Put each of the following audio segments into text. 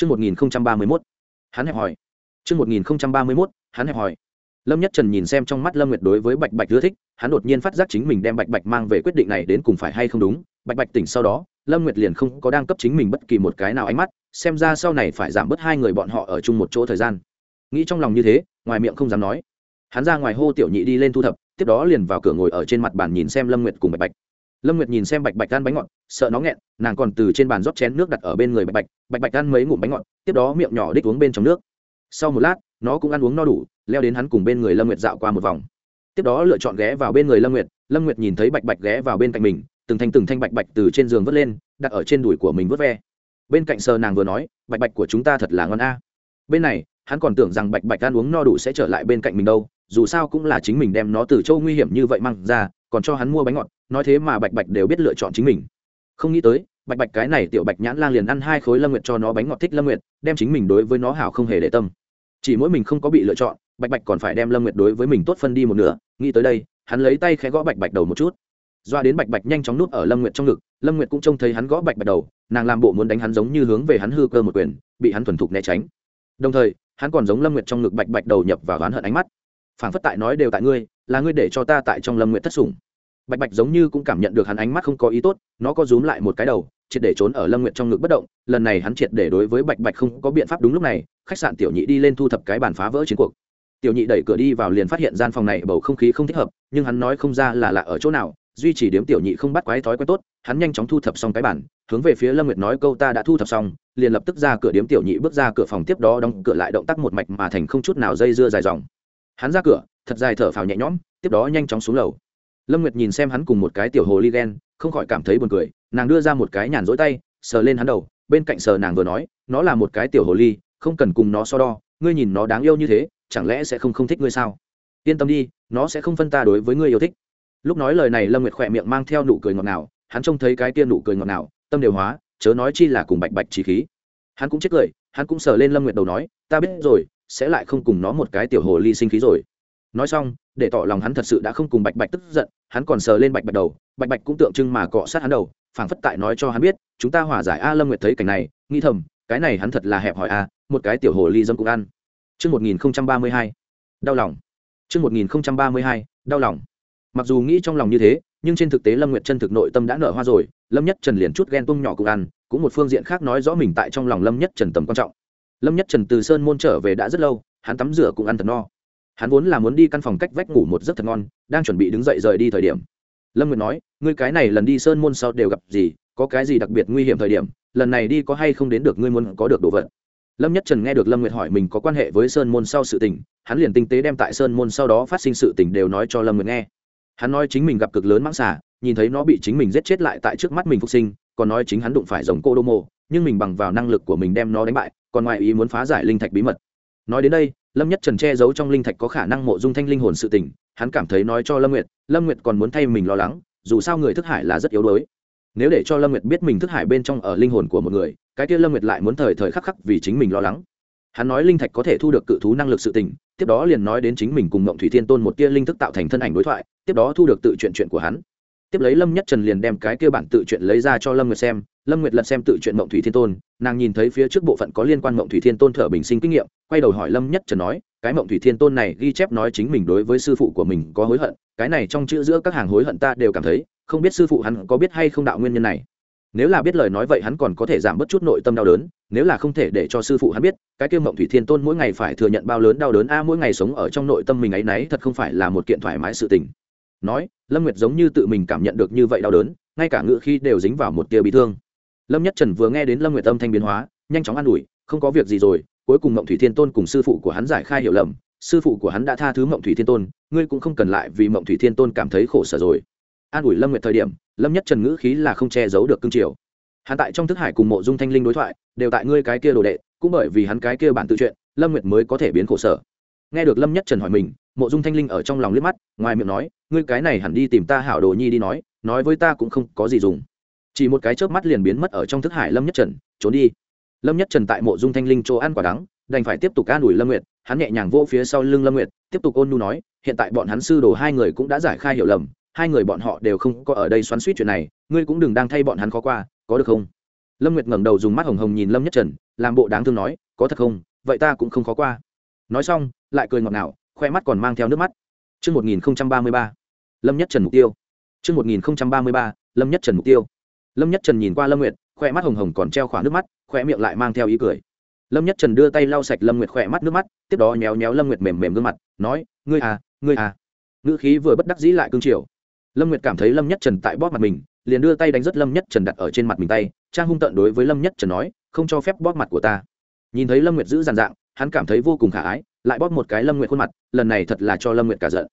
Chương 1031. Hắn hẹp hỏi. Chương 1031. Hắn hẹp hỏi. Lâm Nhất Trần nhìn xem trong mắt Lâm Nguyệt đối với Bạch Bạch ưa thích, hắn đột nhiên phát giác chính mình đem Bạch Bạch mang về quyết định này đến cùng phải hay không đúng, Bạch Bạch tỉnh sau đó, Lâm Nguyệt liền không có đang cấp chính mình bất kỳ một cái nào ánh mắt, xem ra sau này phải giảm bớt hai người bọn họ ở chung một chỗ thời gian. Nghĩ trong lòng như thế, ngoài miệng không dám nói. Hắn ra ngoài hô tiểu nhị đi lên thu thập, tiếp đó liền vào cửa ngồi ở trên mặt bàn nhìn xem Lâm Nguyệt cùng Bạch Bạch lâm nguyệt nhìn xem bạch bạch ăn bánh ngọt, sợ nó nghẹn, nàng còn từ trên bàn rót chén nước đặt ở bên người bạch bạch bạch bạch ăn mấy ngụm bánh ngọt, tiếp đó miệng nhỏ đích uống bên trong nước. Sau một lát, nó cũng ăn uống no đủ, leo đến hắn cùng bên người lâm nguyệt dạo qua một vòng. Tiếp đó lựa chọn ghé vào bên người lâm nguyệt lâm nguyệt nhìn thấy bạch bạch ghé vào bên cạnh mình, từng thanh từng thanh bạch bạch từ trên giường vớt lên, đặt ở trên đùi của mình vớt ve. Bên cạnh sờ nàng vừa nói, bạch bạch của chúng ta thật là ngon a. Bên này, hắn còn tưởng rằng bạch bạch ăn uống no đủ sẽ trở lại bên cạnh mình đâu, dù sao cũng là chính mình đem nó từ châu nguy hiểm như vậy mang ra, còn cho hắn mua bánh ngọt nói thế mà bạch bạch đều biết lựa chọn chính mình. Không nghĩ tới, bạch bạch cái này tiểu bạch nhãn lang liền ăn hai khối lâm nguyệt cho nó bánh ngọt thích lâm nguyệt, đem chính mình đối với nó hảo không hề để tâm. Chỉ mỗi mình không có bị lựa chọn, bạch bạch còn phải đem lâm nguyệt đối với mình tốt phân đi một nửa, nghĩ tới đây, hắn lấy tay khẽ gõ bạch bạch đầu một chút. Doa đến bạch bạch nhanh chóng nút ở lâm nguyệt trong ngực, lâm nguyệt cũng trông thấy hắn gõ bạch bạch đầu, nàng làm bộ muốn đánh hắn giống như hướng về hắn hư cơ một quyền, bị hắn thuần thục né tránh. Đồng thời, hắn còn giống lâm nguyệt trong ngực bạch bạch đầu nhập vào oán hận ánh mắt. Phản phất tại nói đều tại ngươi, là ngươi để cho ta tại trong lâm nguyệt thất sủng bạch bạch giống như cũng cảm nhận được hắn ánh mắt không có ý tốt, nó có rúm lại một cái đầu, triệt để trốn ở lâm nguyện trong ngực bất động, lần này hắn triệt để đối với bạch bạch không có biện pháp đúng lúc này, khách sạn tiểu nhị đi lên thu thập cái bàn phá vỡ chiến cuộc. Tiểu nhị đẩy cửa đi vào liền phát hiện gian phòng này bầu không khí không thích hợp, nhưng hắn nói không ra là lạ ở chỗ nào, duy chỉ điếm tiểu nhị không bắt quái thói quen tốt, hắn nhanh chóng thu thập xong cái bản hướng về phía lâm nguyệt nói câu ta đã thu thập xong, liền lập tức ra cửa điếm tiểu nhị bước ra cửa phòng tiếp đó đóng cửa lại động tác một mạch mà thành không chút nào dây dưa dài dòng. Hắn ra cửa, thật dài thở phào nhẹ nhõm, tiếp đó nhanh chóng xuống lầu lâm nguyệt nhìn xem hắn cùng một cái tiểu hồ ly ghen, không khỏi cảm thấy buồn cười, nàng đưa ra một cái nhàn rỗi tay, sờ lên hắn đầu, bên cạnh sờ nàng vừa nói, nó là một cái tiểu hồ ly, không cần cùng nó so đo, ngươi nhìn nó đáng yêu như thế, chẳng lẽ sẽ không không thích ngươi sao? Yên tâm đi, nó sẽ không phân ta đối với ngươi yêu thích. Lúc nói lời này, lâm nguyệt khỏe miệng mang theo nụ cười ngọt ngào, hắn trông thấy cái kia nụ cười ngọt ngào, tâm đều hóa, chớ nói chi là cùng bạch bạch trí khí. Hắn cũng chết cười, hắn cũng sờ lên lâm nguyệt đầu nói, ta biết rồi, sẽ lại không cùng nó một cái tiểu hồ ly sinh khí rồi nói xong để tỏ lòng hắn thật sự đã không cùng bạch bạch tức giận hắn còn sờ lên bạch bạch đầu bạch bạch cũng tượng trưng mà cọ sát hắn đầu phảng phất tại nói cho hắn biết chúng ta hòa giải a lâm nguyệt thấy cảnh này nghi thầm cái này hắn thật là hẹp hỏi a một cái tiểu hồ ly dâm cũng ăn Trước 1032, đau lòng. Trước 1032, đau lòng. Mặc dù nghĩ trong lòng như thế, nhưng trên thực tế Lâm Nguyệt chân thực nội tâm đã nở hoa rồi, Lâm Nhất Trần liền chút ghen tung nhỏ cũng ăn, cũng một phương diện khác nói rõ mình tại trong lòng Lâm Nhất Trần tầm quan trọng. Lâm Nhất Trần từ sơn môn trở về đã rất lâu, hắn tắm rửa cũng ăn thật no hắn vốn là muốn đi căn phòng cách vách ngủ một giấc thật ngon đang chuẩn bị đứng dậy rời đi thời điểm. Lâm nguyệt nói ngươi cái này lần đi sơn môn sau đều gặp gì có cái gì đặc biệt nguy hiểm thời điểm lần này đi có hay không đến được ngươi muốn có được đồ vật? Lâm nhất trần nghe được lâm nguyệt hỏi mình có quan hệ với sơn môn sau sự tình hắn liền tinh tế đem tại sơn môn sau đó phát sinh sự tình đều nói cho lâm nguyệt nghe. Hắn nói chính mình gặp cực lớn mãng xà nhìn thấy nó bị chính mình giết chết lại tại trước mắt mình phục sinh còn nói chính hắn đụng phải giống cô đô Mô, nhưng mình bằng vào năng lực của mình đem nó đánh bại còn ngoại ý muốn phá giải linh thạch bí mật. Nói đến đây lâm nhất trần che giấu trong linh thạch có khả năng mộ dung thanh linh hồn sự tình, hắn cảm thấy nói cho lâm nguyệt lâm nguyệt còn muốn thay mình lo lắng, dù sao người thức hải là rất yếu đuối. Nếu để cho lâm nguyệt biết mình thức hải bên trong ở linh hồn của một người, cái kia lâm nguyệt lại muốn thời thời khắc khắc vì chính mình lo lắng. Hắn nói linh thạch có thể thu được cự thú năng lực sự tình, tiếp đó liền nói đến chính mình cùng ngộng thủy thiên tôn một tia linh thức tạo thành thân ảnh đối thoại, tiếp đó thu được tự chuyện chuyện của hắn. Tiếp lấy lâm nhất trần liền đem cái kia bản tự chuyện lấy ra cho lâm nguyệt xem lâm nguyệt lật xem tự chuyện mộng thủy thiên tôn, nàng nhìn thấy phía trước bộ phận có liên quan mộng thủy thiên tôn thở bình sinh kinh nghiệm, quay đầu hỏi lâm nhất trần nói, cái mộng thủy thiên tôn này ghi chép nói chính mình đối với sư phụ của mình có hối hận, cái này trong chữ giữa các hàng hối hận ta đều cảm thấy, không biết sư phụ hắn có biết hay không đạo nguyên nhân này. Nếu là biết lời nói vậy hắn còn có thể giảm bớt chút nội tâm đau đớn, nếu là không thể để cho sư phụ hắn biết, cái kêu mộng thủy thiên tôn mỗi ngày phải thừa nhận bao lớn đau đớn, a, mỗi ngày sống ở trong nội tâm mình ấ y n ấ y thật không phải là một kiện thoải mái sự tình. Nói, lâm nguyệt giống như tự mình cảm nhận được như vậy đau đớn, ngay cả ngự khi đều dính vào một tia bị thương lâm nhất trần vừa nghe đến lâm nguyệt âm thanh biến hóa, nhanh chóng an ủi, không có việc gì rồi, cuối cùng mộng thủy thiên tôn cùng sư phụ của hắn giải khai hiểu lầm. Sư phụ của hắn đã tha thứ mộng thủy thiên tôn, ngươi cũng không cần lại vì mộng thủy thiên tôn cảm thấy khổ sở rồi. An ủi lâm nguyệt thời điểm, lâm nhất trần ngữ khí là không che giấu được cương triều. Hắn tại trong thức hải cùng mộ dung thanh linh đối thoại, đều tại ngươi cái kia đồ đệ, cũng bởi vì hắn cái kia bản tự chuyện, lâm nguyệt mới có thể biến khổ sở. Nghe được lâm nhất trần hỏi mình, mộ dung thanh linh ở trong lòng liếc mắt, ngoài miệng nói, ngươi cái này hẳn đi tìm ta hảo đồ nhi đi nói nói với ta cũng không có gì dùng chỉ một cái chớp mắt liền biến mất ở trong thức hải lâm nhất trần, trốn đi. Lâm nhất trần tại mộ dung thanh linh chỗ ăn quả đắng, đành phải tiếp tục an ủi lâm nguyệt. Hắn nhẹ nhàng vô phía sau lưng lâm nguyệt, tiếp tục ôn nhu nói, hiện tại bọn hắn sư đồ hai người cũng đã giải khai hiểu lầm, hai người bọn họ đều không có ở đây xoắn suýt chuyện này, ngươi cũng đừng đang thay bọn hắn khó qua, có được không? Lâm nguyệt ngẩng đầu dùng mắt hồng hồng nhìn lâm nhất trần, làm bộ đáng thương nói, có thật không? Vậy ta cũng không khó qua. Nói xong, lại cười ngọt ngào, khoe mắt còn mang theo nước mắt. Chương một nghìn ba mươi ba, Lâm Nhất Trần mục tiêu. chương một nghìn ba mươi ba, Lâm Nhất Trần mục tiêu lâm nhất trần nhìn qua lâm nguyệt khoe mắt hồng hồng còn treo khỏa nước mắt khoe miệng lại mang theo ý cười. Lâm nhất trần đưa tay lau sạch lâm nguyệt khoe mắt nước mắt, tiếp đó nhéo nhéo lâm nguyệt mềm mềm gương mặt, nói, ngươi à ngươi à. Ngữ khí vừa bất đắc dĩ lại cương triều. Lâm nguyệt cảm thấy lâm nhất trần tại bóp mặt mình, liền đưa tay đánh rất lâm nhất trần đặt ở trên mặt mình tay, trang hung tận đối với lâm nhất trần nói, không cho phép bóp mặt của ta. Nhìn thấy lâm nguyệt giữ dàn dạng, hắn cảm thấy vô cùng khả ái, lại bóp một cái lâm nguyệt khuôn mặt, lần này thật là cho lâm nguyệt cả giận.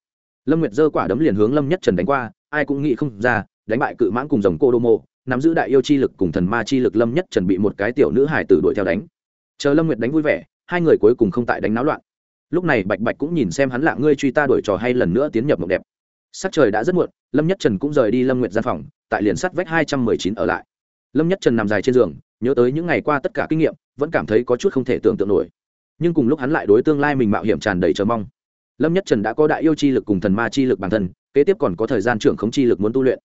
Lâm nguyệt giơ quả đấm liền hướng lâm nhất trần đánh qua, ai cũng nghĩ không ra, đánh bại cự mãng cùng dòng cô đô mô nắm giữ đại yêu chi lực cùng thần ma chi lực lâm nhất trần bị một cái tiểu nữ hải tử đuổi theo đánh. Chờ lâm nguyệt đánh vui vẻ, hai người cuối cùng không tại đánh náo loạn. Lúc này bạch bạch cũng nhìn xem hắn lạ, ngươi truy ta đuổi trò hay lần nữa tiến nhập mộng đẹp. Sắc trời đã rất muộn, lâm nhất trần cũng rời đi lâm nguyệt gian phòng, tại liền sắt vách hai trăm mười chín ở lại. Lâm nhất trần nằm dài trên giường, nhớ tới những ngày qua tất cả kinh nghiệm, vẫn cảm thấy có chút không thể tưởng tượng nổi. Nhưng cùng lúc hắn lại đối tương lai mình mạo hiểm tràn đầy chờ mong. Lâm nhất trần đã có đại yêu chi lực cùng thần ma chi lực bản thân, kế tiếp còn có thời gian trưởng khống chi lực muốn tu luyện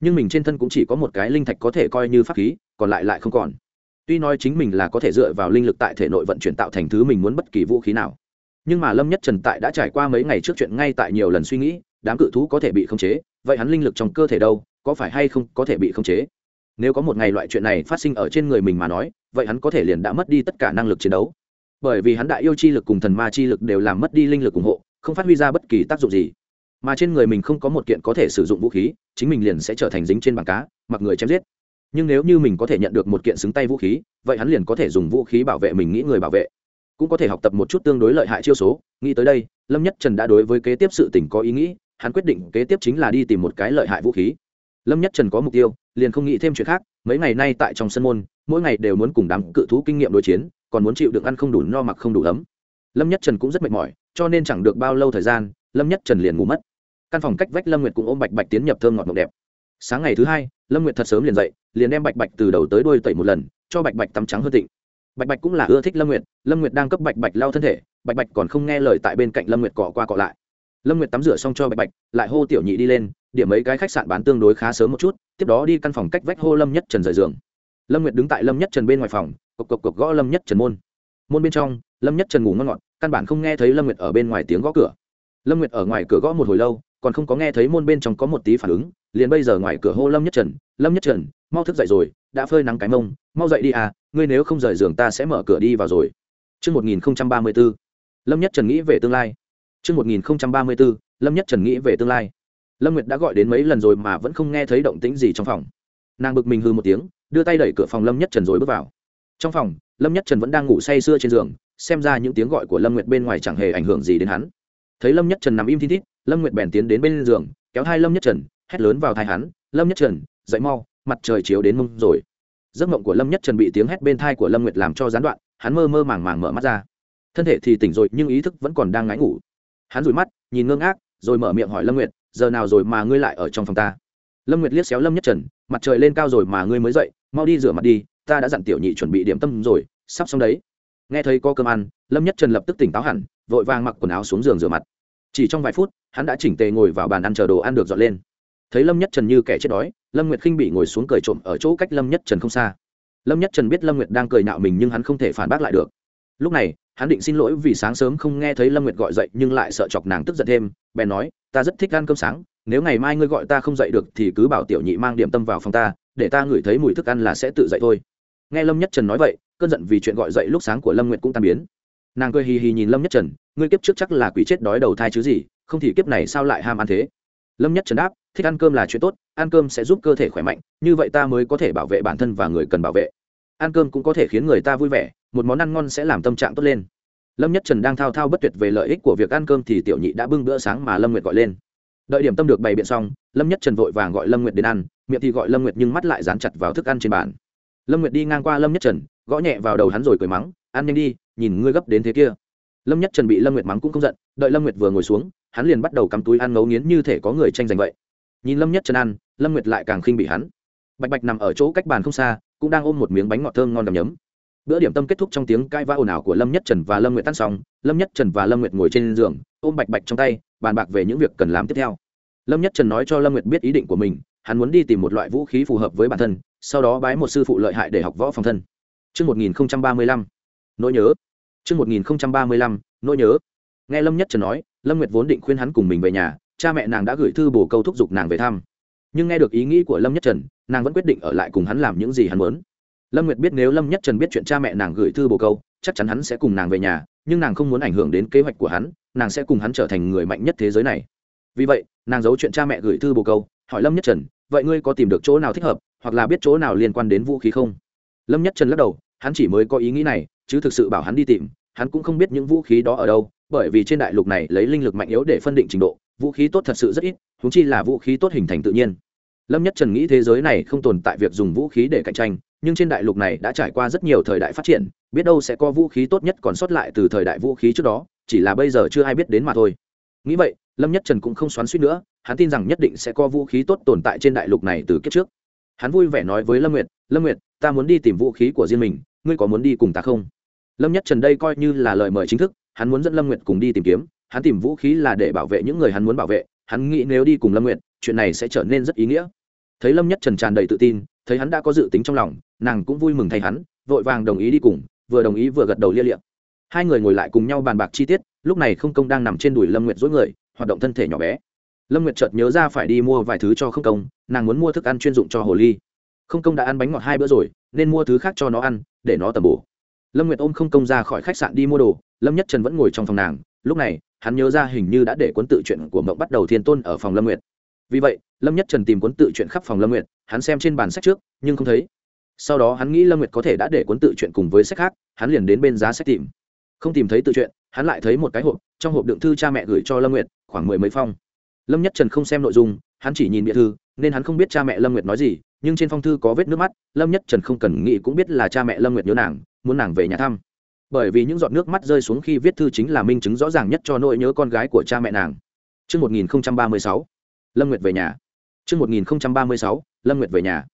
nhưng mình trên thân cũng chỉ có một cái linh thạch có thể coi như pháp khí, còn lại lại không còn. Tuy nói chính mình là có thể dựa vào linh lực tại thể nội vận chuyển tạo thành thứ mình muốn bất kỳ vũ khí nào. Nhưng mà lâm nhất trần tại đã trải qua mấy ngày trước chuyện ngay tại nhiều lần suy nghĩ, đám cự thú có thể bị khống chế, vậy hắn linh lực trong cơ thể đâu, có phải hay không có thể bị khống chế? Nếu có một ngày loại chuyện này phát sinh ở trên người mình mà nói, vậy hắn có thể liền đã mất đi tất cả năng lực chiến đấu. Bởi vì hắn đại yêu chi lực cùng thần ma chi lực đều làm mất đi linh lực ủng hộ, không phát huy ra bất kỳ tác dụng gì mà trên người mình không có một kiện có thể sử dụng vũ khí, chính mình liền sẽ trở thành dính trên bảng cá, mặc người chém giết. Nhưng nếu như mình có thể nhận được một kiện xứng tay vũ khí, vậy hắn liền có thể dùng vũ khí bảo vệ mình, nghĩ người bảo vệ. Cũng có thể học tập một chút tương đối lợi hại chiêu số, nghĩ tới đây, lâm nhất trần đã đối với kế tiếp sự tỉnh có ý nghĩ, hắn quyết định kế tiếp chính là đi tìm một cái lợi hại vũ khí. Lâm nhất trần có mục tiêu, liền không nghĩ thêm chuyện khác, mấy ngày nay tại trong sân môn, mỗi ngày đều muốn cùng đám cự thú kinh nghiệm đối chiến, còn muốn chịu được ăn không đủ no mặc không đủ ấm. Lâm nhất trần cũng rất mệt mỏi, cho nên chẳng được bao lâu thời gian lâm nhất trần liền ngủ mất. Căn phòng cách vách lâm nguyệt cũng ôm bạch bạch tiến nhập thơm ngọt mộng đẹp. Sáng ngày thứ hai, lâm nguyệt thật sớm liền dậy, liền đem bạch bạch từ đầu tới đuôi tẩy một lần, cho bạch bạch tắm trắng hơn tịnh. Bạch bạch cũng là ưa thích lâm nguyệt lâm nguyệt đang cấp bạch bạch lau thân thể, bạch bạch còn không nghe lời tại bên cạnh lâm nguyệt cọ qua cọ lại. Lâm nguyệt tắm rửa xong cho bạch bạch, lại hô tiểu nhị đi lên, điểm mấy cái khách sạn bán tương đối khá sớm một chút, tiếp đó đi căn phòng cách vách hô lâm nhất trần rời giường. Lâm nguyệt đứng tại lâm nhất trần bên ngoài phòng, cộc cộc cộc gõ lâm nhất trần môn. Môn bên trong, lâm nhất trần ngủ ngon ngọt, căn bản không nghe thấy lâm nguyệt ở bên ngoài tiếng gõ cửa lâm nguyệt ở ngoài cửa gõ một hồi lâu còn không có nghe thấy môn bên trong có một tí phản ứng liền bây giờ ngoài cửa hô lâm nhất trần lâm nhất trần mau thức dậy rồi đã phơi nắng cái mông mau dậy đi à ngươi nếu không rời giường ta sẽ mở cửa đi vào rồi. Trước 1034, lâm nhất trần nghĩ về tương lai. Trước 1034, lâm nhất trần nghĩ về tương lai. Lâm nguyệt đã gọi đến mấy lần rồi mà vẫn không nghe thấy động tĩnh gì trong phòng. Nàng bực mình hư một tiếng đưa tay đẩy cửa phòng lâm nhất trần rồi bước vào. Trong phòng lâm nhất trần vẫn đang ngủ say sưa trên giường xem ra những tiếng gọi của lâm nguyệt bên ngoài chẳng hề ảnh hưởng gì đến hắn thấy lâm nhất trần nằm im thi thít, lâm nguyệt bèn tiến đến bên giường, kéo thai lâm nhất trần, hét lớn vào thai hắn, lâm nhất trần, dậy mau, mặt trời chiếu đến mông rồi. Giấc mộng của lâm nhất trần bị tiếng hét bên thai của lâm nguyệt làm cho gián đoạn, hắn mơ mơ màng màng mở mắt ra. Thân thể thì tỉnh rồi nhưng ý thức vẫn còn đang ngáy ngủ. Hắn rủi mắt, nhìn ngơ ngác, rồi mở miệng hỏi lâm nguyệt, giờ nào rồi mà ngươi lại ở trong phòng ta? Lâm nguyệt liếc xéo lâm nhất trần, mặt trời lên cao rồi mà ngươi mới dậy, mau đi rửa mặt đi, ta đã dặn tiểu nhị chuẩn bị điểm tâm rồi, sắp xong đấy. Nghe thấy có cơm ăn, lâm nhất trần lập tức tỉnh táo hẳn vội vàng mặc quần áo xuống giường rửa mặt. Chỉ trong vài phút, hắn đã chỉnh tề ngồi vào bàn ăn chờ đồ ăn được dọn lên. Thấy lâm nhất trần như kẻ chết đói, lâm nguyệt khinh bị ngồi xuống cười trộm ở chỗ cách lâm nhất trần không xa. Lâm nhất trần biết lâm nguyệt đang cười nạo mình nhưng hắn không thể phản bác lại được. Lúc này, hắn định xin lỗi vì sáng sớm không nghe thấy lâm nguyệt gọi dậy nhưng lại sợ chọc nàng tức giận thêm, bèn nói, ta rất thích ăn cơm sáng, nếu ngày mai ngươi gọi ta không dậy được thì cứ bảo tiểu nhị mang điểm tâm vào phòng ta, để ta ngửi thấy mùi thức ăn là sẽ tự dậy thôi. Nghe lâm nhất trần nói vậy, cơn giận vì chuyện gọi dậy lúc sáng của lâm nguyệt cũng tan biến nàng cười hì hì nhìn lâm nhất trần ngươi kiếp trước chắc là quỷ chết đói đầu thai chứ gì không thì kiếp này sao lại ham ăn thế lâm nhất trần đáp thích ăn cơm là chuyện tốt ăn cơm sẽ giúp cơ thể khỏe mạnh như vậy ta mới có thể bảo vệ bản thân và người cần bảo vệ ăn cơm cũng có thể khiến người ta vui vẻ một món ăn ngon sẽ làm tâm trạng tốt lên lâm nhất trần đang thao thao bất tuyệt về lợi ích của việc ăn cơm thì tiểu nhị đã bưng bữa sáng mà lâm nguyệt gọi lên đợi điểm tâm được bày biện xong lâm nhất trần vội vàng gọi lâm nguyệt đến ăn miệng thì gọi lâm nguyệt nhưng mắt lại dán chặt vào thức ăn trên bàn lâm nguyệt đi ngang qua lâm nhất trần gõ nhẹ vào đầu hắn rồi cười mắng ăn nhanh đi nhìn ngươi gấp đến thế kia. Lâm nhất trần bị lâm nguyệt mắng cũng không giận đợi lâm nguyệt vừa ngồi xuống hắn liền bắt đầu cắm túi ăn ngấu nghiến như thể có người tranh giành vậy. Nhìn lâm nhất trần ăn lâm nguyệt lại càng khinh bị hắn. Bạch bạch nằm ở chỗ cách bàn không xa cũng đang ôm một miếng bánh ngọt thơm ngon đầm nhấm. Bữa điểm tâm kết thúc trong tiếng cãi vã ồn ào của lâm nhất trần và lâm nguyệt tan xong lâm nhất trần và lâm nguyệt ngồi trên giường ôm bạch bạch trong tay bàn bạc về những việc cần làm tiếp theo. Lâm nhất trần nói cho lâm nguyệt biết ý định của mình hắn muốn đi tìm một loại vũ khí phù hợp với bản thân sau đó bái một sư phụ lợi hại để học võ phòng thân. Trước 1035, nỗi nhớ, Trước 1035, nỗi nhớ. Nghe Lâm Nhất Trần nói, Lâm Nguyệt vốn định khuyên hắn cùng mình về nhà, cha mẹ nàng đã gửi thư bổ câu thúc giục nàng về thăm. Nhưng nghe được ý nghĩ của Lâm Nhất Trần, nàng vẫn quyết định ở lại cùng hắn làm những gì hắn muốn. Lâm Nguyệt biết nếu Lâm Nhất Trần biết chuyện cha mẹ nàng gửi thư bổ câu, chắc chắn hắn sẽ cùng nàng về nhà, nhưng nàng không muốn ảnh hưởng đến kế hoạch của hắn, nàng sẽ cùng hắn trở thành người mạnh nhất thế giới này. Vì vậy, nàng giấu chuyện cha mẹ gửi thư bổ câu, hỏi Lâm Nhất Trần, "Vậy ngươi có tìm được chỗ nào thích hợp, hoặc là biết chỗ nào liên quan đến vũ khí không?" Lâm Nhất Trần lắc đầu, hắn chỉ mới có ý nghĩ này, chứ thực sự bảo hắn đi tìm, hắn cũng không biết những vũ khí đó ở đâu, bởi vì trên đại lục này lấy linh lực mạnh yếu để phân định trình độ, vũ khí tốt thật sự rất ít húng chi là vũ khí tốt hình thành tự nhiên. Lâm nhất trần nghĩ thế giới này không tồn tại việc dùng vũ khí để cạnh tranh, nhưng trên đại lục này đã trải qua rất nhiều thời đại phát triển, biết đâu sẽ có vũ khí tốt nhất còn sót lại từ thời đại vũ khí trước đó, chỉ là bây giờ chưa ai biết đến mà thôi. Nghĩ vậy, lâm nhất trần cũng không xoắn suýt nữa, hắn tin rằng nhất định sẽ có vũ khí tốt tồn tại trên đại lục này từ kiếp trước. Hắn vui vẻ nói với lâm nguyệt lâm nguyệt, ta muốn đi tìm vũ khí của riêng mình, ngươi có muốn đi cùng ta không? lâm nhất trần đây coi như là lời mời chính thức, hắn muốn dẫn lâm nguyệt cùng đi tìm kiếm, hắn tìm vũ khí là để bảo vệ những người hắn muốn bảo vệ, hắn nghĩ nếu đi cùng lâm nguyệt, chuyện này sẽ trở nên rất ý nghĩa. Thấy lâm nhất trần tràn đầy tự tin, thấy hắn đã có dự tính trong lòng, nàng cũng vui mừng thay hắn, vội vàng đồng ý đi cùng, vừa đồng ý vừa gật đầu lia liệm hai người ngồi lại cùng nhau bàn bạc chi tiết, lúc này không công đang nằm trên đùi lâm nguyệt dối người, hoạt động thân thể nhỏ bé. Lâm nguyệt chợt nhớ ra phải đi mua vài thứ cho không công, nàng muốn mua thức ăn chuyên dụng cho hồ ly. Không công đã ăn bánh ngọt hai bữa rồi, nên mua thứ khác cho nó ăn, để nó tầm bổ lâm nguyệt ôm không công ra khỏi khách sạn đi mua đồ, lâm nhất trần vẫn ngồi trong phòng nàng, lúc này, hắn nhớ ra hình như đã để cuốn tự chuyện của mộng bắt đầu thiên tôn ở phòng lâm nguyệt. Vì vậy, lâm nhất trần tìm cuốn tự chuyện khắp phòng lâm nguyệt, hắn xem trên bàn sách trước, nhưng không thấy. Sau đó hắn nghĩ lâm nguyệt có thể đã để cuốn tự chuyện cùng với sách khác, hắn liền đến bên giá sách tìm. Không tìm thấy tự chuyện hắn lại thấy một cái hộp, trong hộp đựng thư cha mẹ gửi cho lâm nguyệt, khoảng mười mấy phong. Lâm nhất trần không xem nội dung, hắn chỉ nhìn bịa thư, nên hắn không biết cha mẹ lâm nguyệt nói gì, nhưng trên phong thư có vết nước mắt, lâm nhất trần không cần nghĩ cũng biết là cha mẹ lâm nguyệt nhớ nàng muốn nàng về nhà thăm bởi vì những giọt nước mắt rơi xuống khi viết thư chính là minh chứng rõ ràng nhất cho nỗi nhớ con gái của cha mẹ nàng Trước 1036, Lâm Nguyệt về nhà. Trước 1036, Lâm Nguyệt về nhà.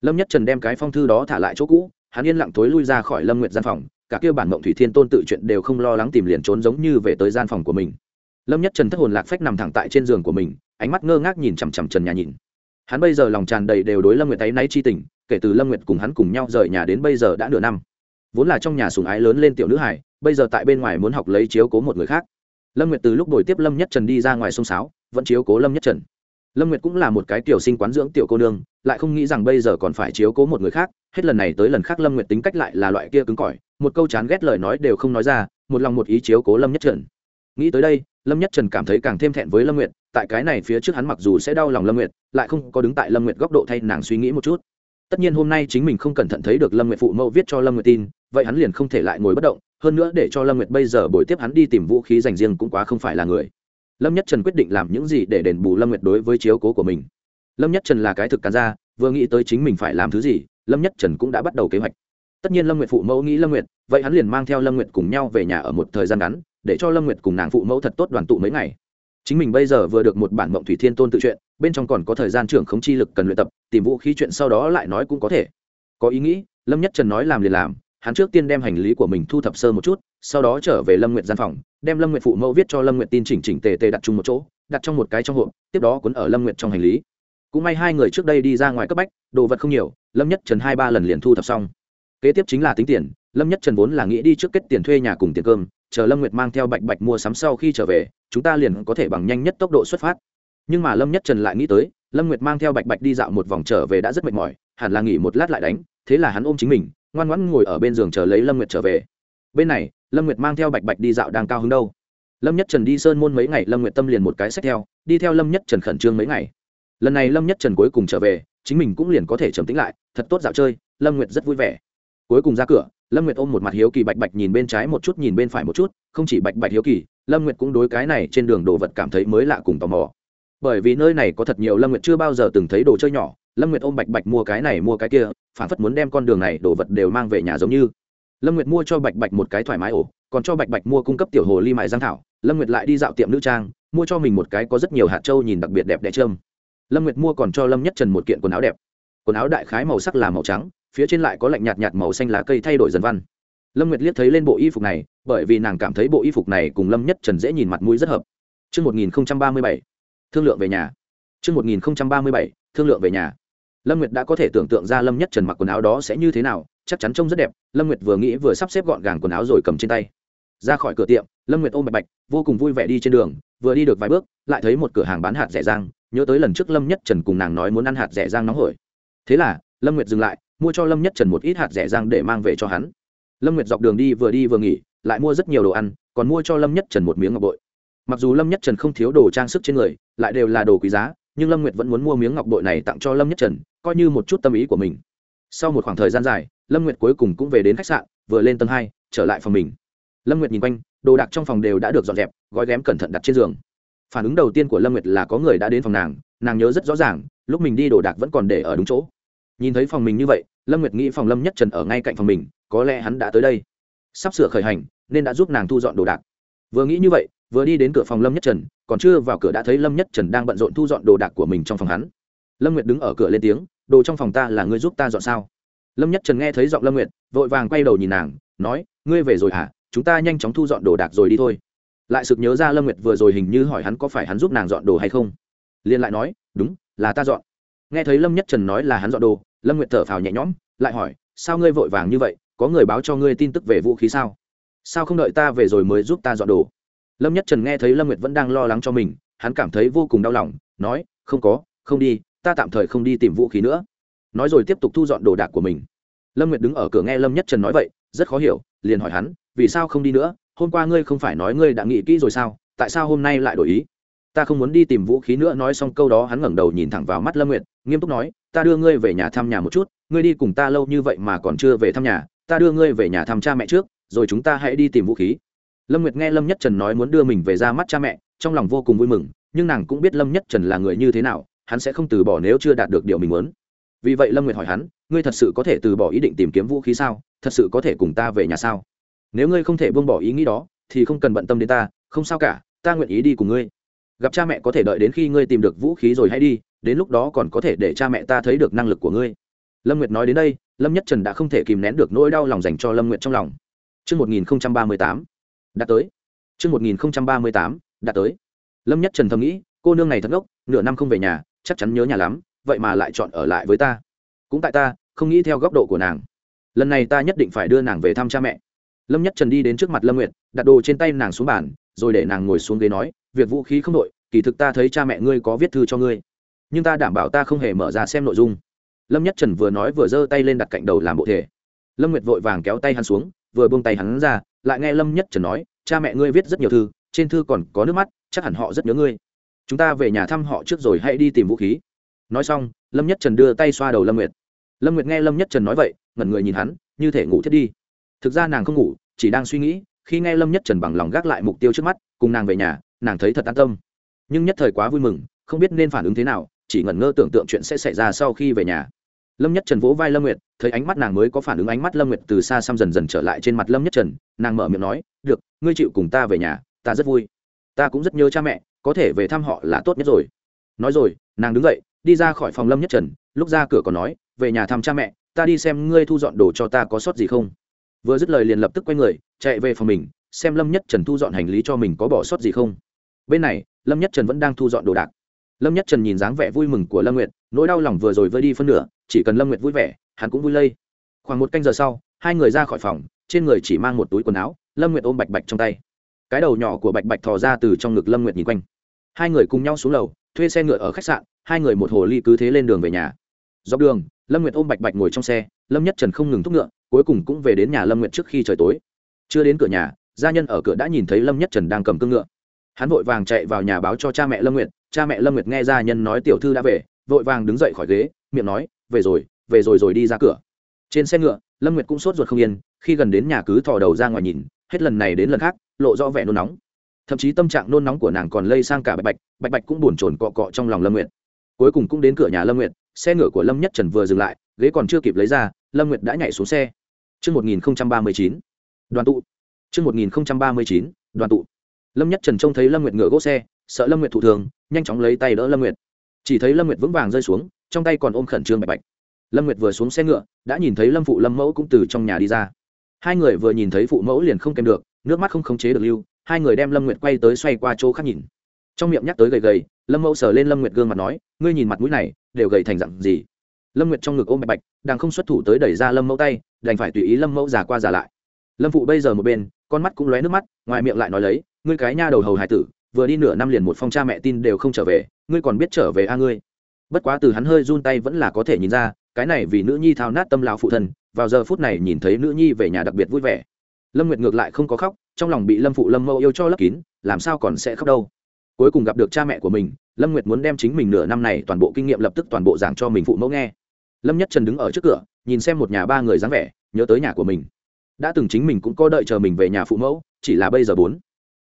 Lâm Nhất Trần đem cái phong thư đó thả lại chỗ cũ, hắn yên lặng tối lui ra khỏi Lâm Nguyệt gian phòng, cả kia bản mộng thủy thiên tôn tự chuyện đều không lo lắng tìm liền trốn giống như về tới gian phòng của mình. Lâm Nhất Trần thất hồn lạc phách nằm thẳng tại trên giường của mình, ánh mắt ngơ ngác nhìn chằm chằm Trần Nhà nhìn. Hắn bây giờ lòng tràn đầy đều đối Lâm Nguyệt ấy náy chi tình, kể từ Lâm Nguyệt cùng hắn cùng nhau rời nhà đến bây giờ đã nửa năm vốn là trong nhà sùng ái lớn lên tiểu nữ hải, bây giờ tại bên ngoài muốn học lấy chiếu cố một người khác. Lâm nguyệt từ lúc đổi tiếp lâm nhất trần đi ra ngoài sông sáo, vẫn chiếu cố lâm nhất trần. Lâm nguyệt cũng là một cái tiểu sinh quán dưỡng tiểu cô nương, lại không nghĩ rằng bây giờ còn phải chiếu cố một người khác, hết lần này tới lần khác lâm nguyệt tính cách lại là loại kia cứng cỏi, một câu chán ghét lời nói đều không nói ra, một lòng một ý chiếu cố lâm nhất trần. Nghĩ tới đây, lâm nhất trần cảm thấy càng thêm thẹn với lâm nguyệt, tại cái này phía trước hắn mặc dù sẽ đau lòng lâm nguyệt, lại không có đứng tại lâm nguyệt góc độ thay nàng suy nghĩ một chút. Tất nhiên hôm nay chính mình không cẩn thận thấy được lâm nguyệt phụ mẫu viết cho lâm nguyệt tin vậy hắn liền không thể lại ngồi bất động, hơn nữa để cho lâm nguyệt bây giờ buổi tiếp hắn đi tìm vũ khí dành riêng cũng quá không phải là người. Lâm nhất trần quyết định làm những gì để đền bù lâm nguyệt đối với chiếu cố của mình. Lâm nhất trần là cái thực cán ra vừa nghĩ tới chính mình phải làm thứ gì, lâm nhất trần cũng đã bắt đầu kế hoạch. Tất nhiên lâm nguyệt phụ mẫu nghĩ lâm nguyệt, vậy hắn liền mang theo lâm nguyệt cùng nhau về nhà ở một thời gian ngắn, để cho lâm nguyệt cùng nàng phụ mẫu thật tốt đoàn tụ mấy ngày. Chính mình bây giờ vừa được một bản mộng thủy thiên tôn tự truyện, bên trong còn có thời gian trưởng khống chi lực cần luyện tập, tìm vũ khí chuyện sau đó lại nói cũng có thể. Có ý nghĩ, lâm nhất trần nói làm liền làm hắn trước tiên đem hành lý của mình thu thập sơ một chút, sau đó trở về lâm nguyện gian phòng, đem lâm nguyện phụ mẫu viết cho lâm nguyện tin chỉnh chỉnh tề tề đặt chung một chỗ, đặt trong một cái trong hộp, tiếp đó cuốn ở lâm nguyện trong hành lý. Cũng may hai người trước đây đi ra ngoài cấp bách, đồ vật không nhiều, lâm nhất trần hai ba lần liền thu thập xong. Kế tiếp chính là tính tiền, lâm nhất trần vốn là nghĩ đi trước kết tiền thuê nhà cùng tiền cơm, chờ lâm nguyệt mang theo bạch bạch mua sắm sau khi trở về, chúng ta liền có thể bằng nhanh nhất tốc độ xuất phát. Nhưng mà lâm nhất trần lại nghĩ tới, lâm nguyệt mang theo bạch bạch đi dạo một vòng trở về đã rất mệt mỏi, hẳn là nghỉ một lát lại đánh, thế là hắn ôm chính mình ngoan ngoãn ngồi ở bên giường chờ lấy lâm nguyệt trở về. Bên này, lâm nguyệt mang theo bạch bạch đi dạo đang cao hứng đâu. Lâm nhất trần đi sơn môn mấy ngày, lâm nguyệt tâm liền một cái sách theo, đi theo lâm nhất trần khẩn trương mấy ngày. Lần này lâm nhất trần cuối cùng trở về, chính mình cũng liền có thể trầm tĩnh lại, thật tốt dạo chơi, lâm nguyệt rất vui vẻ. Cuối cùng ra cửa, lâm nguyệt ôm một mặt hiếu kỳ bạch bạch nhìn bên trái một chút, nhìn bên phải một chút, không chỉ bạch bạch hiếu kỳ, lâm nguyệt cũng đối cái này trên đường đồ vật cảm thấy mới lạ cùng tò mò. Bởi vì nơi này có thật nhiều lâm nguyệt chưa bao giờ từng thấy đồ chơi nhỏ lâm nguyệt ôm bạch bạch mua cái này mua cái kia phản phất muốn đem con đường này đồ vật đều mang về nhà giống như lâm nguyệt mua cho bạch bạch một cái thoải mái ổ còn cho bạch bạch mua cung cấp tiểu hồ ly mài giang thảo lâm nguyệt lại đi dạo tiệm nữ trang mua cho mình một cái có rất nhiều hạt trâu nhìn đặc biệt đẹp đẽ trơm lâm nguyệt mua còn cho lâm nhất trần một kiện quần áo đẹp quần áo đại khái màu sắc là màu trắng phía trên lại có lạnh nhạt nhạt màu xanh lá cây thay đổi dần văn lâm nguyệt liếc thấy lên bộ y phục này bởi vì nàng cảm thấy bộ y phục này cùng lâm nhất trần dễ nhìn mặt mũi rất hợp Trước 1037, thương lượng về nhà. Trước 1037, thương lượng về nhà lâm nguyệt đã có thể tưởng tượng ra lâm nhất trần mặc quần áo đó sẽ như thế nào, chắc chắn trông rất đẹp. Lâm nguyệt vừa nghĩ vừa sắp xếp gọn gàng quần áo rồi cầm trên tay. Ra khỏi cửa tiệm, lâm nguyệt ôm bạch bạch, vô cùng vui vẻ đi trên đường, vừa đi được vài bước, lại thấy một cửa hàng bán hạt rẻ rang. Nhớ tới lần trước lâm nhất trần cùng nàng nói muốn ăn hạt rẻ rang nóng hổi. Thế là, lâm nguyệt dừng lại, mua cho lâm nhất trần một ít hạt rẻ rang để mang về cho hắn. Lâm nguyệt dọc đường đi vừa đi vừa nghỉ, lại mua rất nhiều đồ ăn, còn mua cho lâm nhất trần một miếng ngọc bội. Mặc dù lâm nhất trần không thiếu đồ trang sức trên người, lại đều là đồ quý giá nhưng lâm nguyệt vẫn muốn mua miếng ngọc bội này tặng cho lâm nhất trần, coi như một chút tâm ý của mình. Sau một khoảng thời gian dài, lâm nguyệt cuối cùng cũng về đến khách sạn, vừa lên tầng hai, trở lại phòng mình. Lâm nguyệt nhìn quanh, đồ đạc trong phòng đều đã được dọn dẹp, gói ghém cẩn thận đặt trên giường. Phản ứng đầu tiên của lâm nguyệt là có người đã đến phòng nàng nàng nhớ rất rõ ràng, lúc mình đi đồ đạc vẫn còn để ở đúng chỗ. Nhìn thấy phòng mình như vậy, lâm nguyệt nghĩ phòng lâm nhất trần ở ngay cạnh phòng mình, có lẽ hắn đã tới đây. Sắp sửa khởi hành, nên đã giúp nàng thu dọn đồ đạc. Vừa nghĩ như vậy vừa đi đến cửa phòng lâm nhất trần, còn chưa vào cửa đã thấy lâm nhất trần đang bận rộn thu dọn đồ đạc của mình trong phòng hắn. Lâm nguyệt đứng ở cửa lên tiếng, đồ trong phòng ta là ngươi giúp ta dọn sao? Lâm nhất trần nghe thấy giọng lâm nguyệt, vội vàng quay đầu nhìn nàng, nói, ngươi về rồi hả? Chúng ta nhanh chóng thu dọn đồ đạc rồi đi thôi. Lại sực nhớ ra lâm nguyệt vừa rồi hình như hỏi hắn có phải hắn giúp nàng dọn đồ hay không. Liên lại nói, đúng, là ta dọn. Nghe thấy lâm nhất trần nói là hắn dọn đồ, lâm nguyệt thở phào nhẹ nhõm, lại hỏi, sao ngươi vội vàng như vậy? Có người báo cho ngươi tin tức về vũ khí sao? Sao không đợi ta về rồi mới giúp ta dọn đồ? lâm nhất trần nghe thấy lâm nguyệt vẫn đang lo lắng cho mình, hắn cảm thấy vô cùng đau lòng, nói, không có, không đi, ta tạm thời không đi tìm vũ khí nữa. Nói rồi tiếp tục thu dọn đồ đạc của mình. Lâm nguyệt đứng ở cửa nghe lâm nhất trần nói vậy, rất khó hiểu, liền hỏi hắn, vì sao không đi nữa? Hôm qua ngươi không phải nói ngươi đã nghĩ kỹ rồi sao? Tại sao hôm nay lại đổi ý? Ta không muốn đi tìm vũ khí nữa, nói xong câu đó hắn ngẩng đầu nhìn thẳng vào mắt lâm nguyệt, nghiêm túc nói, ta đưa ngươi về nhà thăm nhà một chút, ngươi đi cùng ta lâu như vậy mà còn chưa về thăm nhà, ta đưa ngươi về nhà thăm cha mẹ trước, rồi chúng ta hãy đi tìm vũ khí lâm nguyệt nghe lâm nhất trần nói muốn đưa mình về ra mắt cha mẹ trong lòng vô cùng vui mừng nhưng nàng cũng biết lâm nhất trần là người như thế nào hắn sẽ không từ bỏ nếu chưa đạt được điều mình muốn. Vì vậy lâm nguyệt hỏi hắn ngươi thật sự có thể từ bỏ ý định tìm kiếm vũ khí sao? Thật sự có thể cùng ta về nhà sao? Nếu ngươi không thể buông bỏ ý nghĩ đó thì không cần bận tâm đến ta không sao cả ta nguyện ý đi cùng ngươi. Gặp cha mẹ có thể đợi đến khi ngươi tìm được vũ khí rồi hãy đi đến lúc đó còn có thể để cha mẹ ta thấy được năng lực của ngươi. Lâm nguyệt nói đến đây lâm nhất trần đã không thể kìm nén được nỗi đau lòng dành cho lâm nguyệt trong lòng. Trước 1038, đã tới. Chương một nghìn không trăm ba mươi tám, đã tới. Lâm nhất trần thầm nghĩ, cô nương này thật ngốc, nửa năm không về nhà, chắc chắn nhớ nhà lắm, vậy mà lại chọn ở lại với ta. Cũng tại ta, không nghĩ theo góc độ của nàng. Lần này ta nhất định phải đưa nàng về thăm cha mẹ. Lâm nhất trần đi đến trước mặt lâm nguyệt, đặt đồ trên tay nàng xuống bàn, rồi để nàng ngồi xuống ghế nói, việc vũ khí không đội, kỳ thực ta thấy cha mẹ ngươi có viết thư cho ngươi. Nhưng ta đảm bảo ta không hề mở ra xem nội dung. Lâm nhất trần vừa nói vừa giơ tay lên đặt cạnh đầu làm bộ thể. Lâm nguyệt vội vàng kéo tay hắn xuống, vừa buông tay hắn ra lại nghe lâm nhất trần nói, cha mẹ ngươi viết rất nhiều thư, trên thư còn có nước mắt, chắc hẳn họ rất nhớ ngươi. Chúng ta về nhà thăm họ trước rồi hãy đi tìm vũ khí. Nói xong, lâm nhất trần đưa tay xoa đầu lâm nguyệt. Lâm nguyệt nghe lâm nhất trần nói vậy, ngẩn người nhìn hắn, như thể ngủ thiết đi. Thực ra nàng không ngủ, chỉ đang suy nghĩ, khi nghe lâm nhất trần bằng lòng gác lại mục tiêu trước mắt, cùng nàng về nhà, nàng thấy thật an tâm. Nhưng nhất thời quá vui mừng, không biết nên phản ứng thế nào, chỉ ngẩn ngơ tưởng tượng chuyện sẽ xảy ra sau khi về nhà lâm nhất trần vỗ vai lâm nguyệt, thấy ánh mắt nàng mới có phản ứng ánh mắt lâm nguyệt từ xa xăm dần dần trở lại trên mặt lâm nhất trần, nàng mở miệng nói, được, ngươi chịu cùng ta về nhà, ta rất vui. Ta cũng rất nhớ cha mẹ, có thể về thăm họ là tốt nhất rồi. Nói rồi, nàng đứng dậy, đi ra khỏi phòng lâm nhất trần, lúc ra cửa còn nói, về nhà thăm cha mẹ, ta đi xem ngươi thu dọn đồ cho ta có sót gì không? Vừa dứt lời liền lập tức quay người, chạy về phòng mình, xem lâm nhất trần thu dọn hành lý cho mình có bỏ sót gì không. Bên này, lâm nhất trần vẫn đang thu dọn đồ đạc. Lâm nhất trần nhìn dáng vẻ vui mừng của lâm nguyệt, nỗi đau lòng vừa rồi vơi đi phân nửa chỉ cần lâm nguyệt vui vẻ, hắn cũng vui lây. Khoảng một canh giờ sau, hai người ra khỏi phòng, trên người chỉ mang một túi quần áo, lâm nguyệt ôm bạch bạch trong tay. Cái đầu nhỏ của bạch bạch thò ra từ trong ngực lâm nguyệt nhìn quanh. Hai người cùng nhau xuống lầu, thuê xe ngựa ở khách sạn, hai người một hồ ly cứ thế lên đường về nhà. Dọc đường, lâm nguyệt ôm bạch bạch ngồi trong xe, lâm nhất trần không ngừng thúc ngựa, cuối cùng cũng về đến nhà lâm nguyệt trước khi trời tối. Chưa đến cửa nhà, gia nhân ở cửa đã nhìn thấy lâm nhất trần đang cầm cương ngựa. Hắn vội vàng chạy vào nhà báo cho cha mẹ lâm nguyệt, cha mẹ lâm nguyệt nghe gia nhân nói tiểu thư đã về, vội vàng đứng dậy khỏi ghế, miệng nói về rồi về rồi rồi đi ra cửa trên xe ngựa lâm nguyệt cũng sốt ruột không yên khi gần đến nhà cứ thò đầu ra ngoài nhìn hết lần này đến lần khác lộ rõ vẻ nôn nóng thậm chí tâm trạng nôn nóng của nàng còn lây sang cả bạch bạch bạch bạch cũng bồn u chồn cọ cọ trong lòng lâm nguyệt cuối cùng cũng đến cửa nhà lâm nguyệt xe ngựa của lâm nhất trần vừa dừng lại ghế còn chưa kịp lấy ra lâm nguyệt đã nhảy xuống xe Trước 1039, đoàn tụ. Trước 1039, đoàn tụ. Lâm Nhất Trần trông thấy Lâm Nguyệt ngựa gỗ xe, sợ Lâm Nguyệt thụ thường, nhanh chóng lấy tay đỡ Lâm Nguyệt. Chỉ thấy Lâm Nguyệt vững vàng rơi xuống, trong tay còn ôm khẩn trương bạch bạch. Lâm nguyệt vừa xuống xe ngựa, đã nhìn thấy lâm phụ lâm mẫu cũng từ trong nhà đi ra. Hai người vừa nhìn thấy phụ mẫu liền không kèm được, nước mắt không khống chế được lưu, hai người đem lâm nguyệt quay tới xoay qua chỗ khác nhìn. Trong miệng nhắc tới gầy gầy, lâm mẫu sờ lên lâm nguyệt gương mặt nói, ngươi nhìn mặt mũi này, đều gầy thành dặn gì? Lâm nguyệt trong ngực ôm bạch bạch, đang không xuất thủ tới đẩy ra lâm mẫu tay, đành phải tùy ý lâm mẫu già qua già lại. Lâm phụ bây giờ một bên, con mắt cũng lóe nước mắt, ngoài miệng lại nói lấy, ngươi cái nha đầu hầu hải tử, vừa đi nửa năm liền một phong cha mẹ tin đều không trở về, ngươi còn biết trở về a ngươi? bất quá từ hắn hơi run tay vẫn là có thể nhìn ra, cái này vì nữ nhi thao nát tâm lão phụ thân, vào giờ phút này nhìn thấy nữ nhi về nhà đặc biệt vui vẻ. Lâm nguyệt ngược lại không có khóc, trong lòng bị lâm phụ lâm mâu yêu cho lấp kín, làm sao còn sẽ khóc đâu? Cuối cùng gặp được cha mẹ của mình, lâm nguyệt muốn đem chính mình nửa năm này toàn bộ kinh nghiệm lập tức toàn bộ giảng cho mình phụ mẫu nghe. Lâm nhất trần đứng ở trước cửa, nhìn xem một nhà ba người dáng vẻ, nhớ tới nhà của mình. Đã từng chính mình cũng có đợi chờ mình về nhà phụ mẫu, chỉ là bây giờ bốn.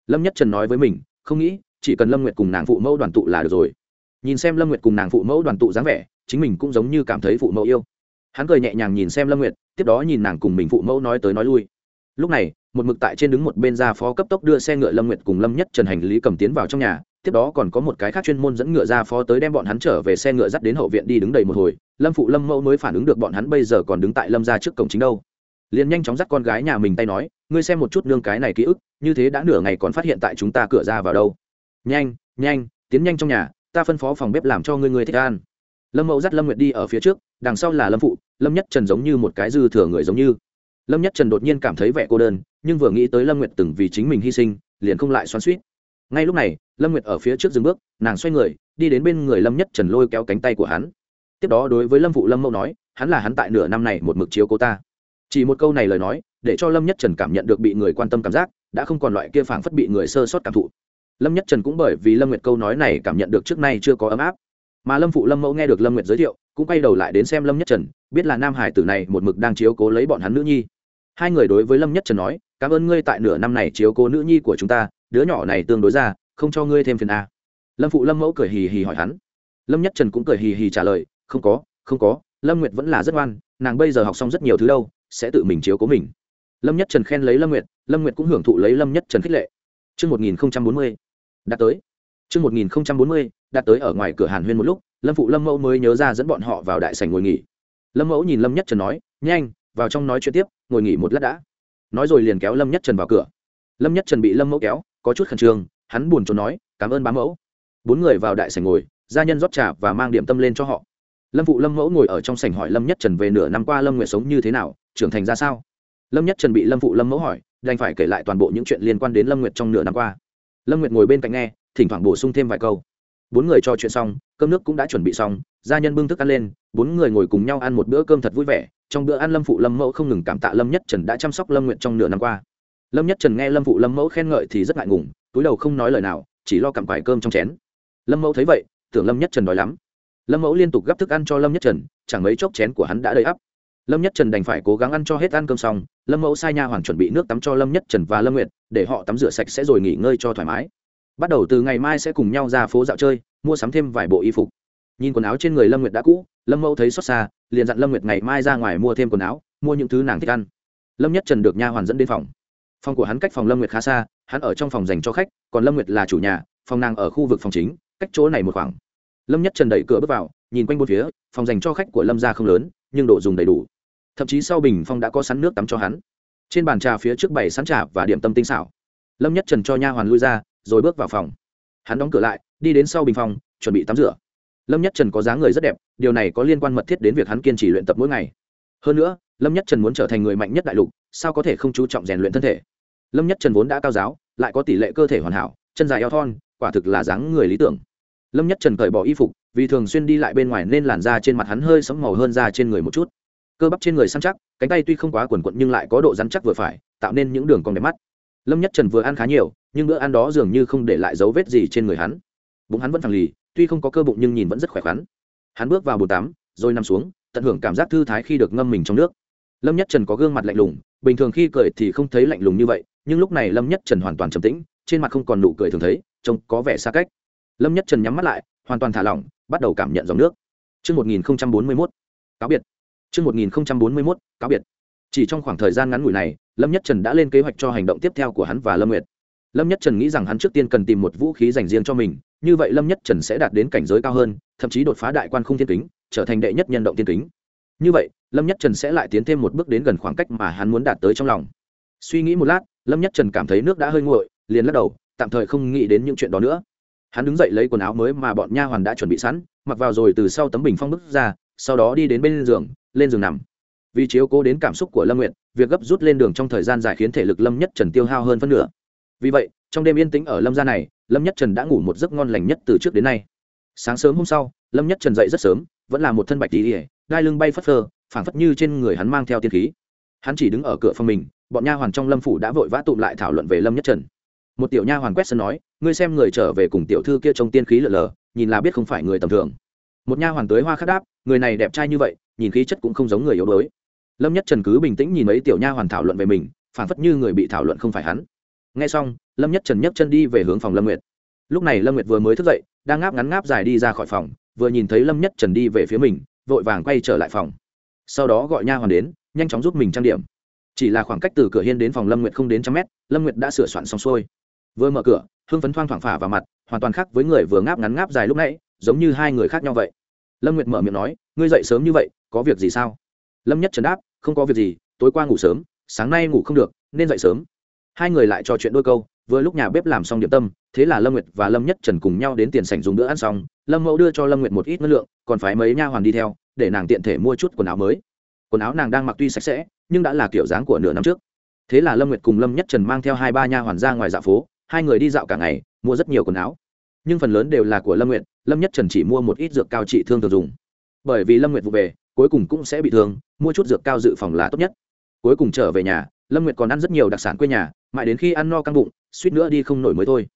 Lâm nhất trần nói với mình, không nghĩ, chỉ cần lâm nguyệt cùng nàng phụ mẫu đoàn tụ là được rồi nhìn xem lâm nguyệt cùng nàng phụ mẫu đoàn tụ dáng vẻ, chính mình cũng giống như cảm thấy phụ mẫu yêu. Hắn cười nhẹ nhàng nhìn xem lâm nguyệt, tiếp đó nhìn nàng cùng mình phụ mẫu nói tới nói lui. Lúc này, một mực tại trên đứng một bên ra phó cấp tốc đưa xe ngựa lâm nguyệt cùng lâm nhất trần hành lý cầm tiến vào trong nhà, tiếp đó còn có một cái khác chuyên môn dẫn ngựa ra phó tới đem bọn hắn trở về xe ngựa dắt đến hậu viện đi đứng đầy một hồi. Lâm phụ lâm mẫu mới phản ứng được bọn hắn bây giờ còn đứng tại lâm ra trước cổng chính đâu. Liền nhanh chóng dắt con gái nhà mình tay nói, ngươi xem một chút nương cái này ký ức, như thế đã nửa ngày còn phát hiện tại chúng ta cửa ra vào đâu. Nhanh nhanh, tiến nhanh trong nhà ta phân phó phòng bếp làm cho ngươi người thích ăn. Lâm Mậu dắt lâm nguyệt đi ở phía trước, đằng sau là lâm phụ, lâm nhất trần giống như một cái dư thừa người giống như. Lâm nhất trần đột nhiên cảm thấy vẻ cô đơn, nhưng vừa nghĩ tới lâm nguyệt từng vì chính mình hy sinh, liền không lại xoắn suýt ngay lúc này, lâm nguyệt ở phía trước dừng bước, nàng xoay người, đi đến bên người lâm nhất trần lôi kéo cánh tay của hắn. Tiếp đó đối với lâm phụ lâm Mậu nói, hắn là hắn tại nửa năm này một mực chiếu cô ta. Chỉ một câu này lời nói, để cho lâm nhất trần cảm nhận được bị người quan tâm cảm giác, đã không còn loại kia phảng phất bị người sơ sót cảm thụ lâm nhất trần cũng bởi vì lâm nguyệt câu nói này cảm nhận được trước nay chưa có ấm áp. Mà lâm phụ lâm mẫu nghe được lâm nguyệt giới thiệu cũng quay đầu lại đến xem lâm nhất trần biết là nam hải tử này một mực đang chiếu cố lấy bọn hắn nữ nhi. Hai người đối với lâm nhất trần nói cảm ơn ngươi tại nửa năm này chiếu cố nữ nhi của chúng ta đứa nhỏ này tương đối ra không cho ngươi thêm phiền a. Lâm phụ lâm mẫu cười hì hì hỏi hắn. Lâm nhất trần cũng cười hì hì trả lời không có không có lâm nguyệt vẫn là rất ngoan nàng bây giờ học xong rất nhiều thứ đâu sẽ tự mình chiếu cố mình. Lâm nhất trần khen lấy lâm nguyệt lâm nguyệt cũng hưởng thụ lấy lâm nhất trần khích lệ. Trước 1040, đạt tới Trước 1040, đạt tới ở ngoài cửa Hàn Huyên một lúc, Lâm phụ Lâm Mẫu mới nhớ ra dẫn bọn họ vào đại sảnh ngồi nghỉ. Lâm Mẫu nhìn Lâm Nhất Trần nói, "Nhanh, vào trong nói chuyện tiếp, ngồi nghỉ một lát đã." Nói rồi liền kéo Lâm Nhất Trần vào cửa. Lâm Nhất Trần bị Lâm Mẫu kéo, có chút khẩn trương, hắn buồn chồn nói, "Cảm ơn bá mẫu." Bốn người vào đại sảnh ngồi, gia nhân rót trà và mang điểm tâm lên cho họ. Lâm phụ Lâm Mẫu ngồi ở trong sảnh hỏi Lâm Nhất Trần về nửa năm qua Lâm Nguyệt sống như thế nào, trưởng thành ra sao. Lâm Nhất Trần bị Lâm phụ Lâm Mẫu hỏi, đành phải kể lại toàn bộ những chuyện liên quan đến Lâm Nguyệt trong nửa năm qua lâm nguyệt ngồi bên cạnh nghe thỉnh thoảng bổ sung thêm vài câu bốn người trò chuyện xong cơm nước cũng đã chuẩn bị xong gia nhân bưng thức ăn lên bốn người ngồi cùng nhau ăn một bữa cơm thật vui vẻ trong bữa ăn lâm phụ lâm mẫu không ngừng cảm tạ lâm nhất trần đã chăm sóc lâm nguyện trong nửa năm qua lâm nhất trần nghe lâm phụ lâm mẫu khen ngợi thì rất ngại ngùng túi đầu không nói lời nào chỉ lo cặm vải cơm trong chén lâm mẫu thấy vậy tưởng lâm nhất trần đói lắm lâm mẫu liên tục gắp thức ăn cho lâm nhất trần chẳng mấy chốc chén của hắn đã đầy ắp lâm nhất trần đành phải cố gắng ăn cho hết ăn cơm xong, lâm mẫu sai nha hoàn chuẩn bị nước tắm cho lâm nhất trần và lâm nguyệt, để họ tắm rửa sạch sẽ rồi nghỉ ngơi cho thoải mái. Bắt đầu từ ngày mai sẽ cùng nhau ra phố dạo chơi, mua sắm thêm vài bộ y phục. Nhìn quần áo trên người lâm nguyệt đã cũ, lâm mẫu thấy xót xa, liền dặn lâm nguyệt ngày mai ra ngoài mua thêm quần áo, mua những thứ nàng thích ăn. Lâm nhất trần được nha hoàn dẫn đến phòng. Phòng của hắn cách phòng lâm nguyệt khá xa, hắn ở trong phòng dành cho khách, còn lâm nguyệt là chủ nhà, phòng nàng ở khu vực phòng chính, cách chỗ này một khoảng. Lâm nhất trần đẩy cửa bước vào, nhìn quanh bốn phía, phòng dành cho khách của lâm gia không lớn, nhưng đồ dùng đầy đủ thậm chí sau bình phong đã có sẵn nước tắm cho hắn. Trên bàn trà phía trước bày sẵn trà và điểm tâm tinh xảo. Lâm nhất trần cho nha hoàn lui ra, rồi bước vào phòng. Hắn đóng cửa lại, đi đến sau bình phong, chuẩn bị tắm rửa. Lâm nhất trần có dáng người rất đẹp, điều này có liên quan mật thiết đến việc hắn kiên trì luyện tập mỗi ngày. Hơn nữa, lâm nhất trần muốn trở thành người mạnh nhất đại lục, sao có thể không chú trọng rèn luyện thân thể? Lâm nhất trần vốn đã cao giáo, lại có tỷ lệ cơ thể hoàn hảo, chân dài eo thon, quả thực là dáng người lý tưởng. Lâm nhất trần cởi bỏ y phục, vì thường xuyên đi lại bên ngoài nên làn da trên mặt hắn hơi sẫm màu hơn da trên người một chút cơ bắp trên người săn chắc cánh tay tuy không quá quần quận nhưng lại có độ rắn chắc vừa phải tạo nên những đường cong đẹp mắt. Lâm nhất trần vừa ăn khá nhiều nhưng bữa ăn đó dường như không để lại dấu vết gì trên người hắn. Bụng hắn vẫn phẳng lì tuy không có cơ bụng nhưng nhìn vẫn rất khỏe khoắn. Hắn bước vào bồn tắm rồi nằm xuống tận hưởng cảm giác thư thái khi được ngâm mình trong nước. Lâm nhất trần có gương mặt lạnh lùng bình thường khi cười thì không thấy lạnh lùng như vậy nhưng lúc này lâm nhất trần hoàn toàn trầm tĩnh trên mặt không còn nụ cười thường thấy trông có vẻ xa cách. Lâm nhất trần nhắm mắt lại hoàn toàn thả lỏng bắt đầu cảm nhận dòng nước. Trước 1041, cáo biệt. Trước 1041, cáo biệt. Chỉ trong khoảng thời gian ngắn ngủi này, Lâm Nhất Trần đã lên kế hoạch cho hành động tiếp theo của hắn và Lâm Nguyệt. Lâm Nhất Trần nghĩ rằng hắn trước tiên cần tìm một vũ khí dành riêng cho mình, như vậy Lâm Nhất Trần sẽ đạt đến cảnh giới cao hơn, thậm chí đột phá đại quan không thiên tính, trở thành đệ nhất nhân động thiên tính. Như vậy, Lâm Nhất Trần sẽ lại tiến thêm một bước đến gần khoảng cách mà hắn muốn đạt tới trong lòng. Suy nghĩ một lát, Lâm Nhất Trần cảm thấy nước đã hơi nguội, liền lắc đầu, tạm thời không nghĩ đến những chuyện đó nữa. Hắn đứng dậy lấy quần áo mới mà bọn nha hoàn đã chuẩn bị sẵn, mặc vào rồi từ sau tấm bình phong bước ra, sau đó đi đến bên giường, lên giường nằm. Vì chiếu cố đến cảm xúc của lâm nguyện việc gấp rút lên đường trong thời gian dài khiến thể lực lâm nhất trần tiêu hao hơn phân nửa. Vì vậy, trong đêm yên tĩnh ở lâm gia này, lâm nhất trần đã ngủ một giấc ngon lành nhất từ trước đến nay. Sáng sớm hôm sau, lâm nhất trần dậy rất sớm, vẫn là một thân bạch tí ỉa gai lưng bay phất phơ, phảng phất như trên người hắn mang theo tiên khí. Hắn chỉ đứng ở cửa phòng mình, bọn nha hoàn trong lâm phủ đã vội vã tụm lại thảo luận về lâm nhất trần. Một tiểu nha hoàn quét sân nói, ngươi xem người trở về cùng tiểu thư kia trông tiên khí lờ lờ, nhìn là biết không phải người tầm thường. Một nha hoàn tới hoa khát đáp, người này đẹp trai như vậy nhìn khí chất cũng không giống người yếu đuối. Lâm nhất trần cứ bình tĩnh nhìn mấy tiểu nha hoàn thảo luận về mình phản phất như người bị thảo luận không phải hắn. Nghe xong, lâm nhất trần nhấc chân đi về hướng phòng lâm nguyệt. Lúc này lâm nguyệt vừa mới thức dậy, đang ngáp ngắn ngáp dài đi ra khỏi phòng, vừa nhìn thấy lâm nhất trần đi về phía mình, vội vàng quay trở lại phòng. Sau đó gọi nha hoàn đến, nhanh chóng giúp mình trang điểm. Chỉ là khoảng cách từ cửa hiên đến phòng lâm nguyệt không đến trăm mét, lâm nguyệt đã sửa soạn xong xuôi. Vừa mở cửa, hương phấn thoang thoảng phả vào mặt, hoàn toàn khác với người vừa ngáp ngắn ngáp dài lúc nãy, giống như hai người khác nhau vậy. Lâm nguyệt mở miệng nói ngươi dậy sớm như vậy, có việc gì sao? Lâm nhất trần đáp, không có việc gì, tối qua ngủ sớm, sáng nay ngủ không được, nên dậy sớm. Hai người lại trò chuyện đôi câu, vừa lúc nhà bếp làm xong điểm tâm, thế là lâm nguyệt và lâm nhất trần cùng nhau đến tiền sảnh dùng bữa ăn xong. Lâm mẫu đưa cho lâm nguyệt một ít ngân lượng, còn phái mấy nha hoàn đi theo, để nàng tiện thể mua chút quần áo mới. Quần áo nàng đang mặc tuy sạch sẽ, nhưng đã là kiểu dáng của nửa năm trước. Thế là lâm nguyệt cùng lâm nhất trần mang theo hai ba nha hoàn ra ngoài dạo phố, hai người đi dạo cả ngày, mua rất nhiều quần áo. Nhưng phần lớn đều là của lâm nguyệt, lâm nhất trần chỉ mua một ít dược cao trị thương thường dùng bởi vì lâm nguyệt vụ về cuối cùng cũng sẽ bị thương mua chút dược cao dự phòng là tốt nhất. Cuối cùng trở về nhà lâm nguyệt còn ăn rất nhiều đặc sản quê nhà mãi đến khi ăn no căng bụng suýt nữa đi không nổi mới thôi.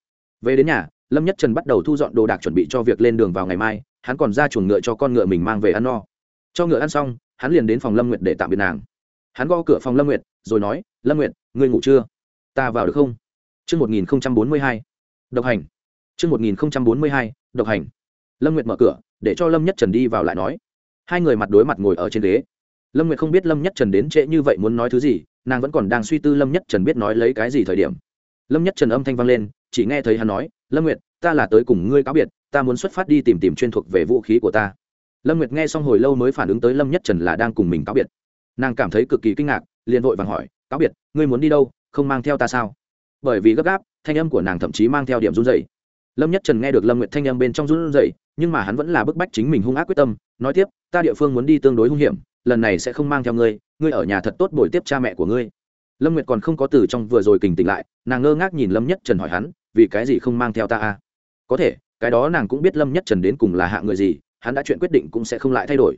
Về đến nhà lâm nhất trần bắt đầu thu dọn đồ đạc chuẩn bị cho việc lên đường vào ngày mai hắn còn ra chuồng ngựa cho con ngựa mình mang về ăn no. Cho ngựa ăn xong hắn liền đến phòng lâm nguyệt để tạm biệt nàng. Hắn gõ cửa phòng lâm nguyệt rồi nói lâm nguyệt ngươi ngủ chưa? Ta vào được không? Chương một nghìn bốn mươi hai Độc hành. chương một nghìn bốn mươi hai độc hành. Lâm Nguyệt mở cửa, để cho lâm nhất trần đi vào lại nói. Hai người mặt đối mặt ngồi ở trên ghế. Lâm nguyệt không biết lâm nhất trần đến trễ như vậy muốn nói thứ gì, nàng vẫn còn đang suy tư lâm nhất trần biết nói lấy cái gì thời điểm. Lâm nhất trần âm thanh vang lên, chỉ nghe thấy hắn nói, lâm nguyệt, ta là tới cùng ngươi cáo biệt, ta muốn xuất phát đi tìm tìm chuyên thuộc về vũ khí của ta. Lâm nguyệt nghe xong hồi lâu mới phản ứng tới lâm nhất trần là đang cùng mình cáo biệt. Nàng cảm thấy cực kỳ kinh ngạc, liền vội vàng hỏi, cáo biệt, ngươi muốn đi đâu, không mang theo ta sao? Bởi vì gấp gáp, thanh âm của nàng thậm chí mang theo điểm run dày lâm nhất trần nghe được lâm nguyệt thanh em bên trong run rẩy, nhưng mà hắn vẫn là bức bách chính mình hung ác quyết tâm, nói tiếp, ta địa phương muốn đi tương đối hung hiểm, lần này sẽ không mang theo ngươi ngươi ở nhà thật tốt bồi tiếp cha mẹ của ngươi. Lâm nguyệt còn không có từ trong vừa rồi kình tỉnh lại, nàng ngơ ngác nhìn lâm nhất trần hỏi hắn, vì cái gì không mang theo ta à? Có thể, cái đó nàng cũng biết lâm nhất trần đến cùng là hạ người gì, hắn đã chuyện quyết định cũng sẽ không lại thay đổi.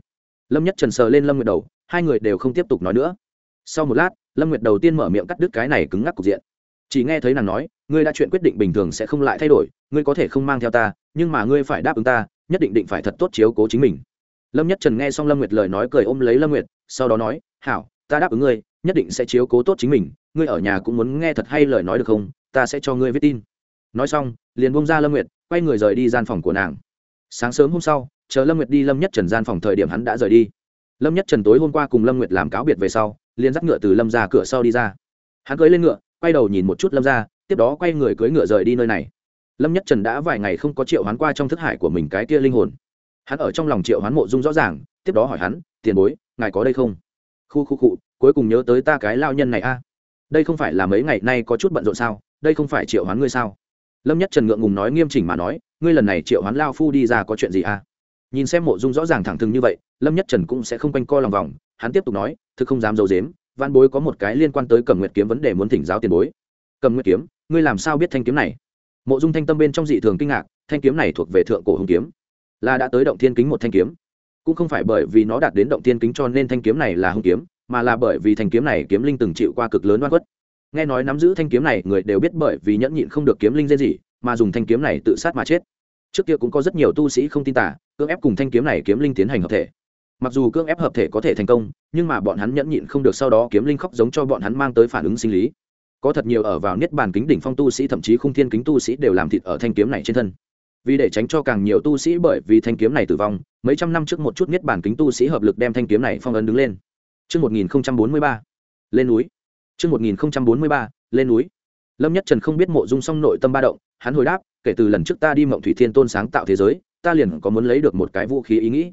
Lâm nhất trần sờ lên lâm nguyệt đầu, hai người đều không tiếp tục nói nữa. Sau một lát, lâm nguyệt đầu tiên mở miệng cắt đứt cái này cứng ngắc cục diện. Chỉ nghe thấy nàng nói ngươi đã chuyện quyết định bình thường sẽ không lại thay đổi, ngươi có thể không mang theo ta, nhưng mà ngươi phải đáp ứng ta, nhất định định phải thật tốt chiếu cố chính mình. Lâm nhất trần nghe xong lâm nguyệt lời nói cười ôm lấy lâm nguyệt, sau đó nói, hảo, ta đáp ứng ngươi, nhất định sẽ chiếu cố tốt chính mình, ngươi ở nhà cũng muốn nghe thật hay lời nói được không, ta sẽ cho ngươi viết tin. Nói xong, liền buông ra lâm nguyệt, quay người rời đi gian phòng của nàng. Sáng sớm hôm sau, chờ lâm nguyệt đi lâm nhất trần gian phòng thời điểm hắn đã rời đi. Lâm nhất trần tối hôm qua cùng lâm nguyệt làm cáo biệt về sau, liền dắt ngựa từ lâm ra cửa sau đi ra. Hắn cưỡi lên ngựa, quay đầu nhìn một chút lâm ra tiếp đó quay người cưỡi ngựa rời đi nơi này. Lâm nhất trần đã vài ngày không có triệu hoán qua trong thức hải của mình cái kia linh hồn. Hắn ở trong lòng triệu hoán mộ dung rõ ràng, tiếp đó hỏi hắn, tiền bối, ngài có đây không? Khu khu cụ cuối cùng nhớ tới ta cái lao nhân này a. Đây không phải là mấy ngày nay có chút bận rộn sao? Đây không phải triệu hoán ngươi sao? Lâm nhất trần ngượng ngùng nói nghiêm chỉnh mà nói, ngươi lần này triệu hoán lao phu đi ra có chuyện gì a? Nhìn xem mộ dung rõ ràng thẳng thừng như vậy, lâm nhất trần cũng sẽ không quanh co lòng vòng, hắn tiếp tục nói, thực không dám d i ấ văn bối có một cái liên quan tới cầm nguyệt kiếm vấn đề muốn thỉnh giáo tiền bối. Cầm nguyệt kiếm? ngươi làm sao biết thanh kiếm này? Mộ dung thanh tâm bên trong dị thường kinh ngạc, thanh kiếm này thuộc về thượng cổ hùng kiếm, là đã tới động thiên kính một thanh kiếm. Cũng không phải bởi vì nó đạt đến động thiên kính cho nên thanh kiếm này là hùng kiếm, mà là bởi vì thanh kiếm này kiếm linh từng chịu qua cực lớn oan khuất. Nghe nói nắm giữ thanh kiếm này, người đều biết bởi vì nhẫn nhịn không được kiếm linh dễ gì mà dùng thanh kiếm này tự sát mà chết. Trước kia cũng có rất nhiều tu sĩ không tin tả cưỡng ép cùng thanh kiếm này kiếm linh tiến hành hợp thể. Mặc dù cưỡng ép hợp thể có thể thành công, nhưng mà bọn hắn nhẫn nhịn không được sau đó kiếm linh khóc giống cho bọn hắn mang tới phản ứng sinh lý có thật nhiều ở vào niết bàn kính đỉnh phong tu sĩ thậm chí khung thiên kính tu sĩ đều làm thịt ở thanh kiếm này trên thân vì để tránh cho càng nhiều tu sĩ bởi vì thanh kiếm này tử vong mấy trăm năm trước một chút niết bàn kính tu sĩ hợp lực đem thanh kiếm này phong ấn đứng lên Trước 1043, lên núi. Trước 1043, lên núi. Lâm Nhất Trần không biết mộ dung song nội tâm ba động, hắn hồi đáp, kể từ lần trước ta đi mộng thủy thiên tôn sáng tạo thế giới, ta liền có muốn lấy được một cái vũ khí ý nghĩ.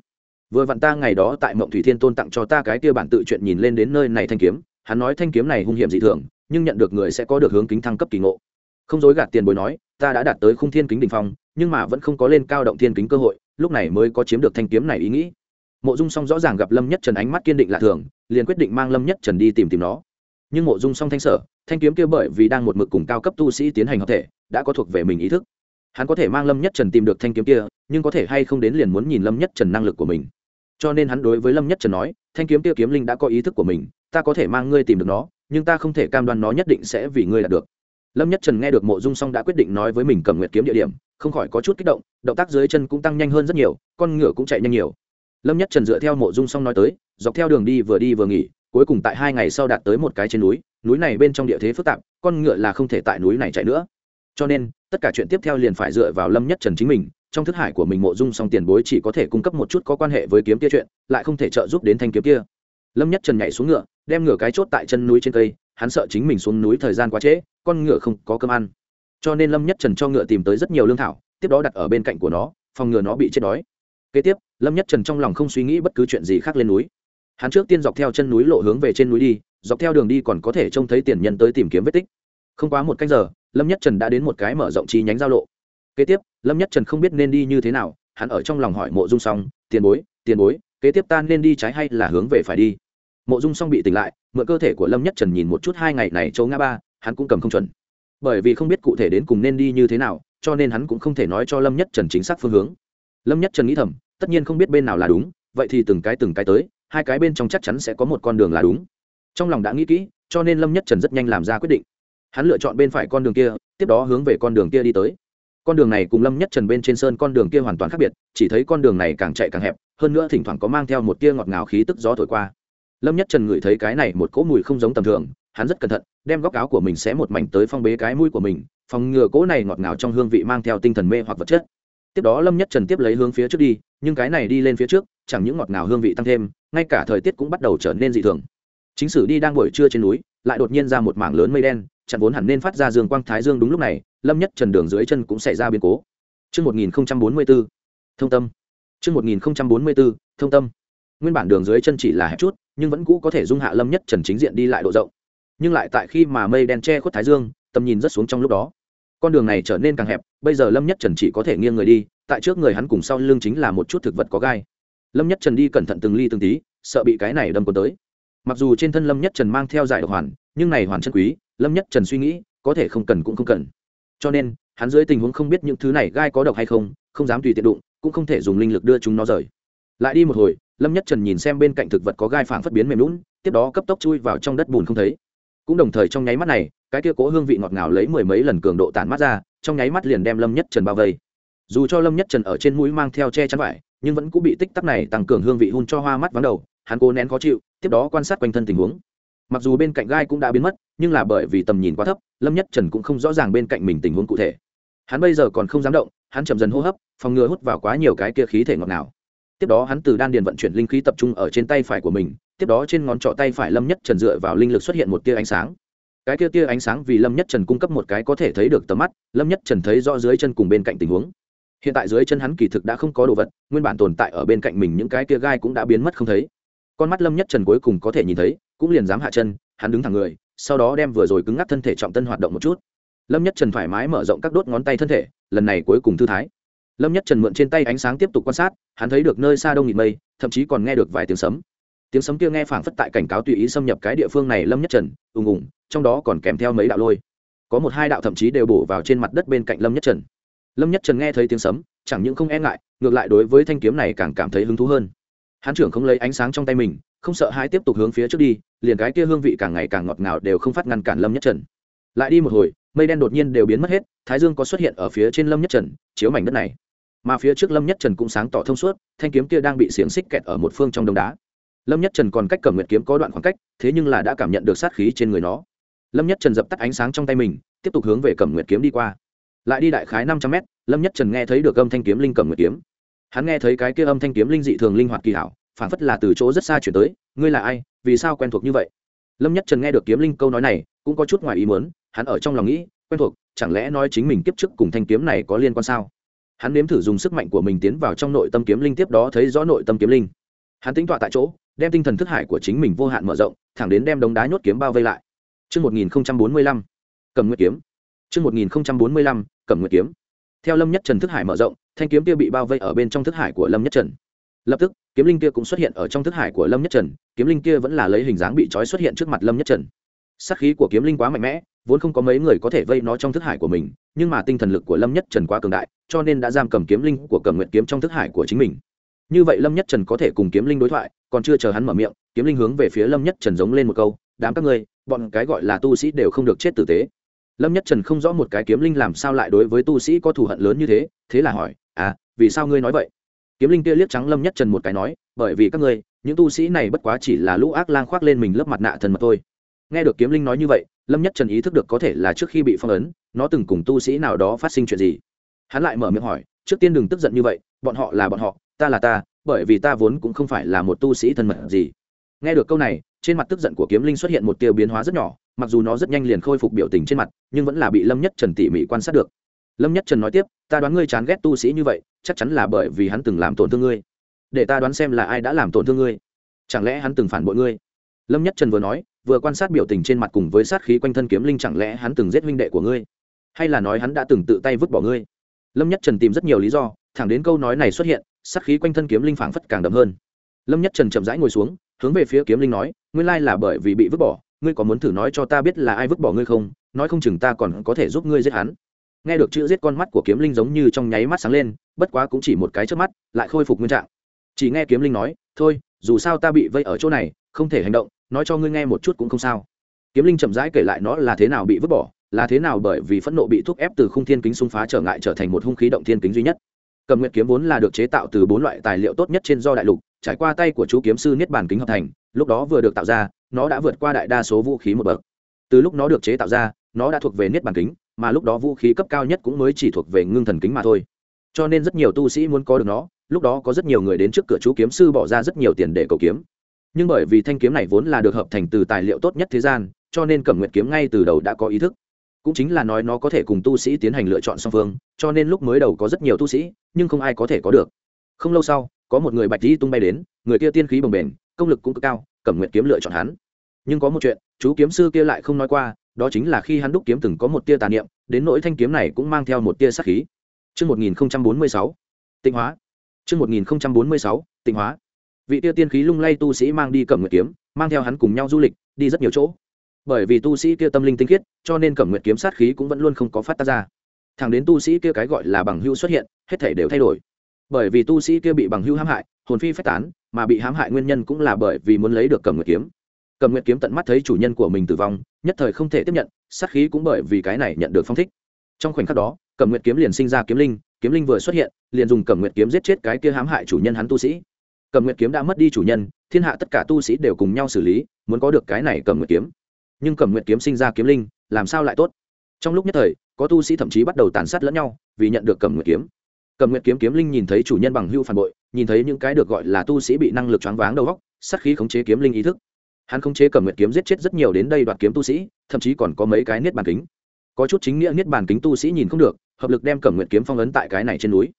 Vừa vặn ta ngày đó tại mộng thủy thiên tôn tặng cho ta cái kia bản tự chuyện nhìn lên đến nơi này thanh kiếm, hắn nói thanh kiếm này hung hiểm dị thường, nhưng nhận được người sẽ có được hướng kính thăng cấp kỳ ngộ. Không dối gạt tiền bối nói, ta đã đạt tới khung thiên kính đỉnh phong, nhưng mà vẫn không có lên cao động thiên kính cơ hội, lúc này mới có chiếm được thanh kiếm này ý nghĩ. Mộ dung song rõ ràng gặp lâm nhất trần ánh mắt kiên định lạ thường, liền quyết định mang lâm nhất trần đi tìm tìm nó. Nhưng mộ dung song thanh sở, thanh kiếm kia bởi vì đang một mực cùng cao cấp tu sĩ tiến hành hợp thể, đã có thuộc về mình ý thức. Hắn có thể mang lâm nhất trần tìm được thanh kiếm kia, nhưng có thể hay không đến liền muốn nhìn lâm nhất trần năng lực của mình. Cho nên hắn đối với lâm nhất trần nói, thanh kiếm kia kiếm linh đã có ý thức của mình, ta có thể mang ngươi tìm được nó nhưng ta không thể cam đoan nó nhất định sẽ vì ngươi đạt được. Lâm nhất trần nghe được mộ dung song đã quyết định nói với mình cầm nguyệt kiếm địa điểm, không khỏi có chút kích động động tác dưới chân cũng tăng nhanh hơn rất nhiều, con ngựa cũng chạy nhanh nhiều. Lâm nhất trần dựa theo mộ dung song nói tới, dọc theo đường đi vừa đi vừa nghỉ, cuối cùng tại hai ngày sau đạt tới một cái trên núi núi này bên trong địa thế phức tạp, con ngựa là không thể tại núi này chạy nữa. Cho nên, tất cả chuyện tiếp theo liền phải dựa vào lâm nhất trần chính mình, trong thức hải của mình mộ dung song tiền bối chỉ có thể cung cấp một chút có quan hệ với kiếm kia chuyện, lại không thể trợ giúp đến thanh kiếm kia. Lâm nhất trần nhảy xuống ngựa đem ngựa cái chốt tại chân núi trên cây, hắn sợ chính mình xuống núi thời gian quá trễ, con ngựa không có cơm ăn. Cho nên lâm nhất trần cho ngựa tìm tới rất nhiều lương thảo, tiếp đó đặt ở bên cạnh của nó, phòng ngừa nó bị chết đói. Kế tiếp, lâm nhất trần trong lòng không suy nghĩ bất cứ chuyện gì khác lên núi. Hắn trước tiên dọc theo chân núi lộ hướng về trên núi đi, dọc theo đường đi còn có thể trông thấy tiền nhân tới tìm kiếm vết tích. Không quá một canh giờ, lâm nhất trần đã đến một cái mở rộng chi nhánh giao lộ. Kế tiếp, lâm nhất trần không biết nên đi như thế nào, hắn ở trong lòng hỏi mộ dung xong, tiền bối tiền bối, kế tiếp ta nên đi trái hay là hướng về phải đi? mộ dung song bị tỉnh lại, mượn cơ thể của lâm nhất trần nhìn một chút hai ngày này châu ngã ba, hắn cũng cầm không chuẩn. Bởi vì không biết cụ thể đến cùng nên đi như thế nào, cho nên hắn cũng không thể nói cho lâm nhất trần chính xác phương hướng. Lâm nhất trần nghĩ thầm, tất nhiên không biết bên nào là đúng, vậy thì từng cái từng cái tới, hai cái bên trong chắc chắn sẽ có một con đường là đúng. Trong lòng đã nghĩ kỹ, cho nên lâm nhất trần rất nhanh làm ra quyết định. Hắn lựa chọn bên phải con đường kia, tiếp đó hướng về con đường kia đi tới. Con đường này cùng lâm nhất trần bên trên sơn con đường kia hoàn toàn khác biệt, chỉ thấy con đường này càng chạy càng hẹp, hơn nữa thỉnh thoảng có mang theo một tia ngọt ngào khí tức gió thổi qua lâm nhất trần ngửi thấy cái này một cỗ mùi không giống tầm thường hắn rất cẩn thận đem góc áo của mình sẽ một mảnh tới phong bế cái mũi của mình phòng ngừa cỗ này ngọt ngào trong hương vị mang theo tinh thần mê hoặc vật chất tiếp đó lâm nhất trần tiếp lấy hướng phía trước đi nhưng cái này đi lên phía trước chẳng những ngọt ngào hương vị tăng thêm ngay cả thời tiết cũng bắt đầu trở nên dị thường chính sử đi đang buổi trưa trên núi lại đột nhiên ra một mảng lớn mây đen chặn vốn hẳn nên phát ra dương quang thái dương đúng lúc này lâm nhất trần đường dưới chân cũng xảy ra biến cố Trước 1044, thông tâm. Trước 1044, thông tâm. Nguyên bản đường dưới chân chỉ là hẹp chút, nhưng vẫn cũ có thể dung hạ lâm nhất trần chính diện đi lại độ rộng. Nhưng lại tại khi mà mây đen che khuất thái dương, tầm nhìn rất xuống trong lúc đó. Con đường này trở nên càng hẹp, bây giờ lâm nhất trần chỉ có thể nghiêng người đi, tại trước người hắn cùng sau lưng chính là một chút thực vật có gai. Lâm nhất trần đi cẩn thận từng ly từng tí, sợ bị cái này đâm cuốn tới. Mặc dù trên thân lâm nhất trần mang theo giải độc hoàn, nhưng này hoàn chân quý, lâm nhất trần suy nghĩ, có thể không cần cũng không cần. Cho nên, hắn dưới tình huống không biết những thứ này gai có độc hay không không dám tùy tiện đụng, cũng không thể dùng linh lực đưa chúng nó rời. Lại đi một hồi lâm nhất trần nhìn xem bên cạnh thực vật có gai phảng phất biến mềm lún, tiếp đó cấp tốc chui vào trong đất bùn không thấy. Cũng đồng thời trong nháy mắt này, cái kia cố hương vị ngọt ngào lấy mười mấy lần cường độ tản mắt ra, trong nháy mắt liền đem lâm nhất trần bao vây. Dù cho lâm nhất trần ở trên mũi mang theo che chắn vải, nhưng vẫn cũng bị tích tắc này tăng cường hương vị hun cho hoa mắt vắng đầu, hắn cố nén khó chịu, tiếp đó quan sát quanh thân tình huống. Mặc dù bên cạnh gai cũng đã biến mất, nhưng là bởi vì tầm nhìn quá thấp, lâm nhất trần cũng không rõ ràng bên cạnh mình tình huống cụ thể. Hắn bây giờ còn không dám động, hắn chậm dần hô hấp, phòng ngừa hút vào quá nhiều cái kia khí thể ngọt ngào tiếp đó hắn từ đan điền vận chuyển linh khí tập trung ở trên tay phải của mình, tiếp đó trên ngón trỏ tay phải lâm nhất trần dựa vào linh lực xuất hiện một tia ánh sáng. Cái tia tia ánh sáng vì lâm nhất trần cung cấp một cái có thể thấy được tầm mắt, lâm nhất trần thấy rõ dưới chân cùng bên cạnh tình huống. Hiện tại dưới chân hắn kỳ thực đã không có đồ vật, nguyên bản tồn tại ở bên cạnh mình những cái tia gai cũng đã biến mất không thấy. Con mắt lâm nhất trần cuối cùng có thể nhìn thấy, cũng liền dám hạ chân, hắn đứng thẳng người, sau đó đem vừa rồi cứng ngắc thân thể trọng tân hoạt động một chút. Lâm nhất trần thoải mái mở rộng các đốt ngón tay thân thể, lần này cuối cùng thư thái lâm nhất trần mượn trên tay ánh sáng tiếp tục quan sát, hắn thấy được nơi xa đông nghịt mây, thậm chí còn nghe được vài tiếng sấm. Tiếng sấm kia nghe phảng phất tại cảnh cáo tùy ý xâm nhập cái địa phương này, lâm nhất trần, ùng ùng, trong đó còn kèm theo mấy đạo lôi. Có một hai đạo thậm chí đều bổ vào trên mặt đất bên cạnh lâm nhất trần. Lâm nhất trần nghe thấy tiếng sấm, chẳng những không e ngại, ngược lại đối với thanh kiếm này càng cảm thấy hứng thú hơn. Hắn trưởng không lấy ánh sáng trong tay mình, không sợ hãi tiếp tục hướng phía trước đi, liền cái kia hương vị càng ngày càng ngọt ngào đều không phát ngăn cản lâm nhất trần. Lại đi một hồi mây đen đột nhiên đều biến mất hết, thái dương có xuất hiện ở phía trên lâm nhất trần, chiếu mảnh đất này. Mà phía trước lâm nhất trần cũng sáng tỏ thông suốt, thanh kiếm kia đang bị xiềng xích kẹt ở một phương trong đống đá. Lâm nhất trần còn cách cầm nguyệt kiếm có đoạn khoảng cách, thế nhưng là đã cảm nhận được sát khí trên người nó. Lâm nhất trần dập tắt ánh sáng trong tay mình, tiếp tục hướng về cầm nguyệt kiếm đi qua. Lại đi đại khái năm trăm mét, lâm nhất trần nghe thấy được âm thanh kiếm linh cầm nguyệt kiếm. Hắn nghe thấy cái kia âm thanh kiếm linh dị thường linh hoạt kỳ hảo, phản phất là từ chỗ rất xa chuyển tới, ngươi là ai? Vì sao quen thuộc như vậy? Lâm nhất trần nghe được kiếm linh câu nói này, cũng có chút ngoài ý muốn hắn ở trong lòng nghĩ quen thuộc chẳng lẽ nói chính mình kiếp trước cùng thanh kiếm này có liên quan sao hắn nếm thử dùng sức mạnh của mình tiến vào trong nội tâm kiếm linh tiếp đó thấy rõ nội tâm kiếm linh hắn tính tọa tại chỗ đem tinh thần thức hải của chính mình vô hạn mở rộng thẳng đến đem đống đá nhốt kiếm bao vây lại Trước 1045, cầm nguyệt kiếm. Trước 1045, cầm nguyệt kiếm. Theo Lâm Nhất Trần thức hải mở rộng, thanh kiếm kia bị bao vây ở bên trong thức hải của Lâm Nhất Trần. Lập tức, kiếm linh kia cũng xuất hiện ở trong thức hải của Lâm Nhất Trần, kiếm linh kia vẫn là lấy hình dáng bị trói xuất hiện trước mặt Lâm Nhất Trần. Sát khí của kiếm linh quá mạnh mẽ, vốn không có mấy người có thể vây nó trong thức hải của mình, nhưng mà tinh thần lực của lâm nhất trần quá cường đại, cho nên đã giam cầm kiếm linh của cầm nguyện kiếm trong thức hải của chính mình. Như vậy lâm nhất trần có thể cùng kiếm linh đối thoại, còn chưa chờ hắn mở miệng, kiếm linh hướng về phía lâm nhất trần giống lên một câu, đám các ngươi, bọn cái gọi là tu sĩ đều không được chết tử tế. Lâm nhất trần không rõ một cái kiếm linh làm sao lại đối với tu sĩ có thù hận lớn như thế thế là hỏi à vì sao ngươi nói vậy? Kiếm linh kia liếc trắng lâm nhất trần một cái nói, bởi vì các ngươi, những tu sĩ này bất quá chỉ là lũ ác lang khoác lên mình lớp mặt nạ thần mà thôi. Nghe được kiếm linh nói như vậy lâm nhất trần ý thức được có thể là trước khi bị phong ấn, nó từng cùng tu sĩ nào đó phát sinh chuyện gì? Hắn lại mở miệng hỏi, trước tiên đừng tức giận như vậy, bọn họ là bọn họ, ta là ta, bởi vì ta vốn cũng không phải là một tu sĩ thân mật gì. Nghe được câu này, trên mặt tức giận của kiếm linh xuất hiện một tiêu biến hóa rất nhỏ, mặc dù nó rất nhanh liền khôi phục biểu tình trên mặt, nhưng vẫn là bị lâm nhất trần tỉ mỉ quan sát được. Lâm nhất trần nói tiếp, ta đoán ngươi chán ghét tu sĩ như vậy, chắc chắn là bởi vì hắn từng làm tổn thương ngươi. Để ta đoán xem là ai đã làm tổn thương ngươi. Chẳng lẽ hắn từng phản bội ngươi? lâm nhất trần vừa nói, vừa quan sát biểu tình trên mặt cùng với sát khí quanh thân kiếm linh chẳng lẽ hắn từng giết huynh đệ của ngươi? Hay là nói hắn đã từng tự tay vứt bỏ ngươi? Lâm nhất trần tìm rất nhiều lý do, thẳng đến câu nói này xuất hiện, sát khí quanh thân kiếm linh phảng phất càng đậm hơn. Lâm nhất trần chậm rãi ngồi xuống, hướng về phía kiếm linh nói Ngươi lai là bởi vì bị vứt bỏ, ngươi có muốn thử nói cho ta biết là ai vứt bỏ ngươi không? Nói không chừng ta còn có thể giúp ngươi giết hắn. Nghe được chữ giết con mắt của kiếm linh giống như trong nháy mắt sáng lên, bất quá cũng chỉ một cái trước mắt, lại khôi phục nguyên trạng. Chỉ nghe kiếm linh nói, thôi dù sao ta bị vây ở chỗ này, không thể hành động, nói cho ngươi nghe một chút cũng không sao. Kiếm linh chậm rãi kể lại nó là thế nào bị vứt bỏ, là thế nào bởi vì phẫn nộ bị thúc ép từ khung thiên kính xung phá trở ngại trở thành một hung khí động thiên kính duy nhất. Cầm nguyện kiếm vốn là được chế tạo từ bốn loại tài liệu tốt nhất trên do đại lục, trải qua tay của chú kiếm sư niết bàn kính hợp thành, lúc đó vừa được tạo ra, nó đã vượt qua đại đa số vũ khí một bậc. Từ lúc nó được chế tạo ra, nó đã thuộc về niết bàn kính, mà lúc đó vũ khí cấp cao nhất cũng mới chỉ thuộc về ngưng thần kính mà thôi. Cho nên rất nhiều tu sĩ muốn có được nó lúc đó có rất nhiều người đến trước cửa chú kiếm sư bỏ ra rất nhiều tiền để cầu kiếm. Nhưng bởi vì thanh kiếm này vốn là được hợp thành từ tài liệu tốt nhất thế gian cho nên cẩm nguyệt kiếm ngay từ đầu đã có ý thức. Cũng chính là nói nó có thể cùng tu sĩ tiến hành lựa chọn song phương cho nên lúc mới đầu có rất nhiều tu sĩ nhưng không ai có thể có được. Không lâu sau có một người bạch di tung bay đến người kia tiên khí bồng bềnh công lực cũng cực cao cẩm nguyệt kiếm lựa chọn hắn. Nhưng có một chuyện chú kiếm sư kia lại không nói qua đó chính là khi hắn đúc kiếm từng có một tia tà niệm đến nỗi thanh kiếm này cũng mang theo một tia sát khí. Trước 1046, tinh hóa. Trước 1046, tịnh hóa. Vị tiêu tiên khí lung lay tu sĩ mang đi Cẩm Nguyệt kiếm, mang theo hắn cùng nhau du lịch, đi rất nhiều chỗ. Bởi vì tu sĩ kia tâm linh tinh khiết, cho nên Cẩm Nguyệt kiếm sát khí cũng vẫn luôn không có phát tác ra. Thẳng đến tu sĩ kia cái gọi là bằng Hưu xuất hiện, hết thảy đều thay đổi. Bởi vì tu sĩ kia bị bằng Hưu hãm hại, hồn phi phách tán, mà bị hãm hại nguyên nhân cũng là bởi vì muốn lấy được Cẩm Nguyệt kiếm. Cẩm Nguyệt kiếm tận mắt thấy chủ nhân của mình tử vong, nhất thời không thể tiếp nhận, sát khí cũng bởi vì cái này nhận được phong thích. Trong khoảnh khắc đó, Cẩm Nguyệt kiếm liền sinh ra kiếm linh, kiếm linh vừa xuất hiện liền dùng cẩm nguyệt kiếm giết chết cái kia hãm hại chủ nhân hắn tu sĩ. Cẩm nguyệt kiếm đã mất đi chủ nhân thiên hạ tất cả tu sĩ đều cùng nhau xử lý muốn có được cái này cẩm nguyệt kiếm. Nhưng cẩm nguyệt kiếm sinh ra kiếm linh làm sao lại tốt? Trong lúc nhất thời có tu sĩ thậm chí bắt đầu tàn sát lẫn nhau vì nhận được cẩm nguyệt kiếm. Cẩm nguyệt kiếm kiếm linh nhìn thấy chủ nhân bằng hưu phản bội nhìn thấy những cái được gọi là tu sĩ bị năng lực choáng váng đầu óc, sát khí khống chế kiếm linh ý thức. Hắn khống chế cẩm nguyệt kiếm giết chết rất nhiều đến đây đoạt kiếm tu sĩ thậm chí còn có mấy cái niết bàn kính có chút chính nghĩa niết bàn kính tu sĩ nhìn không được, hợp lực đem cẩm nguyện kiếm phong ấn tại cái này trên núi.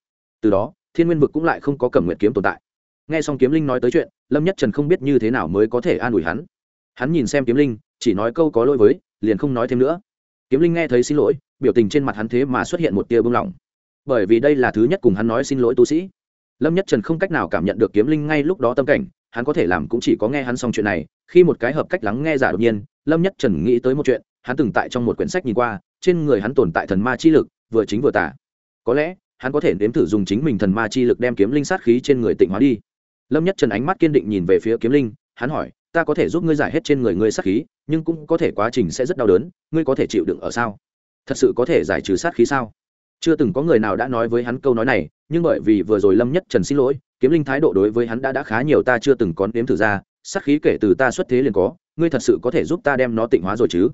Từ đó, thiên nguyên vực cũng lại không có cẩm nguyện kiếm tồn tại. Nghe xong kiếm linh nói tới chuyện, lâm nhất trần không biết như thế nào mới có thể an ủi hắn. Hắn nhìn xem kiếm linh, chỉ nói câu có lỗi với, liền không nói thêm nữa. Kiếm linh nghe thấy xin lỗi, biểu tình trên mặt hắn thế mà xuất hiện một tia bưng lỏng. Bởi vì đây là thứ nhất cùng hắn nói xin lỗi tu sĩ. Lâm nhất trần không cách nào cảm nhận được kiếm linh ngay lúc đó tâm cảnh, hắn có thể làm cũng chỉ có nghe hắn xong chuyện này, khi một cái hợp cách lắng nghe giả đột nhiên, lâm nhất trần nghĩ tới một chuyện hắn từng tại trong một quyển sách nhìn qua, trên người hắn tồn tại thần ma chi lực, vừa chính vừa tả có lẽ, hắn có thể nếm thử dùng chính mình thần ma chi lực đem kiếm linh sát khí trên người tịnh hóa đi. Lâm nhất trần ánh mắt kiên định nhìn về phía kiếm linh, hắn hỏi, ta có thể giúp ngươi giải hết trên người ngươi sát khí, nhưng cũng có thể quá trình sẽ rất đau đớn, ngươi có thể chịu đựng ở sao? Thật sự có thể giải trừ sát khí sao? Chưa từng có người nào đã nói với hắn câu nói này, nhưng bởi vì vừa rồi lâm nhất trần xin lỗi, kiếm linh thái độ đối với hắn đã đã khá nhiều, ta chưa từng có nếm thử ra, sát khí kể từ ta xuất thế liền có, ngươi thật sự có thể giúp ta đem nó tịnh hóa rồi chứ?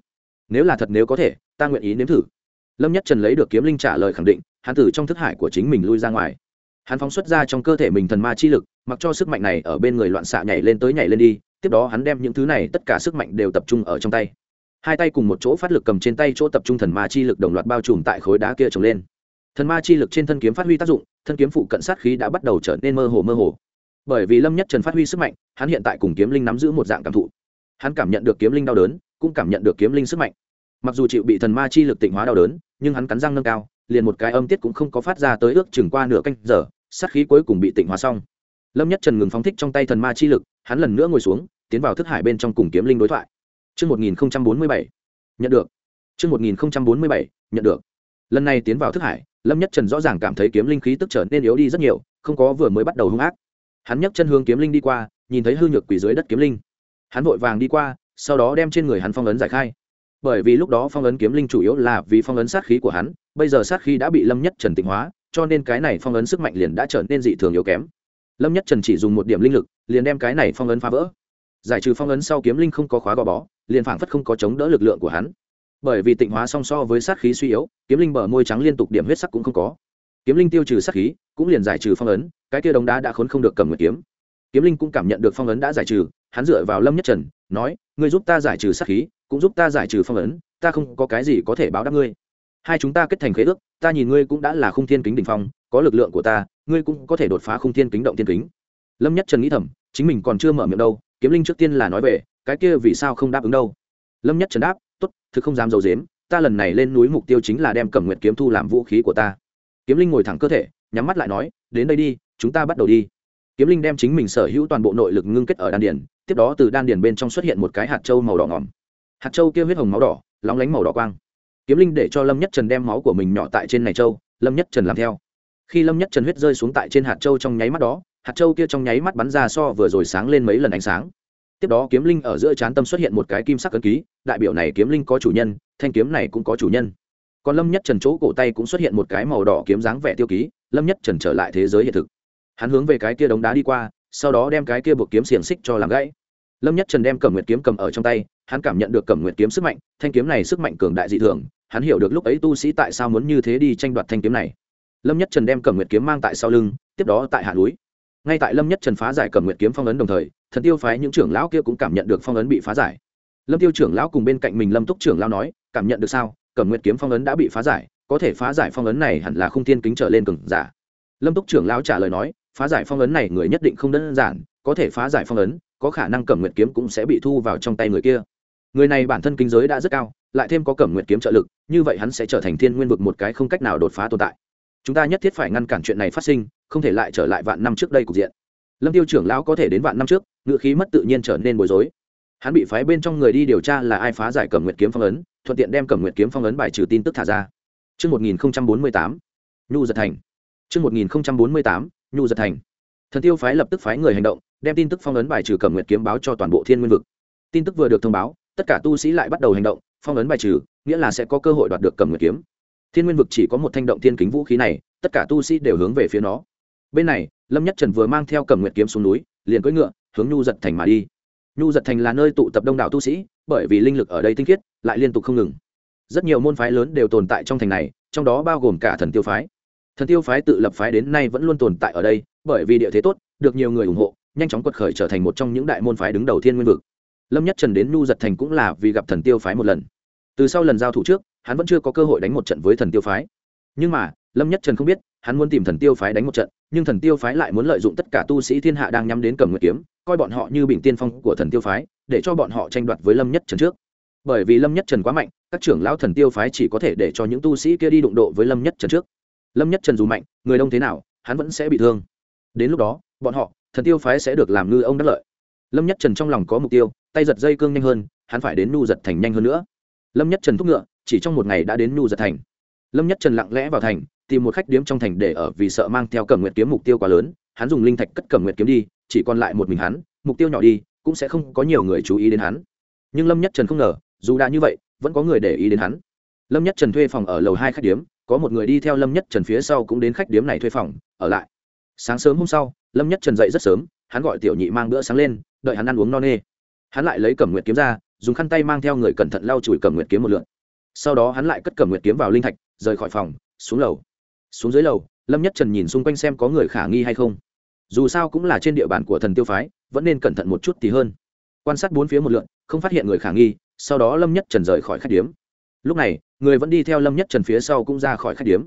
nếu là thật nếu có thể, ta nguyện ý nếm thử. Lâm nhất trần lấy được kiếm linh trả lời khẳng định, hắn từ trong thức hải của chính mình lui ra ngoài. Hắn phóng xuất ra trong cơ thể mình thần ma chi lực, mặc cho sức mạnh này ở bên người loạn xạ nhảy lên tới nhảy lên đi, tiếp đó hắn đem những thứ này tất cả sức mạnh đều tập trung ở trong tay. Hai tay cùng một chỗ phát lực cầm trên tay chỗ tập trung thần ma chi lực đồng loạt bao trùm tại khối đá kia trồng lên. Thần ma chi lực trên thân kiếm phát huy tác dụng, thân kiếm phụ cận sát khí đã bắt đầu trở nên mơ hồ mơ hồ. Bởi vì lâm nhất trần phát huy sức mạnh, hắn hiện tại cùng kiếm linh nắm giữ một dạng cảm thụ. Hắn cảm nhận được kiếm linh đau đớn cũng cảm nhận được kiếm linh sức mạnh mặc dù chịu bị thần ma chi lực tịnh hóa đau đớn nhưng hắn cắn răng nâng cao liền một cái âm tiết cũng không có phát ra tới ước chừng qua nửa canh giờ sát khí cuối cùng bị tịnh hóa xong lâm nhất trần ngừng phóng thích trong tay thần ma chi lực hắn lần nữa ngồi xuống tiến vào thức hải bên trong cùng kiếm linh đối thoại Trước 1047, nhận được. Trước 1047, nhận được. Lần này tiến vào thức hải, Lâm Nhất Trần rõ ràng cảm thấy kiếm linh khí tức trở nên yếu đi rất nhiều, không có vừa mới bắt đầu hung ác. Hắn nhấc chân hướng kiếm linh đi qua, nhìn thấy hư nhược quỷ dưới đất kiếm linh. Hắn vội vàng đi qua, sau đó đem trên người hắn phong ấn giải khai. Bởi vì lúc đó phong ấn kiếm linh chủ yếu là vì phong ấn sát khí của hắn, bây giờ sát khí đã bị lâm nhất trần tịnh hóa, cho nên cái này phong ấn sức mạnh liền đã trở nên dị thường yếu kém. Lâm nhất trần chỉ dùng một điểm linh lực, liền đem cái này phong ấn phá vỡ. Giải trừ phong ấn sau kiếm linh không có khóa gò bó, liền phảng phất không có chống đỡ lực lượng của hắn. Bởi vì tịnh hóa song so với sát khí suy yếu, kiếm linh bờ môi trắng liên tục điểm huyết sắc cũng không có. Kiếm linh tiêu trừ sát khí, cũng liền giải trừ phong ấn, cái kia đống đá đã khốn không được cầm ngự kiếm. Kiếm linh cũng cảm nhận được phong ấn đã giải trừ hắn dựa vào lâm nhất trần, nói, ngươi giúp ta giải trừ sát khí, cũng giúp ta giải trừ phong ấn, ta không có cái gì có thể báo đáp ngươi. Hai chúng ta kết thành khế ước, ta nhìn ngươi cũng đã là khung thiên kính đ ỉ n h phong, có lực lượng của ta, ngươi cũng có thể đột phá khung thiên kính động thiên kính. Lâm nhất trần nghĩ thầm, chính mình còn chưa mở miệng đâu, kiếm linh trước tiên là nói về, cái kia vì sao không đáp ứng đâu? Lâm nhất trần đáp t ố t thực không dám d i ấ u dếm ta lần này lên núi mục tiêu chính là đem cẩm nguyệt kiếm thu làm vũ khí của ta. Kiếm linh ngồi thẳng cơ thể, nhắm mắt lại nói, đến đây đi, chúng ta bắt đầu đi. Kiếm linh đem chính mình sở hữu toàn bộ nội lực ngưng kết ở đan điền tiếp đó từ đan điền bên trong xuất hiện một cái hạt châu màu đỏ ngòm. Hạt châu kia huyết hồng máu đỏ lóng lánh màu đỏ quang. Kiếm linh để cho lâm nhất trần đem máu của mình nhỏ tại trên này châu, lâm nhất trần làm theo. Khi lâm nhất trần huyết rơi xuống tại trên hạt châu trong nháy mắt đó hạt châu kia trong nháy mắt bắn ra so vừa rồi sáng lên mấy lần ánh sáng. Tiếp đó kiếm linh ở giữa trán tâm xuất hiện một cái kim sắc cấn ký đại biểu này kiếm linh có chủ nhân thanh kiếm này cũng có chủ nhân. Còn lâm nhất trần chỗ cổ tay cũng xuất hiện một cái màu đỏ kiếm dáng vẻ tiêu ký lâm nhất trần trở lại thế giới hiện thực. Hắn hướng về cái kia đống đá đi qua sau đó đem cái kia buộc kiếm xiềng xích cho làm gãy lâm nhất trần đem cẩm nguyệt kiếm cầm ở trong tay, hắn cảm nhận được cẩm nguyệt kiếm sức mạnh, thanh kiếm này sức mạnh cường đại dị thường, hắn hiểu được lúc ấy tu sĩ tại sao muốn như thế đi tranh đoạt thanh kiếm này. Lâm nhất trần đem cẩm nguyệt kiếm mang tại sau lưng, tiếp đó tại hạ núi. Ngay tại lâm nhất trần phá giải cẩm nguyệt kiếm phong ấn đồng thời, thần tiêu phái những trưởng lão kia cũng cảm nhận được phong ấn bị phá giải. Lâm tiêu trưởng lão cùng bên cạnh mình lâm túc trưởng lão nói, cảm nhận được sao? Cẩm nguyệt kiếm phong ấn đã bị phá giải, có thể phá giải phong ấn này hẳn là không thiên kính trở lên cường giả. Lâm túc trưởng lão trả lời nói, phá giải phong ấn này người nhất định không đơn giản, có thể phá giải phong ấn có khả năng cẩm nguyệt kiếm cũng sẽ bị thu vào trong tay người kia. Người này bản thân kinh giới đã rất cao lại thêm có cẩm nguyệt kiếm trợ lực như vậy hắn sẽ trở thành thiên nguyên vực một cái không cách nào đột phá tồn tại. Chúng ta nhất thiết phải ngăn cản chuyện này phát sinh không thể lại trở lại vạn năm trước đây cục diện. Lâm tiêu trưởng lão có thể đến vạn năm trước ngựa khí mất tự nhiên trở nên bối rối. Hắn bị phái bên trong người đi điều tra là ai phá giải cẩm nguyệt kiếm phong ấn thuận tiện đem cẩm nguyệt kiếm phong ấn bài trừ tin tức thả ra. Trước 1048, Nhu Giật Thành. Trước 1048, Nhu Giật Thành. Thần tiêu phái lập tức phái người hành động, đem tin tức phong ấn bài trừ cầm nguyệt kiếm báo cho toàn bộ thiên nguyên vực. Tin tức vừa được thông báo, tất cả tu sĩ lại bắt đầu hành động, phong ấn bài trừ, nghĩa là sẽ có cơ hội đoạt được cầm nguyệt kiếm. Thiên nguyên vực chỉ có một thanh động thiên kính vũ khí này, tất cả tu sĩ đều hướng về phía nó. Bên này, lâm nhất trần vừa mang theo cầm nguyệt kiếm xuống núi, liền cưỡi ngựa, hướng nhu giật thành mà đi. Nhu giật thành là nơi tụ tập đông đảo tu sĩ, bởi vì linh lực ở đây tinh khiết, lại liên tục không ngừng. Rất nhiều môn phái lớn đều tồn tại trong thành này, trong đó bao gồm cả thần tiêu phái. Thần tiêu phái tự lập phái đến nay vẫn luôn tồn tại ở đây, bởi vì địa thế tốt, được nhiều người ủng hộ nhanh chóng quật khởi trở thành một trong những đại môn phái đứng đầu thiên nguyên vực. Lâm nhất trần đến nu giật thành cũng là vì gặp thần tiêu phái một lần. Từ sau lần giao thủ trước, hắn vẫn chưa có cơ hội đánh một trận với thần tiêu phái. Nhưng mà, lâm nhất trần không biết, hắn muốn tìm thần tiêu phái đánh một trận, nhưng thần tiêu phái lại muốn lợi dụng tất cả tu sĩ thiên hạ đang nhắm đến cầm nguyệt kiếm, coi bọn họ như bình tiên phong của thần tiêu phái, để cho bọn họ tranh đoạt với lâm nhất trần trước. Bởi vì lâm nhất trần quá mạnh, các trưởng lão thần tiêu phái chỉ có thể để cho những tu sĩ kia đi đụng độ với lâm nhất trần trước. Lâm nhất trần dù mạnh, người đông thế nào, hắn vẫn sẽ bị thương. Đến lúc đó, bọn họ thần tiêu phái sẽ được làm ngư ông đắc lợi. Lâm nhất trần trong lòng có mục tiêu, tay giật dây cương nhanh hơn, hắn phải đến nu giật thành nhanh hơn nữa. Lâm nhất trần thúc ngựa, chỉ trong một ngày đã đến nu giật thành. Lâm nhất trần lặng lẽ vào thành, tìm một khách điếm trong thành để ở vì sợ mang theo cẩm nguyệt kiếm mục tiêu quá lớn, hắn dùng linh thạch cất cẩm nguyệt kiếm đi, chỉ còn lại một mình hắn, mục tiêu nhỏ đi, cũng sẽ không có nhiều người chú ý đến hắn. Nhưng lâm nhất trần không ngờ, dù đã như vậy, vẫn có người để ý đến hắn. Lâm nhất trần thuê phòng ở lầu hai khách điếm, có một người đi theo lâm nhất trần phía sau cũng đến khách điếm này thuê phòng, ở lại sáng sớm hôm sau, lâm nhất trần dậy rất sớm, hắn gọi tiểu nhị mang bữa sáng lên, đợi hắn ăn uống no nê. Hắn lại lấy cẩm nguyệt kiếm ra, dùng khăn tay mang theo người cẩn thận lau chùi cẩm nguyệt kiếm một lượn. Sau đó hắn lại cất cẩm nguyệt kiếm vào linh thạch, rời khỏi phòng, xuống lầu. Xuống dưới lầu, lâm nhất trần nhìn xung quanh xem có người khả nghi hay không. Dù sao cũng là trên địa bàn của thần tiêu phái, vẫn nên cẩn thận một chút thì hơn. Quan sát bốn phía một lượn, không phát hiện người khả nghi, sau đó lâm nhất trần rời khỏi khách điếm. Lúc này, người vẫn đi theo lâm nhất trần phía sau cũng ra khỏi khách điếm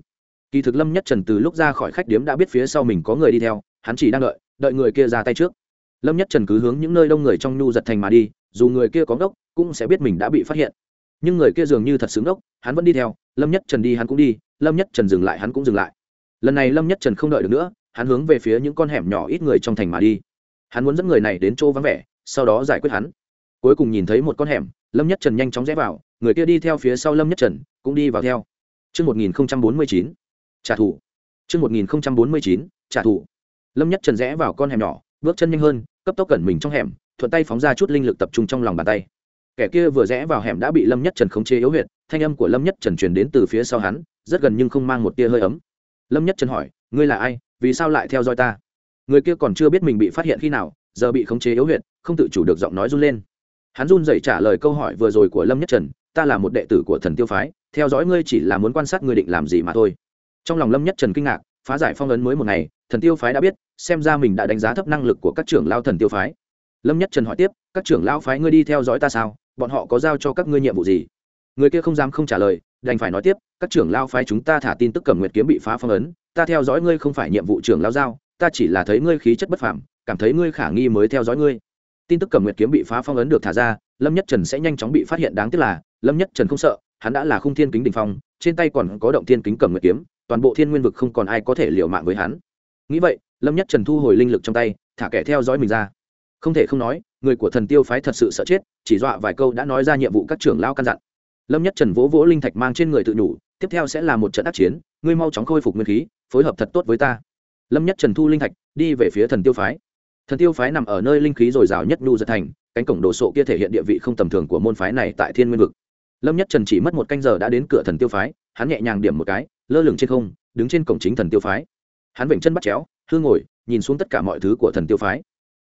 kỳ thực lâm nhất trần từ lúc ra khỏi khách điếm đã biết phía sau mình có người đi theo hắn chỉ đang đợi đợi người kia ra tay trước. Lâm nhất trần cứ hướng những nơi đông người trong nhu giật thành mà đi dù người kia có ngốc cũng sẽ biết mình đã bị phát hiện. Nhưng người kia dường như thật xứng ngốc hắn vẫn đi theo lâm nhất trần đi hắn cũng đi lâm nhất trần dừng lại hắn cũng dừng lại. Lần này lâm nhất trần không đợi được nữa hắn hướng về phía những con hẻm nhỏ ít người trong thành mà đi. Hắn muốn dẫn người này đến chỗ vắng vẻ sau đó giải quyết hắn. Cuối cùng nhìn thấy một con hẻm lâm nhất trần nhanh chóng rẽ vào người kia đi theo phía sau lâm nhất trần cũng đi vào theo. Trước 1049, trả thù mươi chín trả thù. Lâm Nhất Trần rẽ vào con hẻm nhỏ, bước chân nhanh hơn, cấp tốc cẩn mình trong hẻm, thuận tay phóng ra chút linh lực tập trung trong lòng bàn tay. Kẻ kia vừa rẽ vào hẻm đã bị Lâm Nhất Trần khống chế yếu huyệt, thanh âm của Lâm Nhất Trần truyền đến từ phía sau hắn, rất gần nhưng không mang một tia hơi ấm. Lâm Nhất Trần hỏi, ngươi là ai, vì sao lại theo dõi ta? Người kia còn chưa biết mình bị phát hiện khi nào, giờ bị khống chế yếu huyệt, không tự chủ được giọng nói run lên. Hắn run rẩy trả lời câu hỏi vừa rồi của Lâm Nhất Trần, ta là một đệ tử của Thần Tiêu phái, theo dõi ngươi chỉ là muốn quan sát ngươi định làm gì mà thôi trong lòng lâm nhất trần kinh ngạc, phá giải phong ấn mới một ngày, thần tiêu phái đã biết, xem ra mình đã đánh giá thấp năng lực của các trưởng lao thần tiêu phái. Lâm nhất trần hỏi tiếp, các trưởng lao phái ngươi đi theo dõi ta sao? Bọn họ có giao cho các ngươi nhiệm vụ gì? Người kia không dám không trả lời, đành phải nói tiếp, các trưởng lao phái chúng ta thả tin tức cầm nguyệt kiếm bị phá phong ấn, ta theo dõi ngươi không phải nhiệm vụ trưởng lao giao, ta chỉ là thấy ngươi khí chất bất phàm, cảm thấy ngươi khả nghi mới theo dõi ngươi. Tin tức cầm nguyệt kiếm bị phá phong ấn được thả ra, lâm nhất trần sẽ nhanh chóng bị phát hiện đáng tiếc là, lâm nhất trần không sợ, hắn đã là khung thiên kính đình phong, trên tay còn có động thiên kính cầm nguyệt kiếm toàn bộ thiên nguyên vực không còn ai có thể liều mạng với hắn. Nghĩ vậy, lâm nhất trần thu hồi linh lực trong tay, thả kẻ theo dõi mình ra. Không thể không nói, người của thần tiêu phái thật sự sợ chết, chỉ dọa vài câu đã nói ra nhiệm vụ các trưởng lao căn dặn. Lâm nhất trần vỗ vỗ linh thạch mang trên người tự nhủ, tiếp theo sẽ là một trận ác chiến, ngươi mau chóng khôi phục nguyên khí, phối hợp thật tốt với ta. Lâm nhất trần thu linh thạch, đi về phía thần tiêu phái. Thần tiêu phái nằm ở nơi linh khí dồi dào nhất nhu giật thành, cánh cổng đồ sộ kia thể hiện địa vị không tầm thường của môn phái này tại thiên nguyên vực. Lâm nhất trần chỉ mất một canh giờ đã đến cửa thần tiêu phái, hắn nhẹ nhàng điểm một cái lơ lửng trên không, đứng trên cổng chính thần tiêu phái. Hắn vểnh chân bắt chéo, hư ngồi, nhìn xuống tất cả mọi thứ của thần tiêu phái.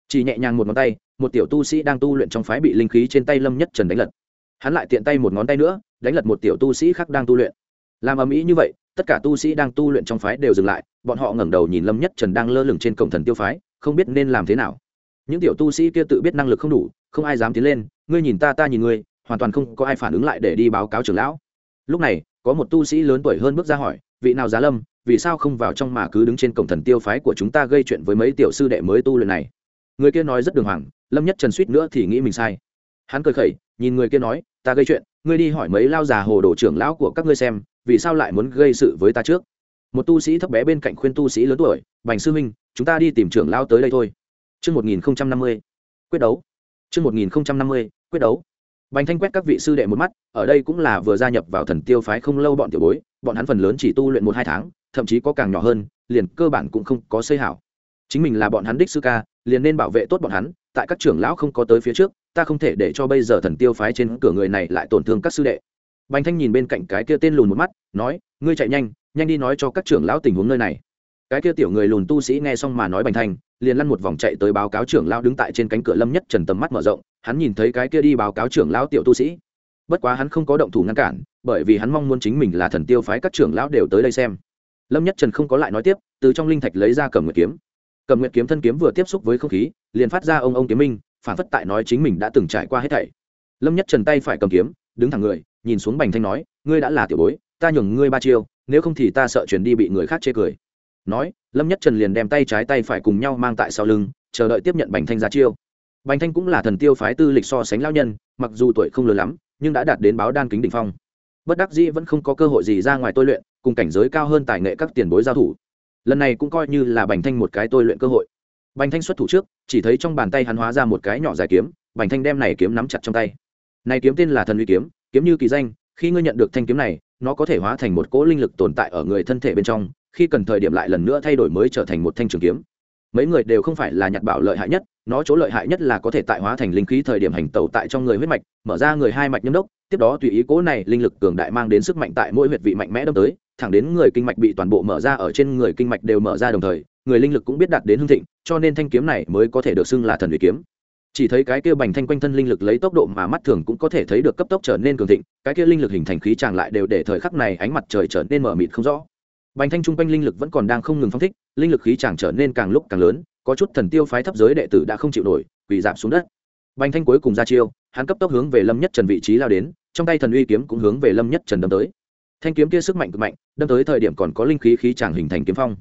Chỉ nhẹ nhàng một ngón tay, một tiểu tu sĩ đang tu luyện trong phái bị linh khí trên tay lâm nhất trần đánh lật. Hắn lại tiện tay một ngón tay nữa, đánh lật một tiểu tu sĩ khác đang tu luyện. Làm ầm ĩ như vậy, tất cả tu sĩ đang tu luyện trong phái đều dừng lại, bọn họ ngẩng đầu nhìn lâm nhất trần đang lơ lửng trên cổng thần tiêu phái, không biết nên làm thế nào. Những tiểu tu sĩ kia tự biết năng lực không đủ, không ai dám tiến lên, ngươi nhìn ta ta nhìn ngươi, hoàn toàn không có ai phản ứng lại để đi báo cáo trưởng lão. Lúc này có một tu sĩ lớn tuổi hơn bước ra hỏi, vị nào giá lâm, vì sao không vào trong mà cứ đứng trên cổng thần tiêu phái của chúng ta gây chuyện với mấy tiểu sư đệ mới tu luyện này người kia nói rất đường hoàng, lâm nhất trần suýt nữa thì nghĩ mình sai hắn cười khẩy, nhìn người kia nói, ta gây chuyện, ngươi đi hỏi mấy lao già hồ đồ trưởng lão của các ngươi xem, vì sao lại muốn gây sự với ta trước một tu sĩ thấp bé bên cạnh khuyên tu sĩ lớn tuổi, bành sư minh chúng ta đi tìm trưởng lao tới đây thôi trương một nghìn không trăm năm mươi, quyết đấu. trương một nghìn không trăm năm mươi, quyết đấu. Bành Thanh quét các vị sư đệ một mắt, ở đây cũng là vừa gia nhập vào thần tiêu phái không lâu bọn tiểu bối, bọn hắn phần lớn chỉ tu luyện một hai tháng, thậm chí có càng nhỏ hơn, liền cơ bản cũng không có xây hảo. Chính mình là bọn hắn đích sư ca, liền nên bảo vệ tốt bọn hắn, tại các trưởng lão không có tới phía trước, ta không thể để cho bây giờ thần tiêu phái trên cửa người này lại tổn thương các sư đệ. Bành Thanh nhìn bên cạnh cái kia tên lùn một mắt, nói, ngươi chạy nhanh, nhanh đi nói cho các trưởng lão tình huống nơi này cái kia tiểu người lùn tu sĩ nghe xong mà nói bành thành liền lăn một vòng chạy tới báo cáo trưởng lao đứng tại trên cánh cửa lâm nhất trần tầm mắt mở rộng, hắn nhìn thấy cái kia đi báo cáo trưởng lao tiểu tu sĩ. Bất quá hắn không có động thủ ngăn cản, bởi vì hắn mong muốn chính mình là thần tiêu phái các trưởng lão đều tới đây xem. Lâm nhất trần không có lại nói tiếp, từ trong linh thạch lấy ra cầm nguyệt kiếm. Cầm nguyệt kiếm thân kiếm vừa tiếp xúc với không khí, liền phát ra ông ông kiếm minh, phản phất tại nói chính mình đã từng trải qua hết thảy. Lâm nhất trần tay phải cầm kiếm, đứng thẳng người, nhìn xuống bành thanh nói, ngươi đã là tiểu bối, ta nhường ngươi ba chiêu, nếu không thì ta sợ chuyển đi bị người khác chê cười nói, lâm nhất trần liền đem tay trái tay phải cùng nhau mang tại sau lưng, chờ đợi tiếp nhận bành thanh ra chiêu. Bành thanh cũng là thần tiêu phái tư lịch so sánh lao nhân, mặc dù tuổi không lớn lắm, nhưng đã đạt đến báo đan kính đ ỉ n h phong. Bất đắc dĩ vẫn không có cơ hội gì ra ngoài tôi luyện, cùng cảnh giới cao hơn tài nghệ các tiền bối giao thủ. Lần này cũng coi như là bành thanh một cái tôi luyện cơ hội. Bành thanh xuất thủ trước, chỉ thấy trong bàn tay hắn hóa ra một cái nhỏ dài kiếm, bành thanh đem này kiếm nắm chặt trong tay. Này kiếm tên là thần uy kiếm kiếm như kỳ danh, khi ngươi nhận được thanh kiếm này, nó có thể hóa thành một cỗ linh lực tồn tại ở người thân thể bên trong khi cần thời điểm lại lần nữa thay đổi mới trở thành một thanh trường kiếm. Mấy người đều không phải là nhặt bảo lợi hại nhất, nó chỗ lợi hại nhất là có thể tại hóa thành linh khí thời điểm hành tẩu tại trong người huyết mạch, mở ra người hai mạch nhâm đốc, tiếp đó tùy ý cố này linh lực cường đại mang đến sức mạnh tại mỗi huyệt vị mạnh mẽ đâm tới, thẳng đến người kinh mạch bị toàn bộ mở ra ở trên người kinh mạch đều mở ra đồng thời, người linh lực cũng biết đạt đến hưng thịnh, cho nên thanh kiếm này mới có thể được xưng là thần uy kiếm. Chỉ thấy cái kia bành thanh quanh thân linh lực lấy tốc độ mà mắt thường cũng có thể thấy được cấp tốc trở nên cường thịnh, cái kia linh lực hình thành khí tràng lại đều để thời khắc này ánh mặt trời trở nên mở mịt không rõ. Bành Thanh trung quanh linh lực vẫn còn đang không ngừng phóng thích, linh lực khí chàng trở nên càng lúc càng lớn, có chút thần tiêu phái thấp giới đệ tử đã không chịu nổi, quỳ giảm xuống đất. Bành Thanh cuối cùng ra chiêu, hắn cấp tốc hướng về Lâm Nhất Trần vị trí lao đến, trong tay thần uy kiếm cũng hướng về Lâm Nhất Trần đâm tới. Thanh kiếm kia sức mạnh cực mạnh, đâm tới thời điểm còn có linh khí khí chàng hình thành kiếm phong.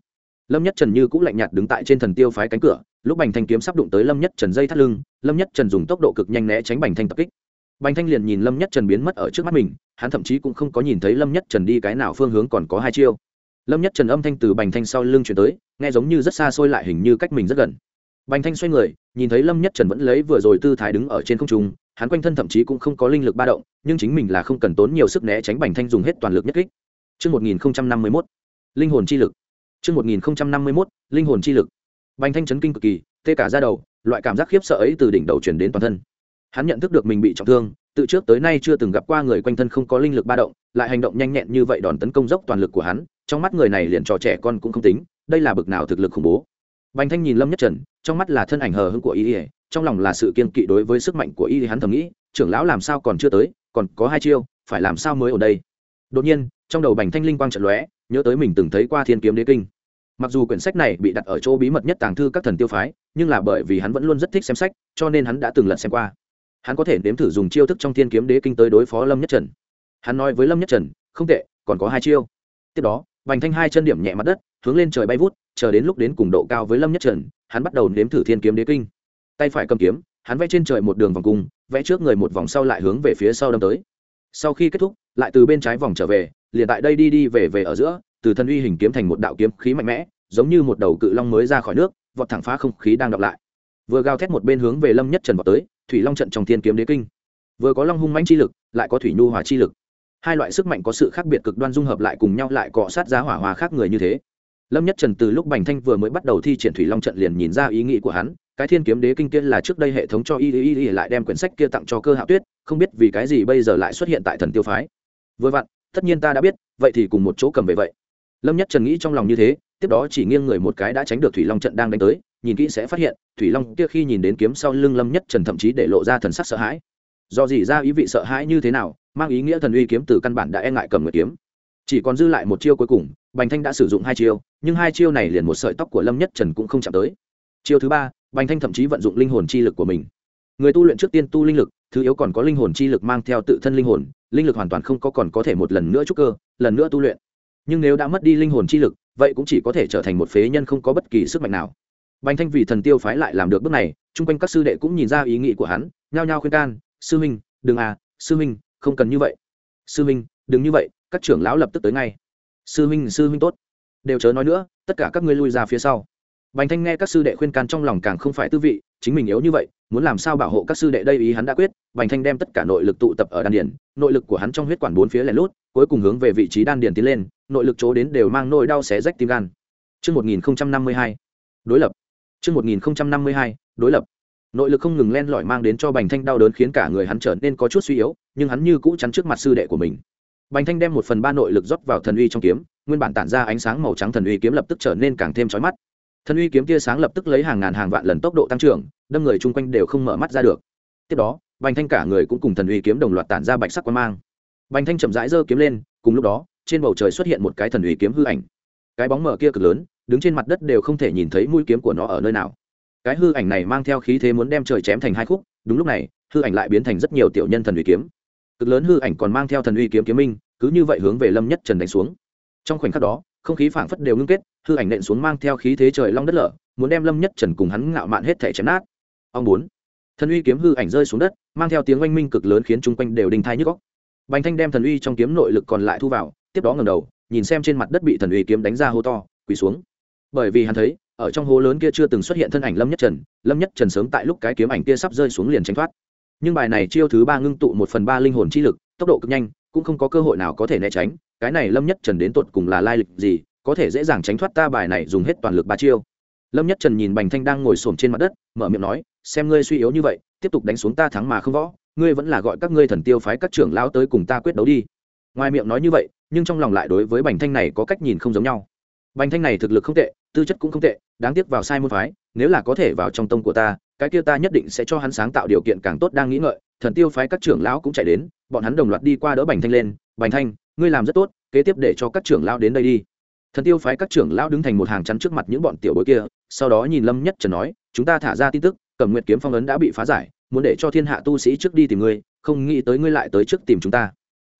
Lâm Nhất Trần như cũng lạnh nhạt đứng tại trên thần tiêu phái cánh cửa, lúc Bành Thanh kiếm sắp đụng tới Lâm Nhất Trần dây thắt lưng, Lâm Nhất Trần dùng tốc độ cực nhanh né tránh Bành Thanh tập kích. Bành Thanh liền nhìn Lâm Nhất Trần biến mất ở trước mắt mình, hắn thậm chí cũng không có nhìn thấy Lâm Nhất Trần đi cái nào phương hướng còn có hai chiêu lâm nhất trần âm thanh từ bành thanh sau lưng chuyển tới nghe giống như rất xa xôi lại hình như cách mình rất gần bành thanh xoay người nhìn thấy lâm nhất trần vẫn lấy vừa rồi tư thái đứng ở trên không trung hắn quanh thân thậm chí cũng không có linh lực ba động nhưng chính mình là không cần tốn nhiều sức né tránh bành thanh dùng hết toàn lực nhất kích Trước 1051, linh hồn chi lực. Trước 1051, linh hồn chi lực. Bành thanh chấn kinh cực kỳ, tê cả ra đầu, loại cảm giác khiếp sợ ấy từ đỉnh đầu truyền đến toàn thân. Hắn nhận thức được mình bị trọng thương, từ trước tới nay chưa từng gặp qua người quanh thân không có linh lực ba động, lại hành động nhanh nhẹn như vậy đòn tấn công dốc toàn lực của hắn, trong mắt người này liền trò trẻ con cũng không tính, đây là bực nào thực lực khủng bố. Bành thanh nhìn lâm nhất trần, trong mắt là thân ảnh hờ hững của y ỉa trong lòng là sự kiên kỵ đối với sức mạnh của y hắn thầm nghĩ, trưởng lão làm sao còn chưa tới, còn có hai chiêu, phải làm sao mới ở đây? Đột nhiên, trong đầu bành thanh linh quang trận lóe, nhớ tới mình từng thấy qua thiên kiếm đế kinh. Mặc dù quyển sách này bị đặt ở chỗ bí mật nhất tàng thư các thần tiêu phái, nhưng là bởi vì hắn vẫn luôn rất thích xem sách, cho nên hắn đã từng lần xem qua. Hắn có thể đếm thử dùng chiêu thức trong thiên kiếm đế kinh tới đối phó lâm nhất trần. Hắn nói với lâm nhất trần, không tệ, còn có hai chiêu. Tiếp đó vành thanh hai chân điểm nhẹ mặt đất, hướng lên trời bay vút, chờ đến lúc đến cùng độ cao với lâm nhất trần, hắn bắt đầu nếm thử thiên kiếm đế kinh. Tay phải cầm kiếm, hắn vẽ trên trời một đường vòng cung, vẽ trước người một vòng sau lại hướng về phía sau đâm tới. Sau khi kết thúc, lại từ bên trái vòng trở về, liền tại đây đi đi về về ở giữa, từ thân uy hình kiếm thành một đạo kiếm khí mạnh mẽ, giống như một đầu cự long mới ra khỏi nước, vọt thẳng phá không khí đang đọc lại. Vừa gào thét một bên hướng về lâm nhất trần vọt tới, thủy long trận trong thiên kiếm đế kinh. Vừa có long hung mãnh chi lực, lại có thủy nhu hòa chi lực hai loại sức mạnh có sự khác biệt cực đoan dung hợp lại cùng nhau lại cọ sát ra hỏa hòa khác người như thế. Lâm nhất trần từ lúc bành thanh vừa mới bắt đầu thi triển thủy long trận liền nhìn ra ý nghĩ của hắn, cái thiên kiếm đế kinh tiên là trước đây hệ thống cho y y y lại đem quyển sách kia tặng cho cơ hạo tuyết, không biết vì cái gì bây giờ lại xuất hiện tại thần tiêu phái. Vừa vặn, tất nhiên ta đã biết, vậy thì cùng một chỗ cầm về vậy. Lâm nhất trần nghĩ trong lòng như thế, tiếp đó chỉ nghiêng người một cái đã tránh được thủy long trận đang đánh tới, nhìn kỹ sẽ phát hiện, thủy long kia khi nhìn đến kiếm sau lưng lâm nhất trần thậm chí để lộ ra thần sắc sợ hãi do gì ra ý vị sợ hãi như thế nào, mang ý nghĩa thần uy kiếm từ căn bản đã e ngại cầm nguyệt kiếm. Chỉ còn dư lại một chiêu cuối cùng, bành thanh đã sử dụng hai chiêu, nhưng hai chiêu này liền một sợi tóc của lâm nhất trần cũng không chạm tới. Chiêu thứ ba, bành thanh thậm chí vận dụng linh hồn chi lực của mình. Người tu luyện trước tiên tu linh lực, thứ yếu còn có linh hồn chi lực mang theo tự thân linh hồn, linh lực hoàn toàn không có còn có thể một lần nữa trúc cơ, lần nữa tu luyện. Nhưng nếu đã mất đi linh hồn chi lực, vậy cũng chỉ có thể trở thành một phế nhân không có bất kỳ sức mạnh nào. Bành thanh vì thần tiêu phái lại làm được bước này, chung quanh các sư đệ cũng nhìn ra ý nghĩ của hắn, nhao nhao khuyên can sư Minh, đừng à sư Minh, không cần như vậy. Sư Minh, đừng như vậy các trưởng lão lập tức tới ngay. Sư Minh, sư Minh tốt. Đều chớ nói nữa tất cả các ngươi lui ra phía sau. Bành thanh nghe các sư đệ khuyên can trong lòng càng không phải tư vị chính mình yếu như vậy muốn làm sao bảo hộ các sư đệ đây ý hắn đã quyết bành thanh đem tất cả nội lực tụ tập ở đan điển nội lực của hắn trong huyết quản bốn phía lẻ lút cuối cùng hướng về vị trí đan điển tiến lên nội lực chỗ đến đều mang nỗi đau xé rách tim gan. Trước 1052, đối lập. Trước 1052, đối lập nội lực không ngừng len lỏi mang đến cho bành thanh đau đớn khiến cả người hắn trở nên có chút suy yếu, nhưng hắn như cũ chắn trước mặt sư đệ của mình. Bành thanh đem một phần ba nội lực rót vào thần uy trong kiếm, nguyên bản tản ra ánh sáng màu trắng thần uy kiếm lập tức trở nên càng thêm trói mắt. Thần uy kiếm tia sáng lập tức lấy hàng ngàn hàng vạn lần tốc độ tăng trưởng, đâm người chung quanh đều không mở mắt ra được. Tiếp đó, bành thanh cả người cũng cùng thần uy kiếm đồng loạt tản ra bạch sắc quang mang. Bành thanh chậm rãi giơ kiếm lên, cùng lúc đó, trên bầu trời xuất hiện một cái thần uy kiếm hư ảnh. Cái bóng mở kia cực lớn, đứng trên mặt đất đều không thể nhìn thấy mũi kiếm của nó ở nơi nào cái hư ảnh này mang theo khí thế muốn đem trời chém thành hai khúc, đúng lúc này, hư ảnh lại biến thành rất nhiều tiểu nhân thần uy kiếm. Cực lớn hư ảnh còn mang theo thần uy kiếm kiếm minh, cứ như vậy hướng về lâm nhất trần đánh xuống. Trong khoảnh khắc đó, không khí phảng phất đều ngưng kết, hư ảnh nện xuống mang theo khí thế trời long đất lở, muốn đem lâm nhất trần cùng hắn ngạo mạn hết thể chém nát. Ông bốn, thần uy kiếm hư ảnh rơi xuống đất, mang theo tiếng oanh minh cực lớn khiến chung quanh đều đinh thai nhức góc bành thanh đem thần uy trong kiếm nội lực còn lại thu vào, tiếp đó ngẩng đầu, nhìn xem trên mặt đất bị thần uy kiếm đánh ra hô to, quỳ xuống. Bởi vì hắn thấy ở trong hố lớn kia chưa từng xuất hiện thân ảnh lâm nhất trần. Lâm nhất trần sớm tại lúc cái kiếm ảnh kia sắp rơi xuống liền tránh thoát. Nhưng bài này chiêu thứ ba ngưng tụ một phần ba linh hồn chi lực, tốc độ cực nhanh, cũng không có cơ hội nào có thể né tránh. Cái này lâm nhất trần đến tột cùng là lai lịch gì, có thể dễ dàng tránh thoát ta bài này dùng hết toàn lực ba chiêu. Lâm nhất trần nhìn bành thanh đang ngồi xổm trên mặt đất, mở miệng nói, xem ngươi suy yếu như vậy, tiếp tục đánh xuống ta thắng mà không võ, ngươi vẫn là gọi các ngươi thần tiêu phái các trưởng lão tới cùng ta quyết đấu đi. Ngoài miệng nói như vậy, nhưng trong lòng lại đối với bành thanh này có cách nhìn không giống nhau bành thanh này thực lực không tệ, tư chất cũng không tệ, đáng tiếc vào sai môn phái, nếu là có thể vào trong tông của ta, cái kia ta nhất định sẽ cho hắn sáng tạo điều kiện càng tốt đang nghĩ ngợi. Thần tiêu phái các trưởng lão cũng chạy đến, bọn hắn đồng loạt đi qua đỡ bành thanh lên. Bành thanh, ngươi làm rất tốt, kế tiếp để cho các trưởng lão đến đây đi. Thần tiêu phái các trưởng lão đứng thành một hàng chắn trước mặt những bọn tiểu bối kia, sau đó nhìn lâm nhất trần nói, chúng ta thả ra tin tức, cẩm nguyệt kiếm phong ấn đã bị phá giải, muốn để cho thiên hạ tu sĩ trước đi tìm ngươi, không nghĩ tới ngươi lại tới trước tìm chúng ta.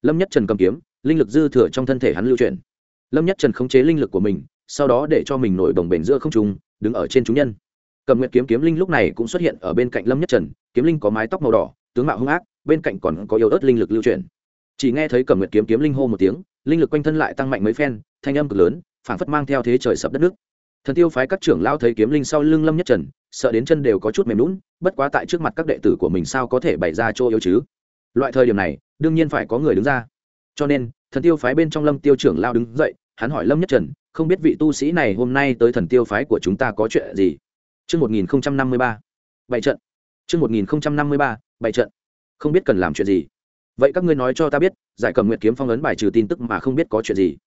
Lâm nhất trần cầm kiếm, linh lực dư thừa trong thân thể hắn lưu truyền lâm nhất trần khống chế linh lực của mình, sau đó để cho mình nổi đồng bền giữa không trung, đứng ở trên chúng nhân. Cầm nguyệt kiếm kiếm linh lúc này cũng xuất hiện ở bên cạnh lâm nhất trần, kiếm linh có mái tóc màu đỏ, tướng mạo hung ác, bên cạnh còn có yếu ớt linh lực lưu truyền chỉ nghe thấy cầm nguyệt kiếm kiếm linh hô một tiếng, linh lực quanh thân lại tăng mạnh mấy phen, thanh âm cực lớn, phảng phất mang theo thế trời sập đất nước. Thần tiêu phái các trưởng lao thấy kiếm linh sau lưng lâm nhất trần, sợ đến chân đều có chút mềm lún bất quá tại trước mặt các đệ tử của mình sao có thể bày ra chỗ yếu chứ? Loại thời điểm này, đương nhiên phải có người đứng ra. Cho nên thần tiêu phái bên trong lâm tiêu trưởng lao đứng dậy, hắn hỏi lâm nhất trần, không biết vị tu sĩ này hôm nay tới thần tiêu phái của chúng ta có chuyện gì? Chương một nghìn năm mươi ba. Bảy trận. Chương một nghìn năm mươi ba bảy trận. Không biết cần làm chuyện gì. Vậy các ngươi nói cho ta biết, giải cầm nguyện kiếm phong ấn bài trừ tin tức mà không biết có chuyện gì.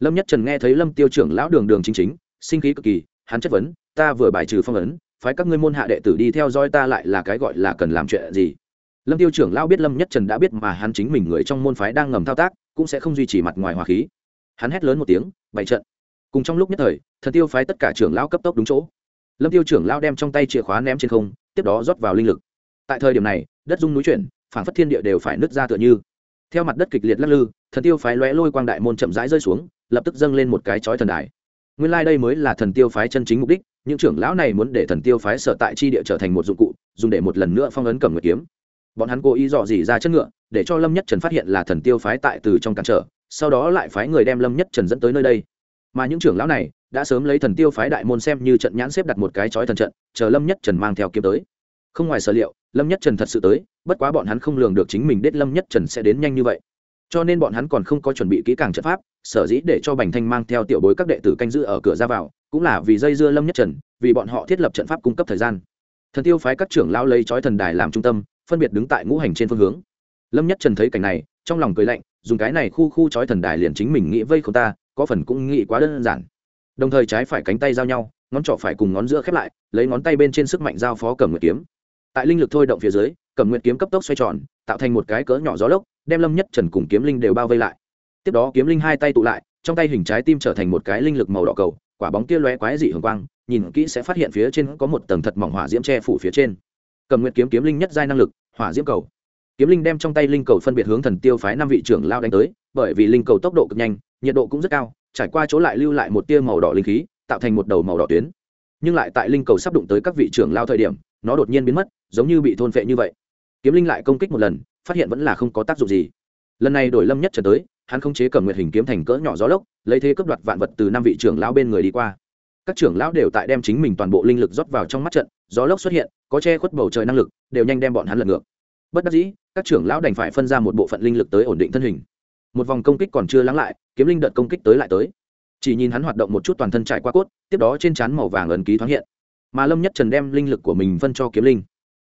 Lâm nhất trần nghe thấy lâm tiêu trưởng lão đường đường chính chính, sinh khí cực kỳ, hắn chất vấn, ta vừa bài trừ phong ấn, phái các ngươi môn hạ đệ tử đi theo dõi ta lại là cái gọi là cần làm chuyện gì? lâm tiêu trưởng lao biết lâm nhất trần đã biết mà hắn chính mình người trong môn phái đang ngầm thao tác, cũng sẽ không duy trì mặt ngoài hòa khí. Hắn hét lớn một tiếng bảy trận. Cùng trong lúc nhất thời, thần tiêu phái tất cả trưởng lao cấp tốc đúng chỗ. Lâm tiêu trưởng lao đem trong tay chìa khóa ném trên không, tiếp đó rót vào linh lực. Tại thời điểm này, đất dung núi chuyển phản phất thiên địa đều phải nứt ra tựa như. Theo mặt đất kịch liệt lắc lư, thần tiêu phái lóe lôi quang đại môn chậm rãi rơi xuống, lập tức dâng lên một cái chói thần đài. Nguyên lai đây mới là thần tiêu phái chân chính mục đích, những trưởng lão này muốn để thần tiêu phái sở tại chi địa trở thành một dụng cụ, dùng để một lần nữa phong ấn cẩm nguyệt kiếm bọn hắn cố ý dò dỉ ra chân ngựa, để cho lâm nhất trần phát hiện là thần tiêu phái tại từ trong cản trở, sau đó lại phái người đem lâm nhất trần dẫn tới nơi đây. Mà những trưởng lão này đã sớm lấy thần tiêu phái đại môn xem như trận nhãn xếp đặt một cái chói thần trận, chờ lâm nhất trần mang theo kiếm tới. Không ngoài sở liệu, lâm nhất trần thật sự tới, bất quá bọn hắn không lường được chính mình đết lâm nhất trần sẽ đến nhanh như vậy. Cho nên bọn hắn còn không có chuẩn bị kỹ càng trận pháp, sở dĩ để cho bành thanh mang theo tiểu bối các đệ tử canh giữ ở cửa ra vào, cũng là vì dây dưa lâm nhất trần, vì bọn họ thiết lập trận pháp cung cấp thời gian. Thần tiêu phái các trưởng lão lấy chói thần đài làm trung tâm phân biệt đứng tại ngũ hành trên phương hướng. Lâm nhất trần thấy cảnh này, trong lòng cười lạnh, dùng cái này khu khu chói thần đài liền chính mình nghĩ vây không ta, có phần cũng nghĩ quá đơn giản. Đồng thời trái phải cánh tay giao nhau, ngón trỏ phải cùng ngón giữa khép lại, lấy ngón tay bên trên sức mạnh giao phó cầm nguyệt kiếm. Tại linh lực thôi động phía dưới cầm nguyệt kiếm cấp tốc xoay tròn, tạo thành một cái cỡ nhỏ gió lốc, đem lâm nhất trần cùng kiếm linh đều bao vây lại. Tiếp đó kiếm linh hai tay tụ lại, trong tay hình trái tim trở thành một cái linh lực màu đỏ cầu, quả bóng kia lóe quái dị hường quang, nhìn kỹ sẽ phát hiện phía trên có một tầng thật mỏng hỏa diễm che phủ phía trên cầm nguyện kiếm kiếm linh nhất giai năng lực, hỏa diễm cầu. Kiếm linh đem trong tay linh cầu phân biệt hướng thần tiêu phái năm vị trưởng lao đánh tới, bởi vì linh cầu tốc độ cực nhanh, nhiệt độ cũng rất cao, trải qua chỗ lại lưu lại một tia màu đỏ linh khí, tạo thành một đầu màu đỏ tuyến. Nhưng lại tại linh cầu sắp đụng tới các vị trưởng lao thời điểm, nó đột nhiên biến mất, giống như bị thôn vệ như vậy. Kiếm linh lại công kích một lần, phát hiện vẫn là không có tác dụng gì. Lần này đổi lâm nhất trần tới, hắn không chế cầm nguyệt hình kiếm thành cỡ nhỏ gió lốc, lấy thế cướp đoạt vạn vật từ năm vị trưởng lao bên người đi qua. Các trưởng lão đều tại đem chính mình toàn bộ linh lực rót vào trong mắt trận, gió lốc xuất hiện có che khuất bầu trời năng lực đều nhanh đem bọn hắn lật ngược. Bất đắc dĩ các trưởng lão đành phải phân ra một bộ phận linh lực tới ổn định thân hình. Một vòng công kích còn chưa lắng lại kiếm linh đợt công kích tới lại tới. Chỉ nhìn hắn hoạt động một chút toàn thân trải qua cốt tiếp đó trên trán màu vàng ấn ký thoáng hiện. Mà lâm nhất trần đem linh lực của mình phân cho kiếm linh.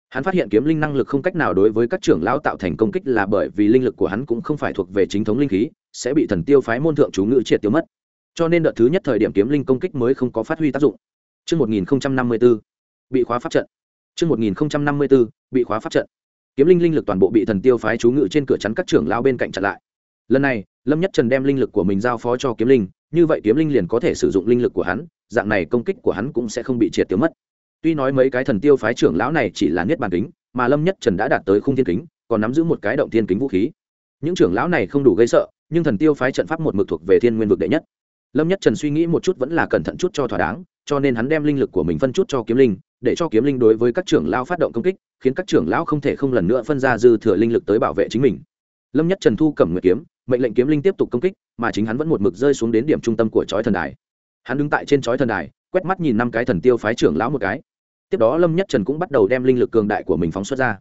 Hắn phát hiện kiếm linh năng lực không cách nào đối với các trưởng lão tạo thành công kích là bởi vì linh lực của hắn cũng không phải thuộc về chính thống linh khí sẽ bị thần tiêu phái môn thượng chú ngữ triệt tiêu mất. Cho nên đợt thứ nhất thời điểm kiếm linh công kích mới không có phát huy tác dụng. Trước 1054, bị khóa pháp trận. Trước 1054, bị khóa pháp trận. Kiếm linh linh lực toàn bộ bị thần tiêu phái chú ngự trên cửa chắn các trưởng lão bên cạnh chặn lại. Lần này, Lâm Nhất Trần đem linh lực của mình giao phó cho kiếm linh, như vậy kiếm linh liền có thể sử dụng linh lực của hắn, dạng này công kích của hắn cũng sẽ không bị triệt tiêu mất. Tuy nói mấy cái thần tiêu phái trưởng lão này chỉ là niết bàn kính, mà Lâm Nhất Trần đã đạt tới khung thiên kính, còn nắm giữ một cái động thiên kính vũ khí. Những trưởng lão này không đủ gây sợ, nhưng thần tiêu phái trận pháp một mực thuộc về thiên nguyên vực đệ nhất lâm nhất trần suy nghĩ một chút vẫn là cẩn thận chút cho thỏa đáng cho nên hắn đem linh lực của mình phân chút cho kiếm linh để cho kiếm linh đối với các trưởng lão phát động công kích, khiến các trưởng lão không thể không lần nữa phân ra dư thừa linh lực tới bảo vệ chính mình. Lâm nhất trần thu cầm nguyệt kiếm, mệnh lệnh kiếm linh tiếp tục công kích, mà chính hắn vẫn một mực rơi xuống đến điểm trung tâm của chói thần đài. Hắn đứng tại trên chói thần đài, quét mắt nhìn năm cái thần tiêu phái trưởng lão một cái. Tiếp đó lâm nhất trần cũng bắt đầu đem linh lực cường đại của mình phóng xuất ra.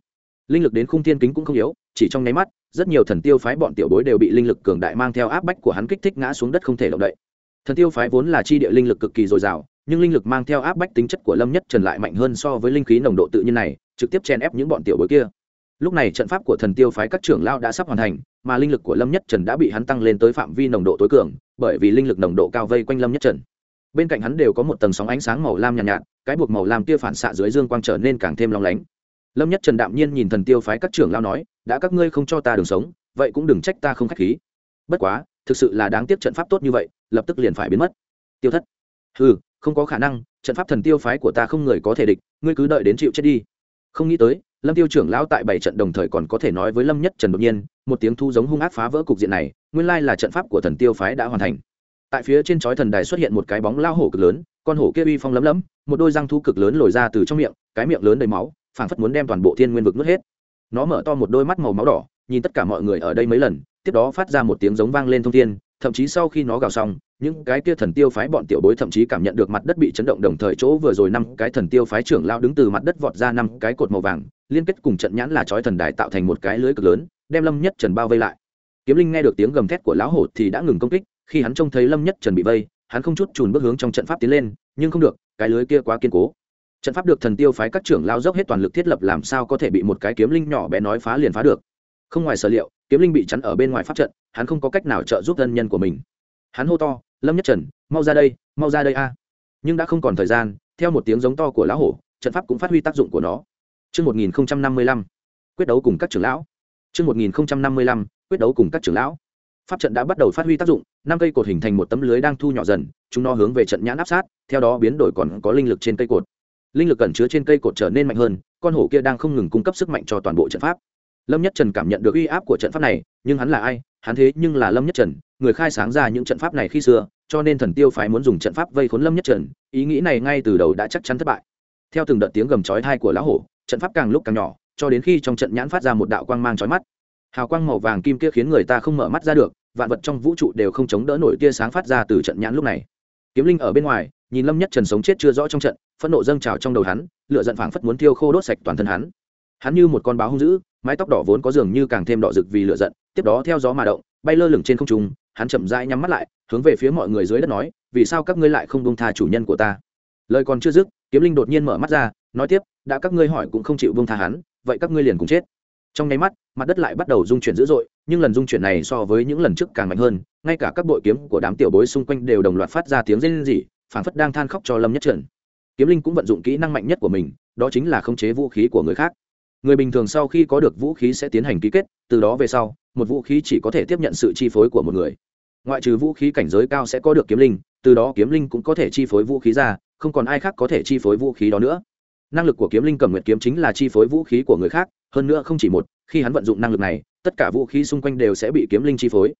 Linh lực đến khung thiên kính cũng không yếu, chỉ trong nháy mắt, rất nhiều thần tiêu phái bọn tiểu bối đều bị linh lực cường đại mang theo áp bách của hắn kích thích ngã xuống đất không thể động đậy. Thần tiêu phái vốn là chi địa linh lực cực kỳ dồi dào nhưng linh lực mang theo áp bách tính chất của lâm nhất trần lại mạnh hơn so với linh khí nồng độ tự nhiên này trực tiếp chen ép những bọn tiểu bối kia. Lúc này trận pháp của thần tiêu phái các trưởng lao đã sắp hoàn thành mà linh lực của lâm nhất trần đã bị hắn tăng lên tới phạm vi nồng độ tối cường bởi vì linh lực nồng độ cao vây quanh lâm nhất trần. Bên cạnh hắn đều có một tầng sóng ánh sáng màu lam nhàn nhạt, nhạt cái buộc màu lam kia phản xạ dưới dương quang trở nên càng thêm long lánh. Lâm nhất trần đạm nhiên nhìn thần tiêu phái các trưởng lao nói đã các ngươi không cho ta đường sống vậy cũng đừng trách ta không khách khí. Bất quá thực sự là đáng tiếc trận pháp tốt như vậy lập tức liền phải biến mất. Tiêu thất. Hừ không có khả năng, trận pháp thần tiêu phái của ta không người có thể địch, ngươi cứ đợi đến chịu chết đi. Không nghĩ tới, lâm tiêu trưởng lão tại bảy trận đồng thời còn có thể nói với lâm nhất trần đột nhiên, một tiếng thu giống hung ác phá vỡ cục diện này, nguyên lai là trận pháp của thần tiêu phái đã hoàn thành. Tại phía trên chói thần đài xuất hiện một cái bóng lao hổ cực lớn, con hổ kia uy phong lấm lấm, một đôi răng thu cực lớn lồi ra từ trong miệng, cái miệng lớn đầy máu, phảng phất muốn đem toàn bộ thiên nguyên vực nuốt hết. Nó mở to một đôi mắt màu máu đỏ, nhìn tất cả mọi người ở đây mấy lần, tiếp đó phát ra một tiếng giống vang lên thông thiên thậm chí sau khi nó gào xong, những cái kia thần tiêu phái bọn tiểu bối thậm chí cảm nhận được mặt đất bị chấn động đồng thời chỗ vừa rồi năm cái thần tiêu phái trưởng lao đứng từ mặt đất vọt ra năm cái cột màu vàng, liên kết cùng trận nhãn là chói thần đài tạo thành một cái lưới cực lớn, đem lâm nhất trần bao vây lại. Kiếm linh nghe được tiếng gầm thét của lão hổ thì đã ngừng công kích, khi hắn trông thấy lâm nhất trần bị vây, hắn không chút chùn bước hướng trong trận pháp tiến lên, nhưng không được, cái lưới kia quá kiên cố. Trận pháp được thần tiêu phái các trưởng lao dốc hết toàn lực thiết lập làm sao có thể bị một cái kiếm linh nhỏ bé nói phá liền phá được. Không ngoài sở liệu kiếm linh bị chắn ở bên ngoài pháp trận hắn không có cách nào trợ giúp thân nhân của mình hắn hô to lâm nhất trần mau ra đây mau ra đây a nhưng đã không còn thời gian theo một tiếng giống to của lão hổ trận pháp cũng phát huy tác dụng của nó Trước 1055, quyết đấu cùng các trưởng lão. Trước 1055, quyết đấu cùng các trưởng lão. Pháp trận đã bắt đầu phát huy tác dụng, năm cây cột hình thành một tấm lưới đang thu nhỏ dần, chúng nó hướng về trận nhãn áp sát, theo đó biến đổi còn có linh lực trên cây cột. Linh lực cẩn chứa trên cây cột trở nên mạnh hơn, con hổ kia đang không ngừng cung cấp sức mạnh cho toàn bộ trận pháp lâm nhất trần cảm nhận được uy áp của trận pháp này, nhưng hắn là ai? Hắn thế nhưng là lâm nhất trần, người khai sáng ra những trận pháp này khi xưa, cho nên thần tiêu phái muốn dùng trận pháp vây khốn lâm nhất trần, ý nghĩ này ngay từ đầu đã chắc chắn thất bại. Theo từng đợt tiếng gầm chói tai của lão hổ, trận pháp càng lúc càng nhỏ, cho đến khi trong trận nhãn phát ra một đạo quang mang chói mắt. Hào quang màu vàng kim kia khiến người ta không mở mắt ra được, vạn vật trong vũ trụ đều không chống đỡ nổi tia sáng phát ra từ trận nhãn lúc này. Kiếm linh ở bên ngoài, nhìn lâm nhất trần sống chết chưa rõ trong trận, phẫn nộ dâng trào trong đầu hắn, lửa giận phảng phất muốn tiêu khô đốt sạch toàn thân hắn hắn như một con báo hung dữ, mái tóc đỏ vốn có dường như càng thêm đỏ rực vì lửa giận, tiếp đó theo gió mà động, bay lơ lửng trên không trung, hắn chậm rãi nhắm mắt lại, hướng về phía mọi người dưới đất nói, vì sao các ngươi lại không bông tha chủ nhân của ta? Lời còn chưa dứt, kiếm linh đột nhiên mở mắt ra, nói tiếp, đã các ngươi hỏi cũng không chịu bông tha hắn, vậy các ngươi liền cùng chết. Trong nháy mắt, mặt đất lại bắt đầu dung chuyển dữ dội, nhưng lần dung chuyển này so với những lần trước càng mạnh hơn, ngay cả các bội kiếm của đám tiểu bối xung quanh đều đồng loạt phát ra tiếng rên rỉ, phảng phất đang than khóc cho lâm nhất trần. Kiếm linh cũng vận dụng kỹ năng mạnh nhất của mình, đó chính là khống chế vũ khí của người khác người bình thường sau khi có được vũ khí sẽ tiến hành ký kết, từ đó về sau, một vũ khí chỉ có thể tiếp nhận sự chi phối của một người. Ngoại trừ vũ khí cảnh giới cao sẽ có được kiếm linh, từ đó kiếm linh cũng có thể chi phối vũ khí ra, không còn ai khác có thể chi phối vũ khí đó nữa. Năng lực của kiếm linh cầm nguyệt kiếm chính là chi phối vũ khí của người khác, hơn nữa không chỉ một, khi hắn vận dụng năng lực này, tất cả vũ khí xung quanh đều sẽ bị kiếm linh chi phối.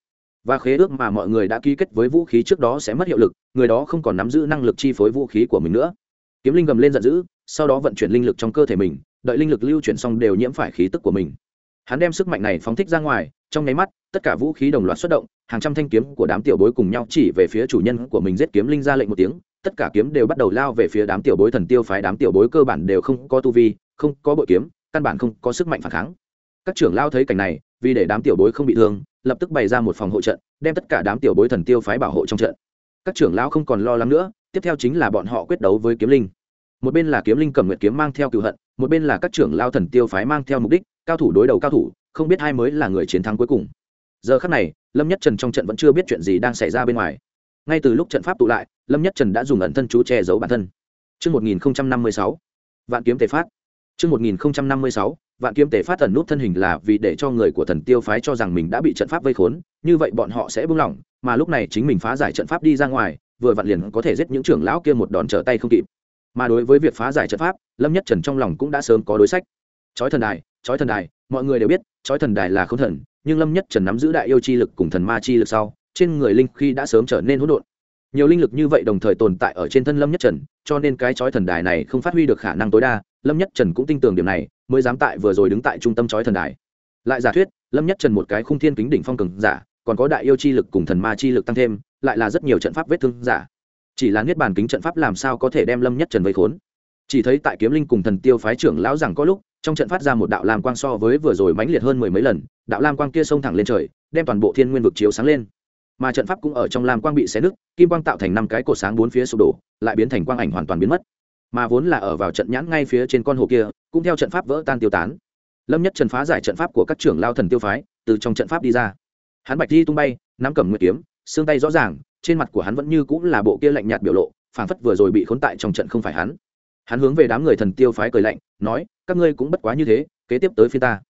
Và khế ước mà mọi người đã ký kết với vũ khí trước đó sẽ mất hiệu lực, người đó không còn nắm giữ năng lực chi phối vũ khí của mình nữa. Kiếm linh gầm lên giận dữ, sau đó vận chuyển linh lực trong cơ thể mình đợi linh lực lưu chuyển xong đều nhiễm phải khí tức của mình. Hắn đem sức mạnh này phóng thích ra ngoài, trong nháy mắt, tất cả vũ khí đồng loạt xuất động, hàng trăm thanh kiếm của đám tiểu bối cùng nhau chỉ về phía chủ nhân của mình giết kiếm linh ra lệnh một tiếng, tất cả kiếm đều bắt đầu lao về phía đám tiểu bối thần tiêu phái, đám tiểu bối cơ bản đều không có tu vi, không có bội kiếm, căn bản không có sức mạnh phản kháng. Các trưởng lao thấy cảnh này, vì để đám tiểu bối không bị thương, lập tức bày ra một phòng hộ trận, đem tất cả đám tiểu bối thần tiêu phái bảo hộ trong trận. Các trưởng lao không còn lo lắng nữa, tiếp theo chính là bọn họ quyết đấu với kiếm linh. Một bên là kiếm linh cầm nguyệt kiếm mang theo cựu hận một bên là các trưởng lao thần tiêu phái mang theo mục đích cao thủ đối đầu cao thủ không biết hai mới là người chiến thắng cuối cùng giờ khắc này lâm nhất trần trong trận vẫn chưa biết chuyện gì đang xảy ra bên ngoài ngay từ lúc trận pháp tụ lại lâm nhất trần đã dùng ẩn thân chú che giấu bản thân Trước 1056, vạn kiếm tề phát. Trước 1056, vạn kiếm tề phát thần nút thân hình là vì để cho người của thần tiêu phái cho rằng mình đã bị trận pháp vây khốn, như vậy bọn họ sẽ buông lỏng, mà lúc này chính mình phá giải trận pháp đi ra ngoài, vừa vặn liền có thể giết những trưởng lão kia một đòn trở tay không kịp mà đối với việc phá giải trận pháp, lâm nhất trần trong lòng cũng đã sớm có đối sách. Chói thần đài, chói thần đài, mọi người đều biết, chói thần đài là không thần, nhưng lâm nhất trần nắm giữ đại yêu chi lực cùng thần ma chi lực sau, trên người linh khi đã sớm trở nên hỗn độn. Nhiều linh lực như vậy đồng thời tồn tại ở trên thân lâm nhất trần, cho nên cái chói thần đài này không phát huy được khả năng tối đa, lâm nhất trần cũng tin tưởng điểm này, mới dám tại vừa rồi đứng tại trung tâm chói thần đài. Lại giả thuyết, lâm nhất trần một cái khung thiên kính đỉnh phong cường giả, còn có đại yêu chi lực cùng thần ma chi lực tăng thêm, lại là rất nhiều trận pháp vết thương giả chỉ là niết bàn kính trận pháp làm sao có thể đem lâm nhất trần vây khốn? Chỉ thấy tại kiếm linh cùng thần tiêu phái trưởng lão rằng có lúc, trong trận phát ra một đạo lam quang so với vừa rồi mãnh liệt hơn mười mấy lần, đạo lam quang kia xông thẳng lên trời, đem toàn bộ thiên nguyên vực chiếu sáng lên. Mà trận pháp cũng ở trong lam quang bị xé nứt, kim quang tạo thành năm cái cột sáng bốn phía sụp đổ, lại biến thành quang ảnh hoàn toàn biến mất. Mà vốn là ở vào trận nhãn ngay phía trên con hồ kia, cũng theo trận pháp vỡ tan tiêu tán. Lâm nhất trần phá giải trận pháp của các trưởng lao thần tiêu phái, từ trong trận pháp đi ra. Hắn bạch di tung bay, nắm cầm nguyệt kiếm, xương tay rõ ràng trên mặt của hắn vẫn như cũng là bộ kia lạnh nhạt biểu lộ, phảng phất vừa rồi bị khốn tại trong trận không phải hắn. Hắn hướng về đám người thần tiêu phái cười lạnh, nói, các ngươi cũng bất quá như thế, kế tiếp tới phía ta.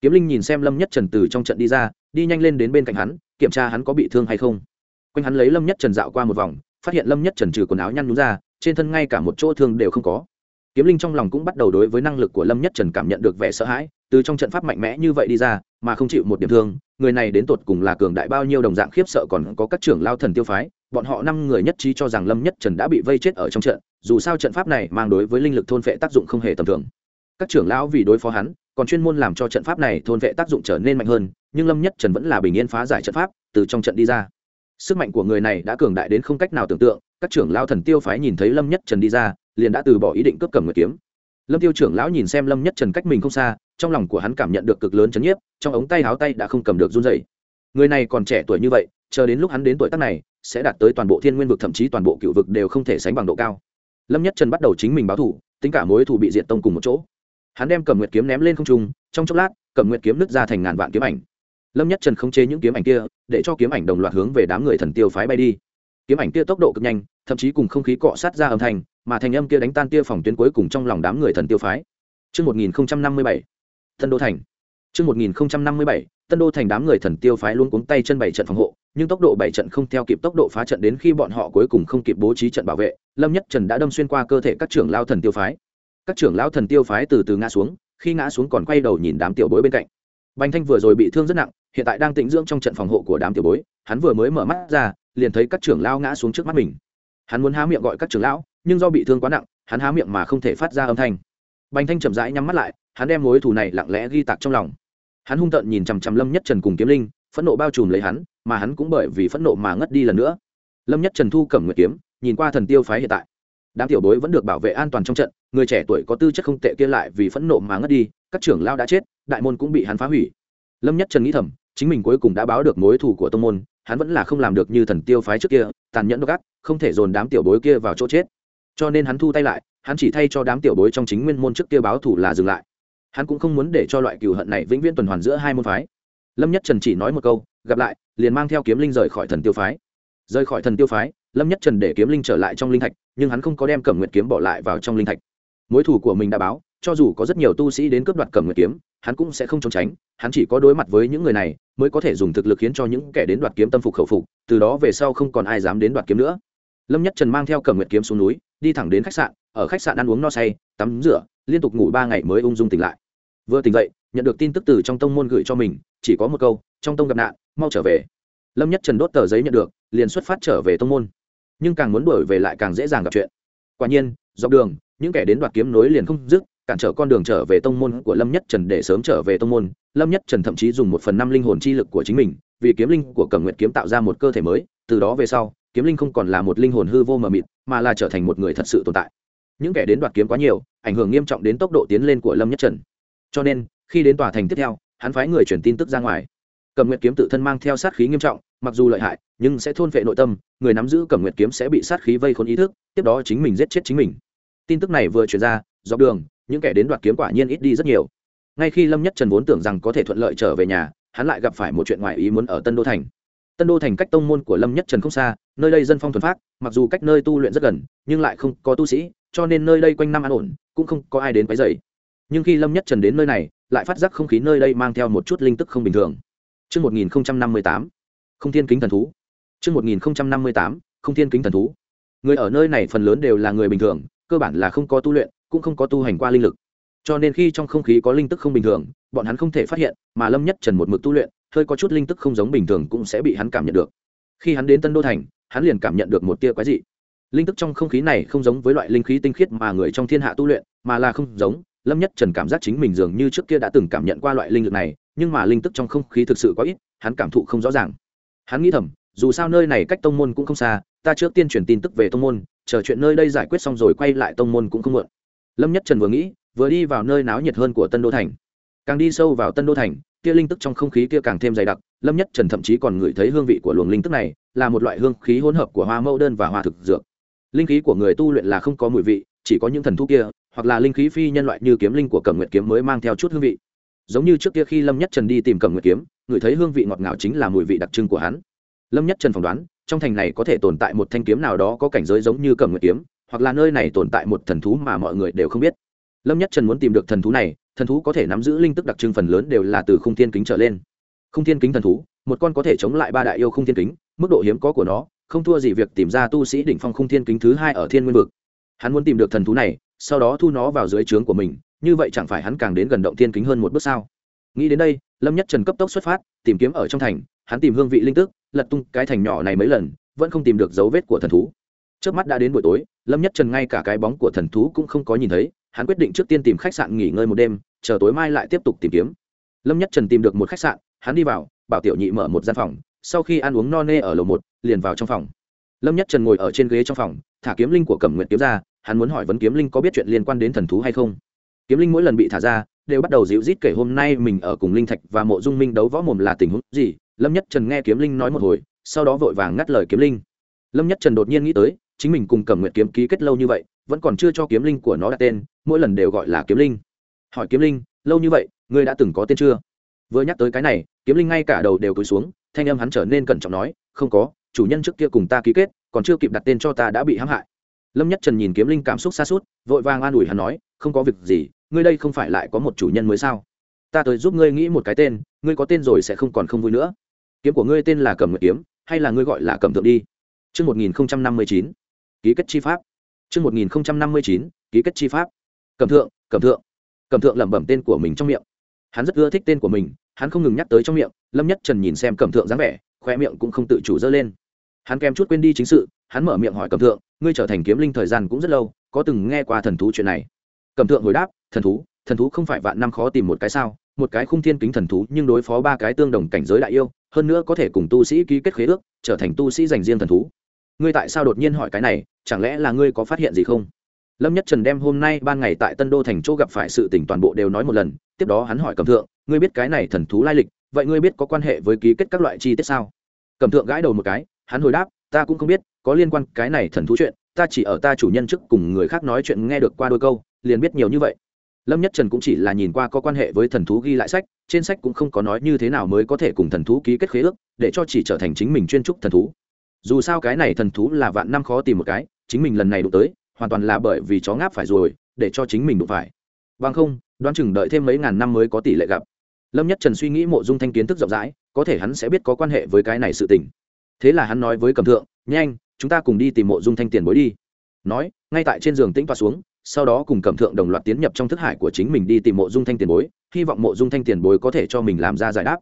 Kiếm linh nhìn xem lâm nhất trần từ trong trận đi ra, đi nhanh lên đến bên cạnh hắn, kiểm tra hắn có bị thương hay không. Quanh hắn lấy lâm nhất trần dạo qua một vòng, phát hiện lâm nhất trần trừ quần áo nhăn nhúm ra, trên thân ngay cả một chỗ thương đều không có. Kiếm linh trong lòng cũng bắt đầu đối với năng lực của lâm nhất trần cảm nhận được vẻ sợ hãi, từ trong trận pháp mạnh mẽ như vậy đi ra, mà không chịu một điểm thương người này đến tột cùng là cường đại bao nhiêu đồng dạng khiếp sợ còn có các trưởng lao thần tiêu phái, bọn họ năm người nhất trí cho rằng lâm nhất trần đã bị vây chết ở trong trận, dù sao trận pháp này mang đối với linh lực thôn vệ tác dụng không hề tầm thường. Các trưởng lão vì đối phó hắn, còn chuyên môn làm cho trận pháp này thôn vệ tác dụng trở nên mạnh hơn, nhưng lâm nhất trần vẫn là bình yên phá giải trận pháp, từ trong trận đi ra. Sức mạnh của người này đã cường đại đến không cách nào tưởng tượng, các trưởng lao thần tiêu phái nhìn thấy lâm nhất trần đi ra, liền đã từ bỏ ý định cướp cầm người kiếm. Lâm tiêu trưởng lão nhìn xem lâm nhất trần cách mình không xa trong lòng của hắn cảm nhận được cực lớn chấn nhiếp trong ống tay háo tay đã không cầm được run rẩy. Người này còn trẻ tuổi như vậy chờ đến lúc hắn đến tuổi tác này sẽ đạt tới toàn bộ thiên nguyên vực thậm chí toàn bộ cựu vực đều không thể sánh bằng độ cao. Lâm nhất trần bắt đầu chính mình báo thủ tính cả mối thủ bị diện tông cùng một chỗ. Hắn đem cầm nguyệt kiếm ném lên không trung trong chốc lát cầm nguyệt kiếm nứt ra thành ngàn vạn kiếm ảnh. Lâm nhất trần không chế những kiếm ảnh kia để cho kiếm ảnh đồng loạt hướng về đám người thần tiêu phái bay đi. Kiếm ảnh kia tốc độ cực nhanh thậm chí cùng không khí cọ sát ra âm thanh mà thành âm kia đánh tan tia phòng tuyến cuối cùng trong lòng đám người thần tiêu phái. Trước 1057, Tân Đô Thành. trước 1057, Tân Đô Thành đám người thần tiêu phái luôn cuống tay chân bảy trận phòng hộ, nhưng tốc độ bảy trận không theo kịp tốc độ phá trận đến khi bọn họ cuối cùng không kịp bố trí trận bảo vệ, Lâm Nhất Trần đã đâm xuyên qua cơ thể các trưởng lao thần tiêu phái. Các trưởng lao thần tiêu phái từ từ ngã xuống, khi ngã xuống còn quay đầu nhìn đám tiểu bối bên cạnh. Bành Thanh vừa rồi bị thương rất nặng, hiện tại đang tĩnh dưỡng trong trận phòng hộ của đám tiểu bối, hắn vừa mới mở mắt ra, liền thấy các trưởng lao ngã xuống trước mắt mình. Hắn muốn há miệng gọi các trưởng lão, nhưng do bị thương quá nặng, hắn há miệng mà không thể phát ra âm thanh. Bành Thanh chậm rãi nhắm mắt lại, hắn đem mối thù này lặng lẽ ghi tạc trong lòng. Hắn hung tợn nhìn chằm chằm lâm nhất trần cùng kiếm linh, phẫn nộ bao trùm lấy hắn, mà hắn cũng bởi vì phẫn nộ mà ngất đi lần nữa. Lâm nhất trần thu cẩm nguyệt kiếm, nhìn qua thần tiêu phái hiện tại. Đám tiểu bối vẫn được bảo vệ an toàn trong trận, người trẻ tuổi có tư chất không tệ kia lại vì phẫn nộ mà ngất đi, các trưởng lao đã chết, đại môn cũng bị hắn phá hủy. Lâm nhất trần nghĩ thầm, chính mình cuối cùng đã báo được mối thù của tông môn, hắn vẫn là không làm được như thần tiêu phái trước kia, tàn nhẫn độc không thể dồn đám tiểu bối kia vào chỗ chết. Cho nên hắn thu tay lại, hắn chỉ thay cho đám tiểu bối trong chính nguyên môn trước kia báo thù là dừng lại hắn cũng không muốn để cho loại cừu hận này vĩnh viễn tuần hoàn giữa hai môn phái. Lâm nhất trần chỉ nói một câu, gặp lại, liền mang theo kiếm linh rời khỏi thần tiêu phái. Rời khỏi thần tiêu phái, lâm nhất trần để kiếm linh trở lại trong linh thạch, nhưng hắn không có đem cẩm nguyệt kiếm bỏ lại vào trong linh thạch. Mối thù của mình đã báo, cho dù có rất nhiều tu sĩ đến cướp đoạt cẩm nguyệt kiếm, hắn cũng sẽ không trốn tránh, hắn chỉ có đối mặt với những người này, mới có thể dùng thực lực khiến cho những kẻ đến đoạt kiếm tâm phục khẩu phục, từ đó về sau không còn ai dám đến đoạt kiếm nữa. Lâm nhất trần mang theo cẩm nguyệt kiếm xuống núi, đi thẳng đến khách sạn, ở khách sạn ăn uống no say, tắm rửa, liên tục ngủ ba ngày mới ung dung tỉnh lại vừa tỉnh dậy, nhận được tin tức từ trong tông môn gửi cho mình, chỉ có một câu, trong tông gặp nạn, mau trở về. Lâm nhất trần đốt tờ giấy nhận được, liền xuất phát trở về tông môn. Nhưng càng muốn đuổi về lại càng dễ dàng gặp chuyện. Quả nhiên, dọc đường, những kẻ đến đoạt kiếm nối liền không dứt, cản trở con đường trở về tông môn của lâm nhất trần để sớm trở về tông môn, lâm nhất trần thậm chí dùng một phần năm linh hồn chi lực của chính mình, vì kiếm linh của cẩm nguyện kiếm tạo ra một cơ thể mới, từ đó về sau, kiếm linh không còn là một linh hồn hư vô mờ mịt, mà là trở thành một người thật sự tồn tại. Những kẻ đến đoạt kiếm quá nhiều, ảnh hưởng nghiêm trọng đến tốc độ tiến lên của lâm nhất trần cho nên, khi đến tòa thành tiếp theo, hắn phái người chuyển tin tức ra ngoài. Cầm nguyệt kiếm tự thân mang theo sát khí nghiêm trọng, mặc dù lợi hại, nhưng sẽ thôn phệ nội tâm, người nắm giữ cầm nguyệt kiếm sẽ bị sát khí vây khốn ý thức, tiếp đó chính mình giết chết chính mình. Tin tức này vừa chuyển ra, dọc đường, những kẻ đến đoạt kiếm quả nhiên ít đi rất nhiều. Ngay khi lâm nhất trần vốn tưởng rằng có thể thuận lợi trở về nhà, hắn lại gặp phải một chuyện ngoài ý muốn ở tân đô thành. Tân đô thành cách tông môn của lâm nhất trần không xa, nơi đây dân phong thuần phát mặc dù cách nơi tu luyện rất gần, nhưng lại không có tu sĩ, cho nên nơi đây quanh năm an ổn, cũng không có ai đến quấy rầy nhưng khi lâm nhất trần đến nơi này lại phát giác không khí nơi đây mang theo một chút linh tức không bình thường Trước 1058, không thiên kính thần thú. Trước 1058, không thiên kính thần thú. Người ở nơi này phần lớn đều là người bình thường, cơ bản là không có tu luyện, cũng không có tu hành qua linh lực. Cho nên khi trong không khí có linh tức không bình thường, bọn hắn không thể phát hiện, mà Lâm Nhất Trần một mực tu luyện, hơi có chút linh tức không giống bình thường cũng sẽ bị hắn cảm nhận được. Khi hắn đến Tân Đô thành, hắn liền cảm nhận được một tia quái dị. Linh tức trong không khí này không giống với loại linh khí tinh khiết mà người trong thiên hạ tu luyện, mà là không giống, lâm nhất trần cảm giác chính mình dường như trước kia đã từng cảm nhận qua loại linh lực này, nhưng mà linh tức trong không khí thực sự quá ít, hắn cảm thụ không rõ ràng. Hắn nghĩ thầm, dù sao nơi này cách tông môn cũng không xa, ta trước tiên truyền tin tức về tông môn, chờ chuyện nơi đây giải quyết xong rồi quay lại tông môn cũng không mượn lâm nhất trần vừa nghĩ, vừa đi vào nơi náo nhiệt hơn của tân đô thành. Càng đi sâu vào tân đô thành kia linh tức trong không khí kia càng thêm dày đặc, lâm nhất trần thậm chí còn ngửi thấy hương vị của luồng linh tức này, là một loại hương khí hỗn hợp của hoa mẫu đơn và hoa thực dược. Linh khí của người tu luyện là không có mùi vị, chỉ có những thần thú kia hoặc là linh khí phi nhân loại như kiếm linh của cẩm nguyệt kiếm mới mang theo chút hương vị. Giống như trước kia khi lâm nhất trần đi tìm cẩm nguyệt kiếm, người thấy hương vị ngọt ngào chính là mùi vị đặc trưng của hắn. Lâm nhất trần phỏng đoán, trong thành này có thể tồn tại một thanh kiếm nào đó có cảnh giới giống như cẩm nguyệt kiếm, hoặc là nơi này tồn tại một thần thú mà mọi người đều không biết. Lâm nhất trần muốn tìm được thần thú này, thần thú có thể nắm giữ linh tức đặc trưng phần lớn đều là từ khung thiên kính trở lên. Khung thiên kính thần thú, một con có thể chống lại ba đại yêu khung thiên kính, mức độ hiếm có của nó, không thua gì việc tìm ra tu sĩ đỉnh phong khung thiên kính thứ hai ở thiên nguyên vực. Hắn muốn tìm được thần thú này sau đó thu nó vào dưới trướng của mình, như vậy chẳng phải hắn càng đến gần động thiên kính hơn một bước sao? Nghĩ đến đây, lâm nhất trần cấp tốc xuất phát, tìm kiếm ở trong thành, hắn tìm hương vị linh tức lật tung cái thành nhỏ này mấy lần, vẫn không tìm được dấu vết của thần thú. Trước mắt đã đến buổi tối, lâm nhất trần ngay cả cái bóng của thần thú cũng không có nhìn thấy, hắn quyết định trước tiên tìm khách sạn nghỉ ngơi một đêm, chờ tối mai lại tiếp tục tìm kiếm. Lâm nhất trần tìm được một khách sạn, hắn đi vào, bảo tiểu nhị mở một gian phòng, sau khi ăn uống no nê ở lầu một, liền vào trong phòng. Lâm nhất trần ngồi ở trên ghế trong phòng, thả kiếm linh của cẩm nguyệt kiếm ra hắn muốn hỏi vấn kiếm linh có biết chuyện liên quan đến thần thú hay không? Kiếm linh mỗi lần bị thả ra, đều bắt đầu dịu rít kể hôm nay mình ở cùng linh thạch và mộ dung minh đấu võ mồm là tình huống gì? Lâm nhất trần nghe kiếm linh nói một hồi, sau đó vội vàng ngắt lời kiếm linh. Lâm nhất trần đột nhiên nghĩ tới, chính mình cùng cầm nguyện kiếm ký kết lâu như vậy, vẫn còn chưa cho kiếm linh của nó đặt tên, mỗi lần đều gọi là kiếm linh. Hỏi kiếm linh, lâu như vậy, ngươi đã từng có tên chưa? Vừa nhắc tới cái này, kiếm linh ngay cả đầu đều cúi xuống, thanh âm hắn trở nên cẩn trọng nói, không có, chủ nhân trước kia cùng ta ký kết, còn chưa kịp đặt tên cho ta đã bị hãm hại lâm nhất trần nhìn kiếm linh cảm xúc xa suốt, vội vàng an ủi hắn nói, không có việc gì, ngươi đây không phải lại có một chủ nhân mới sao? Ta tới giúp ngươi nghĩ một cái tên, ngươi có tên rồi sẽ không còn không vui nữa. Kiếm của ngươi tên là cầm nguyệt kiếm, hay là ngươi gọi là cầm thượng đi? Chương một nghìn năm mươi chín. Ký kết chi pháp. Chương một nghìn năm mươi chín, ký kết chi pháp. Cầm thượng cầm thượng. Cầm thượng lẩm bẩm tên của mình trong miệng. Hắn rất ưa thích tên của mình, hắn không ngừng nhắc tới trong miệng, lâm nhất trần nhìn xem cầm thượng dáng vẻ khoe miệng cũng không tự chủ dơ lên. Hắn kèm chút quên đi chính sự hắn mở miệng hỏi cẩm thượng, ngươi trở thành kiếm linh thời gian cũng rất lâu, có từng nghe qua thần thú chuyện này? Cẩm thượng hồi đáp, thần thú thần thú không phải vạn năm khó tìm một cái sao? Một cái khung thiên kính thần thú, nhưng đối phó ba cái tương đồng cảnh giới đại yêu, hơn nữa có thể cùng tu sĩ ký kết khế ước, trở thành tu sĩ dành riêng thần thú. Ngươi tại sao đột nhiên hỏi cái này? Chẳng lẽ là ngươi có phát hiện gì không? Lâm nhất trần đem hôm nay ban ngày tại tân đô thành chỗ gặp phải sự tỉnh toàn bộ đều nói một lần, tiếp đó hắn hỏi cẩm thượng, ngươi biết cái này thần thú lai lịch, vậy ngươi biết có quan hệ với ký kết các loại chi tiết sao? Cẩm thượng gãi đầu một cái, hắn hồi đáp ta cũng không biết, có liên quan cái này thần thú chuyện, ta chỉ ở ta chủ nhân trước cùng người khác nói chuyện nghe được qua đôi câu, liền biết nhiều như vậy. Lâm nhất trần cũng chỉ là nhìn qua có quan hệ với thần thú ghi lại sách, trên sách cũng không có nói như thế nào mới có thể cùng thần thú ký kết khế ước, để cho chỉ trở thành chính mình chuyên trúc thần thú. Dù sao cái này thần thú là vạn năm khó tìm một cái, chính mình lần này đụng tới, hoàn toàn là bởi vì chó ngáp phải rồi, để cho chính mình đụng phải. Bằng không, đoán chừng đợi thêm mấy ngàn năm mới có tỷ lệ gặp. Lâm nhất trần suy nghĩ mộ dung thanh kiến thức rộng rãi, có thể hắn sẽ biết có quan hệ với cái này sự tình thế là hắn nói với cầm thượng, nhanh, chúng ta cùng đi tìm mộ dung thanh tiền bối đi. Nói, ngay tại trên giường tĩnh toa xuống, sau đó cùng cầm thượng đồng loạt tiến nhập trong thức hải của chính mình đi tìm mộ dung thanh tiền bối, hy vọng mộ dung thanh tiền bối có thể cho mình làm ra giải đáp.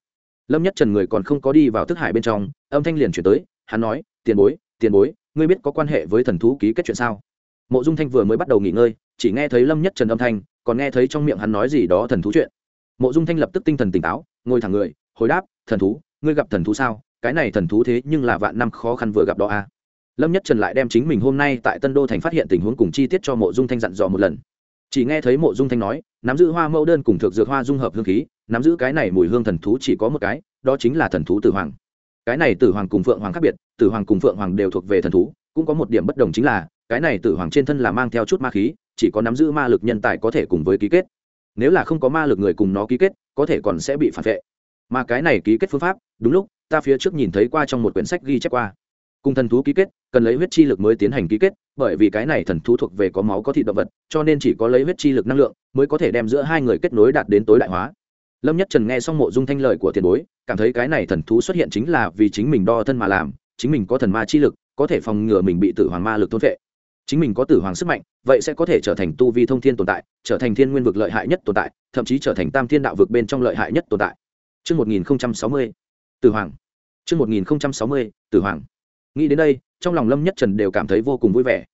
Lâm nhất trần người còn không có đi vào thức hải bên trong, âm thanh liền chuyển tới, hắn nói, tiền bối tiền bối, ngươi biết có quan hệ với thần thú ký kết chuyện sao? Mộ dung thanh vừa mới bắt đầu nghỉ ngơi, chỉ nghe thấy lâm nhất trần âm thanh, còn nghe thấy trong miệng hắn nói gì đó thần thú chuyện. Mộ dung thanh lập tức tinh thần tỉnh táo, ngồi thẳng người, hồi đáp, thần thú, ngươi gặp thần thú sao? cái này thần thú thế nhưng là vạn năm khó khăn vừa gặp đó a lâm nhất trần lại đem chính mình hôm nay tại tân đô thành phát hiện tình huống cùng chi tiết cho mộ dung thanh dặn dò một lần. Chỉ nghe thấy mộ dung thanh nói, nắm giữ hoa mẫu đơn cùng thực dược hoa dung hợp hương khí, nắm giữ cái này mùi hương thần thú chỉ có một cái, đó chính là thần thú tử hoàng. Cái này tử hoàng cùng phượng hoàng khác biệt, tử hoàng cùng phượng hoàng đều thuộc về thần thú, cũng có một điểm bất đồng chính là, cái này tử hoàng trên thân là mang theo chút ma khí, chỉ có nắm giữ ma lực nhân tài có thể cùng với ký kết. Nếu là không có ma lực người cùng nó ký kết, có thể còn sẽ bị phản vệ mà cái này ký kết phương pháp, đúng lúc, ta phía trước nhìn thấy qua trong một quyển sách ghi chép qua. Cùng thần thú ký kết, cần lấy huyết chi lực mới tiến hành ký kết, bởi vì cái này thần thú thuộc về có máu có thịt động vật, cho nên chỉ có lấy huyết chi lực năng lượng mới có thể đem giữa hai người kết nối đạt đến tối đại hóa. Lâm nhất trần nghe xong mộ dung thanh lời của tiền bối, cảm thấy cái này thần thú xuất hiện chính là vì chính mình đo thân mà làm, chính mình có thần ma chi lực, có thể phòng ngừa mình bị tử hoàng ma lực thôn vệ chính mình có tử hoàng sức mạnh, vậy sẽ có thể trở thành tu vi thông thiên tồn tại, trở thành thiên nguyên vực lợi hại nhất tồn tại, thậm chí trở thành tam thiên đạo vực bên trong lợi hại nhất tồn tại. Chương 1060, Tử Hoàng. Chương 1060, Tử Hoàng. Nghĩ đến đây, trong lòng Lâm Nhất Trần đều cảm thấy vô cùng vui vẻ.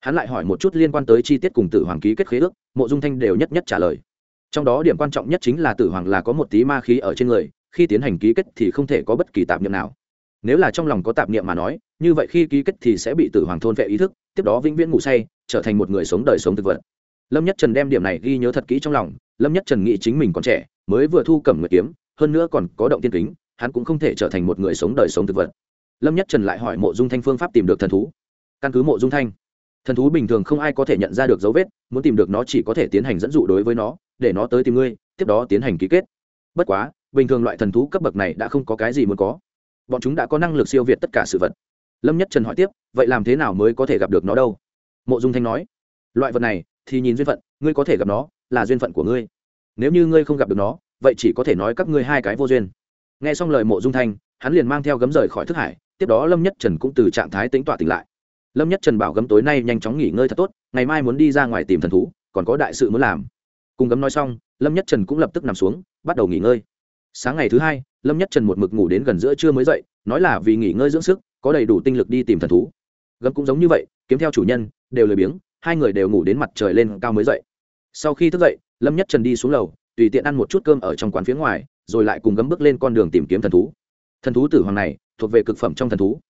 Hắn lại hỏi một chút liên quan tới chi tiết cùng Tử Hoàng ký kết khế ước, Mộ Dung Thanh đều nhất nhất trả lời. Trong đó điểm quan trọng nhất chính là Tử Hoàng là có một tí ma khí ở trên người, khi tiến hành ký kết thì không thể có bất kỳ tạp niệm nào. Nếu là trong lòng có tạp niệm mà nói, như vậy khi ký kết thì sẽ bị Tử Hoàng thôn vệ ý thức, tiếp đó vĩnh viễn ngủ say, trở thành một người sống đời sống thực vật. Lâm Nhất Trần đem điểm này ghi nhớ thật kỹ trong lòng, Lâm Nhất Trần nghĩ chính mình còn trẻ, mới vừa thu cầm ngự kiếm, hơn nữa còn có động tiên kính, hắn cũng không thể trở thành một người sống đời sống thực vật. Lâm nhất trần lại hỏi mộ dung thanh phương pháp tìm được thần thú. Căn cứ mộ dung thanh, thần thú bình thường không ai có thể nhận ra được dấu vết, muốn tìm được nó chỉ có thể tiến hành dẫn dụ đối với nó, để nó tới tìm ngươi, tiếp đó tiến hành ký kết. Bất quá, bình thường loại thần thú cấp bậc này đã không có cái gì muốn có. Bọn chúng đã có năng lực siêu việt tất cả sự vật. Lâm nhất trần hỏi tiếp, vậy làm thế nào mới có thể gặp được nó đâu? Mộ dung thanh nói, loại vật này thì nhìn duyên phận, ngươi có thể gặp nó là duyên phận của ngươi. Nếu như ngươi không gặp được nó vậy chỉ có thể nói các ngươi hai cái vô duyên. Nghe xong lời mộ dung thanh, hắn liền mang theo gấm rời khỏi thức hải, tiếp đó lâm nhất trần cũng từ trạng thái tính tọa tỉnh lại. Lâm nhất trần bảo gấm tối nay nhanh chóng nghỉ ngơi thật tốt, ngày mai muốn đi ra ngoài tìm thần thú, còn có đại sự muốn làm. Cùng gấm nói xong, lâm nhất trần cũng lập tức nằm xuống, bắt đầu nghỉ ngơi. Sáng ngày thứ hai, lâm nhất trần một mực ngủ đến gần giữa trưa mới dậy, nói là vì nghỉ ngơi dưỡng sức, có đầy đủ tinh lực đi tìm thần thú. Gấm cũng giống như vậy, kiếm theo chủ nhân, đều lười biếng, hai người đều ngủ đến mặt trời lên cao mới dậy. Sau khi thức dậy, lâm nhất trần đi xuống lầu tùy tiện ăn một chút cơm ở trong quán phía ngoài, rồi lại cùng gấm bước lên con đường tìm kiếm thần thú. Thần thú tử hoàng này, thuộc về cực phẩm trong thần thú.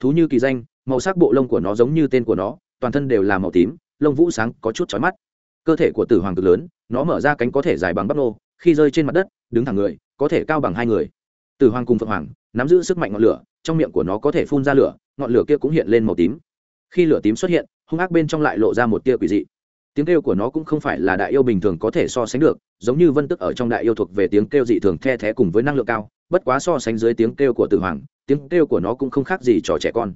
Thú như kỳ danh, màu sắc bộ lông của nó giống như tên của nó, toàn thân đều là màu tím, lông vũ sáng có chút chói mắt. Cơ thể của tử hoàng cực lớn, nó mở ra cánh có thể dài bằng bắp nô, khi rơi trên mặt đất, đứng thẳng người, có thể cao bằng hai người. Tử hoàng cùng phượng hoàng, nắm giữ sức mạnh ngọn lửa, trong miệng của nó có thể phun ra lửa, ngọn lửa kia cũng hiện lên màu tím. Khi lửa tím xuất hiện, hung ác bên trong lại lộ ra một tia quỷ dị tiếng kêu của nó cũng không phải là đại yêu bình thường có thể so sánh được, giống như vân tức ở trong đại yêu thuộc về tiếng kêu dị thường the thé cùng với năng lượng cao, bất quá so sánh dưới tiếng kêu của tử hoàng, tiếng kêu của nó cũng không khác gì trò trẻ con.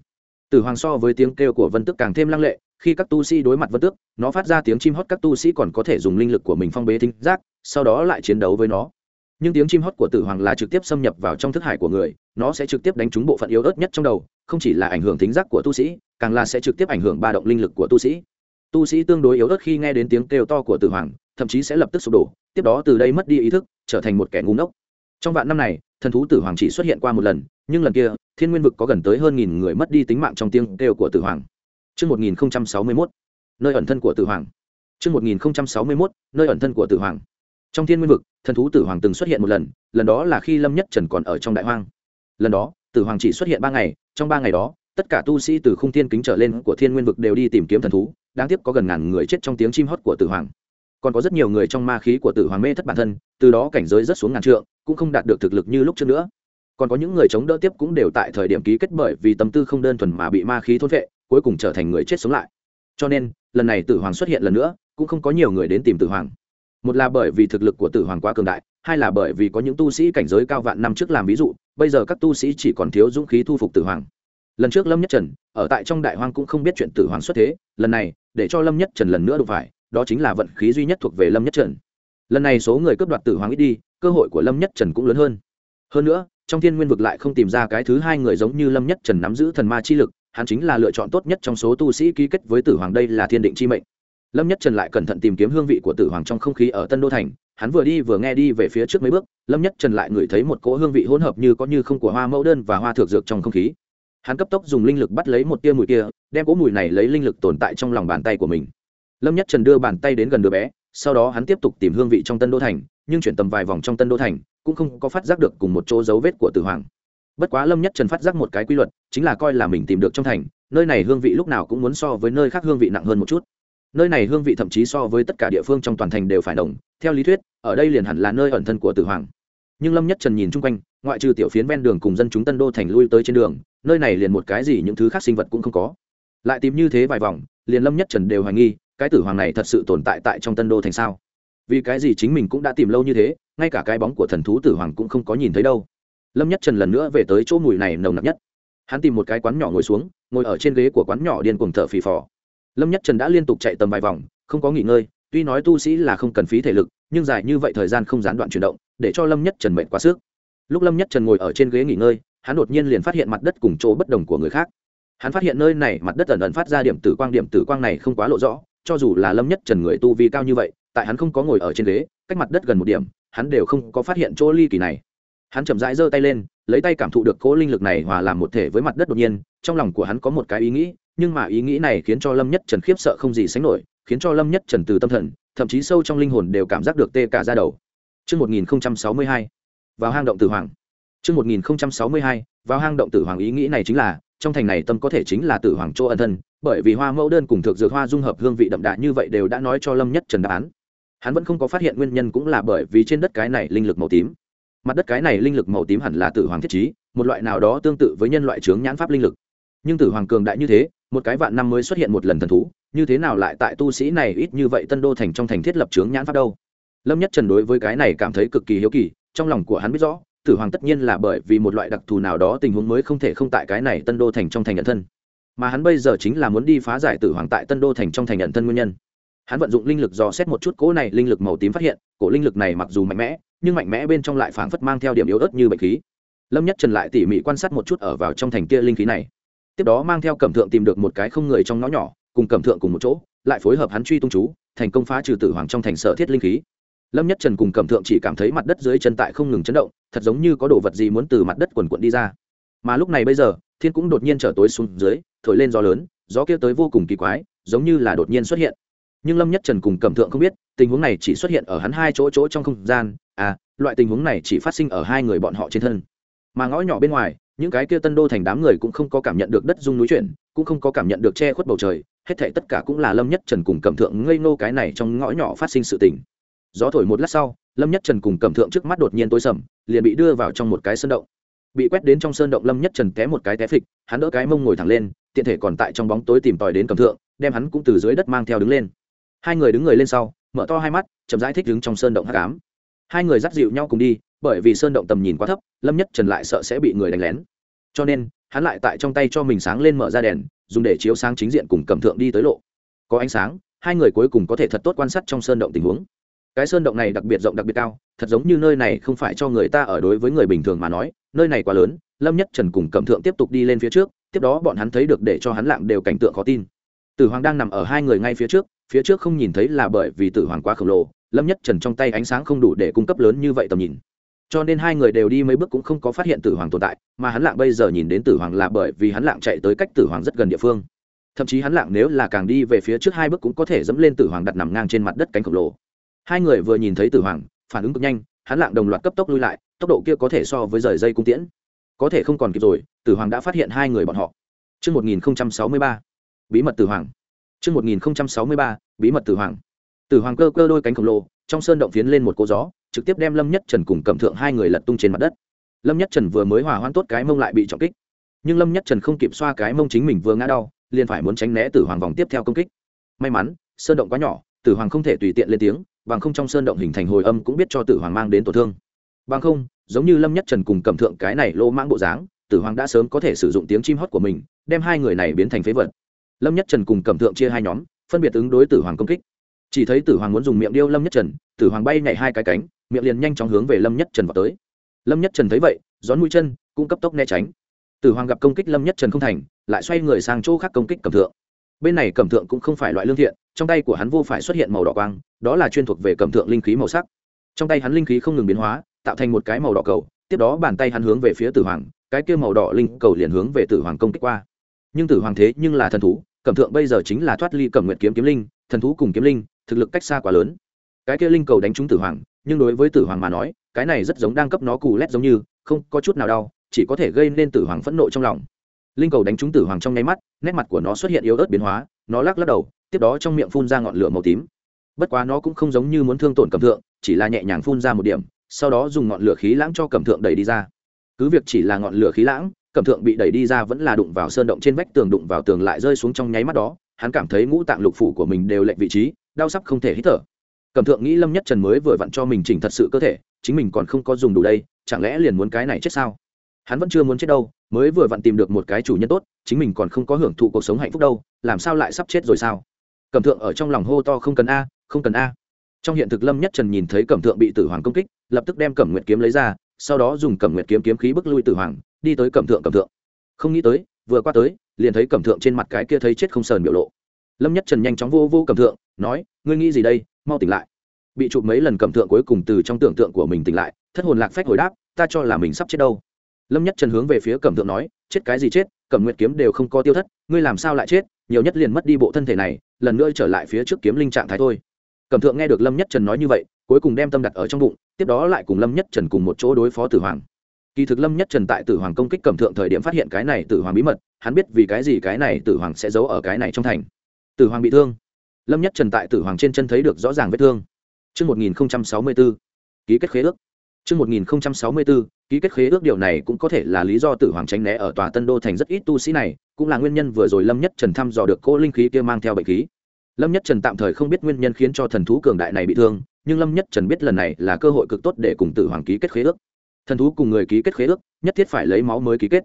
Tử hoàng so với tiếng kêu của vân tức càng thêm lăng lệ, khi các tu sĩ đối mặt vân tước nó phát ra tiếng chim hót các tu sĩ còn có thể dùng linh lực của mình phong bế thính giác, sau đó lại chiến đấu với nó. Nhưng tiếng chim hót của tử hoàng là trực tiếp xâm nhập vào trong thức hải của người, nó sẽ trực tiếp đánh trúng bộ phận yếu ớt nhất trong đầu, không chỉ là ảnh hưởng thính giác của tu sĩ, càng là sẽ trực tiếp ảnh hưởng ba động linh lực của tu sĩ tu sĩ tương đối yếu ớt khi nghe đến tiếng kêu to của tử hoàng thậm chí sẽ lập tức sụp đổ tiếp đó từ đây mất đi ý thức trở thành một kẻ ngu ngốc trong vạn năm này thần thú tử hoàng chỉ xuất hiện qua một lần nhưng lần kia thiên nguyên vực có gần tới hơn nghìn người mất đi tính mạng trong tiếng kêu của tử hoàng Trước 1061, nơi ẩn thân của tử hoàng. Trước 1061, nơi ẩn thân của tử hoàng. Trong thiên nguyên vực, thần thú tử hoàng từng xuất hiện một lần, lần đó là khi Lâm Nhất Trần còn ở trong đại hoang. Lần đó, tử hoàng chỉ xuất hiện ba ngày, trong ba ngày đó, tất cả tu sĩ từ khung thiên kính trở lên của thiên nguyên vực đều đi tìm kiếm thần thú, đáng tiếc có gần ngàn người chết trong tiếng chim hót của tử hoàng. Còn có rất nhiều người trong ma khí của tử hoàng mê thất bản thân, từ đó cảnh giới rất xuống ngàn trượng, cũng không đạt được thực lực như lúc trước nữa. Còn có những người chống đỡ tiếp cũng đều tại thời điểm ký kết bởi vì tâm tư không đơn thuần mà bị ma khí thôn vệ cuối cùng trở thành người chết sống lại. Cho nên, lần này tử hoàng xuất hiện lần nữa, cũng không có nhiều người đến tìm tử hoàng. Một là bởi vì thực lực của tử hoàng quá cường đại, hai là bởi vì có những tu sĩ cảnh giới cao vạn năm trước làm ví dụ, bây giờ các tu sĩ chỉ còn thiếu dũng khí thu phục tử hoàng lần trước lâm nhất trần, ở tại trong đại hoang cũng không biết chuyện tử hoàng xuất thế, lần này, để cho lâm nhất trần lần nữa đụng phải, đó chính là vận khí duy nhất thuộc về lâm nhất trần. Lần này số người cướp đoạt tử hoàng ít đi, cơ hội của lâm nhất trần cũng lớn hơn. Hơn nữa, trong thiên nguyên vực lại không tìm ra cái thứ hai người giống như lâm nhất trần nắm giữ thần ma chi lực, hắn chính là lựa chọn tốt nhất trong số tu sĩ ký kết với tử hoàng đây là thiên định chi mệnh. Lâm nhất trần lại cẩn thận tìm kiếm hương vị của tử hoàng trong không khí ở tân đô thành, hắn vừa đi vừa nghe đi về phía trước mấy bước, lâm nhất trần lại ngửi thấy một cỗ hương vị hỗn hợp như có như không của hoa mẫu đơn và hoa thược dược trong không khí hắn cấp tốc dùng linh lực bắt lấy một tia mùi kia, đem cỗ mùi này lấy linh lực tồn tại trong lòng bàn tay của mình. Lâm nhất trần đưa bàn tay đến gần đứa bé, sau đó hắn tiếp tục tìm hương vị trong tân đô thành, nhưng chuyển tầm vài vòng trong tân đô thành, cũng không có phát giác được cùng một chỗ dấu vết của tử hoàng. Bất quá lâm nhất trần phát giác một cái quy luật, chính là coi là mình tìm được trong thành, nơi này hương vị lúc nào cũng muốn so với nơi khác hương vị nặng hơn một chút. Nơi này hương vị thậm chí so với tất cả địa phương trong toàn thành đều phải đồng, theo lý thuyết, ở đây liền hẳn là nơi ẩn thân của tử hoàng. Nhưng lâm nhất trần nhìn chung quanh ngoại trừ tiểu phiến ven đường cùng dân chúng tân đô thành lui tới trên đường, nơi này liền một cái gì những thứ khác sinh vật cũng không có. Lại tìm như thế vài vòng, liền lâm nhất trần đều hoài nghi, cái tử hoàng này thật sự tồn tại tại trong tân đô thành sao? Vì cái gì chính mình cũng đã tìm lâu như thế, ngay cả cái bóng của thần thú tử hoàng cũng không có nhìn thấy đâu. Lâm nhất trần lần nữa về tới chỗ mùi này nồng nặc nhất. Hắn tìm một cái quán nhỏ ngồi xuống, ngồi ở trên ghế của quán nhỏ điên cuồng thở phì phò. Lâm nhất trần đã liên tục chạy tầm vài vòng, không có nghỉ ngơi, tuy nói tu sĩ là không cần phí thể lực, nhưng dài như vậy thời gian không gián đoạn chuyển động, để cho lâm nhất trần mệt quá sức lúc lâm nhất trần ngồi ở trên ghế nghỉ ngơi hắn đột nhiên liền phát hiện mặt đất cùng chỗ bất đồng của người khác. Hắn phát hiện nơi này mặt đất ẩn ẩn phát ra điểm tử quang điểm tử quang này không quá lộ rõ cho dù là lâm nhất trần người tu vi cao như vậy tại hắn không có ngồi ở trên ghế cách mặt đất gần một điểm hắn đều không có phát hiện chỗ ly kỳ này. Hắn chậm rãi giơ tay lên lấy tay cảm thụ được cố linh lực này hòa làm một thể với mặt đất đột nhiên trong lòng của hắn có một cái ý nghĩ nhưng mà ý nghĩ này khiến cho lâm nhất trần khiếp sợ không gì sánh nổi khiến cho lâm nhất trần từ tâm thần thậm chí sâu trong linh hồn đều cảm giác được tê cả ra đầu. Trước 1062, vào hang động tử hoàng. Trước 1062, vào hang động tử hoàng ý nghĩ này chính là trong thành này tâm có thể chính là tử hoàng chỗ ẩn thân bởi vì hoa mẫu đơn cùng thực dược hoa dung hợp hương vị đậm đà như vậy đều đã nói cho lâm nhất trần đáp án. Hắn vẫn không có phát hiện nguyên nhân cũng là bởi vì trên đất cái này linh lực màu tím. Mặt đất cái này linh lực màu tím hẳn là tử hoàng thiết trí một loại nào đó tương tự với nhân loại chướng nhãn pháp linh lực. Nhưng tử hoàng cường đại như thế một cái vạn năm mới xuất hiện một lần thần thú như thế nào lại tại tu sĩ này ít như vậy tân đô thành trong thành thiết lập chướng nhãn pháp đâu? Lâm nhất trần đối với cái này cảm thấy cực kỳ hiếu kỳ trong lòng của hắn biết rõ, tử hoàng tất nhiên là bởi vì một loại đặc thù nào đó tình huống mới không thể không tại cái này tân đô thành trong thành nhận thân. Mà hắn bây giờ chính là muốn đi phá giải tử hoàng tại tân đô thành trong thành nhận thân nguyên nhân. Hắn vận dụng linh lực dò xét một chút cỗ này linh lực màu tím phát hiện cỗ linh lực này mặc dù mạnh mẽ, nhưng mạnh mẽ bên trong lại phảng phất mang theo điểm yếu ớt như bệnh khí. Lâm nhất trần lại tỉ mỉ quan sát một chút ở vào trong thành kia linh khí này. Tiếp đó mang theo cẩm thượng tìm được một cái không người trong ngõ nhỏ, cùng cẩm thượng cùng một chỗ, lại phối hợp hắn truy tung chú, thành công phá trừ tử hoàng trong thành sở thiết linh khí lâm nhất trần cùng cẩm thượng chỉ cảm thấy mặt đất dưới chân tại không ngừng chấn động, thật giống như có đồ vật gì muốn từ mặt đất quần quận đi ra. Mà lúc này bây giờ, thiên cũng đột nhiên trở tối xuống dưới, thổi lên gió lớn, gió kia tới vô cùng kỳ quái, giống như là đột nhiên xuất hiện. Nhưng lâm nhất trần cùng cẩm thượng không biết, tình huống này chỉ xuất hiện ở hắn hai chỗ chỗ trong không gian à loại tình huống này chỉ phát sinh ở hai người bọn họ trên thân. Mà ngõ nhỏ bên ngoài, những cái kia tân đô thành đám người cũng không có cảm nhận được đất rung núi chuyển, cũng không có cảm nhận được che khuất bầu trời, hết thảy tất cả cũng là lâm nhất trần cùng cẩm thượng ngây ngô cái này trong ngõ nhỏ phát sinh sự tình gió thổi một lát sau, lâm nhất trần cùng cẩm thượng trước mắt đột nhiên tối sầm, liền bị đưa vào trong một cái sơn động. Bị quét đến trong sơn động, lâm nhất trần té một cái té phịch, hắn đỡ cái mông ngồi thẳng lên, tiện thể còn tại trong bóng tối tìm tòi đến cẩm thượng, đem hắn cũng từ dưới đất mang theo đứng lên. Hai người đứng người lên sau, mở to hai mắt, chậm rãi thích đứng trong sơn động hắc ám. Hai người dắt dịu nhau cùng đi, bởi vì sơn động tầm nhìn quá thấp, lâm nhất trần lại sợ sẽ bị người đánh lén. Cho nên, hắn lại tại trong tay cho mình sáng lên mở ra đèn, dùng để chiếu sáng chính diện cùng cầm thượng đi tới lộ. Có ánh sáng, hai người cuối cùng có thể thật tốt quan sát trong sơn động tình huống cái sơn động này đặc biệt rộng đặc biệt cao, thật giống như nơi này không phải cho người ta ở đối với người bình thường mà nói, nơi này quá lớn, lâm nhất trần cùng cẩm thượng tiếp tục đi lên phía trước, tiếp đó bọn hắn thấy được để cho hắn lạng đều cảnh tượng khó tin. Tử hoàng đang nằm ở hai người ngay phía trước phía trước không nhìn thấy là bởi vì tử hoàng quá khổng lồ, lâm nhất trần trong tay ánh sáng không đủ để cung cấp lớn như vậy tầm nhìn. Cho nên hai người đều đi mấy bước cũng không có phát hiện tử hoàng tồn tại, mà hắn lạng bây giờ nhìn đến tử hoàng là bởi vì hắn lạng chạy tới cách tử hoàng rất gần địa phương. Thậm chí hắn lạng nếu là càng đi về phía trước hai bước cũng có thể dẫm lên tử hoàng đặt nằm ngang trên mặt đất cánh khổng lồ hai người vừa nhìn thấy tử hoàng phản ứng cực nhanh hắn lạng đồng loạt cấp tốc lui lại tốc độ kia có thể so với rời dây cung tiễn có thể không còn kịp rồi tử hoàng đã phát hiện hai người bọn họ Trước 1063, bí mật tử hoàng. Trước 1063, bí mật tử hoàng. Tử hoàng cơ cơ đôi cánh khổng lồ, trong sơn động phiến lên một cô gió, trực tiếp đem Lâm Nhất Trần cùng Cẩm Thượng hai người lật tung trên mặt đất. Lâm Nhất Trần vừa mới hòa hoan tốt cái mông lại bị trọng kích. Nhưng Lâm Nhất Trần không kịp xoa cái mông chính mình vừa ngã đau, liền phải muốn tránh né Tử Hoàng vòng tiếp theo công kích. May mắn, sơn động quá nhỏ, Tử Hoàng không thể tùy tiện lên tiếng, bằng không trong sơn động hình thành hồi âm cũng biết cho tử hoàng mang đến tổn thương. Bằng không, giống như lâm nhất trần cùng cầm thượng cái này lô mãng bộ dáng, tử hoàng đã sớm có thể sử dụng tiếng chim hót của mình, đem hai người này biến thành phế vật. Lâm nhất trần cùng cầm thượng chia hai nhóm, phân biệt ứng đối tử hoàng công kích. Chỉ thấy tử hoàng muốn dùng miệng điêu lâm nhất trần, tử hoàng bay nhảy hai cái cánh, miệng liền nhanh chóng hướng về lâm nhất trần vào tới. Lâm nhất trần thấy vậy, gión mũi chân, cũng cấp tốc né tránh. Tử hoàng gặp công kích lâm nhất trần không thành, lại xoay người sang chỗ khác công kích cầm thượng. Bên này cầm thượng cũng không phải loại lương thiện, trong tay của hắn vô phải xuất hiện màu đỏ quang đó là chuyên thuộc về cẩm thượng linh khí màu sắc. Trong tay hắn linh khí không ngừng biến hóa, tạo thành một cái màu đỏ cầu, tiếp đó bàn tay hắn hướng về phía tử hoàng, cái kia màu đỏ linh cầu liền hướng về tử hoàng công kích qua. Nhưng tử hoàng thế nhưng là thần thú cẩm thượng bây giờ chính là thoát ly cẩm nguyện kiếm kiếm linh, thần thú cùng kiếm linh, thực lực cách xa quá lớn. Cái kia linh cầu đánh trúng tử hoàng, nhưng đối với tử hoàng mà nói, cái này rất giống đang cấp nó cù lét giống như, không có chút nào đau, chỉ có thể gây nên tử hoàng phẫn nộ trong lòng. Linh cầu đánh trúng tử hoàng trong nháy mắt, nét mặt của nó xuất hiện yếu ớt biến hóa, nó lắc lắc đầu, tiếp đó trong miệng phun ra ngọn lửa màu tím bất quá nó cũng không giống như muốn thương tổn cầm thượng, chỉ là nhẹ nhàng phun ra một điểm, sau đó dùng ngọn lửa khí lãng cho cầm thượng đẩy đi ra. Cứ việc chỉ là ngọn lửa khí lãng cầm thượng bị đẩy đi ra vẫn là đụng vào sơn động trên vách tường đụng vào tường lại rơi xuống trong nháy mắt đó, hắn cảm thấy ngũ tạng lục phủ của mình đều lệch vị trí, đau sắp không thể hít thở. Cầm thượng nghĩ lâm nhất trần mới vừa vặn cho mình chỉnh thật sự cơ thể, chính mình còn không có dùng đủ đây, chẳng lẽ liền muốn cái này chết sao? Hắn vẫn chưa muốn chết đâu, mới vừa vặn tìm được một cái chủ nhân tốt, chính mình còn không có hưởng thụ cuộc sống hạnh phúc đâu, làm sao lại sắp chết rồi sao? Cầm thượng ở trong lòng hô to không cần a không cần a. Trong hiện thực lâm nhất trần nhìn thấy cẩm thượng bị tử hoàng công kích, lập tức đem cẩm nguyệt kiếm lấy ra, sau đó dùng cẩm nguyệt kiếm kiếm khí bức lui tử hoàng, đi tới cẩm thượng cẩm thượng. Không nghĩ tới, vừa qua tới, liền thấy cẩm thượng trên mặt cái kia thấy chết không sờn biểu lộ. Lâm nhất trần nhanh chóng vô vô cẩm thượng, nói, ngươi nghĩ gì đây? Mau tỉnh lại. Bị chụp mấy lần cẩm thượng cuối cùng từ trong tưởng tượng của mình tỉnh lại, thất hồn lạc phách hồi đáp, ta cho là mình sắp chết đâu. Lâm nhất trần hướng về phía cẩm thượng nói, chết cái gì chết, cẩm nguyệt kiếm đều không có tiêu thất, ngươi làm sao lại chết, nhiều nhất liền mất đi bộ thân thể này, lần nữa trở lại phía trước kiếm linh trạng thái thôi cẩm thượng nghe được lâm nhất trần nói như vậy cuối cùng đem tâm đặt ở trong bụng tiếp đó lại cùng lâm nhất trần cùng một chỗ đối phó tử hoàng. Kỳ thực lâm nhất trần tại tử hoàng công kích cẩm thượng thời điểm phát hiện cái này tử hoàng bí mật hắn biết vì cái gì cái này tử hoàng sẽ giấu ở cái này trong thành. Tử hoàng bị thương. Lâm nhất trần tại tử hoàng trên chân thấy được rõ ràng vết thương. Trước 1064, ký kết khế ước. Trước 1064, ký kết khế ước điều này cũng có thể là lý do tử hoàng tránh né ở tòa tân đô thành rất ít tu sĩ này cũng là nguyên nhân vừa rồi lâm nhất trần thăm dò được cô linh khí kia mang theo bệnh khí lâm nhất trần tạm thời không biết nguyên nhân khiến cho thần thú cường đại này bị thương, nhưng lâm nhất trần biết lần này là cơ hội cực tốt để cùng tử hoàng ký kết khế ước. Thần thú cùng người ký kết khế ước, nhất thiết phải lấy máu mới ký kết.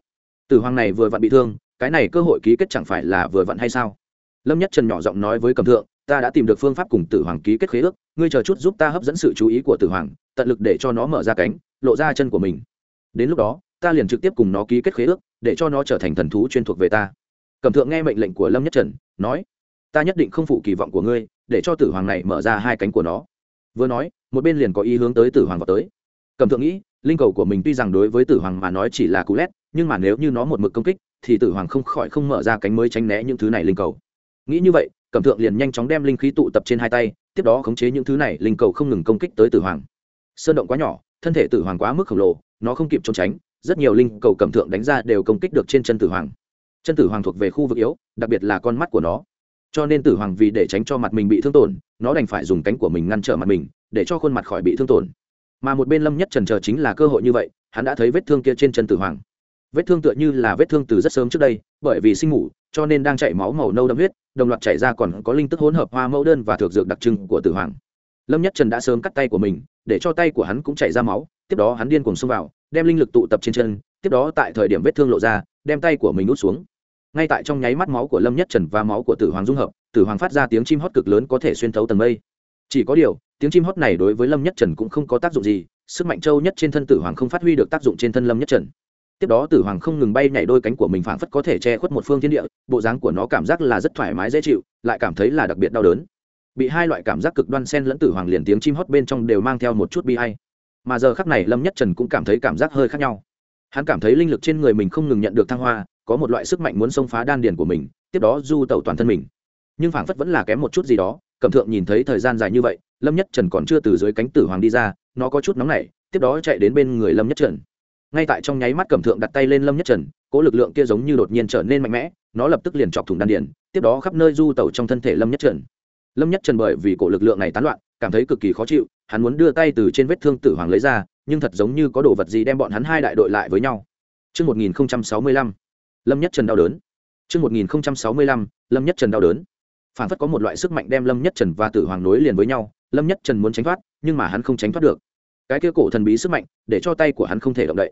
Tử hoàng này vừa vặn bị thương, cái này cơ hội ký kết chẳng phải là vừa vặn hay sao? Lâm nhất trần nhỏ giọng nói với cầm thượng, ta đã tìm được phương pháp cùng tử hoàng ký kết khế ước, ngươi chờ chút giúp ta hấp dẫn sự chú ý của tử hoàng, tận lực để cho nó mở ra cánh, lộ ra chân của mình. Đến lúc đó, ta liền trực tiếp cùng nó ký kết khế ước, để cho nó trở thành thần thú chuyên thuộc về ta. Cầm thượng nghe mệnh lệnh của lâm nhất trần, nói ta nhất định không phụ kỳ vọng của ngươi, để cho tử hoàng này mở ra hai cánh của nó. Vừa nói, một bên liền có ý hướng tới tử hoàng vào tới. Cầm thượng nghĩ, linh cầu của mình tuy rằng đối với tử hoàng mà nói chỉ là cú lét, nhưng mà nếu như nó một mực công kích, thì tử hoàng không khỏi không mở ra cánh mới tránh né những thứ này linh cầu. Nghĩ như vậy cẩm thượng liền nhanh chóng đem linh khí tụ tập trên hai tay, tiếp đó khống chế những thứ này linh cầu không ngừng công kích tới tử hoàng. Sơn động quá nhỏ, thân thể tử hoàng quá mức khổng lồ, nó không kịp trốn tránh, rất nhiều linh cầu cẩm thượng đánh ra đều công kích được trên chân tử hoàng. Chân tử hoàng thuộc về khu vực yếu, đặc biệt là con mắt của nó cho nên tử hoàng vì để tránh cho mặt mình bị thương tổn, nó đành phải dùng cánh của mình ngăn trở mặt mình, để cho khuôn mặt khỏi bị thương tổn. Mà một bên lâm nhất trần chờ chính là cơ hội như vậy, hắn đã thấy vết thương kia trên chân tử hoàng. Vết thương tựa như là vết thương từ rất sớm trước đây, bởi vì sinh ngủ cho nên đang chảy máu màu nâu đậm huyết, đồng loạt chảy ra còn có linh tức hỗn hợp hoa mẫu đơn và thược dược đặc trưng của tử hoàng. Lâm nhất trần đã sớm cắt tay của mình, để cho tay của hắn cũng chảy ra máu, tiếp đó hắn điên cuồng xông vào, đem linh lực tụ tập trên chân, tiếp đó tại thời điểm vết thương lộ ra, đem tay của mình út xuống ngay tại trong nháy mắt máu của lâm nhất trần và máu của tử hoàng dung hợp, tử hoàng phát ra tiếng chim hót cực lớn có thể xuyên thấu tầng mây. Chỉ có điều, tiếng chim hót này đối với lâm nhất trần cũng không có tác dụng gì, sức mạnh châu nhất trên thân tử hoàng không phát huy được tác dụng trên thân lâm nhất trần. Tiếp đó tử hoàng không ngừng bay nhảy đôi cánh của mình phảng phất có thể che khuất một phương thiên địa, bộ dáng của nó cảm giác là rất thoải mái dễ chịu, lại cảm thấy là đặc biệt đau đớn. Bị hai loại cảm giác cực đoan sen lẫn tử hoàng liền tiếng chim hót bên trong đều mang theo một chút bi hay mà giờ khắc này lâm nhất trần cũng cảm thấy cảm giác hơi khác nhau. Hắn cảm thấy linh lực trên người mình không ngừng nhận được thăng hoa có một loại sức mạnh muốn xông phá đan điền của mình tiếp đó du tẩu toàn thân mình. Nhưng phảng phất vẫn là kém một chút gì đó cẩm thượng nhìn thấy thời gian dài như vậy lâm nhất trần còn chưa từ dưới cánh tử hoàng đi ra nó có chút nóng nảy tiếp đó chạy đến bên người lâm nhất trần. Ngay tại trong nháy mắt cẩm thượng đặt tay lên lâm nhất trần cỗ lực lượng kia giống như đột nhiên trở nên mạnh mẽ nó lập tức liền chọc thủng đan điền tiếp đó khắp nơi du tẩu trong thân thể lâm nhất trần. Lâm nhất trần bởi vì cổ lực lượng này tán loạn cảm thấy cực kỳ khó chịu hắn muốn đưa tay từ trên vết thương tử hoàng lấy ra nhưng thật giống như có đồ vật gì đem bọn hắn hai đại đội lại với nhau. Trước 1065, lâm nhất trần đau đớn. Trước 1065, lâm nhất trần đau đớn. Phản phất có một loại sức mạnh đem lâm nhất trần và tử hoàng nối liền với nhau lâm nhất trần muốn tránh thoát nhưng mà hắn không tránh thoát được. Cái kia cổ thần bí sức mạnh để cho tay của hắn không thể động đậy.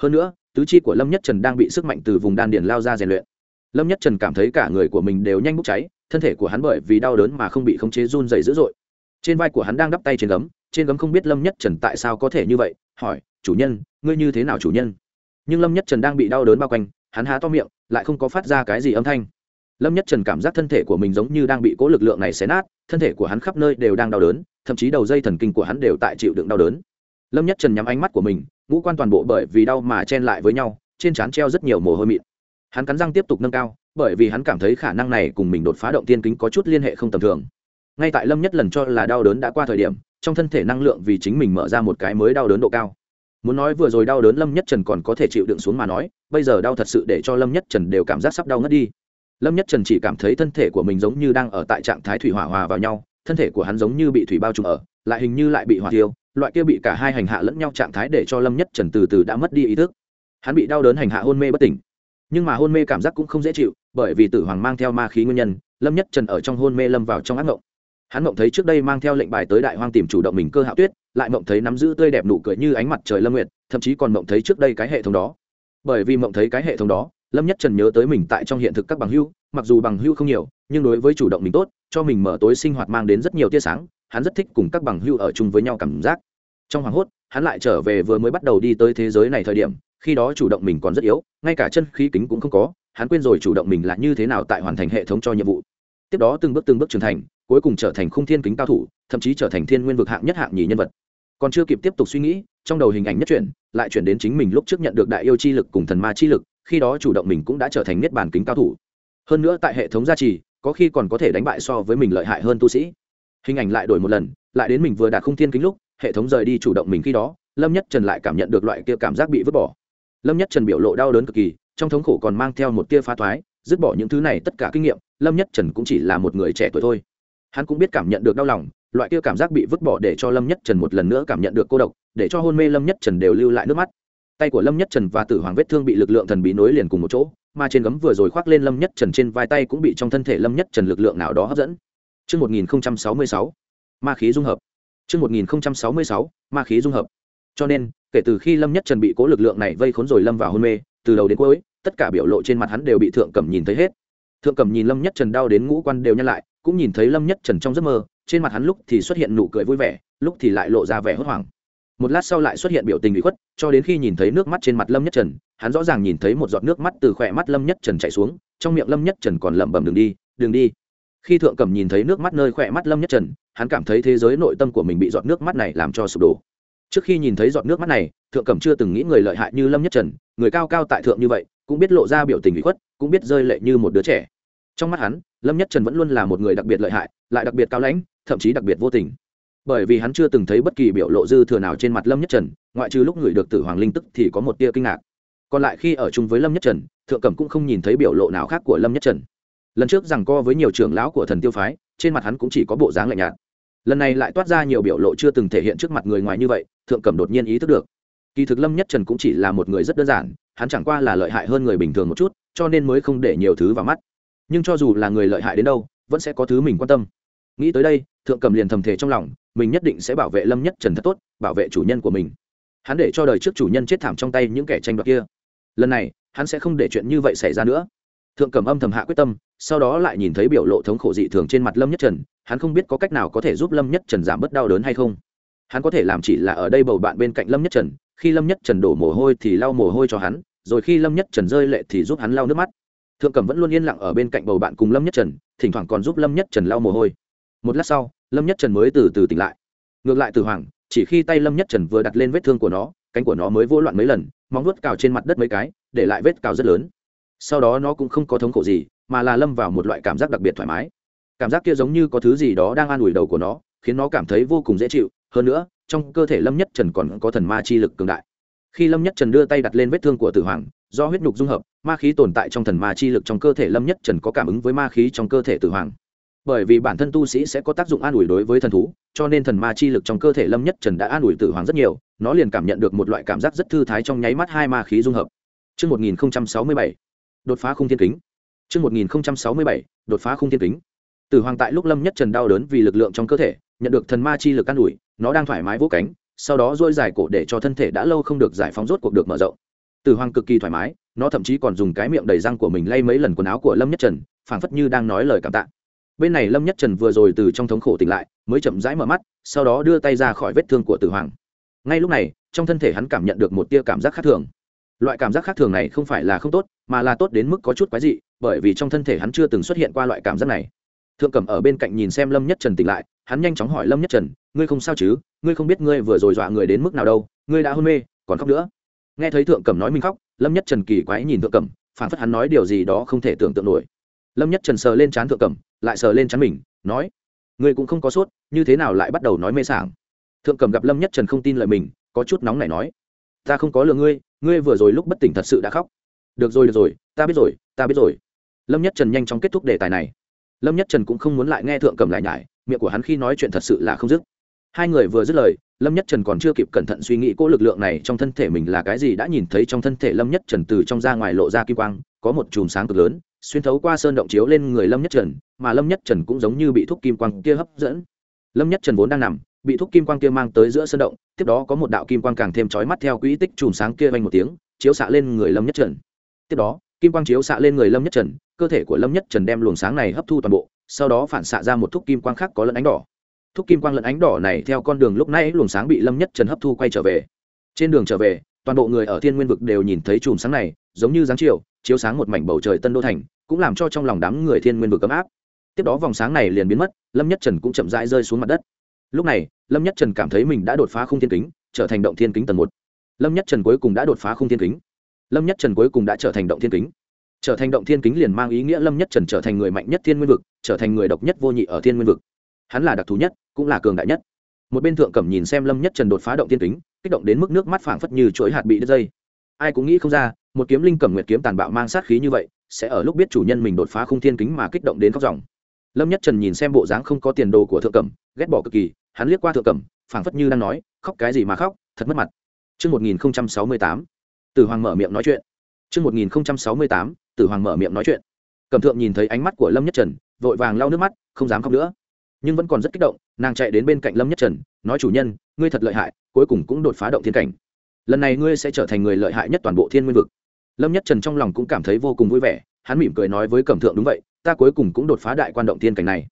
Hơn nữa tứ chi của lâm nhất trần đang bị sức mạnh từ vùng đan điền lao ra rèn luyện. Lâm nhất trần cảm thấy cả người của mình đều nhanh bốc cháy thân thể của hắn bởi vì đau đớn mà không bị khống chế run dày dữ dội. Trên vai của hắn đang đắp tay trên gấm trên gấm không biết lâm nhất trần tại sao có thể như vậy hỏi chủ nhân ngươi như thế nào chủ nhân? Nhưng lâm nhất trần đang bị đau đớn bao quanh hắn há to miệng, lại không có phát ra cái gì âm thanh. Lâm nhất trần cảm giác thân thể của mình giống như đang bị cố lực lượng này xé nát, thân thể của hắn khắp nơi đều đang đau đớn, thậm chí đầu dây thần kinh của hắn đều tại chịu đựng đau đớn. Lâm nhất trần nhắm ánh mắt của mình, ngũ quan toàn bộ bởi vì đau mà chen lại với nhau, trên trán treo rất nhiều mồ hôi mịn. Hắn cắn răng tiếp tục nâng cao, bởi vì hắn cảm thấy khả năng này cùng mình đột phá động tiên kính có chút liên hệ không tầm thường. Ngay tại lâm nhất lần cho là đau đớn đã qua thời điểm, trong thân thể năng lượng vì chính mình mở ra một cái mới đau đớn độ cao muốn nói vừa rồi đau đớn lâm nhất trần còn có thể chịu đựng xuống mà nói, bây giờ đau thật sự để cho lâm nhất trần đều cảm giác sắp đau ngất đi. Lâm nhất trần chỉ cảm thấy thân thể của mình giống như đang ở tại trạng thái thủy hỏa hòa vào nhau, thân thể của hắn giống như bị thủy bao trùm ở, lại hình như lại bị hỏa tiêu loại kia bị cả hai hành hạ lẫn nhau trạng thái để cho lâm nhất trần từ từ đã mất đi ý thức. Hắn bị đau đớn hành hạ hôn mê bất tỉnh. Nhưng mà hôn mê cảm giác cũng không dễ chịu, bởi vì tử hoàng mang theo ma khí nguyên nhân, lâm nhất trần ở trong hôn mê lâm vào trong ác mộng hắn mộng thấy trước đây mang theo lệnh bài tới đại hoang tìm chủ động mình cơ hạo tuyết lại mộng thấy nắm giữ tươi đẹp nụ cười như ánh mặt trời lâm nguyệt, thậm chí còn mộng thấy trước đây cái hệ thống đó. Bởi vì mộng thấy cái hệ thống đó, lâm nhất trần nhớ tới mình tại trong hiện thực các bằng hưu mặc dù bằng hưu không nhiều, nhưng đối với chủ động mình tốt, cho mình mở tối sinh hoạt mang đến rất nhiều tia sáng, hắn rất thích cùng các bằng hưu ở chung với nhau cảm giác. Trong hoảng hốt, hắn lại trở về vừa mới bắt đầu đi tới thế giới này thời điểm, khi đó chủ động mình còn rất yếu, ngay cả chân khí kính cũng không có, hắn quên rồi chủ động mình là như thế nào tại hoàn thành hệ thống cho nhiệm vụ. Tiếp đó từng bước từng bước trưởng thành, cuối cùng trở thành khung thiên kính cao thủ, thậm chí trở thành thiên nguyên vực hạng nhất hạng nhì nhân vật còn chưa kịp tiếp tục suy nghĩ, trong đầu hình ảnh nhất chuyển, lại chuyển đến chính mình lúc trước nhận được đại yêu chi lực cùng thần ma chi lực, khi đó chủ động mình cũng đã trở thành niết bàn kính cao thủ. Hơn nữa tại hệ thống gia trì, có khi còn có thể đánh bại so với mình lợi hại hơn tu sĩ. Hình ảnh lại đổi một lần, lại đến mình vừa đạt không thiên kính lúc, hệ thống rời đi chủ động mình khi đó, lâm nhất trần lại cảm nhận được loại kia cảm giác bị vứt bỏ. Lâm nhất trần biểu lộ đau đớn cực kỳ, trong thống khổ còn mang theo một tia phá thoái, dứt bỏ những thứ này tất cả kinh nghiệm, lâm nhất trần cũng chỉ là một người trẻ tuổi thôi. Hắn cũng biết cảm nhận được đau lòng loại kia cảm giác bị vứt bỏ để cho lâm nhất trần một lần nữa cảm nhận được cô độc để cho hôn mê lâm nhất trần đều lưu lại nước mắt tay của lâm nhất trần và tử hoàng vết thương bị lực lượng thần bí nối liền cùng một chỗ mà trên gấm vừa rồi khoác lên lâm nhất trần trên vai tay cũng bị trong thân thể lâm nhất trần lực lượng nào đó hấp dẫn Trước 1066, ma khí dung hợp. Trước 1066, ma khí dung hợp. Cho nên, kể từ khi lâm nhất trần bị cố lực lượng này vây khốn rồi lâm vào hôn mê, từ đầu đến cuối, tất cả biểu lộ trên mặt hắn đều bị thượng cẩm nhìn thấy hết. Thượng cẩm nhìn lâm nhất trần đau đến ngũ quan đều nhăn lại, cũng nhìn thấy lâm nhất trần trong giấc mơ, trên mặt hắn lúc thì xuất hiện nụ cười vui vẻ, lúc thì lại lộ ra vẻ hốt hoảng. Một lát sau lại xuất hiện biểu tình bị khuất, cho đến khi nhìn thấy nước mắt trên mặt lâm nhất trần, hắn rõ ràng nhìn thấy một giọt nước mắt từ khỏe mắt lâm nhất trần chảy xuống, trong miệng lâm nhất trần còn lẩm bẩm đường đi đường đi. Khi thượng cẩm nhìn thấy nước mắt nơi khỏe mắt lâm nhất trần, hắn cảm thấy thế giới nội tâm của mình bị giọt nước mắt này làm cho sụp đổ. Trước khi nhìn thấy giọt nước mắt này, thượng cẩm chưa từng nghĩ người lợi hại như lâm nhất trần, người cao cao tại thượng như vậy, cũng biết lộ ra biểu tình bị khuất, cũng biết rơi lệ như một đứa trẻ. Trong mắt hắn, lâm nhất trần vẫn luôn là một người đặc biệt lợi hại, lại đặc biệt cao lãnh thậm chí đặc biệt vô tình. Bởi vì hắn chưa từng thấy bất kỳ biểu lộ dư thừa nào trên mặt lâm nhất trần, ngoại trừ lúc người được tử hoàng linh tức thì có một tia kinh ngạc. Còn lại khi ở chung với lâm nhất trần, thượng cẩm cũng không nhìn thấy biểu lộ nào khác của lâm nhất trần. Lần trước rằng co với nhiều trưởng lão của thần tiêu phái, trên mặt hắn cũng chỉ có bộ dáng lạnh nhạt. Lần này lại toát ra nhiều biểu lộ chưa từng thể hiện trước mặt người ngoài như vậy, thượng cẩm đột nhiên ý thức được. Kỳ thực lâm nhất trần cũng chỉ là một người rất đơn giản, hắn chẳng qua là lợi hại hơn người bình thường một chút, cho nên mới không để nhiều thứ vào mắt. Nhưng cho dù là người lợi hại đến đâu, vẫn sẽ có thứ mình quan tâm. Nghĩ tới đây thượng cầm liền thầm thể trong lòng, mình nhất định sẽ bảo vệ lâm nhất trần thật tốt, bảo vệ chủ nhân của mình. Hắn để cho đời trước chủ nhân chết thảm trong tay những kẻ tranh đoạt kia. Lần này, hắn sẽ không để chuyện như vậy xảy ra nữa. Thượng cầm âm thầm hạ quyết tâm, sau đó lại nhìn thấy biểu lộ thống khổ dị thường trên mặt lâm nhất trần, hắn không biết có cách nào có thể giúp lâm nhất trần giảm bớt đau đớn hay không. Hắn có thể làm chỉ là ở đây bầu bạn bên cạnh lâm nhất trần, khi lâm nhất trần đổ mồ hôi thì lau mồ hôi cho hắn, rồi khi lâm nhất trần rơi lệ thì giúp hắn lau nước mắt. Thượng Cẩm vẫn luôn yên lặng ở bên cạnh bầu bạn cùng lâm nhất trần, thỉnh thoảng còn giúp lâm nhất trần lau mồ hôi. Một lát sau lâm nhất trần mới từ từ tỉnh lại. Ngược lại từ hoàng, chỉ khi tay lâm nhất trần vừa đặt lên vết thương của nó, cánh của nó mới vỗ loạn mấy lần, móng vuốt cào trên mặt đất mấy cái, để lại vết cào rất lớn. Sau đó nó cũng không có thống khổ gì, mà là lâm vào một loại cảm giác đặc biệt thoải mái. Cảm giác kia giống như có thứ gì đó đang an ủi đầu của nó, khiến nó cảm thấy vô cùng dễ chịu. Hơn nữa, trong cơ thể lâm nhất trần còn có thần ma chi lực cường đại. Khi lâm nhất trần đưa tay đặt lên vết thương của tử hoàng, do huyết nhục dung hợp, ma khí tồn tại trong thần ma chi lực trong cơ thể lâm nhất trần có cảm ứng với ma khí trong cơ thể tử hoàng bởi vì bản thân tu sĩ sẽ có tác dụng an ủi đối với thần thú cho nên thần ma chi lực trong cơ thể lâm nhất trần đã an ủi tử hoàng rất nhiều nó liền cảm nhận được một loại cảm giác rất thư thái trong nháy mắt hai ma khí dung hợp Trước 1067, đột phá khung thiên kính. Trước 1067, đột phá khung thiên kính. Tử hoàng tại lúc lâm nhất trần đau đớn vì lực lượng trong cơ thể, nhận được thần ma chi lực an ủi, nó đang thoải mái vỗ cánh, sau đó duỗi dài cổ để cho thân thể đã lâu không được giải phóng rốt cuộc được mở rộng. Tử hoàng cực kỳ thoải mái, nó thậm chí còn dùng cái miệng đầy răng của mình lay mấy lần quần áo của lâm nhất trần, phảng phất như đang nói lời cảm tạ bên này lâm nhất trần vừa rồi từ trong thống khổ tỉnh lại mới chậm rãi mở mắt sau đó đưa tay ra khỏi vết thương của tử hoàng ngay lúc này trong thân thể hắn cảm nhận được một tia cảm giác khác thường loại cảm giác khác thường này không phải là không tốt mà là tốt đến mức có chút quái dị bởi vì trong thân thể hắn chưa từng xuất hiện qua loại cảm giác này thượng cẩm ở bên cạnh nhìn xem lâm nhất trần tỉnh lại hắn nhanh chóng hỏi lâm nhất trần ngươi không sao chứ ngươi không biết ngươi vừa rồi dọa người đến mức nào đâu ngươi đã hôn mê còn khóc nữa nghe thấy thượng cẩm nói mình khóc lâm nhất trần kỳ quái nhìn thượng cẩm phản phất hắn nói điều gì đó không thể tưởng tượng nổi lâm nhất trần sờ lên trán thượng cẩm lại sờ lên chắn mình, nói, ngươi cũng không có sốt, như thế nào lại bắt đầu nói mê sảng? Thượng cầm gặp lâm nhất trần không tin lời mình, có chút nóng này nói, ta không có lừa ngươi ngươi vừa rồi lúc bất tỉnh thật sự đã khóc. Được rồi được rồi, ta biết rồi, ta biết rồi. Lâm nhất trần nhanh chóng kết thúc đề tài này. Lâm nhất trần cũng không muốn lại nghe thượng cầm lại nhải, miệng của hắn khi nói chuyện thật sự là không dứt. Hai người vừa dứt lời, lâm nhất trần còn chưa kịp cẩn thận suy nghĩ cô lực lượng này trong thân thể mình là cái gì đã nhìn thấy trong thân thể lâm nhất trần từ trong ra ngoài lộ ra kim quang, có một chùm sáng cực lớn xuyên thấu qua sơn động chiếu lên người lâm nhất trần, mà lâm nhất trần cũng giống như bị thúc kim quang kia hấp dẫn. Lâm nhất trần vốn đang nằm, bị thúc kim quang kia mang tới giữa sơn động, tiếp đó có một đạo kim quang càng thêm trói mắt theo quỹ tích chùm sáng kia vanh một tiếng, chiếu xạ lên người lâm nhất trần. Tiếp đó, kim quang chiếu xạ lên người lâm nhất trần, cơ thể của lâm nhất trần đem luồng sáng này hấp thu toàn bộ, sau đó phản xạ ra một thúc kim quang khác có lẫn ánh đỏ. Thúc kim quang lẫn ánh đỏ này theo con đường lúc nãy luồng sáng bị lâm nhất trần hấp thu quay trở về. Trên đường trở về, toàn bộ người ở thiên nguyên vực đều nhìn thấy chùm sáng này, giống như dáng chiều, chiếu sáng một mảnh bầu trời tân đô thành cũng làm cho trong lòng đám người thiên nguyên vực cấm áp. Tiếp đó vòng sáng này liền biến mất, lâm nhất trần cũng chậm rãi rơi xuống mặt đất. Lúc này, lâm nhất trần cảm thấy mình đã đột phá Khung thiên kính, trở thành động thiên kính tầng một. Lâm nhất trần cuối cùng đã đột phá Khung thiên kính. Lâm nhất trần cuối cùng đã trở thành động thiên kính. Trở thành động thiên kính liền mang ý nghĩa lâm nhất trần trở thành người mạnh nhất thiên nguyên vực, trở thành người độc nhất vô nhị ở thiên nguyên vực. Hắn là đặc thù nhất, cũng là cường đại nhất. Một bên thượng cẩm nhìn xem lâm nhất trần đột phá động thiên kính, kích động đến mức nước mắt phảng phất như chuỗi hạt bị đứt dây. Ai cũng nghĩ không ra, một kiếm linh cẩm nguyệt kiếm tàn bạo mang sát khí như vậy sẽ ở lúc biết chủ nhân mình đột phá khung thiên kính mà kích động đến khóc ròng lâm nhất trần nhìn xem bộ dáng không có tiền đồ của thượng cẩm ghét bỏ cực kỳ hắn liếc qua thượng cẩm phảng phất như đang nói khóc cái gì mà khóc thật mất mặt chương 1068, Tử Hoàng mở miệng nói chuyện. chương 1068, Tử Hoàng mở miệng nói chuyện. Cẩm Thượng nhìn thấy ánh mắt của Lâm Nhất Trần, vội vàng lau nước mắt, không dám khóc nữa. Nhưng vẫn còn rất kích động, nàng chạy đến bên cạnh Lâm Nhất Trần, nói chủ nhân, ngươi thật lợi hại, cuối cùng cũng đột phá động thiên cảnh. Lần này ngươi sẽ trở thành người lợi hại nhất toàn bộ Thiên Nguyên vực lâm nhất trần trong lòng cũng cảm thấy vô cùng vui vẻ, hắn mỉm cười nói với cẩm thượng đúng vậy, ta cuối cùng cũng đột phá đại quan động tiên cảnh này.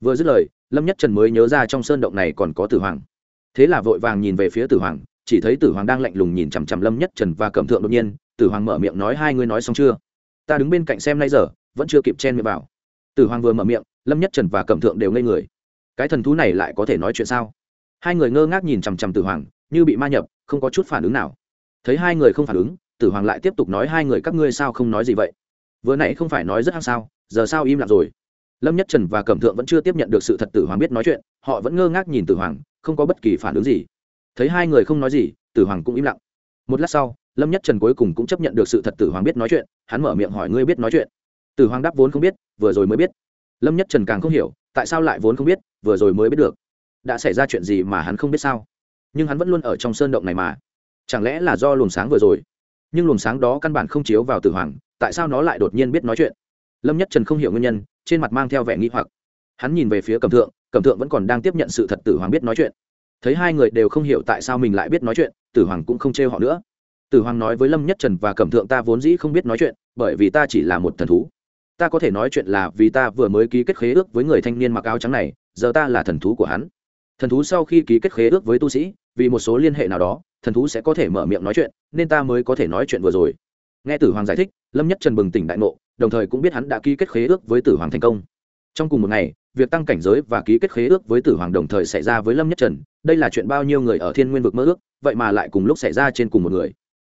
Vừa dứt lời, lâm nhất trần mới nhớ ra trong sơn động này còn có tử hoàng. Thế là vội vàng nhìn về phía tử hoàng, chỉ thấy tử hoàng đang lạnh lùng nhìn chằm chằm lâm nhất trần và cẩm thượng đột nhiên, tử hoàng mở miệng nói, hai ngươi nói xong chưa? Ta đứng bên cạnh xem nay giờ, vẫn chưa kịp chen miệng vào. Tử hoàng vừa mở miệng, lâm nhất trần và cẩm thượng đều ngây người. Cái thần thú này lại có thể nói chuyện sao? Hai người ngơ ngác nhìn chằm chằm tử hoàng, như bị ma nhập, không có chút phản ứng nào. Thấy hai người không phản ứng tử hoàng lại tiếp tục nói hai người các ngươi sao không nói gì vậy? Vừa nãy không phải nói rất hăng sao, giờ sao im lặng rồi? Lâm nhất trần và cẩm thượng vẫn chưa tiếp nhận được sự thật tử hoàng biết nói chuyện, họ vẫn ngơ ngác nhìn tử hoàng, không có bất kỳ phản ứng gì. Thấy hai người không nói gì, tử hoàng cũng im lặng. Một lát sau, lâm nhất trần cuối cùng cũng chấp nhận được sự thật tử hoàng biết nói chuyện, hắn mở miệng hỏi ngươi biết nói chuyện. Tử hoàng đáp vốn không biết, vừa rồi mới biết. Lâm nhất trần càng không hiểu, tại sao lại vốn không biết, vừa rồi mới biết được. Đã xảy ra chuyện gì mà hắn không biết sao? Nhưng hắn vẫn luôn ở trong sơn động này mà. Chẳng lẽ là do luồng sáng vừa rồi? nhưng luồng sáng đó căn bản không chiếu vào tử hoàng, tại sao nó lại đột nhiên biết nói chuyện? Lâm nhất trần không hiểu nguyên nhân, trên mặt mang theo vẻ nghi hoặc. Hắn nhìn về phía cẩm thượng cẩm thượng vẫn còn đang tiếp nhận sự thật tử hoàng biết nói chuyện. Thấy hai người đều không hiểu tại sao mình lại biết nói chuyện, tử hoàng cũng không trêu họ nữa. Tử hoàng nói với lâm nhất trần và cẩm thượng ta vốn dĩ không biết nói chuyện, bởi vì ta chỉ là một thần thú. Ta có thể nói chuyện là vì ta vừa mới ký kết khế ước với người thanh niên mặc áo trắng này, giờ ta là thần thú của hắn. Thần thú sau khi ký kết khế ước với tu sĩ, vì một số liên hệ nào đó thần thú sẽ có thể mở miệng nói chuyện, nên ta mới có thể nói chuyện vừa rồi. Nghe tử hoàng giải thích, lâm nhất trần bừng tỉnh đại ngộ, đồng thời cũng biết hắn đã ký kết khế ước với tử hoàng thành công. Trong cùng một ngày, việc tăng cảnh giới và ký kết khế ước với tử hoàng đồng thời xảy ra với lâm nhất trần, đây là chuyện bao nhiêu người ở thiên nguyên vực mơ ước, vậy mà lại cùng lúc xảy ra trên cùng một người.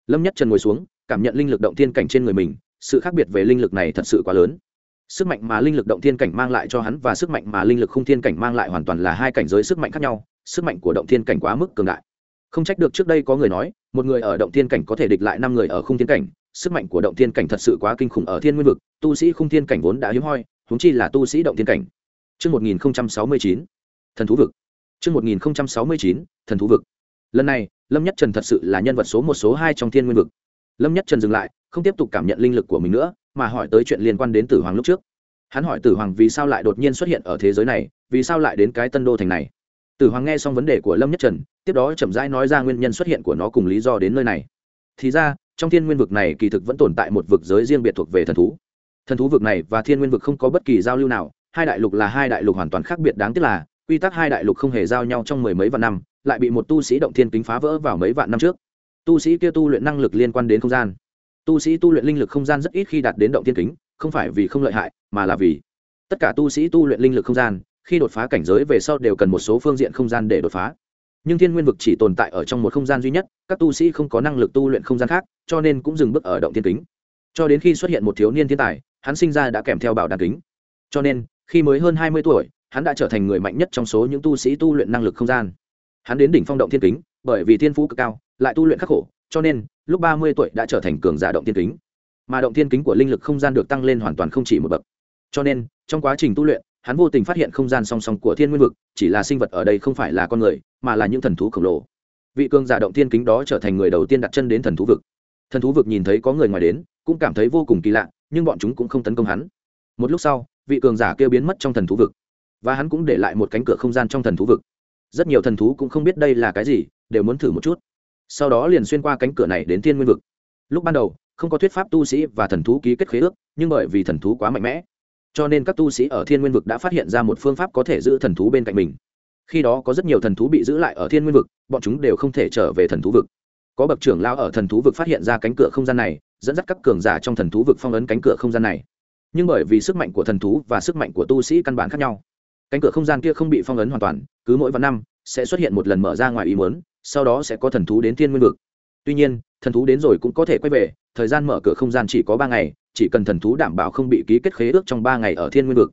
Lâm nhất trần ngồi xuống, cảm nhận linh lực động thiên cảnh trên người mình, sự khác biệt về linh lực này thật sự quá lớn. Sức mạnh mà linh lực động thiên cảnh mang lại cho hắn và sức mạnh mà linh lực khung thiên cảnh mang lại hoàn toàn là hai cảnh giới sức mạnh khác nhau, sức mạnh của động thiên cảnh quá mức cường đại không trách được trước đây có người nói một người ở động thiên cảnh có thể địch lại năm người ở khung thiên cảnh sức mạnh của động thiên cảnh thật sự quá kinh khủng ở thiên nguyên vực tu sĩ khung thiên cảnh vốn đã hiếm hoi huống chi là tu sĩ động thiên cảnh Trước 1069, thần thú vực. Trước 1069, thần thú vực. Lần này, Lâm Nhất Trần thật sự là nhân vật số một số hai trong thiên nguyên vực. Lâm Nhất Trần dừng lại, không tiếp tục cảm nhận linh lực của mình nữa, mà hỏi tới chuyện liên quan đến Tử Hoàng lúc trước. Hắn hỏi Tử Hoàng vì sao lại đột nhiên xuất hiện ở thế giới này, vì sao lại đến cái Tân Đô thành này tử hoàng nghe xong vấn đề của lâm nhất trần, tiếp đó chậm rãi nói ra nguyên nhân xuất hiện của nó cùng lý do đến nơi này. Thì ra, trong thiên nguyên vực này kỳ thực vẫn tồn tại một vực giới riêng biệt thuộc về thần thú. Thần thú vực này và thiên nguyên vực không có bất kỳ giao lưu nào, hai đại lục là hai đại lục hoàn toàn khác biệt đáng tiếc là, quy tắc hai đại lục không hề giao nhau trong mười mấy vạn năm, lại bị một tu sĩ động thiên kính phá vỡ vào mấy vạn năm trước. Tu sĩ kia tu luyện năng lực liên quan đến không gian. Tu sĩ tu luyện linh lực không gian rất ít khi đạt đến động thiên kính, không phải vì không lợi hại, mà là vì tất cả tu sĩ tu luyện linh lực không gian khi đột phá cảnh giới về sau đều cần một số phương diện không gian để đột phá. Nhưng thiên nguyên vực chỉ tồn tại ở trong một không gian duy nhất, các tu sĩ không có năng lực tu luyện không gian khác, cho nên cũng dừng bước ở động thiên kính. Cho đến khi xuất hiện một thiếu niên thiên tài, hắn sinh ra đã kèm theo bảo đàn kính. Cho nên, khi mới hơn hai mươi tuổi, hắn đã trở thành người mạnh nhất trong số những tu sĩ tu luyện năng lực không gian. Hắn đến đỉnh phong động thiên kính, bởi vì thiên phú cực cao, lại tu luyện khắc khổ, cho nên, lúc ba mươi tuổi đã trở thành cường giả động thiên kính. Mà động thiên kính của linh lực không gian được tăng lên hoàn toàn không chỉ một bậc. Cho nên, trong quá trình tu luyện hắn vô tình phát hiện không gian song song của thiên nguyên vực, chỉ là sinh vật ở đây không phải là con người, mà là những thần thú khổng lồ. Vị cường giả động thiên kính đó trở thành người đầu tiên đặt chân đến thần thú vực. Thần thú vực nhìn thấy có người ngoài đến, cũng cảm thấy vô cùng kỳ lạ, nhưng bọn chúng cũng không tấn công hắn. Một lúc sau, vị cường giả kêu biến mất trong thần thú vực, và hắn cũng để lại một cánh cửa không gian trong thần thú vực. Rất nhiều thần thú cũng không biết đây là cái gì, đều muốn thử một chút. Sau đó liền xuyên qua cánh cửa này đến thiên nguyên vực. Lúc ban đầu, không có thuyết pháp tu sĩ và thần thú ký kết khế ước, nhưng bởi vì thần thú quá mạnh mẽ cho nên các tu sĩ ở thiên nguyên vực đã phát hiện ra một phương pháp có thể giữ thần thú bên cạnh mình. Khi đó có rất nhiều thần thú bị giữ lại ở thiên nguyên vực, bọn chúng đều không thể trở về thần thú vực. Có bậc trưởng lao ở thần thú vực phát hiện ra cánh cửa không gian này, dẫn dắt các cường giả trong thần thú vực phong ấn cánh cửa không gian này. Nhưng bởi vì sức mạnh của thần thú và sức mạnh của tu sĩ căn bản khác nhau, cánh cửa không gian kia không bị phong ấn hoàn toàn, cứ mỗi vài năm sẽ xuất hiện một lần mở ra ngoài ý muốn, sau đó sẽ có thần thú đến thiên nguyên vực tuy nhiên thần thú đến rồi cũng có thể quay về thời gian mở cửa không gian chỉ có ba ngày chỉ cần thần thú đảm bảo không bị ký kết khế ước trong ba ngày ở thiên nguyên vực.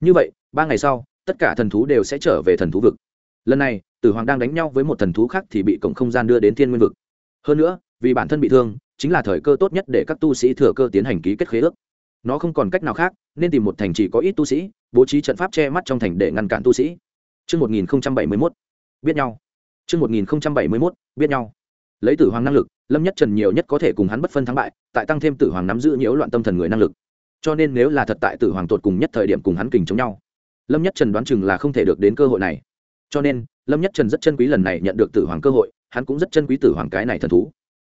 Như vậy ba ngày sau tất cả thần thú đều sẽ trở về thần thú vực. Lần này tử hoàng đang đánh nhau với một thần thú khác thì bị cổng không gian đưa đến thiên nguyên vực. Hơn nữa vì bản thân bị thương chính là thời cơ tốt nhất để các tu sĩ thừa cơ tiến hành ký kết khế ước. Nó không còn cách nào khác nên tìm một thành chỉ có ít tu sĩ bố trí trận pháp che mắt trong thành để ngăn cản tu sĩ. Trước 1071, biết nhau. Trước 1071, biết nhau lấy tử hoàng năng lực, lâm nhất trần nhiều nhất có thể cùng hắn bất phân thắng bại, tại tăng thêm tử hoàng nắm giữ nhiễu loạn tâm thần người năng lực. Cho nên nếu là thật tại tử hoàng tột cùng nhất thời điểm cùng hắn kình chống nhau, lâm nhất trần đoán chừng là không thể được đến cơ hội này. Cho nên, lâm nhất trần rất chân quý lần này nhận được tử hoàng cơ hội, hắn cũng rất chân quý tử hoàng cái này thần thú.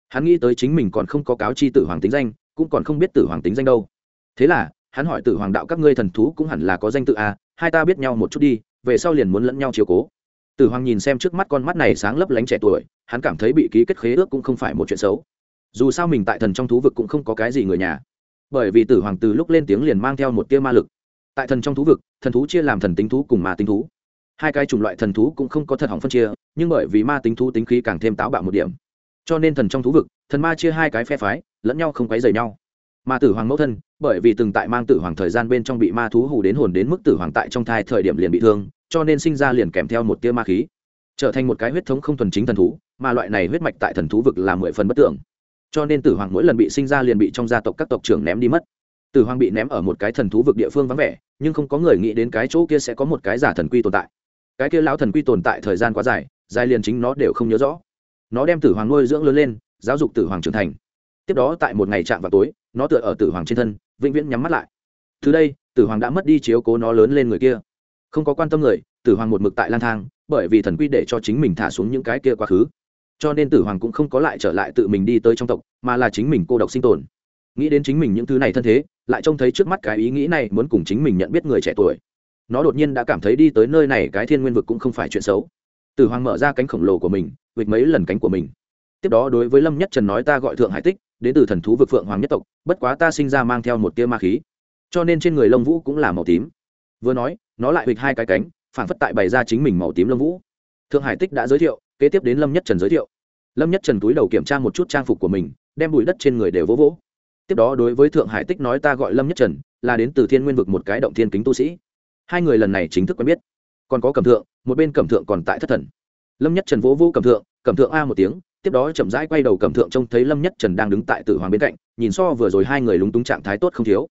Hắn nghĩ tới chính mình còn không có cáo chi tử hoàng tính danh, cũng còn không biết tử hoàng tính danh đâu. Thế là, hắn hỏi tử hoàng đạo các ngươi thần thú cũng hẳn là có danh tự a hai ta biết nhau một chút đi, về sau liền muốn lẫn nhau chiều cố tử hoàng nhìn xem trước mắt con mắt này sáng lấp lánh trẻ tuổi, hắn cảm thấy bị ký kết khế ước cũng không phải một chuyện xấu. Dù sao mình tại thần trong thú vực cũng không có cái gì người nhà. Bởi vì tử hoàng từ lúc lên tiếng liền mang theo một tia ma lực. Tại thần trong thú vực, thần thú chia làm thần tính thú cùng ma tính thú. Hai cái chủng loại thần thú cũng không có thật hỏng phân chia, nhưng bởi vì ma tính thú tính khí càng thêm táo bạo một điểm. Cho nên thần trong thú vực, thần ma chia hai cái phe phái, lẫn nhau không quấy dày nhau. Mà tử hoàng mẫu thân, bởi vì từng tại mang tử hoàng thời gian bên trong bị ma thú hù đến hồn đến mức tử hoàng tại trong thai thời điểm liền bị thương cho nên sinh ra liền kèm theo một tia ma khí. Trở thành một cái huyết thống không thuần chính thần thú, mà loại này huyết mạch tại thần thú vực là mười phần bất tưởng. Cho nên tử hoàng mỗi lần bị sinh ra liền bị trong gia tộc các tộc trưởng ném đi mất. Tử hoàng bị ném ở một cái thần thú vực địa phương vắng vẻ, nhưng không có người nghĩ đến cái chỗ kia sẽ có một cái giả thần quy tồn tại. Cái kia lão thần quy tồn tại thời gian quá dài dài liền chính nó đều không nhớ rõ. Nó đem tử hoàng nuôi dưỡng lớn lên, giáo dục tử hoàng trưởng thành. Tiếp đó tại một ngày chạm vào tối, nó tựa ở tử hoàng trên thân, vĩnh viễn nhắm mắt lại. Từ đây, tử hoàng đã mất đi chiếu cố nó lớn lên người kia không có quan tâm người, tử hoàng một mực tại lang thang, bởi vì thần quy để cho chính mình thả xuống những cái kia quá khứ. Cho nên tử hoàng cũng không có lại trở lại tự mình đi tới trong tộc, mà là chính mình cô độc sinh tồn. Nghĩ đến chính mình những thứ này thân thế, lại trông thấy trước mắt cái ý nghĩ này muốn cùng chính mình nhận biết người trẻ tuổi. Nó đột nhiên đã cảm thấy đi tới nơi này cái thiên nguyên vực cũng không phải chuyện xấu. Tử hoàng mở ra cánh khổng lồ của mình, vịt mấy lần cánh của mình. Tiếp đó đối với lâm nhất trần nói ta gọi thượng hải tích, đến từ thần thú vực phượng hoàng nhất tộc, bất quá ta sinh ra mang theo một tia ma khí. Cho nên trên người lông vũ cũng là màu tím vừa nói, nó lại hịch hai cái cánh phản phất tại bày ra chính mình màu tím lông vũ. Thượng hải tích đã giới thiệu, kế tiếp đến lâm nhất trần giới thiệu. Lâm nhất trần túi đầu kiểm tra một chút trang phục của mình, đem bụi đất trên người đều vỗ vỗ. Tiếp đó đối với thượng hải tích nói ta gọi lâm nhất trần, là đến từ thiên nguyên vực một cái động thiên kính tu sĩ. Hai người lần này chính thức quen biết. Còn có cẩm thượng, một bên cẩm thượng còn tại thất thần. Lâm nhất trần vỗ vỗ cẩm thượng cẩm thượng a một tiếng, tiếp đó chậm rãi quay đầu cẩm thượng trông thấy lâm nhất trần đang đứng tại tử hoàng bên cạnh, nhìn so vừa rồi hai người lúng túng trạng thái tốt không thiếu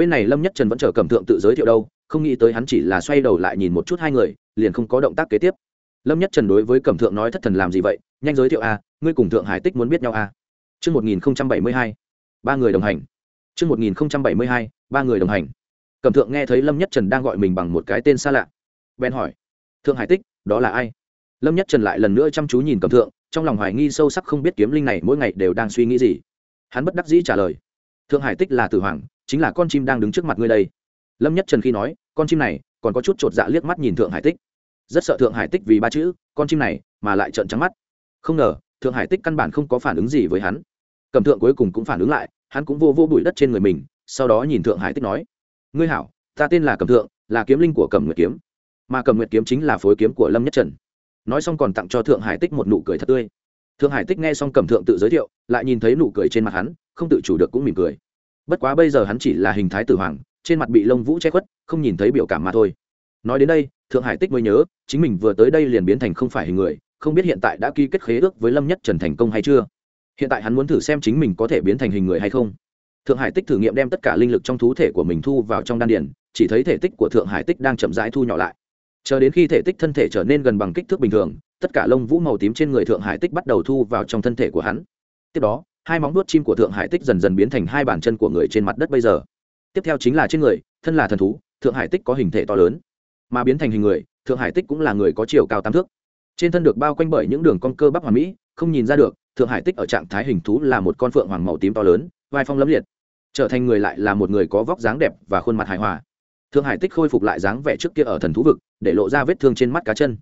bên này lâm nhất trần vẫn chờ cầm thượng tự giới thiệu đâu không nghĩ tới hắn chỉ là xoay đầu lại nhìn một chút hai người liền không có động tác kế tiếp lâm nhất trần đối với cẩm thượng nói thất thần làm gì vậy nhanh giới thiệu a ngươi cùng thượng hải tích muốn biết nhau a chương 1072, ba người đồng hành. chương 1072, ba người đồng hành. Cẩm thượng nghe thấy Lâm Nhất Trần đang gọi mình bằng một cái tên xa lạ. Ben hỏi: "Thượng Hải Tích, đó là ai?" Lâm Nhất Trần lại lần nữa chăm chú nhìn Cẩm thượng, trong lòng hoài nghi sâu sắc không biết kiếm linh này mỗi ngày đều đang suy nghĩ gì. Hắn bất đắc dĩ trả lời: "Thượng Hải Tích là tử hoàng, chính là con chim đang đứng trước mặt ngươi đây. Lâm nhất trần khi nói, con chim này, còn có chút chột dạ liếc mắt nhìn thượng hải tích. Rất sợ thượng hải tích vì ba chữ, con chim này, mà lại trợn trắng mắt. Không ngờ, thượng hải tích căn bản không có phản ứng gì với hắn. Cầm thượng cuối cùng cũng phản ứng lại, hắn cũng vô vô bụi đất trên người mình, sau đó nhìn thượng hải tích nói, ngươi hảo, ta tên là cầm thượng, là kiếm linh của cầm nguyệt kiếm. Mà cầm nguyệt kiếm chính là phối kiếm của lâm nhất trần. Nói xong còn tặng cho thượng hải tích một nụ cười thật tươi. Thượng hải tích nghe xong cầm thượng tự giới thiệu, lại nhìn thấy nụ cười trên mặt hắn, không tự chủ được cũng mỉm cười bất quá bây giờ hắn chỉ là hình thái tử hoàng, trên mặt bị lông vũ che khuất, không nhìn thấy biểu cảm mà thôi. Nói đến đây, thượng hải tích mới nhớ, chính mình vừa tới đây liền biến thành không phải hình người, không biết hiện tại đã ký kết khế ước với lâm nhất trần thành công hay chưa? Hiện tại hắn muốn thử xem chính mình có thể biến thành hình người hay không. Thượng hải tích thử nghiệm đem tất cả linh lực trong thú thể của mình thu vào trong đan điển chỉ thấy thể tích của thượng hải tích đang chậm rãi thu nhỏ lại. Chờ đến khi thể tích thân thể trở nên gần bằng kích thước bình thường, tất cả lông vũ màu tím trên người thượng hải tích bắt đầu thu vào trong thân thể của hắn. Tiếp đó hai móng nuốt chim của thượng hải tích dần dần biến thành hai bàn chân của người trên mặt đất bây giờ. Tiếp theo chính là trên người, thân là thần thú, thượng hải tích có hình thể to lớn, mà biến thành hình người, thượng hải tích cũng là người có chiều cao tám thước. Trên thân được bao quanh bởi những đường con cơ bắp hoàn mỹ, không nhìn ra được, thượng hải tích ở trạng thái hình thú là một con phượng hoàng màu tím to lớn, vai phong lẫm liệt, trở thành người lại là một người có vóc dáng đẹp và khuôn mặt hài hòa. Thượng hải tích khôi phục lại dáng vẻ trước kia ở thần thú vực, để lộ ra vết thương trên mắt cá chân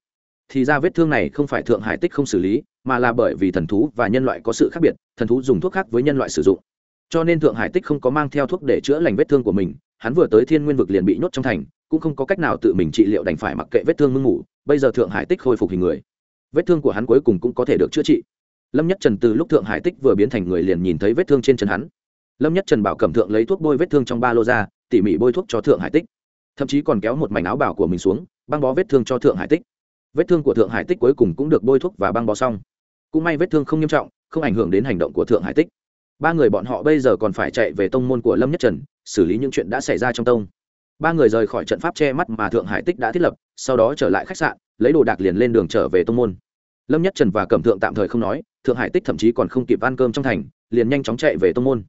thì ra vết thương này không phải thượng hải tích không xử lý, mà là bởi vì thần thú và nhân loại có sự khác biệt, thần thú dùng thuốc khác với nhân loại sử dụng. Cho nên thượng hải tích không có mang theo thuốc để chữa lành vết thương của mình, hắn vừa tới thiên nguyên vực liền bị nhốt trong thành, cũng không có cách nào tự mình trị liệu đành phải mặc kệ vết thương mưng ngủ bây giờ thượng hải tích khôi phục hình người. Vết thương của hắn cuối cùng cũng có thể được chữa trị. Lâm nhất trần từ lúc thượng hải tích vừa biến thành người liền nhìn thấy vết thương trên chân hắn. Lâm nhất trần bảo cẩm thượng lấy thuốc bôi vết thương trong ba lô ra, tỉ mỉ bôi thuốc cho thượng hải tích. Thậm chí còn kéo một mảnh áo bảo của mình xuống, băng bó vết thương cho thượng hải tích vết thương của thượng hải tích cuối cùng cũng được bôi thuốc và băng bó xong. Cũng may vết thương không nghiêm trọng, không ảnh hưởng đến hành động của thượng hải tích. Ba người bọn họ bây giờ còn phải chạy về tông môn của lâm nhất trần, xử lý những chuyện đã xảy ra trong tông. Ba người rời khỏi trận pháp che mắt mà thượng hải tích đã thiết lập, sau đó trở lại khách sạn, lấy đồ đạc liền lên đường trở về tông môn. Lâm nhất trần và cẩm thượng tạm thời không nói, thượng hải tích thậm chí còn không kịp ăn cơm trong thành, liền nhanh chóng chạy về tông môn.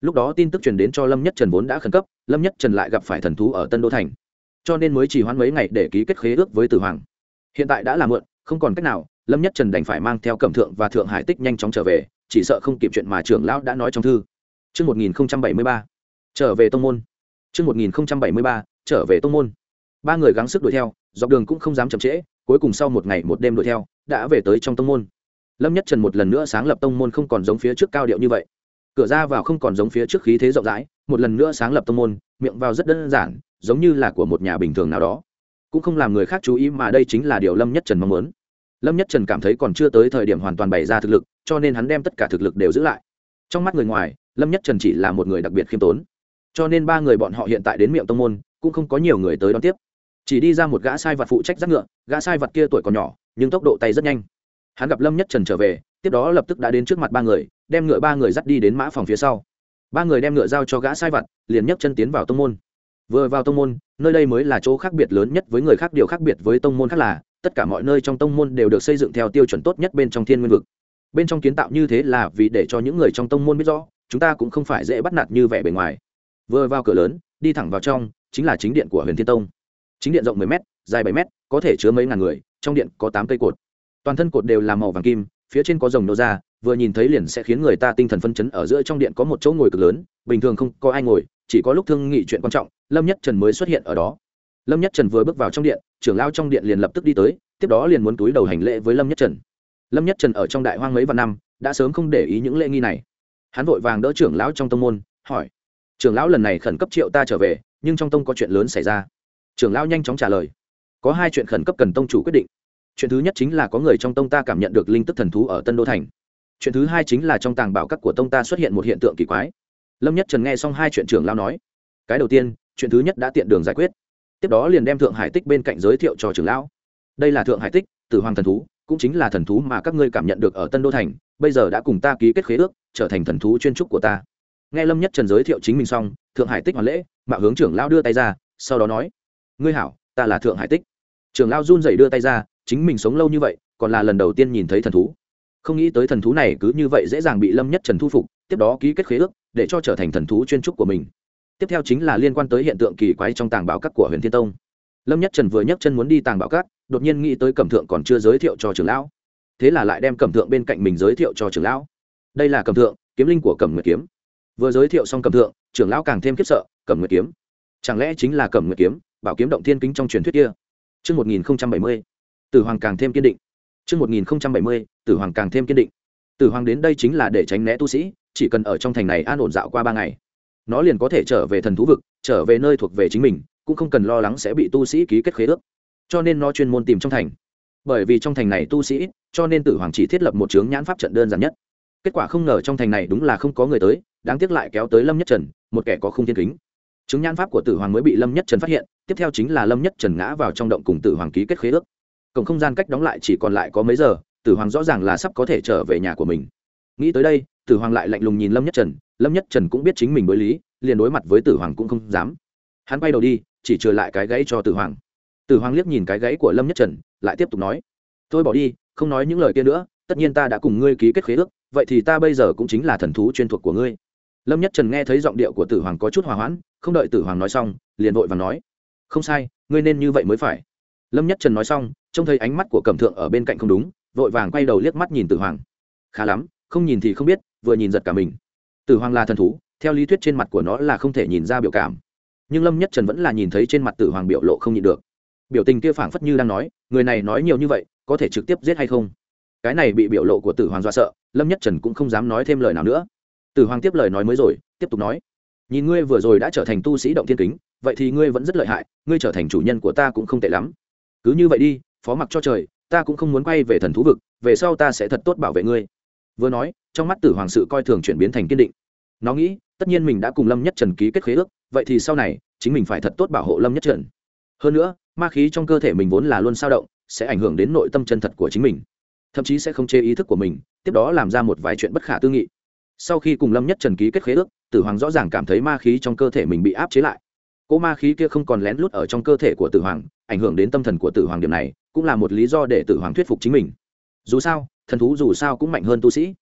Lúc đó tin tức truyền đến cho lâm nhất trần vốn đã khẩn cấp, lâm nhất trần lại gặp phải thần thú ở tân đô thành. Cho nên mới chỉ hoãn mấy ngày để ký kết khế ước với tử hoàng hiện tại đã là mượn không còn cách nào lâm nhất trần đành phải mang theo cẩm thượng và thượng hải tích nhanh chóng trở về chỉ sợ không kịp chuyện mà trưởng lão đã nói trong thư Trước 1073, trở về tông môn. Trước 1073, trở về tông môn. Ba người gắng sức đuổi theo, dọc đường cũng không dám chậm trễ, cuối cùng sau một ngày một đêm đuổi theo, đã về tới trong tông môn. Lâm Nhất Trần một lần nữa sáng lập tông môn không còn giống phía trước cao điệu như vậy. Cửa ra vào không còn giống phía trước khí thế rộng rãi, một lần nữa sáng lập tông môn, miệng vào rất đơn giản, giống như là của một nhà bình thường nào đó cũng không làm người khác chú ý mà đây chính là điều lâm nhất trần mong muốn. Lâm nhất trần cảm thấy còn chưa tới thời điểm hoàn toàn bày ra thực lực, cho nên hắn đem tất cả thực lực đều giữ lại. Trong mắt người ngoài, lâm nhất trần chỉ là một người đặc biệt khiêm tốn. Cho nên ba người bọn họ hiện tại đến miệng tông môn, cũng không có nhiều người tới đón tiếp. Chỉ đi ra một gã sai vật phụ trách rác ngựa, gã sai vật kia tuổi còn nhỏ, nhưng tốc độ tay rất nhanh. Hắn gặp lâm nhất trần trở về, tiếp đó lập tức đã đến trước mặt ba người, đem ngựa ba người dắt đi đến mã phòng phía sau. Ba người đem ngựa giao cho gã sai vật, liền nhấc chân tiến vào tông môn vừa vào tông môn, nơi đây mới là chỗ khác biệt lớn nhất với người khác. Điều khác biệt với tông môn khác là, tất cả mọi nơi trong tông môn đều được xây dựng theo tiêu chuẩn tốt nhất bên trong thiên nguyên vực. Bên trong kiến tạo như thế là vì để cho những người trong tông môn biết rõ, chúng ta cũng không phải dễ bắt nạt như vẻ bề ngoài. Vừa vào cửa lớn, đi thẳng vào trong, chính là chính điện của huyền thiên tông. Chính điện rộng 10 m dài bảy m có thể chứa mấy ngàn người, trong điện có tám cây cột. Toàn thân cột đều là màu vàng kim, phía trên có rồng nô ra, vừa nhìn thấy liền sẽ khiến người ta tinh thần phân chấn. Ở giữa trong điện có một chỗ ngồi cực lớn, bình thường không có ai ngồi, chỉ có lúc thương nghị chuyện quan trọng lâm nhất trần mới xuất hiện ở đó. Lâm nhất trần vừa bước vào trong điện, trưởng lao trong điện liền lập tức đi tới, tiếp đó liền muốn túi đầu hành lễ với lâm nhất trần. Lâm nhất trần ở trong đại hoang mấy vạn năm, đã sớm không để ý những lễ nghi này. Hắn vội vàng đỡ trưởng lão trong tông môn, hỏi, trưởng lão lần này khẩn cấp triệu ta trở về, nhưng trong tông có chuyện lớn xảy ra. Trưởng lão nhanh chóng trả lời, có hai chuyện khẩn cấp cần tông chủ quyết định. Chuyện thứ nhất chính là có người trong tông ta cảm nhận được linh tức thần thú ở tân đô thành. Chuyện thứ hai chính là trong tàng bảo các của tông ta xuất hiện một hiện tượng kỳ quái. Lâm nhất trần nghe xong hai chuyện trưởng lão nói, cái đầu tiên chuyện thứ nhất đã tiện đường giải quyết. Tiếp đó liền đem thượng hải tích bên cạnh giới thiệu cho trưởng lão. Đây là thượng hải tích, tử hoàng thần thú, cũng chính là thần thú mà các ngươi cảm nhận được ở tân đô thành, bây giờ đã cùng ta ký kết khế ước, trở thành thần thú chuyên trúc của ta. Nghe lâm nhất trần giới thiệu chính mình xong, thượng hải tích hoàn lễ, mạo hướng trưởng lão đưa tay ra, sau đó nói, ngươi hảo, ta là thượng hải tích. Trưởng lão run rẩy đưa tay ra, chính mình sống lâu như vậy, còn là lần đầu tiên nhìn thấy thần thú. Không nghĩ tới thần thú này cứ như vậy dễ dàng bị lâm nhất trần thu phục, tiếp đó ký kết khế ước, để cho trở thành thần thú chuyên trúc của mình tiếp theo chính là liên quan tới hiện tượng kỳ quái trong tàng bảo các của huyền thiên tông lâm nhất trần vừa nhấc chân muốn đi tàng bảo các đột nhiên nghĩ tới cẩm thượng còn chưa giới thiệu cho trưởng lão thế là lại đem cẩm thượng bên cạnh mình giới thiệu cho trưởng lão đây là cẩm thượng kiếm linh của cẩm nguyệt kiếm vừa giới thiệu xong cẩm thượng trưởng lão càng thêm khiếp sợ cẩm nguyệt kiếm chẳng lẽ chính là cẩm nguyệt kiếm bảo kiếm động thiên kính trong truyền thuyết kia Trước 1070, tử hoàng càng thêm kiên định. Trước 1070, tử hoàng càng thêm kiên định. Tử hoàng đến đây chính là để tránh né tu sĩ, chỉ cần ở trong thành này an ổn dạo qua ba ngày nó liền có thể trở về thần thú vực, trở về nơi thuộc về chính mình, cũng không cần lo lắng sẽ bị tu sĩ ký kết khế ước. Cho nên nó chuyên môn tìm trong thành. Bởi vì trong thành này tu sĩ cho nên tử hoàng chỉ thiết lập một chướng nhãn pháp trận đơn giản nhất. Kết quả không ngờ trong thành này đúng là không có người tới, đáng tiếc lại kéo tới lâm nhất trần, một kẻ có không thiên kính. Chứng nhãn pháp của tử hoàng mới bị lâm nhất trần phát hiện, tiếp theo chính là lâm nhất trần ngã vào trong động cùng tử hoàng ký kết khế ước. Cổng không gian cách đóng lại chỉ còn lại có mấy giờ, tử hoàng rõ ràng là sắp có thể trở về nhà của mình nghĩ tới đây, tử hoàng lại lạnh lùng nhìn lâm nhất trần, lâm nhất trần cũng biết chính mình đối lý, liền đối mặt với tử hoàng cũng không dám. Hắn bay đầu đi, chỉ trừ lại cái gãy cho tử hoàng. Tử hoàng liếc nhìn cái gãy của lâm nhất trần, lại tiếp tục nói tôi bỏ đi, không nói những lời kia nữa, tất nhiên ta đã cùng ngươi ký kết khế ước, vậy thì ta bây giờ cũng chính là thần thú chuyên thuộc của ngươi. Lâm nhất trần nghe thấy giọng điệu của tử hoàng có chút hòa hoãn, không đợi tử hoàng nói xong, liền vội và nói, không sai, ngươi nên như vậy mới phải. Lâm nhất trần nói xong, trông thấy ánh mắt của cẩm thượng ở bên cạnh không đúng, vội vàng quay đầu liếc mắt nhìn tử hoàng. Khá lắm không nhìn thì không biết, vừa nhìn giật cả mình. Tử hoàng là thần thú, theo lý thuyết trên mặt của nó là không thể nhìn ra biểu cảm. Nhưng lâm nhất trần vẫn là nhìn thấy trên mặt tử hoàng biểu lộ không nhịn được. Biểu tình kia phảng phất như đang nói, người này nói nhiều như vậy, có thể trực tiếp giết hay không? Cái này bị biểu lộ của tử hoàng do sợ, lâm nhất trần cũng không dám nói thêm lời nào nữa. Tử hoàng tiếp lời nói mới rồi, tiếp tục nói. Nhìn ngươi vừa rồi đã trở thành tu sĩ động thiên kính, vậy thì ngươi vẫn rất lợi hại, ngươi trở thành chủ nhân của ta cũng không tệ lắm. Cứ như vậy đi, phó mặc cho trời, ta cũng không muốn quay về thần thú vực, về sau ta sẽ thật tốt bảo vệ ngươi vừa nói, trong mắt tử hoàng sự coi thường chuyển biến thành kiên định. Nó nghĩ, tất nhiên mình đã cùng lâm nhất trần ký kết khế ước, vậy thì sau này, chính mình phải thật tốt bảo hộ lâm nhất trần. Hơn nữa, ma khí trong cơ thể mình vốn là luôn sao động, sẽ ảnh hưởng đến nội tâm chân thật của chính mình. Thậm chí sẽ không chê ý thức của mình, tiếp đó làm ra một vài chuyện bất khả tư nghị. Sau khi cùng lâm nhất trần ký kết khế ước, tử hoàng rõ ràng cảm thấy ma khí trong cơ thể mình bị áp chế lại. Cỗ ma khí kia không còn lén lút ở trong cơ thể của tử hoàng, ảnh hưởng đến tâm thần của tử hoàng điểm này, cũng là một lý do để tử hoàng thuyết phục chính mình. Dù sao thần thú dù sao cũng mạnh hơn tu sĩ.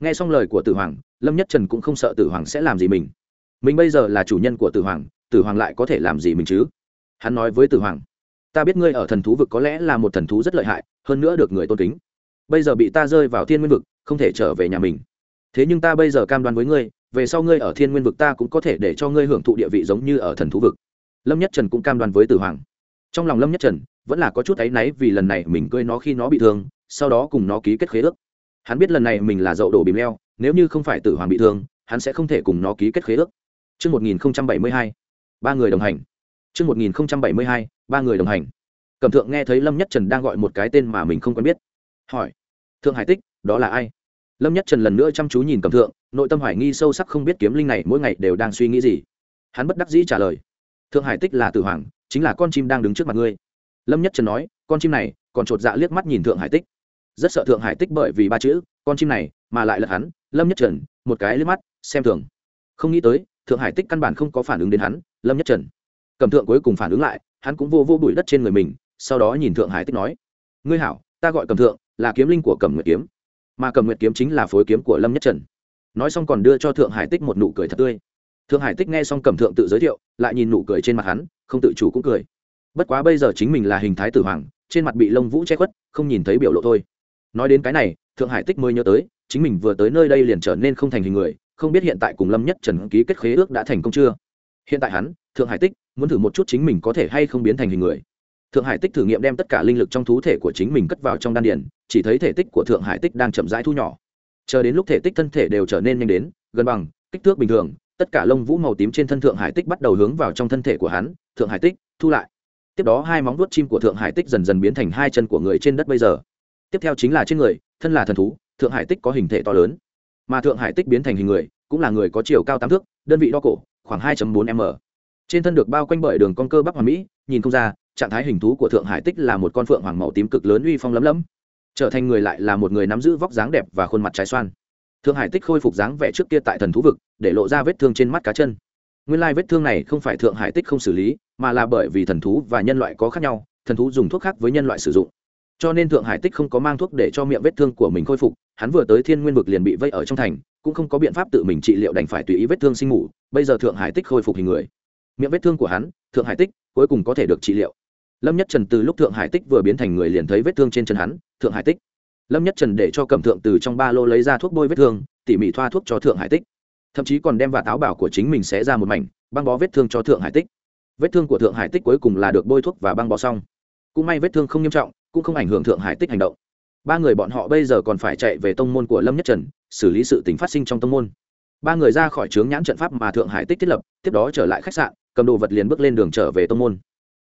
Nghe xong lời của tử hoàng, lâm nhất trần cũng không sợ tử hoàng sẽ làm gì mình. Mình bây giờ là chủ nhân của tử hoàng tử hoàng lại có thể làm gì mình chứ? Hắn nói với tử hoàng, ta biết ngươi ở thần thú vực có lẽ là một thần thú rất lợi hại, hơn nữa được người tôn kính. Bây giờ bị ta rơi vào thiên nguyên vực, không thể trở về nhà mình. Thế nhưng ta bây giờ cam đoan với ngươi, về sau ngươi ở thiên nguyên vực ta cũng có thể để cho ngươi hưởng thụ địa vị giống như ở thần thú vực. Lâm nhất trần cũng cam đoan với tử hoàng. Trong lòng lâm nhất trần vẫn là có chút áy náy vì lần này mình cưới nó khi nó bị thương sau đó cùng nó ký kết khế ước hắn biết lần này mình là dậu đổ bìm leo nếu như không phải tử hoàng bị thương hắn sẽ không thể cùng nó ký kết khế ước chương một nghìn bảy mươi hai ba người đồng hành. chương một nghìn bảy mươi hai ba người đồng hành. Cẩm thượng nghe thấy Lâm Nhất Trần đang gọi một cái tên mà mình không quen biết. Hỏi. Thượng Hải Tích, đó là ai? Lâm Nhất Trần lần nữa chăm chú nhìn Cẩm thượng, nội tâm hoài nghi sâu sắc không biết kiếm linh này mỗi ngày đều đang suy nghĩ gì. Hắn bất đắc dĩ trả lời. Thượng Hải Tích là tử hoàng, chính là con chim đang đứng trước mặt ngươi. Lâm Nhất Trần nói, con chim này, còn trột dạ liếc mắt nhìn Thượng Hải Tích rất sợ thượng hải tích bởi vì ba chữ, con chim này, mà lại là hắn, lâm nhất trần, một cái liếc mắt, xem thường. Không nghĩ tới, thượng hải tích căn bản không có phản ứng đến hắn, lâm nhất trần. Cầm thượng cuối cùng phản ứng lại, hắn cũng vô vô bụi đất trên người mình, sau đó nhìn thượng hải tích nói, ngươi hảo, ta gọi cầm thượng, là kiếm linh của cầm nguyệt kiếm. Mà cầm nguyệt kiếm chính là phối kiếm của lâm nhất trần. Nói xong còn đưa cho thượng hải tích một nụ cười thật tươi. Thượng hải tích nghe xong cầm thượng tự giới thiệu, lại nhìn nụ cười trên mặt hắn, không tự chủ cũng cười. Bất quá bây giờ chính mình là hình thái tử hoàng, trên mặt bị lông vũ che khuất, không nhìn thấy biểu lộ thôi nói đến cái này, thượng hải tích mới nhớ tới, chính mình vừa tới nơi đây liền trở nên không thành hình người, không biết hiện tại cùng lâm nhất trần ký kết khế ước đã thành công chưa? Hiện tại hắn, thượng hải tích, muốn thử một chút chính mình có thể hay không biến thành hình người. Thượng hải tích thử nghiệm đem tất cả linh lực trong thú thể của chính mình cất vào trong đan điền, chỉ thấy thể tích của thượng hải tích đang chậm rãi thu nhỏ. Chờ đến lúc thể tích thân thể đều trở nên nhanh đến, gần bằng, kích thước bình thường, tất cả lông vũ màu tím trên thân thượng hải tích bắt đầu hướng vào trong thân thể của hắn, thượng hải tích, thu lại. Tiếp đó hai móng vuốt chim của thượng hải tích dần dần biến thành hai chân của người trên đất bây giờ tiếp theo chính là trên người, thân là thần thú, thượng hải tích có hình thể to lớn. Mà thượng hải tích biến thành hình người, cũng là người có chiều cao tám thước, đơn vị đo cổ, khoảng hai bốn m. Trên thân được bao quanh bởi đường con cơ bắp hoàn mỹ, nhìn không ra, trạng thái hình thú của thượng hải tích là một con phượng hoàng màu tím cực lớn uy phong lấm lấm. Trở thành người lại là một người nắm giữ vóc dáng đẹp và khuôn mặt trái xoan. Thượng hải tích khôi phục dáng vẻ trước kia tại thần thú vực, để lộ ra vết thương trên mắt cá chân. Nguyên lai vết thương này không phải thượng hải tích không xử lý, mà là bởi vì thần thú và nhân loại có khác nhau, thần thú dùng thuốc khác với nhân loại sử dụng cho nên thượng hải tích không có mang thuốc để cho miệng vết thương của mình khôi phục, hắn vừa tới thiên nguyên vực liền bị vây ở trong thành, cũng không có biện pháp tự mình trị liệu đành phải tùy ý vết thương sinh ngủ bây giờ thượng hải tích khôi phục hình người. Miệng vết thương của hắn, thượng hải tích, cuối cùng có thể được trị liệu. Lâm nhất trần từ lúc thượng hải tích vừa biến thành người liền thấy vết thương trên chân hắn, thượng hải tích. Lâm nhất trần để cho cầm thượng từ trong ba lô lấy ra thuốc bôi vết thương, tỉ mỉ thoa thuốc cho thượng hải tích. Thậm chí còn đem vạt táo bảo của chính mình sẽ ra một mảnh, băng bó vết thương cho thượng hải tích. Vết thương của thượng hải tích cuối cùng là được bôi thuốc và băng bó xong. Cũng may vết thương không nghiêm trọng cũng không ảnh hưởng thượng hải tích hành động. Ba người bọn họ bây giờ còn phải chạy về tông môn của lâm nhất trần, xử lý sự t phát sinh trong tông môn. Ba người ra khỏi trướng nhãn trận pháp mà thượng hải tích thiết lập, tiếp đó trở lại khách sạn, cầm đồ vật liền bước lên đường trở về tông môn.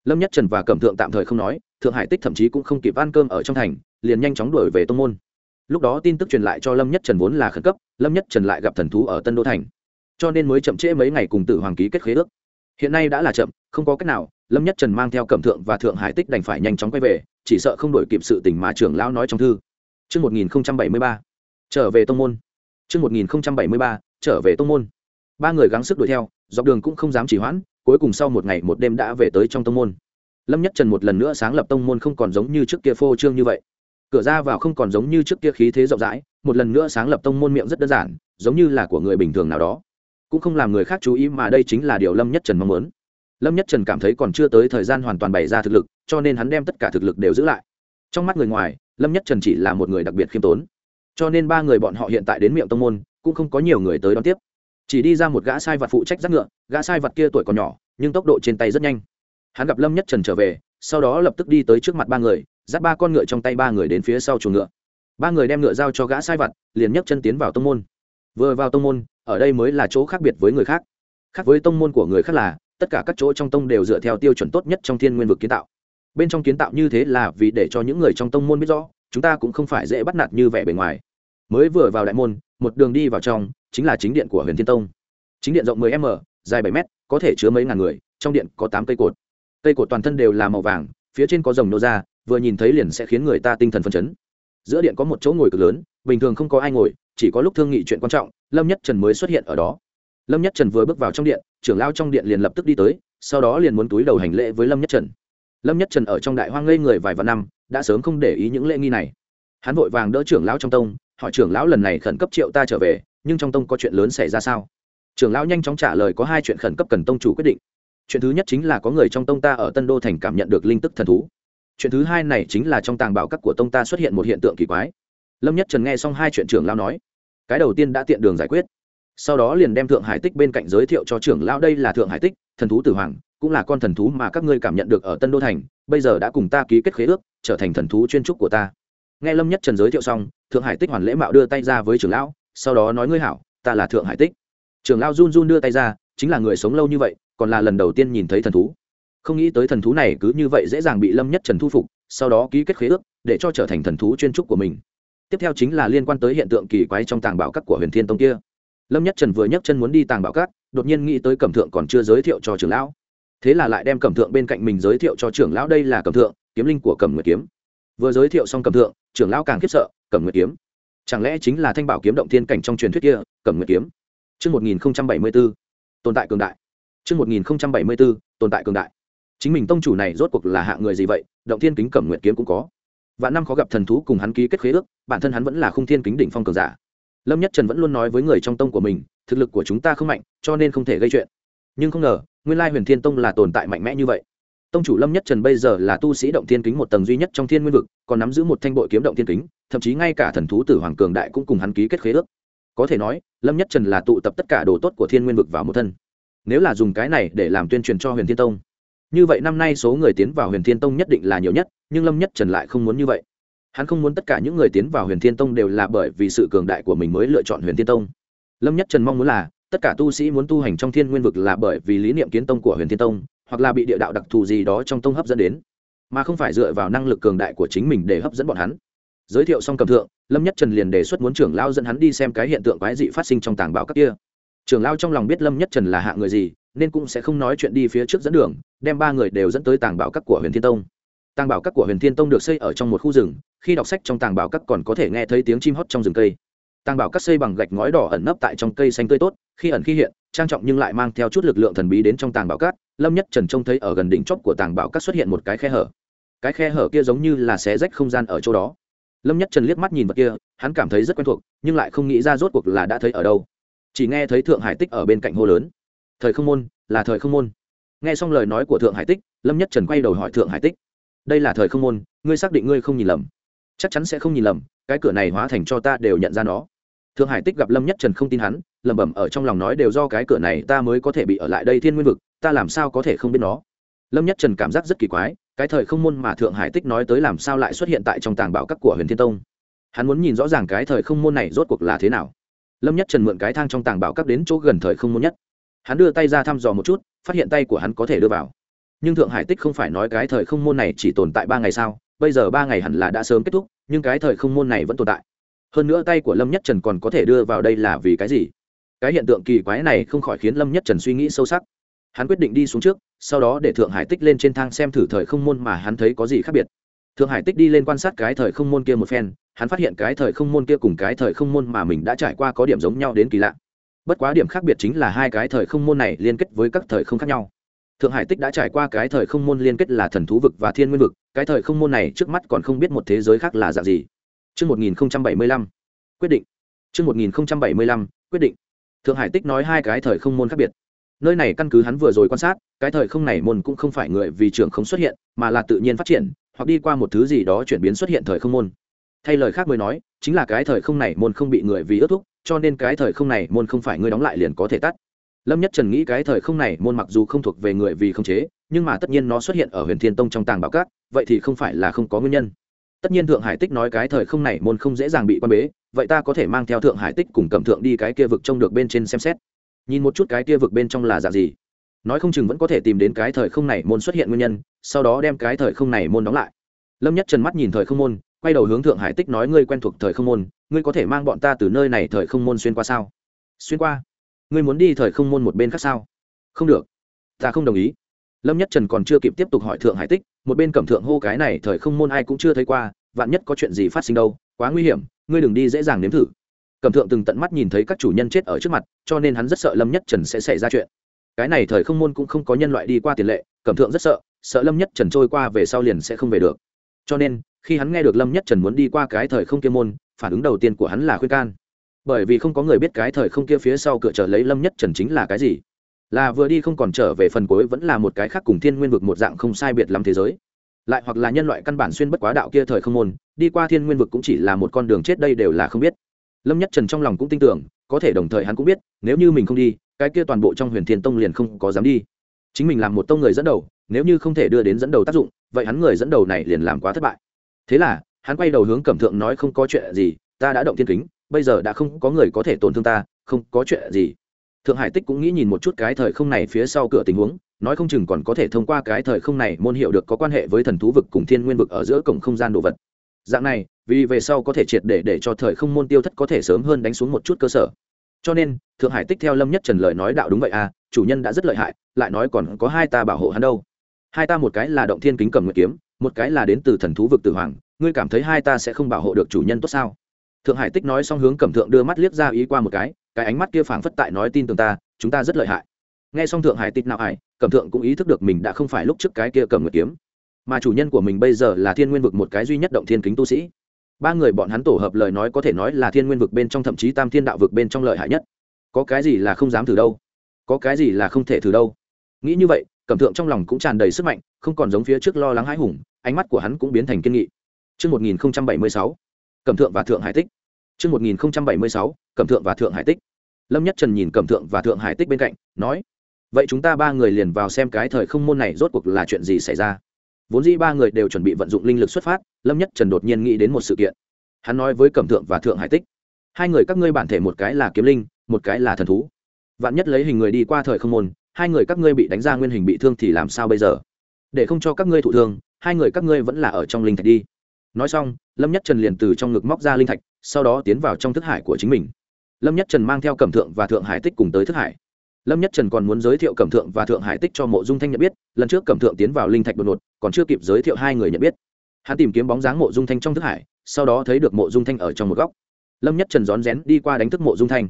Lâm nhất trần và cẩm thượng tạm thời không nói, thượng hải tích thậm chí cũng không kịp ăn cơm ở trong thành, liền nhanh chóng đuổi về tông môn. Lúc đó tin tức truyền lại cho lâm nhất trần vốn là khẩn cấp, lâm nhất trần lại gặp thần thú ở tân đô thành. Cho nên mới chậm trễ mấy ngày cùng tử hoàng ký kết khế ước. Hiện nay đã là chậm, không có cách nào lâm nhất trần mang theo cẩm thượng và thượng hải tích đành phải nhanh chóng quay về chỉ sợ không đổi kịp sự tình mà trưởng lão nói trong thư Trước 1073, trở về tông môn. Trước 1073, trở về tông môn. Ba người gắng sức đuổi theo, dọc đường cũng không dám trì hoãn, cuối cùng sau một ngày một đêm đã về tới trong tông môn. Lâm Nhất Trần một lần nữa sáng lập tông môn không còn giống như trước kia phô trương như vậy. Cửa ra vào không còn giống như trước kia khí thế rộng rãi, một lần nữa sáng lập tông môn miệng rất đơn giản, giống như là của người bình thường nào đó. Cũng không làm người khác chú ý mà đây chính là điều Lâm Nhất Trần mong muốn lâm nhất trần cảm thấy còn chưa tới thời gian hoàn toàn bày ra thực lực, cho nên hắn đem tất cả thực lực đều giữ lại. Trong mắt người ngoài, lâm nhất trần chỉ là một người đặc biệt khiêm tốn. Cho nên ba người bọn họ hiện tại đến miệng tông môn, cũng không có nhiều người tới đón tiếp. Chỉ đi ra một gã sai vật phụ trách rác ngựa, gã sai vật kia tuổi còn nhỏ, nhưng tốc độ trên tay rất nhanh. Hắn gặp lâm nhất trần trở về, sau đó lập tức đi tới trước mặt ba người, dắt ba con ngựa trong tay ba người đến phía sau chuồng ngựa. Ba người đem ngựa giao cho gã sai vật, liền nhấc chân tiến vào tông môn. Vừa vào tông môn, ở đây mới là chỗ khác biệt với người khác. Khác với tông môn của người khác là tất cả các chỗ trong tông đều dựa theo tiêu chuẩn tốt nhất trong thiên nguyên vực kiến tạo. Bên trong kiến tạo như thế là vì để cho những người trong tông môn biết rõ, chúng ta cũng không phải dễ bắt nạt như vẻ bề ngoài. Mới vừa vào đại môn, một đường đi vào trong, chính là chính điện của huyền thiên tông. Chính điện rộng 10 m, dài 7 m có thể chứa mấy ngàn người, trong điện có 8 cây cột. Cây cột toàn thân đều là màu vàng, phía trên có rồng nô ra, vừa nhìn thấy liền sẽ khiến người ta tinh thần phấn chấn. Giữa điện có một chỗ ngồi cực lớn, bình thường không có ai ngồi, chỉ có lúc thương nghị chuyện quan trọng, lâm nhất trần mới xuất hiện ở đó. Lâm nhất trần vừa bước vào trong điện trưởng lão trong điện liền lập tức đi tới, sau đó liền muốn túi đầu hành lễ với lâm nhất trần. Lâm nhất trần ở trong đại hoang ngây người vài vạn năm, đã sớm không để ý những lễ nghi này. Hắn vội vàng đỡ trưởng lão trong tông, hỏi trưởng lão lần này khẩn cấp triệu ta trở về, nhưng trong tông có chuyện lớn xảy ra sao? Trưởng lão nhanh chóng trả lời có hai chuyện khẩn cấp cần tông chủ quyết định. Chuyện thứ nhất chính là có người trong tông ta ở tân đô thành cảm nhận được linh tức thần thú. Chuyện thứ hai này chính là trong tàng bảo các của tông ta xuất hiện một hiện tượng kỳ quái. Lâm nhất trần nghe xong hai chuyện trưởng lão nói, cái đầu tiên đã tiện đường giải quyết sau đó liền đem thượng hải tích bên cạnh giới thiệu cho trưởng lão, đây là thượng hải tích, thần thú tử hoàng, cũng là con thần thú mà các ngươi cảm nhận được ở tân đô thành, bây giờ đã cùng ta ký kết khế ước, trở thành thần thú chuyên trúc của ta. Nghe lâm nhất trần giới thiệu xong, thượng hải tích hoàn lễ mạo đưa tay ra với trưởng lão, sau đó nói ngươi hảo, ta là thượng hải tích. Trưởng lão run run đưa tay ra, chính là người sống lâu như vậy, còn là lần đầu tiên nhìn thấy thần thú. Không nghĩ tới thần thú này cứ như vậy dễ dàng bị lâm nhất trần thu phục, sau đó ký kết khế ước, để cho trở thành thần thú chuyên trúc của mình. Tiếp theo chính là liên quan tới hiện tượng kỳ quái trong tàng bảo các của huyền thiên tông kia lâm nhất trần vừa nhấc chân muốn đi tàng bảo cát đột nhiên nghĩ tới cẩm thượng còn chưa giới thiệu cho trưởng lão thế là lại đem cẩm thượng bên cạnh mình giới thiệu cho trưởng lão đây là cẩm thượng kiếm linh của cẩm nguyệt kiếm vừa giới thiệu xong cẩm thượng trưởng lão càng khiếp sợ cẩm nguyệt kiếm chẳng lẽ chính là thanh bảo kiếm động thiên cảnh trong truyền thuyết kia cẩm nguyệt kiếm Trước 1074, tồn tại cường đại. Trước 1074, tồn tại cường đại. Chính mình tông chủ này rốt cuộc là hạng người gì vậy, động thiên kính cẩm nguyệt kiếm cũng có. Vạn năm khó gặp thần thú cùng hắn ký kết khế ước, bản thân hắn vẫn là khung thiên kính đỉnh phong cường giả lâm nhất trần vẫn luôn nói với người trong tông của mình, thực lực của chúng ta không mạnh, cho nên không thể gây chuyện. Nhưng không ngờ, nguyên lai huyền thiên tông là tồn tại mạnh mẽ như vậy. Tông chủ lâm nhất trần bây giờ là tu sĩ động thiên kính một tầng duy nhất trong thiên nguyên vực, còn nắm giữ một thanh bội kiếm động thiên kính, thậm chí ngay cả thần thú tử hoàng cường đại cũng cùng hắn ký kết khế ước. Có thể nói, lâm nhất trần là tụ tập tất cả đồ tốt của thiên nguyên vực vào một thân. Nếu là dùng cái này để làm tuyên truyền cho huyền thiên tông, như vậy năm nay số người tiến vào huyền thiên tông nhất định là nhiều nhất, nhưng lâm nhất trần lại không muốn như vậy hắn không muốn tất cả những người tiến vào huyền thiên tông đều là bởi vì sự cường đại của mình mới lựa chọn huyền thiên tông. Lâm nhất trần mong muốn là, tất cả tu sĩ muốn tu hành trong thiên nguyên vực là bởi vì lý niệm kiến tông của huyền thiên tông, hoặc là bị địa đạo đặc thù gì đó trong tông hấp dẫn đến, mà không phải dựa vào năng lực cường đại của chính mình để hấp dẫn bọn hắn. Giới thiệu xong cầm thượng, lâm nhất trần liền đề xuất muốn trưởng lao dẫn hắn đi xem cái hiện tượng quái dị phát sinh trong tàng bảo các kia. Trưởng lao trong lòng biết lâm nhất trần là hạ người gì, nên cũng sẽ không nói chuyện đi phía trước dẫn đường, đem ba người đều dẫn tới tàng bảo các của huyền thiên tông tàng bảo các của huyền thiên tông được xây ở trong một khu rừng, khi đọc sách trong tàng bảo các còn có thể nghe thấy tiếng chim hót trong rừng cây. Tàng bảo các xây bằng gạch ngói đỏ ẩn nấp tại trong cây xanh tươi tốt, khi ẩn khi hiện, trang trọng nhưng lại mang theo chút lực lượng thần bí đến trong tàng bảo các, lâm nhất trần trông thấy ở gần đỉnh chóp của tàng bảo các xuất hiện một cái khe hở. Cái khe hở kia giống như là xé rách không gian ở chỗ đó. Lâm nhất trần liếc mắt nhìn vật kia, hắn cảm thấy rất quen thuộc, nhưng lại không nghĩ ra rốt cuộc là đã thấy ở đâu. Chỉ nghe thấy thượng hải tích ở bên cạnh hô lớn. Thời không môn, là thời không môn. Nghe xong lời nói của thượng hải tích, lâm nhất trần quay đầu hỏi thượng hải tích đây là thời không môn, ngươi xác định ngươi không nhìn lầm. Chắc chắn sẽ không nhìn lầm, cái cửa này hóa thành cho ta đều nhận ra nó. Thượng hải tích gặp lâm nhất trần không tin hắn, lẩm bẩm ở trong lòng nói đều do cái cửa này ta mới có thể bị ở lại đây thiên nguyên vực, ta làm sao có thể không biết nó? Lâm nhất trần cảm giác rất kỳ quái, cái thời không môn mà thượng hải tích nói tới làm sao lại xuất hiện tại trong tàng bảo các của huyền thiên tông? Hắn muốn nhìn rõ ràng cái thời không môn này rốt cuộc là thế nào. Lâm nhất trần mượn cái thang trong tàng bảo các đến chỗ gần thời không môn nhất. Hắn đưa tay ra thăm dò một chút, phát hiện tay của hắn có thể đưa vào nhưng thượng hải tích không phải nói cái thời không môn này chỉ tồn tại ba ngày sao? Bây giờ ba ngày hẳn là đã sớm kết thúc, nhưng cái thời không môn này vẫn tồn tại. Hơn nữa tay của lâm nhất trần còn có thể đưa vào đây là vì cái gì? Cái hiện tượng kỳ quái này không khỏi khiến lâm nhất trần suy nghĩ sâu sắc. Hắn quyết định đi xuống trước, sau đó để thượng hải tích lên trên thang xem thử thời không môn mà hắn thấy có gì khác biệt. Thượng hải tích đi lên quan sát cái thời không môn kia một phen, hắn phát hiện cái thời không môn kia cùng cái thời không môn mà mình đã trải qua có điểm giống nhau đến kỳ lạ. Bất quá điểm khác biệt chính là hai cái thời không môn này liên kết với các thời không khác nhau thượng hải tích đã trải qua cái thời không môn liên kết là thần thú vực và thiên nguyên vực cái thời không môn này trước mắt còn không biết một thế giới khác là dạng gì Trước 1075, quyết định. Trước 1075, quyết định. Thượng Hải Tích nói hai cái thời không môn khác biệt. Nơi này căn cứ hắn vừa rồi quan sát, cái thời không này môn cũng không phải người vì trưởng không xuất hiện, mà là tự nhiên phát triển, hoặc đi qua một thứ gì đó chuyển biến xuất hiện thời không môn. Thay lời khác mới nói, chính là cái thời không này môn không bị người vì ước thúc, cho nên cái thời không này môn không phải người đóng lại liền có thể tắt lâm nhất trần nghĩ cái thời không này môn mặc dù không thuộc về người vì không chế, nhưng mà tất nhiên nó xuất hiện ở huyền thiên tông trong tàng bảo cát vậy thì không phải là không có nguyên nhân. Tất nhiên thượng hải tích nói cái thời không này môn không dễ dàng bị quan bế, vậy ta có thể mang theo thượng hải tích cùng cầm thượng đi cái kia vực trông được bên trên xem xét. Nhìn một chút cái kia vực bên trong là dạng gì. Nói không chừng vẫn có thể tìm đến cái thời không này môn xuất hiện nguyên nhân, sau đó đem cái thời không này môn đóng lại. Lâm nhất trần mắt nhìn thời không môn, quay đầu hướng thượng hải tích nói, ngươi quen thuộc thời không môn, ngươi có thể mang bọn ta từ nơi này thời không môn xuyên qua sao? Xuyên qua ngươi muốn đi thời không môn một bên khác sao? Không được. Ta không đồng ý. Lâm nhất trần còn chưa kịp tiếp tục hỏi thượng hải tích, một bên cẩm thượng hô cái này thời không môn ai cũng chưa thấy qua, vạn nhất có chuyện gì phát sinh đâu, quá nguy hiểm, ngươi đừng đi dễ dàng nếm thử. Cẩm thượng từng tận mắt nhìn thấy các chủ nhân chết ở trước mặt, cho nên hắn rất sợ lâm nhất trần sẽ xảy ra chuyện. Cái này thời không môn cũng không có nhân loại đi qua tiền lệ, cẩm thượng rất sợ sợ lâm nhất trần trôi qua về sau liền sẽ không về được. Cho nên, khi hắn nghe được lâm nhất trần muốn đi qua cái thời không kia môn, phản ứng đầu tiên của hắn là khuyên can bởi vì không có người biết cái thời không kia phía sau cửa trở lấy lâm nhất trần chính là cái gì. Là vừa đi không còn trở về phần cuối vẫn là một cái khác cùng thiên nguyên vực một dạng không sai biệt lắm thế giới. Lại hoặc là nhân loại căn bản xuyên bất quá đạo kia thời không môn, đi qua thiên nguyên vực cũng chỉ là một con đường chết đây đều là không biết. Lâm nhất trần trong lòng cũng tin tưởng, có thể đồng thời hắn cũng biết, nếu như mình không đi, cái kia toàn bộ trong huyền thiên tông liền không có dám đi. Chính mình làm một tông người dẫn đầu, nếu như không thể đưa đến dẫn đầu tác dụng, vậy hắn người dẫn đầu này liền làm quá thất bại. Thế là, hắn quay đầu hướng cẩm thượng nói không có chuyện gì, ta đã động thiên kính bây giờ đã không có người có thể tổn thương ta, không có chuyện gì. Thượng hải tích cũng nghĩ nhìn một chút cái thời không này phía sau cửa tình huống, nói không chừng còn có thể thông qua cái thời không này môn hiệu được có quan hệ với thần thú vực cùng thiên nguyên vực ở giữa cổng không gian đồ vật. Dạng này, vì về sau có thể triệt để để cho thời không môn tiêu thất có thể sớm hơn đánh xuống một chút cơ sở. Cho nên, thượng hải tích theo lâm nhất trần lời nói đạo đúng vậy à chủ nhân đã rất lợi hại, lại nói còn có hai ta bảo hộ hắn đâu. Hai ta một cái là động thiên kính cầm nguyệt kiếm, một cái là đến từ thần thú vực tử hoàng, ngươi cảm thấy hai ta sẽ không bảo hộ được chủ nhân tốt sao? thượng hải tích nói xong hướng cẩm thượng đưa mắt liếc ra ý qua một cái cái ánh mắt kia phảng phất tại nói tin tưởng ta chúng ta rất lợi hại. Nghe xong thượng hải tích nào hải cẩm thượng cũng ý thức được mình đã không phải lúc trước cái kia cầm nguyệt kiếm. Mà chủ nhân của mình bây giờ là thiên nguyên vực một cái duy nhất động thiên kính tu sĩ. Ba người bọn hắn tổ hợp lời nói có thể nói là thiên nguyên vực bên trong thậm chí tam thiên đạo vực bên trong lợi hại nhất. Có cái gì là không dám thử đâu? Có cái gì là không thể thử đâu? Nghĩ như vậy cẩm thượng trong lòng cũng tràn đầy sức mạnh không còn giống phía trước lo lắng hãi hùng ánh mắt của hắn cũng biến thành kiên nghị. Trước 1076, cẩm thượng và thượng hải tích Trước 1076, cẩm thượng và thượng hải tích. Lâm Nhất Trần nhìn cẩm thượng và thượng hải tích bên cạnh, nói. Vậy chúng ta ba người liền vào xem cái thời không môn này rốt cuộc là chuyện gì xảy ra. Vốn dĩ ba người đều chuẩn bị vận dụng linh lực xuất phát, Lâm Nhất Trần đột nhiên nghĩ đến một sự kiện. Hắn nói với cẩm thượng và thượng hải tích. Hai người các ngươi bản thể một cái là kiếm linh, một cái là thần thú. Vạn nhất lấy hình người đi qua thời không môn, hai người các ngươi bị đánh ra nguyên hình bị thương thì làm sao bây giờ? Để không cho các ngươi thụ thương, hai người các ngươi vẫn là ở trong linh thạch đi nói xong, lâm nhất trần liền từ trong ngực móc ra linh thạch, sau đó tiến vào trong thức hải của chính mình. Lâm nhất trần mang theo cẩm thượng và thượng hải tích cùng tới thức hải. Lâm nhất trần còn muốn giới thiệu cẩm thượng và thượng hải tích cho mộ dung thanh nhận biết, lần trước cẩm thượng tiến vào linh thạch đột ngột, còn chưa kịp giới thiệu hai người nhận biết. Hắn tìm kiếm bóng dáng mộ dung thanh trong thức hải, sau đó thấy được mộ dung thanh ở trong một góc. Lâm nhất trần rón rén đi qua đánh thức mộ dung thanh.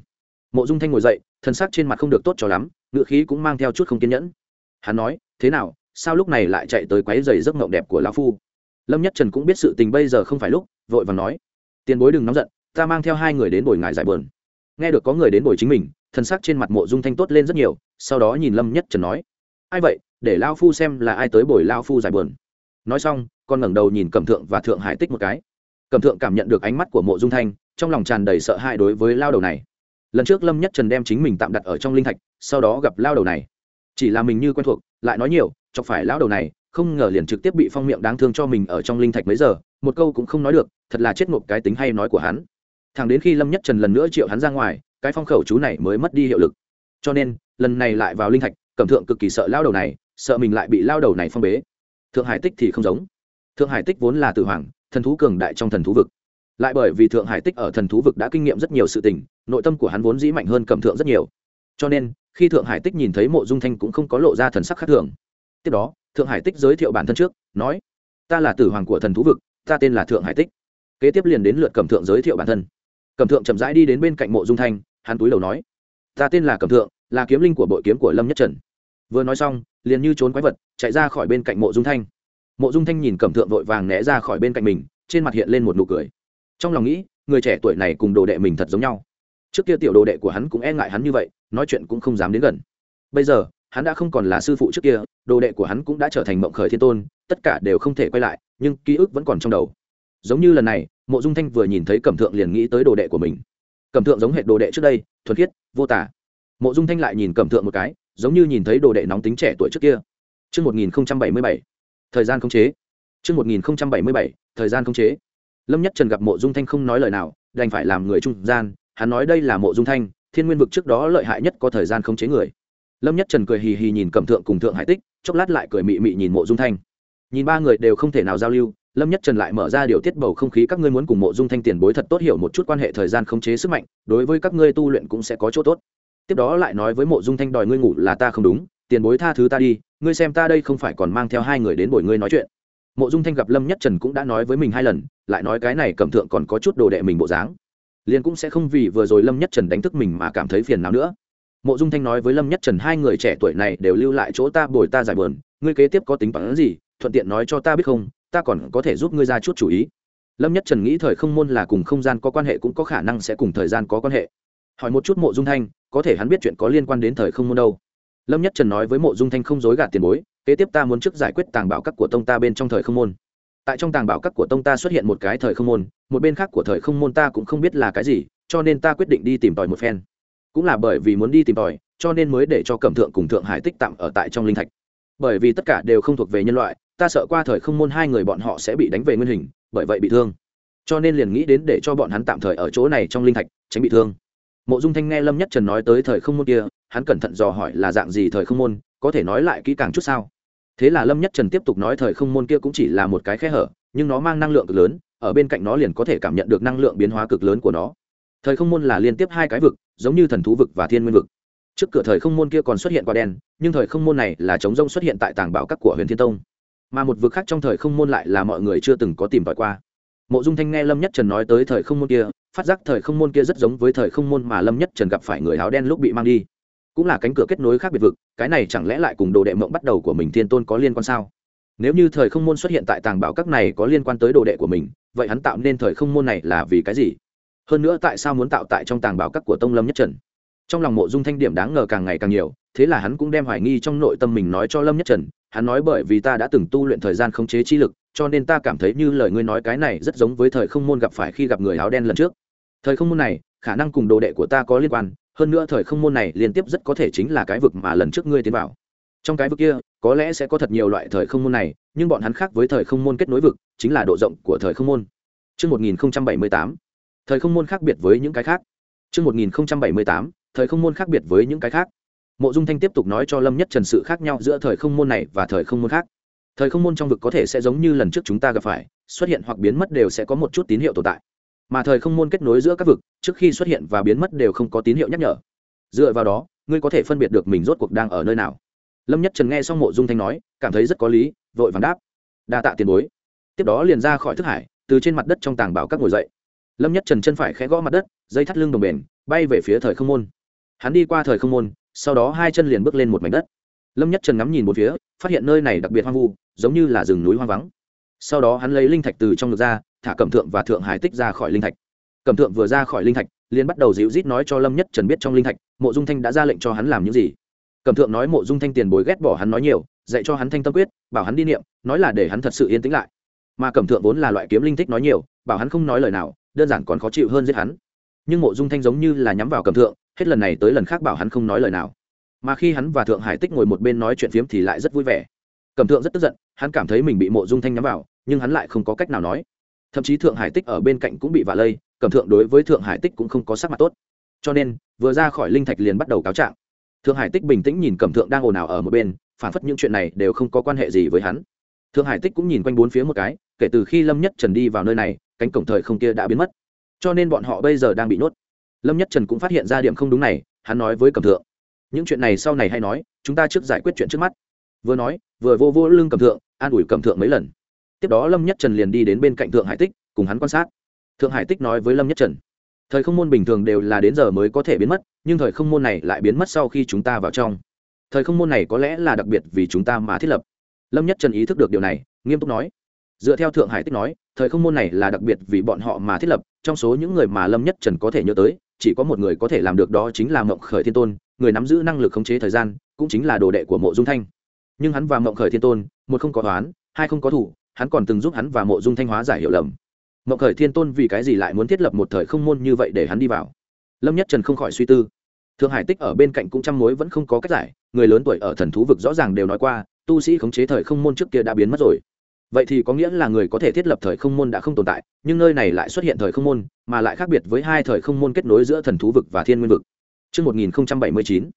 Mộ dung thanh ngồi dậy, thân xác trên mặt không được tốt cho lắm ngựa khí cũng mang theo chút không kiên nhẫn. Hắn nói, thế nào, sao lúc này lại chạy tới quấy giày giấc mộng đẹp của lão phu? lâm nhất trần cũng biết sự tình bây giờ không phải lúc, vội vàng nói, tiền bối đừng nóng giận, ta mang theo hai người đến bồi ngài giải bờn nghe được có người đến bồi chính mình, thần sắc trên mặt mộ dung thanh tốt lên rất nhiều, sau đó nhìn lâm nhất trần nói, ai vậy? Để lao phu xem là ai tới bồi lao phu giải bờn nói xong, con ngẩng đầu nhìn cẩm thượng và thượng hải tích một cái. Cẩm thượng cảm nhận được ánh mắt của mộ dung thanh, trong lòng tràn đầy sợ hãi đối với lao đầu này. Lần trước lâm nhất trần đem chính mình tạm đặt ở trong linh thạch, sau đó gặp lao đầu này. Chỉ là mình như quen thuộc, lại nói nhiều, chọc phải lao đầu này không ngờ liền trực tiếp bị phong miệng đáng thương cho mình ở trong linh thạch mấy giờ, một câu cũng không nói được, thật là chết ngộp cái tính hay nói của hắn. Thằng đến khi lâm nhất trần lần nữa triệu hắn ra ngoài, cái phong khẩu chú này mới mất đi hiệu lực. Cho nên, lần này lại vào linh thạch, cẩm thượng cực kỳ sợ lao đầu này, sợ mình lại bị lao đầu này phong bế. Thượng hải tích thì không giống. Thượng hải tích vốn là tử hoàng, thần thú cường đại trong thần thú vực. Lại bởi vì thượng hải tích ở thần thú vực đã kinh nghiệm rất nhiều sự tình, nội tâm của hắn vốn dĩ mạnh hơn cẩm thượng rất nhiều. Cho nên, khi thượng hải tích nhìn thấy mộ dung thanh cũng không có lộ ra thần sắc khác thường. Tiếp đó thượng hải tích giới thiệu bản thân trước, nói, ta là tử hoàng của thần thú vực, ta tên là thượng hải tích. Kế tiếp liền đến lượt cẩm thượng giới thiệu bản thân. Cẩm thượng chậm rãi đi đến bên cạnh mộ dung thanh, hắn túi đầu nói, ta tên là cẩm thượng, là kiếm linh của bội kiếm của lâm nhất trần. Vừa nói xong, liền như trốn quái vật, chạy ra khỏi bên cạnh mộ dung thanh. Mộ dung thanh nhìn cẩm thượng vội vàng né ra khỏi bên cạnh mình, trên mặt hiện lên một nụ cười. Trong lòng nghĩ, người trẻ tuổi này cùng đồ đệ mình thật giống nhau. Trước kia tiểu đồ đệ của hắn cũng e ngại hắn như vậy, nói chuyện cũng không dám đến gần. Bây giờ hắn đã không còn là sư phụ trước kia đồ đệ của hắn cũng đã trở thành mộng khởi thiên tôn tất cả đều không thể quay lại nhưng ký ức vẫn còn trong đầu giống như lần này mộ dung thanh vừa nhìn thấy cẩm thượng liền nghĩ tới đồ đệ của mình cẩm thượng giống hệ đồ đệ trước đây thuần khiết vô tả mộ dung thanh lại nhìn cẩm thượng một cái giống như nhìn thấy đồ đệ nóng tính trẻ tuổi trước kia chương một nghìn bảy mươi bảy thời gian không chế. chương một nghìn bảy mươi bảy thời gian không chế. Lâm Nhất Trần gặp Mộ Dung Thanh không nói lời nào, đành phải làm người trung gian, hắn nói đây là Mộ Dung Thanh, Thiên Nguyên vực trước đó lợi hại nhất có thời gian không chế người lâm nhất trần cười hì hì nhìn cẩm thượng cùng thượng hải tích, chốc lát lại cười mị mị nhìn mộ dung thanh. Nhìn ba người đều không thể nào giao lưu, lâm nhất trần lại mở ra điều tiết bầu không khí, các ngươi muốn cùng mộ dung thanh tiền bối thật tốt hiểu một chút quan hệ thời gian khống chế sức mạnh, đối với các ngươi tu luyện cũng sẽ có chỗ tốt. Tiếp đó lại nói với mộ dung thanh đòi ngươi ngủ là ta không đúng, tiền bối tha thứ ta đi, ngươi xem ta đây không phải còn mang theo hai người đến bồi ngươi nói chuyện. Mộ dung thanh gặp lâm nhất trần cũng đã nói với mình hai lần, lại nói cái này cẩm thượng còn có chút đồ đệ mình bộ dáng. Liền cũng sẽ không vì vừa rồi lâm nhất trần đánh thức mình mà cảm thấy phiền nào nữa mộ dung thanh nói với lâm nhất trần, hai người trẻ tuổi này đều lưu lại chỗ ta, bồi ta giải bờn ngươi kế tiếp có tính toán gì? Thuận tiện nói cho ta biết không? Ta còn có thể giúp ngươi ra chút chủ ý. Lâm nhất trần nghĩ thời không môn là cùng không gian có quan hệ cũng có khả năng sẽ cùng thời gian có quan hệ. Hỏi một chút mộ dung thanh, có thể hắn biết chuyện có liên quan đến thời không môn đâu? Lâm nhất trần nói với mộ dung thanh không dối gạt tiền bối, kế tiếp ta muốn trước giải quyết tàng bảo các của tông ta bên trong thời không môn. Tại trong tàng bảo các của tông ta xuất hiện một cái thời không môn, một bên khác của thời không môn ta cũng không biết là cái gì, cho nên ta quyết định đi tìm tòi một phen cũng là bởi vì muốn đi tìm tòi, cho nên mới để cho cẩm thượng cùng thượng hải tích tạm ở tại trong linh thạch. Bởi vì tất cả đều không thuộc về nhân loại, ta sợ qua thời không môn hai người bọn họ sẽ bị đánh về nguyên hình, bởi vậy bị thương. Cho nên liền nghĩ đến để cho bọn hắn tạm thời ở chỗ này trong linh thạch, tránh bị thương. Mộ dung thanh nghe lâm nhất trần nói tới thời không môn kia, hắn cẩn thận dò hỏi là dạng gì thời không môn, có thể nói lại kỹ càng chút sao? Thế là lâm nhất trần tiếp tục nói thời không môn kia cũng chỉ là một cái khe hở, nhưng nó mang năng lượng cực lớn, ở bên cạnh nó liền có thể cảm nhận được năng lượng biến hóa cực lớn của nó. Thời không môn là liên tiếp hai cái vực giống như thần thú vực và thiên nguyên vực. Trước cửa thời không môn kia còn xuất hiện quả đen, nhưng thời không môn này là chống rông xuất hiện tại tàng bảo các của huyền thiên tông. Mà một vực khác trong thời không môn lại là mọi người chưa từng có tìm tòi qua. Mộ dung thanh nghe lâm nhất trần nói tới thời không môn kia, phát giác thời không môn kia rất giống với thời không môn mà lâm nhất trần gặp phải người áo đen lúc bị mang đi. Cũng là cánh cửa kết nối khác biệt vực, cái này chẳng lẽ lại cùng đồ đệ mộng bắt đầu của mình thiên tôn có liên quan sao? Nếu như thời không môn xuất hiện tại tàng bảo các này có liên quan tới đồ đệ của mình, vậy hắn tạo nên thời không môn này là vì cái gì? hơn nữa tại sao muốn tạo tại trong tàng bảo các của tông lâm nhất trần? Trong lòng mộ dung thanh điểm đáng ngờ càng ngày càng nhiều thế là hắn cũng đem hoài nghi trong nội tâm mình nói cho lâm nhất trần. Hắn nói bởi vì ta đã từng tu luyện thời gian khống chế chi lực cho nên ta cảm thấy như lời ngươi nói cái này rất giống với thời không môn gặp phải khi gặp người áo đen lần trước. Thời không môn này khả năng cùng đồ đệ của ta có liên quan hơn nữa thời không môn này liên tiếp rất có thể chính là cái vực mà lần trước ngươi tiến vào. Trong cái vực kia có lẽ sẽ có thật nhiều loại thời không môn này nhưng bọn hắn khác với thời không môn kết nối vực chính là độ rộng của thời không môn. Trước 1078, thời không môn khác biệt với những cái khác. Chương một nghìn bảy mươi tám, thời không môn khác biệt với những cái khác. Mộ dung thanh tiếp tục nói cho lâm nhất trần sự khác nhau giữa thời không môn này và thời không môn khác. Thời không môn trong vực có thể sẽ giống như lần trước chúng ta gặp phải, xuất hiện hoặc biến mất đều sẽ có một chút tín hiệu tồn tại. Mà thời không môn kết nối giữa các vực, trước khi xuất hiện và biến mất đều không có tín hiệu nhắc nhở. Dựa vào đó, ngươi có thể phân biệt được mình rốt cuộc đang ở nơi nào. Lâm nhất trần nghe xong mộ dung thanh nói, cảm thấy rất có lý, vội vàng đáp. Đa tạ tiền bối. Tiếp đó liền ra khỏi thức hải, từ trên mặt đất trong tàng bảo các ngồi dậy lâm nhất trần chân phải khẽ gõ mặt đất, dây thắt lưng đồng bền, bay về phía thời không môn. Hắn đi qua thời không môn, sau đó hai chân liền bước lên một mảnh đất. Lâm nhất trần ngắm nhìn một phía, phát hiện nơi này đặc biệt hoang vu, giống như là rừng núi hoang vắng. Sau đó hắn lấy linh thạch từ trong ngực ra, thả cẩm thượng và thượng hải tích ra khỏi linh thạch. Cẩm thượng vừa ra khỏi linh thạch, liền bắt đầu dịu rít nói cho lâm nhất trần biết trong linh thạch, mộ dung thanh đã ra lệnh cho hắn làm những gì. Cẩm thượng nói mộ dung thanh tiền bối ghét bỏ hắn nói nhiều, dạy cho hắn thanh tâm quyết, bảo hắn đi niệm, nói là để hắn thật sự yên tĩnh lại. Mà cẩm thượng vốn là loại kiếm linh thích nói nhiều, bảo hắn không nói lời nào đơn giản còn khó chịu hơn giết hắn. Nhưng mộ dung thanh giống như là nhắm vào cầm thượng, hết lần này tới lần khác bảo hắn không nói lời nào. Mà khi hắn và thượng hải tích ngồi một bên nói chuyện phiếm thì lại rất vui vẻ. Cầm thượng rất tức giận, hắn cảm thấy mình bị mộ dung thanh nhắm vào, nhưng hắn lại không có cách nào nói. Thậm chí thượng hải tích ở bên cạnh cũng bị vạ lây, cầm thượng đối với thượng hải tích cũng không có sắc mặt tốt. Cho nên, vừa ra khỏi linh thạch liền bắt đầu cáo trạng. Thượng hải tích bình tĩnh nhìn cầm thượng đang ồn ào ở một bên, phản phất những chuyện này đều không có quan hệ gì với hắn. Thượng hải tích cũng nhìn quanh bốn phía một cái, kể từ khi lâm nhất trần đi vào nơi này cánh cổng thời không kia đã biến mất. Cho nên bọn họ bây giờ đang bị nhốt. Lâm nhất trần cũng phát hiện ra điểm không đúng này, hắn nói với Cẩm thượng. Những chuyện này sau này hay nói, chúng ta trước giải quyết chuyện trước mắt. Vừa nói, vừa vô vô lưng Cẩm thượng, an ủi Cẩm thượng mấy lần. Tiếp đó lâm nhất trần liền đi đến bên cạnh thượng hải tích, cùng hắn quan sát. Thượng hải tích nói với lâm nhất trần, thời không môn bình thường đều là đến giờ mới có thể biến mất, nhưng thời không môn này lại biến mất sau khi chúng ta vào trong. Thời không môn này có lẽ là đặc biệt vì chúng ta mà thiết lập. Lâm nhất trần ý thức được điều này, nghiêm túc nói. Dựa theo thượng hải tích nói thời không môn này là đặc biệt vì bọn họ mà thiết lập, trong số những người mà lâm nhất trần có thể nhớ tới, chỉ có một người có thể làm được đó chính là mộng khởi thiên tôn, người nắm giữ năng lực khống chế thời gian, cũng chính là đồ đệ của mộ dung thanh. Nhưng hắn và mộng khởi thiên tôn, một không có toán, hai không có thủ, hắn còn từng giúp hắn và mộ dung thanh hóa giải hiệu lầm. Mộng khởi thiên tôn vì cái gì lại muốn thiết lập một thời không môn như vậy để hắn đi vào? Lâm nhất trần không khỏi suy tư. Thượng hải tích ở bên cạnh cũng chăm mối vẫn không có cách giải, người lớn tuổi ở thần thú vực rõ ràng đều nói qua, tu sĩ khống chế thời không môn trước kia đã biến mất rồi vậy thì có nghĩa là người có thể thiết lập thời không môn đã không tồn tại nhưng nơi này lại xuất hiện thời không môn mà lại khác biệt với hai thời không môn kết nối giữa thần thú vực và thiên nguyên vực Trước 1079,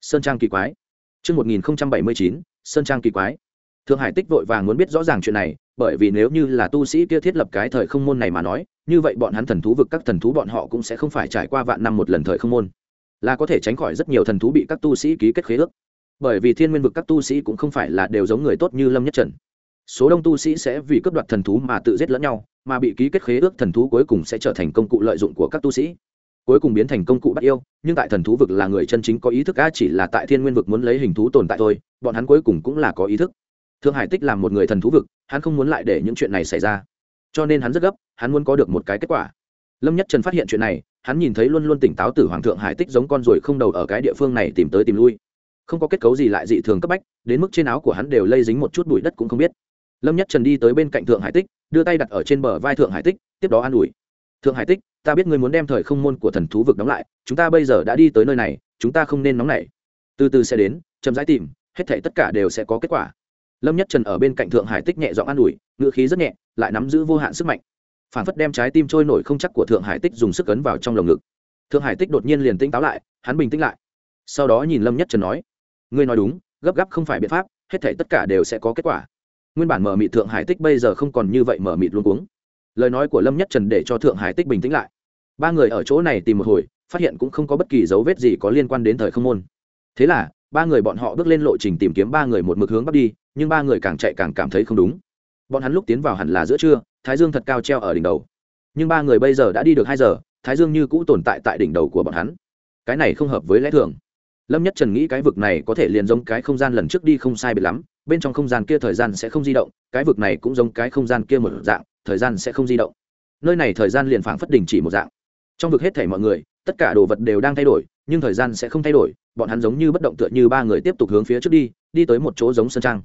Sơn Trang kỳ quái. Trước 1079, Sơn Trang kỳ quái. Thượng Hải Tích vội vàng muốn biết rõ ràng chuyện này, bởi vì nếu như là tu sĩ kia thiết lập cái thời không môn này mà nói, như vậy bọn hắn thần thú vực các thần thú bọn họ cũng sẽ không phải trải qua vạn năm một lần thời không môn, là có thể tránh khỏi rất nhiều thần thú bị các tu sĩ ký kết khế ước. Bởi vì thiên nguyên vực các tu sĩ cũng không phải là đều giống người tốt như Lâm Nhất Trần số đông tu sĩ sẽ vì cướp đoạt thần thú mà tự giết lẫn nhau, mà bị ký kết khế ước thần thú cuối cùng sẽ trở thành công cụ lợi dụng của các tu sĩ. Cuối cùng biến thành công cụ bắt yêu, nhưng tại thần thú vực là người chân chính có ý thức, a, chỉ là tại thiên nguyên vực muốn lấy hình thú tồn tại thôi, bọn hắn cuối cùng cũng là có ý thức. Thương hải tích là một người thần thú vực, hắn không muốn lại để những chuyện này xảy ra. Cho nên hắn rất gấp, hắn muốn có được một cái kết quả. Lâm nhất trần phát hiện chuyện này, hắn nhìn thấy luôn luôn tỉnh táo từ hoàng thượng hải tích giống con ruồi không đầu ở cái địa phương này tìm tới tìm lui. Không có kết cấu gì lại dị thường cấp bách, đến mức trên áo của hắn đều lây dính một chút bụi đất cũng không biết lâm nhất trần đi tới bên cạnh thượng hải tích, đưa tay đặt ở trên bờ vai thượng hải tích, tiếp đó an ủi. Thượng hải tích, ta biết ngươi muốn đem thời không môn của thần thú vực đóng lại, chúng ta bây giờ đã đi tới nơi này, chúng ta không nên nóng nảy. Từ từ sẽ đến, chậm rãi tìm, hết thảy tất cả đều sẽ có kết quả. Lâm nhất trần ở bên cạnh thượng hải tích nhẹ giọng an ủi ngựa khí rất nhẹ, lại nắm giữ vô hạn sức mạnh. Phản phất đem trái tim trôi nổi không chắc của thượng hải tích dùng sức ấn vào trong lồng ngực. Thượng hải tích đột nhiên liền tĩnh táo lại, hắn bình tĩnh lại. Sau đó nhìn lâm nhất trần nói, ngươi nói đúng, gấp gáp không phải biện pháp, hết thảy tất cả đều sẽ có kết quả nguyên bản mở mịt thượng hải tích bây giờ không còn như vậy mở mịt luôn cuống. Lời nói của lâm nhất trần để cho thượng hải tích bình tĩnh lại. Ba người ở chỗ này tìm một hồi, phát hiện cũng không có bất kỳ dấu vết gì có liên quan đến thời không môn. Thế là, ba người bọn họ bước lên lộ trình tìm kiếm ba người một mực hướng bắc đi, nhưng ba người càng chạy càng cảm thấy không đúng. Bọn hắn lúc tiến vào hẳn là giữa trưa, thái dương thật cao treo ở đỉnh đầu. Nhưng ba người bây giờ đã đi được hai giờ, thái dương như cũ tồn tại tại đỉnh đầu của bọn hắn. Cái này không hợp với lẽ thường. Lâm nhất trần nghĩ cái vực này có thể liền giống cái không gian lần trước đi không sai biệt lắm bên trong không gian kia thời gian sẽ không di động, cái vực này cũng giống cái không gian kia một dạng, thời gian sẽ không di động. Nơi này thời gian liền phảng phất đình chỉ một dạng. Trong vực hết thể mọi người, tất cả đồ vật đều đang thay đổi, nhưng thời gian sẽ không thay đổi, bọn hắn giống như bất động tựa như ba người tiếp tục hướng phía trước đi đi tới một chỗ giống sơn trang.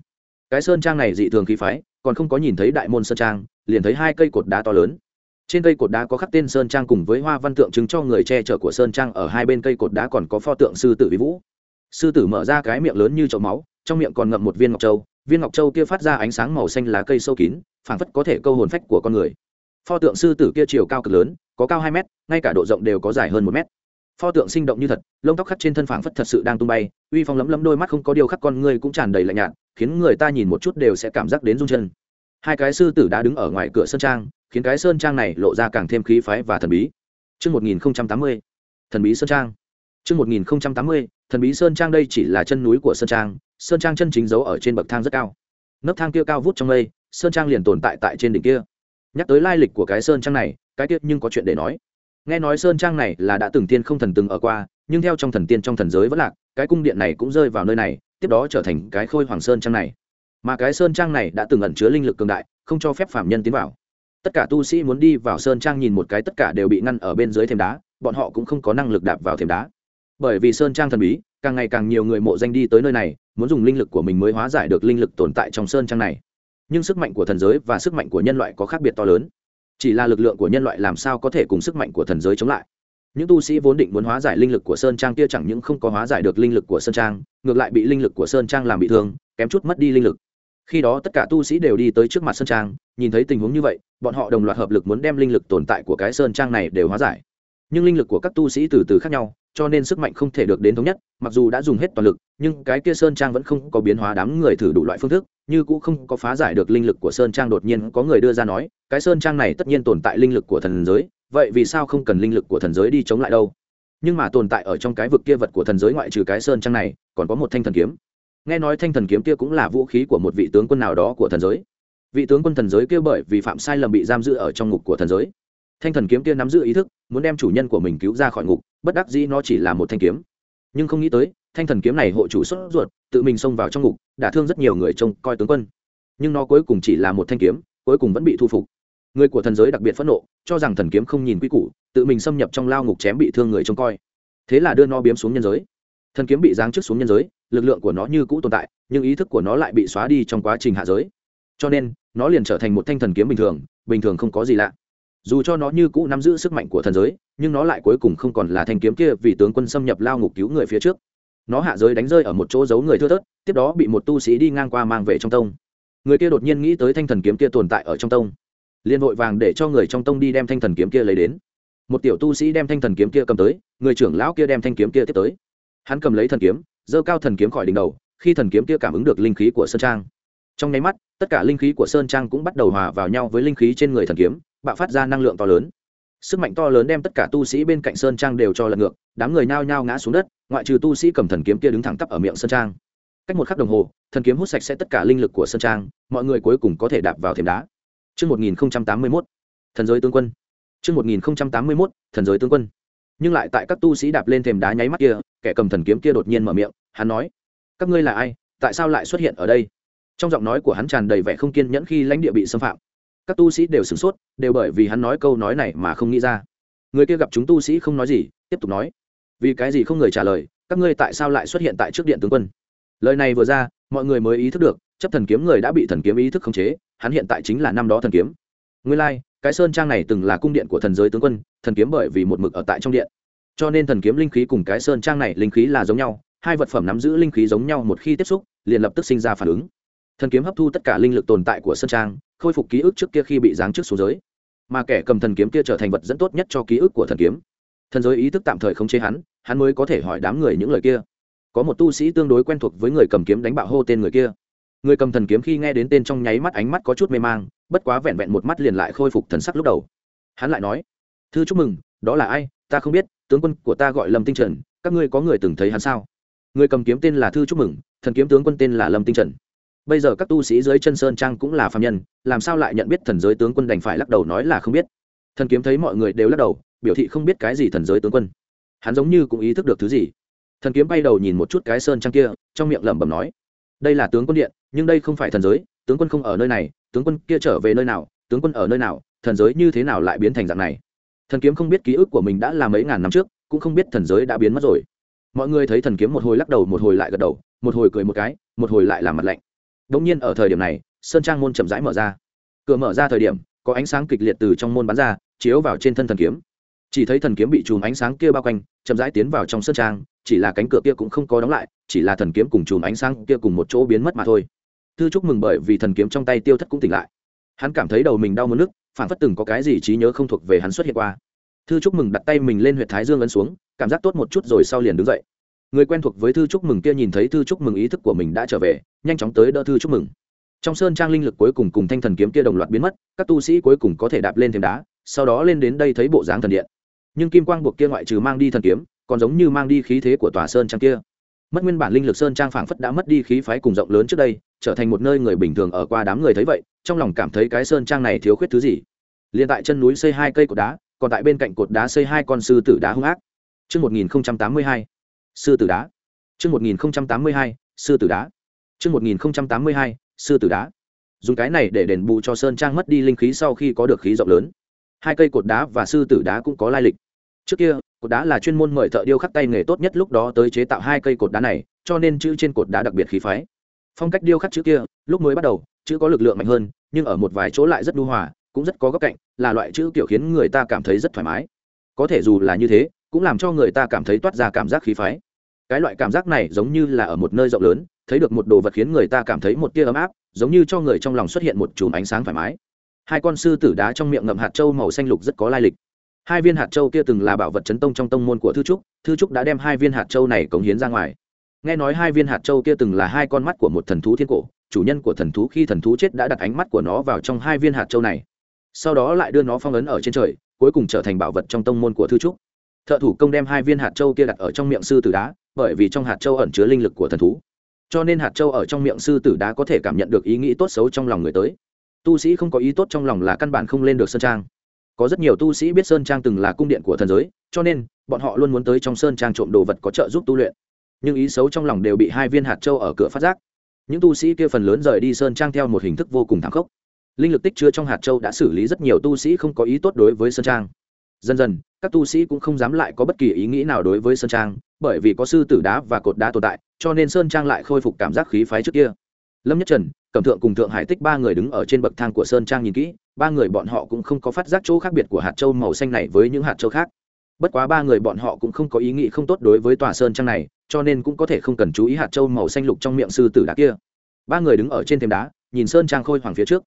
Cái sơn trang này dị thường khí phái, còn không có nhìn thấy đại môn sơn trang, liền thấy hai cây cột đá to lớn. Trên cây cột đá có khắc tên sơn trang cùng với hoa văn tượng trưng cho người che chở của sơn trang, ở hai bên cây cột đá còn có pho tượng sư tử vĩ vũ. Sư tử mở ra cái miệng lớn như chậu máu trong miệng còn ngậm một viên ngọc châu viên ngọc châu kia phát ra ánh sáng màu xanh lá cây sâu kín phảng phất có thể câu hồn phách của con người. Pho tượng sư tử kia chiều cao cực lớn có cao hai mét ngay cả độ rộng đều có dài hơn một mét. Pho tượng sinh động như thật lông tóc khắc trên thân phảng phất thật sự đang tung bay uy phong lấm lấm đôi mắt không có điều khắc con người cũng tràn đầy lạnh nhạt khiến người ta nhìn một chút đều sẽ cảm giác đến rung chân. Hai cái sư tử đã đứng ở ngoài cửa sơn trang khiến cái sơn trang này lộ ra càng thêm khí phái và thần bí. Trước 1080, thần bí sơn trang. Trước 1080, thần bí sơn trang đây chỉ là chân núi của sơn trang, sơn trang chân chính giấu ở trên bậc thang rất cao. Nấc thang kia cao vút trong mây, sơn trang liền tồn tại tại trên đỉnh kia. Nhắc tới lai lịch của cái sơn trang này, cái tiết nhưng có chuyện để nói. Nghe nói sơn trang này là đã từng tiên không thần từng ở qua, nhưng theo trong thần tiên trong thần giới vẫn lạc, cái cung điện này cũng rơi vào nơi này, tiếp đó trở thành cái khôi hoàng sơn trang này. Mà cái sơn trang này đã từng ẩn chứa linh lực cường đại, không cho phép phạm nhân tiến vào. Tất cả tu sĩ muốn đi vào sơn trang nhìn một cái, tất cả đều bị ngăn ở bên dưới thềm đá, bọn họ cũng không có năng lực đạp vào thềm đá bởi vì sơn trang thần bí, càng ngày càng nhiều người mộ danh đi tới nơi này, muốn dùng linh lực của mình mới hóa giải được linh lực tồn tại trong sơn trang này. Nhưng sức mạnh của thần giới và sức mạnh của nhân loại có khác biệt to lớn. Chỉ là lực lượng của nhân loại làm sao có thể cùng sức mạnh của thần giới chống lại? Những tu sĩ vốn định muốn hóa giải linh lực của sơn trang kia chẳng những không có hóa giải được linh lực của sơn trang, ngược lại bị linh lực của sơn trang làm bị thương, kém chút mất đi linh lực. Khi đó tất cả tu sĩ đều đi tới trước mặt sơn trang, nhìn thấy tình huống như vậy, bọn họ đồng loạt hợp lực muốn đem linh lực tồn tại của cái sơn trang này đều hóa giải nhưng linh lực của các tu sĩ từ từ khác nhau, cho nên sức mạnh không thể được đến thống nhất, mặc dù đã dùng hết toàn lực, nhưng cái kia sơn trang vẫn không có biến hóa đám người thử đủ loại phương thức, như cũng không có phá giải được linh lực của sơn trang đột nhiên có người đưa ra nói, cái sơn trang này tất nhiên tồn tại linh lực của thần giới, vậy vì sao không cần linh lực của thần giới đi chống lại đâu? Nhưng mà tồn tại ở trong cái vực kia vật của thần giới ngoại trừ cái sơn trang này, còn có một thanh thần kiếm. Nghe nói thanh thần kiếm kia cũng là vũ khí của một vị tướng quân nào đó của thần giới. Vị tướng quân thần giới kia bởi vì phạm sai lầm bị giam giữ ở trong ngục của thần giới thanh thần kiếm kia nắm giữ ý thức, muốn đem chủ nhân của mình cứu ra khỏi ngục, bất đắc dĩ nó chỉ là một thanh kiếm. Nhưng không nghĩ tới, thanh thần kiếm này hộ chủ xuất ruột, tự mình xông vào trong ngục, đã thương rất nhiều người trông coi tướng quân. Nhưng nó cuối cùng chỉ là một thanh kiếm, cuối cùng vẫn bị thu phục. Người của thần giới đặc biệt phẫn nộ, cho rằng thần kiếm không nhìn quy củ, tự mình xâm nhập trong lao ngục chém bị thương người trông coi. Thế là đưa nó biếm xuống nhân giới. Thần kiếm bị giáng trước xuống nhân giới, lực lượng của nó như cũ tồn tại, nhưng ý thức của nó lại bị xóa đi trong quá trình hạ giới. Cho nên, nó liền trở thành một thanh thần kiếm bình thường bình thường không có gì lạ dù cho nó như cũ nắm giữ sức mạnh của thần giới, nhưng nó lại cuối cùng không còn là thanh kiếm kia vì tướng quân xâm nhập lao ngục cứu người phía trước. Nó hạ giới đánh rơi ở một chỗ giấu người thưa thớt, tiếp đó bị một tu sĩ đi ngang qua mang về trong tông. Người kia đột nhiên nghĩ tới thanh thần kiếm kia tồn tại ở trong tông, liền vội vàng để cho người trong tông đi đem thanh thần kiếm kia lấy đến. Một tiểu tu sĩ đem thanh thần kiếm kia cầm tới, người trưởng lão kia đem thanh kiếm kia tiếp tới. Hắn cầm lấy thần kiếm, giơ cao thần kiếm khỏi đỉnh đầu, khi thần kiếm kia cảm ứng được linh khí của sơn trang. Trong nháy mắt, tất cả linh khí của sơn trang cũng bắt đầu hòa vào nhau với linh khí trên người thần kiếm bạo phát ra năng lượng to lớn sức mạnh to lớn đem tất cả tu sĩ bên cạnh sơn trang đều cho lật ngược đám người nao nhao ngã xuống đất ngoại trừ tu sĩ cầm thần kiếm kia đứng thẳng tắp ở miệng sơn trang cách một khắc đồng hồ thần kiếm hút sạch sẽ tất cả linh lực của sơn trang mọi người cuối cùng có thể đạp vào thềm đá Trước 1081, thần giới tướng quân. Trước 1081, thần giới tướng quân. Nhưng lại tại các tu sĩ đạp lên thềm đá nháy mắt kia, kẻ cầm thần kiếm kia đột nhiên mở miệng, hắn nói: "Các ngươi là ai, tại sao lại xuất hiện ở đây?" Trong giọng nói của hắn tràn đầy vẻ không kiên nhẫn khi lãnh địa bị xâm phạm các tu sĩ đều sửng sốt đều bởi vì hắn nói câu nói này mà không nghĩ ra. Người kia gặp chúng tu sĩ không nói gì tiếp tục nói vì cái gì không người trả lời các ngươi tại sao lại xuất hiện tại trước điện tướng quân? Lời này vừa ra mọi người mới ý thức được chấp thần kiếm người đã bị thần kiếm ý thức khống chế hắn hiện tại chính là năm đó thần kiếm. Ngươi lai、like, cái sơn trang này từng là cung điện của thần giới tướng quân thần kiếm bởi vì một mực ở tại trong điện. Cho nên thần kiếm linh khí cùng cái sơn trang này linh khí là giống nhau hai vật phẩm nắm giữ linh khí giống nhau một khi tiếp xúc liền lập tức sinh ra phản ứng thần kiếm hấp thu tất cả linh lực tồn tại của sân trang, khôi phục ký ức trước kia khi bị giáng trước xuống giới. Mà kẻ cầm thần kiếm kia trở thành vật dẫn tốt nhất cho ký ức của thần kiếm. Thần giới ý thức tạm thời không chế hắn hắn mới có thể hỏi đám người những lời kia. Có một tu sĩ tương đối quen thuộc với người cầm kiếm đánh bạo hô tên người kia. Người cầm thần kiếm khi nghe đến tên trong nháy mắt ánh mắt có chút mê mang, bất quá vẹn vẹn một mắt liền lại khôi phục thần sắc lúc đầu. Hắn lại nói, thư chúc mừng, đó là ai? Ta không biết, tướng quân của ta gọi lâm tinh trần, các ngươi có người từng thấy hắn sao? Người cầm kiếm tên là thư chúc mừng, thần kiếm tướng quân tên là lâm tinh trần bây giờ các tu sĩ dưới chân sơn trang cũng là phạm nhân, làm sao lại nhận biết thần giới tướng quân đành phải lắc đầu nói là không biết. Thần kiếm thấy mọi người đều lắc đầu, biểu thị không biết cái gì thần giới tướng quân. Hắn giống như cũng ý thức được thứ gì. Thần kiếm bay đầu nhìn một chút cái sơn trang kia, trong miệng lẩm bẩm nói, đây là tướng quân điện, nhưng đây không phải thần giới, tướng quân không ở nơi này, tướng quân kia trở về nơi nào, tướng quân ở nơi nào, thần giới như thế nào lại biến thành dạng này? Thần kiếm không biết ký ức của mình đã là mấy ngàn năm trước, cũng không biết thần giới đã biến mất rồi. Mọi người thấy thần kiếm một hồi lắc đầu, một hồi lại gật đầu, một hồi cười một cái, một hồi lại làm mặt lạnh đống nhiên ở thời điểm này sơn trang môn chậm rãi mở ra. Cửa mở ra thời điểm có ánh sáng kịch liệt từ trong môn bắn ra chiếu vào trên thân thần kiếm. Chỉ thấy thần kiếm bị chùm ánh sáng kia bao quanh chậm rãi tiến vào trong sơn trang chỉ là cánh cửa kia cũng không có đóng lại chỉ là thần kiếm cùng chùm ánh sáng kia cùng một chỗ biến mất mà thôi. Thư chúc mừng bởi vì thần kiếm trong tay tiêu thất cũng tỉnh lại. Hắn cảm thấy đầu mình đau muốn nức, phản phất từng có cái gì trí nhớ không thuộc về hắn xuất hiện qua. Thư chúc mừng đặt tay mình lên huyệt thái dương ấn xuống cảm giác tốt một chút rồi sau liền đứng dậy người quen thuộc với thư chúc mừng kia nhìn thấy thư chúc mừng ý thức của mình đã trở về nhanh chóng tới đỡ thư chúc mừng. Trong sơn trang linh lực cuối cùng cùng thanh thần kiếm kia đồng loạt biến mất các tu sĩ cuối cùng có thể đạp lên thêm đá sau đó lên đến đây thấy bộ dáng thần điện. Nhưng kim quang buộc kia ngoại trừ mang đi thần kiếm còn giống như mang đi khí thế của tòa sơn trang kia. Mất nguyên bản linh lực sơn trang phảng phất đã mất đi khí phái cùng rộng lớn trước đây trở thành một nơi người bình thường ở qua đám người thấy vậy trong lòng cảm thấy cái sơn trang này thiếu khuyết thứ gì. Liền tại chân núi xây hai cây cột đá còn tại bên cạnh cột đá xây hai con sư tử đá hung ác. Trước 1082, sư tử đá. Chương một nghìn tám mươi hai, sư tử đá. Chương một nghìn tám mươi hai, sư tử đá. Dùng cái này để đền bù cho sơn trang mất đi linh khí sau khi có được khí rộng lớn. Hai cây cột đá và sư tử đá cũng có lai lịch. Trước kia, cột đá là chuyên môn mời thợ điêu khắc tay nghề tốt nhất lúc đó tới chế tạo hai cây cột đá này, cho nên chữ trên cột đá đặc biệt khí phái. Phong cách điêu khắc chữ kia, lúc mới bắt đầu, chữ có lực lượng mạnh hơn, nhưng ở một vài chỗ lại rất đu hòa, cũng rất có góc cạnh, là loại chữ kiểu khiến người ta cảm thấy rất thoải mái. Có thể dù là như thế cũng làm cho người ta cảm thấy toát ra cảm giác khí phái. Cái loại cảm giác này giống như là ở một nơi rộng lớn, thấy được một đồ vật khiến người ta cảm thấy một tia ấm áp, giống như cho người trong lòng xuất hiện một chùm ánh sáng thoải mái. Hai con sư tử đá trong miệng ngậm hạt trâu màu xanh lục rất có lai lịch. Hai viên hạt trâu kia từng là bảo vật chấn tông trong tông môn của thư trúc thư trúc đã đem hai viên hạt trâu này cống hiến ra ngoài. Nghe nói hai viên hạt trâu kia từng là hai con mắt của một thần thú thiên cổ, chủ nhân của thần thú khi thần thú chết đã đặt ánh mắt của nó vào trong hai viên hạt trâu này. Sau đó lại đưa nó phong ấn ở trên trời, cuối cùng trở thành bảo vật trong tông môn của thư trúc thợ thủ công đem hai viên hạt châu kia đặt ở trong miệng sư tử đá, bởi vì trong hạt châu ẩn chứa linh lực của thần thú. Cho nên hạt châu ở trong miệng sư tử đá có thể cảm nhận được ý nghĩ tốt xấu trong lòng người tới. Tu sĩ không có ý tốt trong lòng là căn bản không lên được sơn trang. Có rất nhiều tu sĩ biết sơn trang từng là cung điện của thần giới, cho nên bọn họ luôn muốn tới trong sơn trang trộm đồ vật có trợ giúp tu luyện. Nhưng ý xấu trong lòng đều bị hai viên hạt châu ở cửa phát giác. Những tu sĩ kia phần lớn rời đi sơn trang theo một hình thức vô cùng thảm khốc. Linh lực tích chứa trong hạt châu đã xử lý rất nhiều tu sĩ không có ý tốt đối với sơn trang dần dần, các tu sĩ cũng không dám lại có bất kỳ ý nghĩ nào đối với sơn trang, bởi vì có sư tử đá và cột đá tồn tại, cho nên sơn trang lại khôi phục cảm giác khí phái trước kia. Lâm nhất trần, cẩm thượng cùng thượng hải tích ba người đứng ở trên bậc thang của sơn trang nhìn kỹ, ba người bọn họ cũng không có phát giác chỗ khác biệt của hạt châu màu xanh này với những hạt châu khác. Bất quá ba người bọn họ cũng không có ý nghĩ không tốt đối với tòa sơn trang này, cho nên cũng có thể không cần chú ý hạt châu màu xanh lục trong miệng sư tử đá kia. Ba người đứng ở trên thềm đá, nhìn sơn trang khôi hoàng phía trước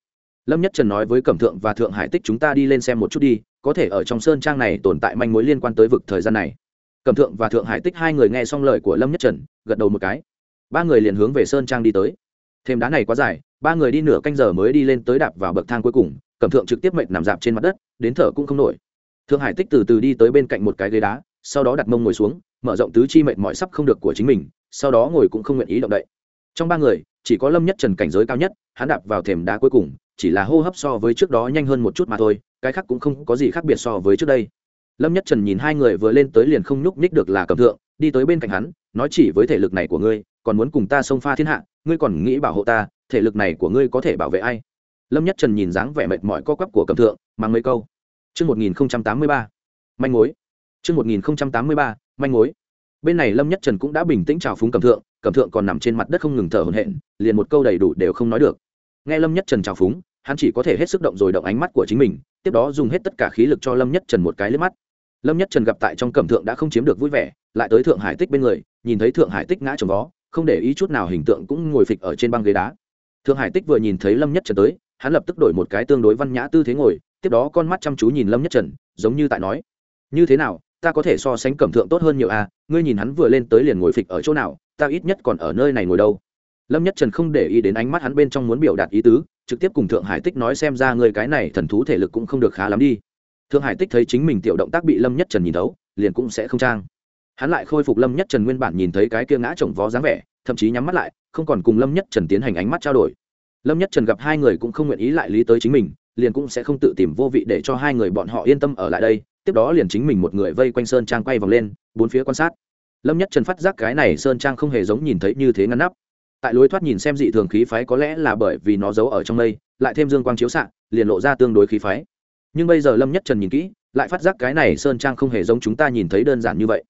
lâm nhất trần nói với cẩm thượng và thượng hải tích chúng ta đi lên xem một chút đi, có thể ở trong sơn trang này tồn tại manh mối liên quan tới vực thời gian này. Cẩm thượng và thượng hải tích hai người nghe xong lời của lâm nhất trần, gật đầu một cái. Ba người liền hướng về sơn trang đi tới. Thêm đá này quá dài, ba người đi nửa canh giờ mới đi lên tới đạp vào bậc thang cuối cùng, cẩm thượng trực tiếp mệt nằm dạp trên mặt đất, đến thở cũng không nổi. Thượng hải tích từ từ đi tới bên cạnh một cái ghế đá, sau đó đặt mông ngồi xuống, mở rộng tứ chi mệt mỏi sắp không được của chính mình, sau đó ngồi cũng không nguyện ý động đậy. Trong ba người, chỉ có lâm nhất trần cảnh giới cao nhất, hắn đạp vào thềm đá cuối cùng chỉ là hô hấp so với trước đó nhanh hơn một chút mà thôi cái khác cũng không có gì khác biệt so với trước đây lâm nhất trần nhìn hai người vừa lên tới liền không nhúc nhích được là cầm thượng đi tới bên cạnh hắn nói chỉ với thể lực này của ngươi còn muốn cùng ta xông pha thiên hạ ngươi còn nghĩ bảo hộ ta thể lực này của ngươi có thể bảo vệ ai lâm nhất trần nhìn dáng vẻ mệt mỏi co quắp của cầm thượng mang mấy câu Trước 1083, manh mối. Trước 1083, manh mối. Bên này Lâm Nhất Trần cũng đã bình tĩnh chào phúng Cẩm Thượng, Cẩm Thượng còn nằm trên mặt đất không ngừng thở hổn hển, liền một câu đầy đủ đều không nói được nghe lâm nhất trần trào phúng, hắn chỉ có thể hết sức động rồi động ánh mắt của chính mình, tiếp đó dùng hết tất cả khí lực cho lâm nhất trần một cái liếc mắt. Lâm nhất trần gặp tại trong cẩm thượng đã không chiếm được vui vẻ, lại tới thượng hải tích bên người, nhìn thấy thượng hải tích ngã trồng vó, không để ý chút nào hình tượng cũng ngồi phịch ở trên băng ghế đá. Thượng hải tích vừa nhìn thấy lâm nhất trần tới, hắn lập tức đổi một cái tương đối văn nhã tư thế ngồi, tiếp đó con mắt chăm chú nhìn lâm nhất trần, giống như tại nói, như thế nào, ta có thể so sánh cẩm thượng tốt hơn nhiều à? Ngươi nhìn hắn vừa lên tới liền ngồi phịch ở chỗ nào, ta ít nhất còn ở nơi này ngồi đâu lâm nhất trần không để ý đến ánh mắt hắn bên trong muốn biểu đạt ý tứ, trực tiếp cùng thượng hải tích nói xem ra người cái này thần thú thể lực cũng không được khá lắm đi. Thượng hải tích thấy chính mình tiểu động tác bị lâm nhất trần nhìn thấu, liền cũng sẽ không trang. Hắn lại khôi phục lâm nhất trần nguyên bản nhìn thấy cái kia ngã chồng vó dáng vẻ, thậm chí nhắm mắt lại, không còn cùng lâm nhất trần tiến hành ánh mắt trao đổi. Lâm nhất trần gặp hai người cũng không nguyện ý lại lý tới chính mình, liền cũng sẽ không tự tìm vô vị để cho hai người bọn họ yên tâm ở lại đây, tiếp đó liền chính mình một người vây quanh sơn trang quay vòng lên, bốn phía quan sát. Lâm nhất trần phát giác cái này sơn trang không hề giống nhìn thấy như thế ngăn nắp tại lối thoát nhìn xem dị thường khí phái có lẽ là bởi vì nó giấu ở trong mây, lại thêm dương quang chiếu s ạ liền lộ ra tương đối khí phái. Nhưng bây giờ lâm nhất trần nhìn kỹ, lại phát giác cái này sơn trang không hề giống chúng ta nhìn thấy đơn giản như vậy.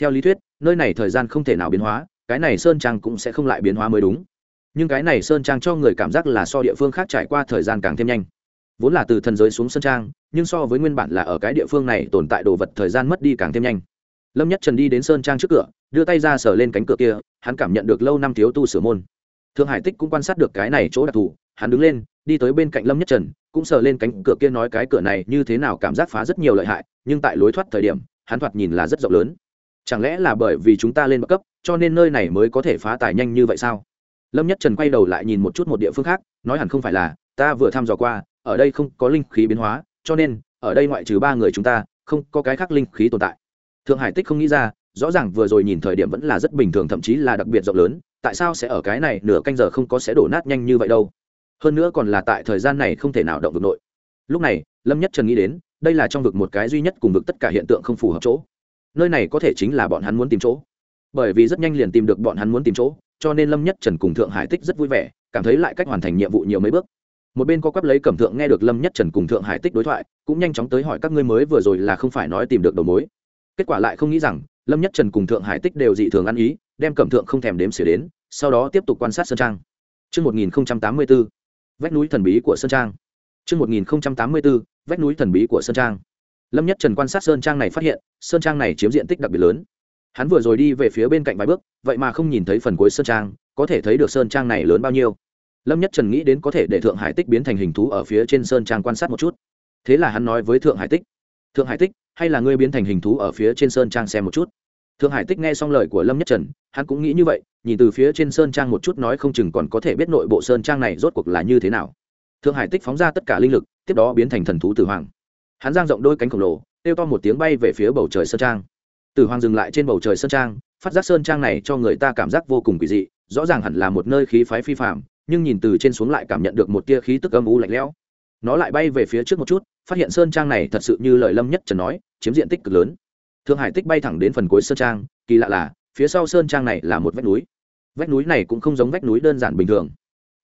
Theo lý thuyết, nơi này thời gian không thể nào biến hóa, cái này sơn trang cũng sẽ không lại biến hóa mới đúng. Nhưng cái này sơn trang cho người cảm giác là so địa phương khác trải qua thời gian càng thêm nhanh. Vốn là từ thần giới xuống sơn trang, nhưng so với nguyên bản là ở cái địa phương này tồn tại đồ vật thời gian mất đi càng thêm nhanh lâm nhất trần đi đến sơn trang trước cửa, đưa tay ra sờ lên cánh cửa kia, hắn cảm nhận được lâu năm thiếu tu sửa môn. Thượng hải tích cũng quan sát được cái này chỗ đặc thù, hắn đứng lên, đi tới bên cạnh lâm nhất trần, cũng sờ lên cánh cửa kia nói cái cửa này như thế nào cảm giác phá rất nhiều lợi hại, nhưng tại lối thoát thời điểm, hắn thoạt nhìn là rất rộng lớn. Chẳng lẽ là bởi vì chúng ta lên bậc cấp, cho nên nơi này mới có thể phá tài nhanh như vậy sao? Lâm nhất trần quay đầu lại nhìn một chút một địa phương khác, nói hẳn không phải là, ta vừa thăm dò qua, ở đây không có linh khí biến hóa, cho nên, ở đây ngoại trừ ba người chúng ta, không có cái khác linh khí tồn tại thượng hải tích không nghĩ ra, rõ ràng vừa rồi nhìn thời điểm vẫn là rất bình thường, thậm chí là đặc biệt rộng lớn, tại sao sẽ ở cái này nửa canh giờ không có sẽ đổ nát nhanh như vậy đâu? Hơn nữa còn là tại thời gian này không thể nào động vực nội. Lúc này, lâm nhất trần nghĩ đến, đây là trong vực một cái duy nhất cùng vực tất cả hiện tượng không phù hợp chỗ. Nơi này có thể chính là bọn hắn muốn tìm chỗ. Bởi vì rất nhanh liền tìm được bọn hắn muốn tìm chỗ, cho nên lâm nhất trần cùng thượng hải tích rất vui vẻ, cảm thấy lại cách hoàn thành nhiệm vụ nhiều mấy bước. Một bên có quắp lấy cẩm thượng nghe được lâm nhất trần cùng thượng hải tích đối thoại, cũng nhanh chóng tới hỏi các ngươi mới vừa rồi là không phải nói tìm được đầu mối kết quả lại không nghĩ rằng lâm nhất trần cùng thượng hải tích đều dị thường ăn ý đem cẩm thượng không thèm đếm xỉa đến sau đó tiếp tục quan sát sơn trang Trước 1084, vách núi thần bí của sơn trang. Trước 1084, vách núi thần bí của sơn trang. Lâm Nhất Trần quan sát sơn trang này phát hiện, sơn trang này chiếm diện tích đặc biệt lớn. Hắn vừa rồi đi về phía bên cạnh vài bước, vậy mà không nhìn thấy phần cuối sơn trang, có thể thấy được sơn trang này lớn bao nhiêu. Lâm Nhất Trần nghĩ đến có thể để Thượng Hải Tích biến thành hình thú ở phía trên sơn trang quan sát một chút. Thế là hắn nói với Thượng Hải Tích: thượng hải tích, hay là ngươi biến thành hình thú ở phía trên sơn trang xem một chút? Thượng hải tích nghe xong lời của lâm nhất trần, hắn cũng nghĩ như vậy, nhìn từ phía trên sơn trang một chút nói không chừng còn có thể biết nội bộ sơn trang này rốt cuộc là như thế nào. Thượng hải tích phóng ra tất cả linh lực, tiếp đó biến thành thần thú tử hoàng. Hắn giang rộng đôi cánh khổng lồ, kêu to một tiếng bay về phía bầu trời sơn trang. Tử hoàng dừng lại trên bầu trời sơn trang, phát giác sơn trang này cho người ta cảm giác vô cùng kỳ dị, rõ ràng hẳn là một nơi khí phái phi phạm nhưng nhìn từ trên xuống lại cảm nhận được một tia khí tức âm u lạnh lẽo. Nó lại bay về phía trước một chút phát hiện sơn trang này thật sự như lời lâm nhất trần nói, chiếm diện tích cực lớn. Thượng hải tích bay thẳng đến phần cuối sơn trang, kỳ lạ là, phía sau sơn trang này là một vách núi. Vách núi này cũng không giống vách núi đơn giản bình thường.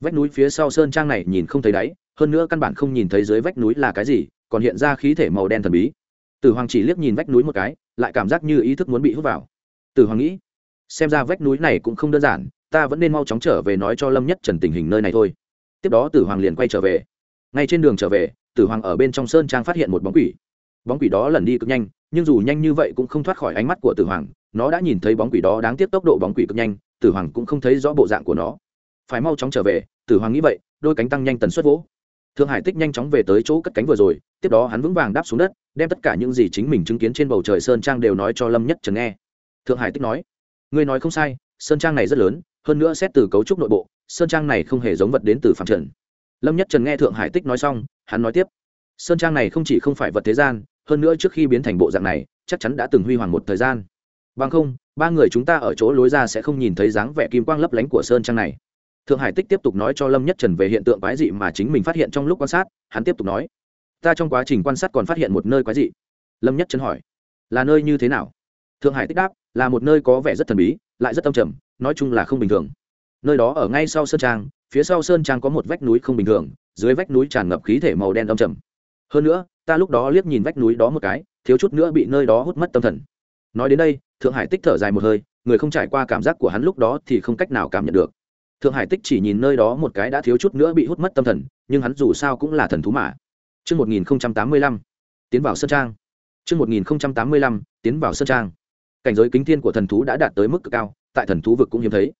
Vách núi phía sau sơn trang này nhìn không thấy đáy, hơn nữa căn bản không nhìn thấy dưới vách núi là cái gì, còn hiện ra khí thể màu đen thần bí. Tử hoàng chỉ liếc nhìn vách núi một cái, lại cảm giác như ý thức muốn bị hút vào. Tử hoàng nghĩ, xem ra vách núi này cũng không đơn giản, ta vẫn nên mau chóng trở về nói cho lâm nhất trần tình hình nơi này thôi. Tiếp đó tử hoàng liền quay trở về ngay trên đường trở về, tử hoàng ở bên trong sơn trang phát hiện một bóng quỷ. Bóng quỷ đó lần đi cực nhanh, nhưng dù nhanh như vậy cũng không thoát khỏi ánh mắt của tử hoàng, nó đã nhìn thấy bóng quỷ đó đáng tiếc tốc độ bóng quỷ cực nhanh, tử hoàng cũng không thấy rõ bộ dạng của nó. Phải mau chóng trở về, tử hoàng nghĩ vậy, đôi cánh tăng nhanh tần suất vỗ. Thượng hải tích nhanh chóng về tới chỗ cất cánh vừa rồi, tiếp đó hắn vững vàng đáp xuống đất, đem tất cả những gì chính mình chứng kiến trên bầu trời sơn trang đều nói cho lâm nhất trần nghe. Thượng hải tích nói, ngươi nói không sai, sơn trang này rất lớn, hơn nữa xét từ cấu trúc nội bộ, sơn trang này không hề giống vật đến từ phạm trần lâm nhất trần nghe thượng hải tích nói xong, hắn nói tiếp. Sơn trang này không chỉ không phải vật thế gian, hơn nữa trước khi biến thành bộ dạng này, chắc chắn đã từng huy hoàng một thời gian. Bằng không, ba người chúng ta ở chỗ lối ra sẽ không nhìn thấy dáng vẻ kim quang lấp lánh của sơn trang này. Thượng hải tích tiếp tục nói cho lâm nhất trần về hiện tượng quái dị mà chính mình phát hiện trong lúc quan sát, hắn tiếp tục nói. Ta trong quá trình quan sát còn phát hiện một nơi quái dị. Lâm nhất trần hỏi. Là nơi như thế nào? Thượng hải tích đáp, là một nơi có vẻ rất thần bí, lại rất âm trầm, nói chung là không bình thường nơi đó ở ngay sau sơn trang phía sau sơn trang có một vách núi không bình thường dưới vách núi tràn ngập khí thể màu đen âm trầm hơn nữa ta lúc đó liếc nhìn vách núi đó một cái thiếu chút nữa bị nơi đó hút mất tâm thần nói đến đây thượng hải tích thở dài một hơi người không trải qua cảm giác của hắn lúc đó thì không cách nào cảm nhận được thượng hải tích chỉ nhìn nơi đó một cái đã thiếu chút nữa bị hút mất tâm thần nhưng hắn dù sao cũng là thần thú mà Trước 1085, tiến vào sơn trang. Trước 1085, tiến vào sơn trang. Cảnh giới kính thiên của thần thú đã đạt tới mức cực cao, tại thần thú vực cũng hiếm thấy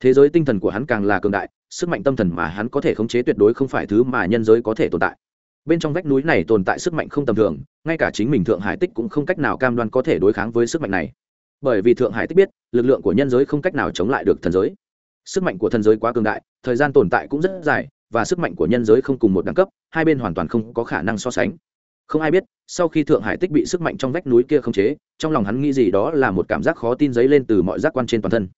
thế giới tinh thần của hắn càng là cường đại, sức mạnh tâm thần mà hắn có thể khống chế tuyệt đối không phải thứ mà nhân giới có thể tồn tại. Bên trong vách núi này tồn tại sức mạnh không tầm thường, ngay cả chính mình thượng hải tích cũng không cách nào cam đoan có thể đối kháng với sức mạnh này. Bởi vì thượng hải tích biết, lực lượng của nhân giới không cách nào chống lại được thần giới. Sức mạnh của thần giới quá cường đại, thời gian tồn tại cũng rất dài, và sức mạnh của nhân giới không cùng một đẳng cấp, hai bên hoàn toàn không có khả năng so sánh. Không ai biết, sau khi thượng hải tích bị sức mạnh trong vách núi kia khống chế, trong lòng hắn nghĩ gì đó là một cảm giác khó tin dấy lên từ mọi giác quan trên toàn thân.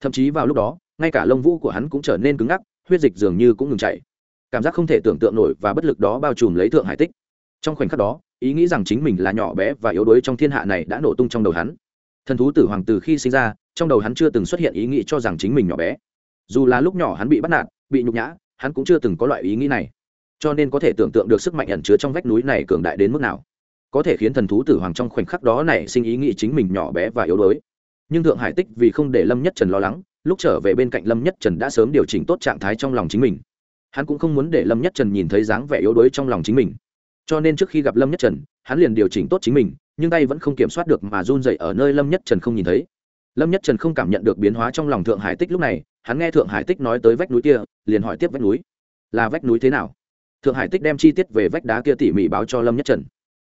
Thậm chí vào lúc đó ngay cả lông vũ của hắn cũng trở nên cứng ngắc, huyết dịch dường như cũng ngừng chảy. Cảm giác không thể tưởng tượng nổi và bất lực đó bao trùm lấy thượng hải tích. Trong khoảnh khắc đó, ý nghĩ rằng chính mình là nhỏ bé và yếu đuối trong thiên hạ này đã nổ tung trong đầu hắn. Thần thú tử hoàng từ khi sinh ra, trong đầu hắn chưa từng xuất hiện ý nghĩ cho rằng chính mình nhỏ bé. Dù là lúc nhỏ hắn bị bắt nạt, bị nhục nhã, hắn cũng chưa từng có loại ý nghĩ này. Cho nên có thể tưởng tượng được sức mạnh ẩn chứa trong vách núi này cường đại đến mức nào. Có thể khiến thần thú tử hoàng trong khoảnh khắc đó này sinh ý nghĩ chính mình nhỏ bé và yếu đuối. Nhưng thượng hải tích vì không để lâm nhất trần lo lắng lúc trở về bên cạnh lâm nhất trần đã sớm điều chỉnh tốt trạng thái trong lòng chính mình. Hắn cũng không muốn để lâm nhất trần nhìn thấy dáng vẻ yếu đuối trong lòng chính mình. Cho nên trước khi gặp lâm nhất trần, hắn liền điều chỉnh tốt chính mình, nhưng tay vẫn không kiểm soát được mà run dậy ở nơi lâm nhất trần không nhìn thấy. Lâm nhất trần không cảm nhận được biến hóa trong lòng thượng hải tích lúc này, hắn nghe thượng hải tích nói tới vách núi kia, liền hỏi tiếp vách núi. Là vách núi thế nào? Thượng hải tích đem chi tiết về vách đá kia tỉ mỉ báo cho lâm nhất trần.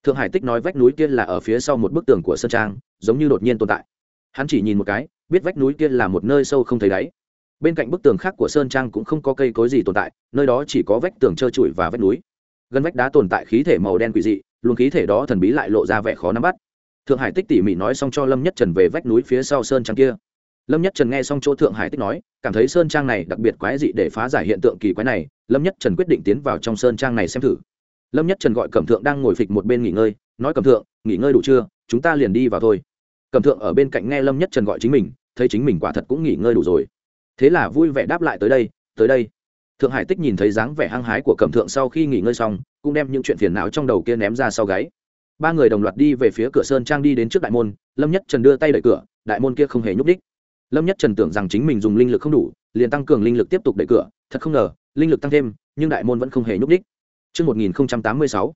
Thượng hải tích nói vách núi kia là ở phía sau một bức tường của sơn trang, giống như đột nhiên tồn tại. Hắn chỉ nhìn một cái biết vách núi kia là một nơi sâu không thấy đáy. Bên cạnh bức tường khác của sơn trang cũng không có cây cối gì tồn tại, nơi đó chỉ có vách tường trơ trụi và vách núi. Gần vách đá tồn tại khí thể màu đen quỷ dị, luồng khí thể đó thần bí lại lộ ra vẻ khó nắm bắt. Thượng hải tích tỉ mỉ nói xong cho lâm nhất trần về vách núi phía sau sơn trang kia. Lâm nhất trần nghe xong chỗ thượng hải tích nói, cảm thấy sơn trang này đặc biệt quái dị để phá giải hiện tượng kỳ quái này, lâm nhất trần quyết định tiến vào trong sơn trang này xem thử. Lâm nhất trần gọi cẩm thượng đang ngồi phịch một bên nghỉ ngơi, nói cẩm thượng, nghỉ ngơi đủ chưa? Chúng ta liền đi vào thôi cẩm thượng ở bên cạnh nghe lâm nhất trần gọi chính mình thấy chính mình quả thật cũng nghỉ ngơi đủ rồi. Thế là vui vẻ đáp lại tới đây tới đây. Thượng hải tích nhìn thấy dáng vẻ hăng hái của cẩm thượng sau khi nghỉ ngơi xong cũng đem những chuyện phiền não trong đầu kia ném ra sau gáy. Ba người đồng loạt đi về phía cửa sơn trang đi đến trước đại môn lâm nhất trần đưa tay đẩy cửa đại môn kia không hề nhúc đích lâm nhất trần tưởng rằng chính mình dùng linh lực không đủ liền tăng cường linh lực tiếp tục đẩy cửa thật không ngờ linh lực tăng thêm nhưng đại môn vẫn không hề nhúc đích Trước 1086,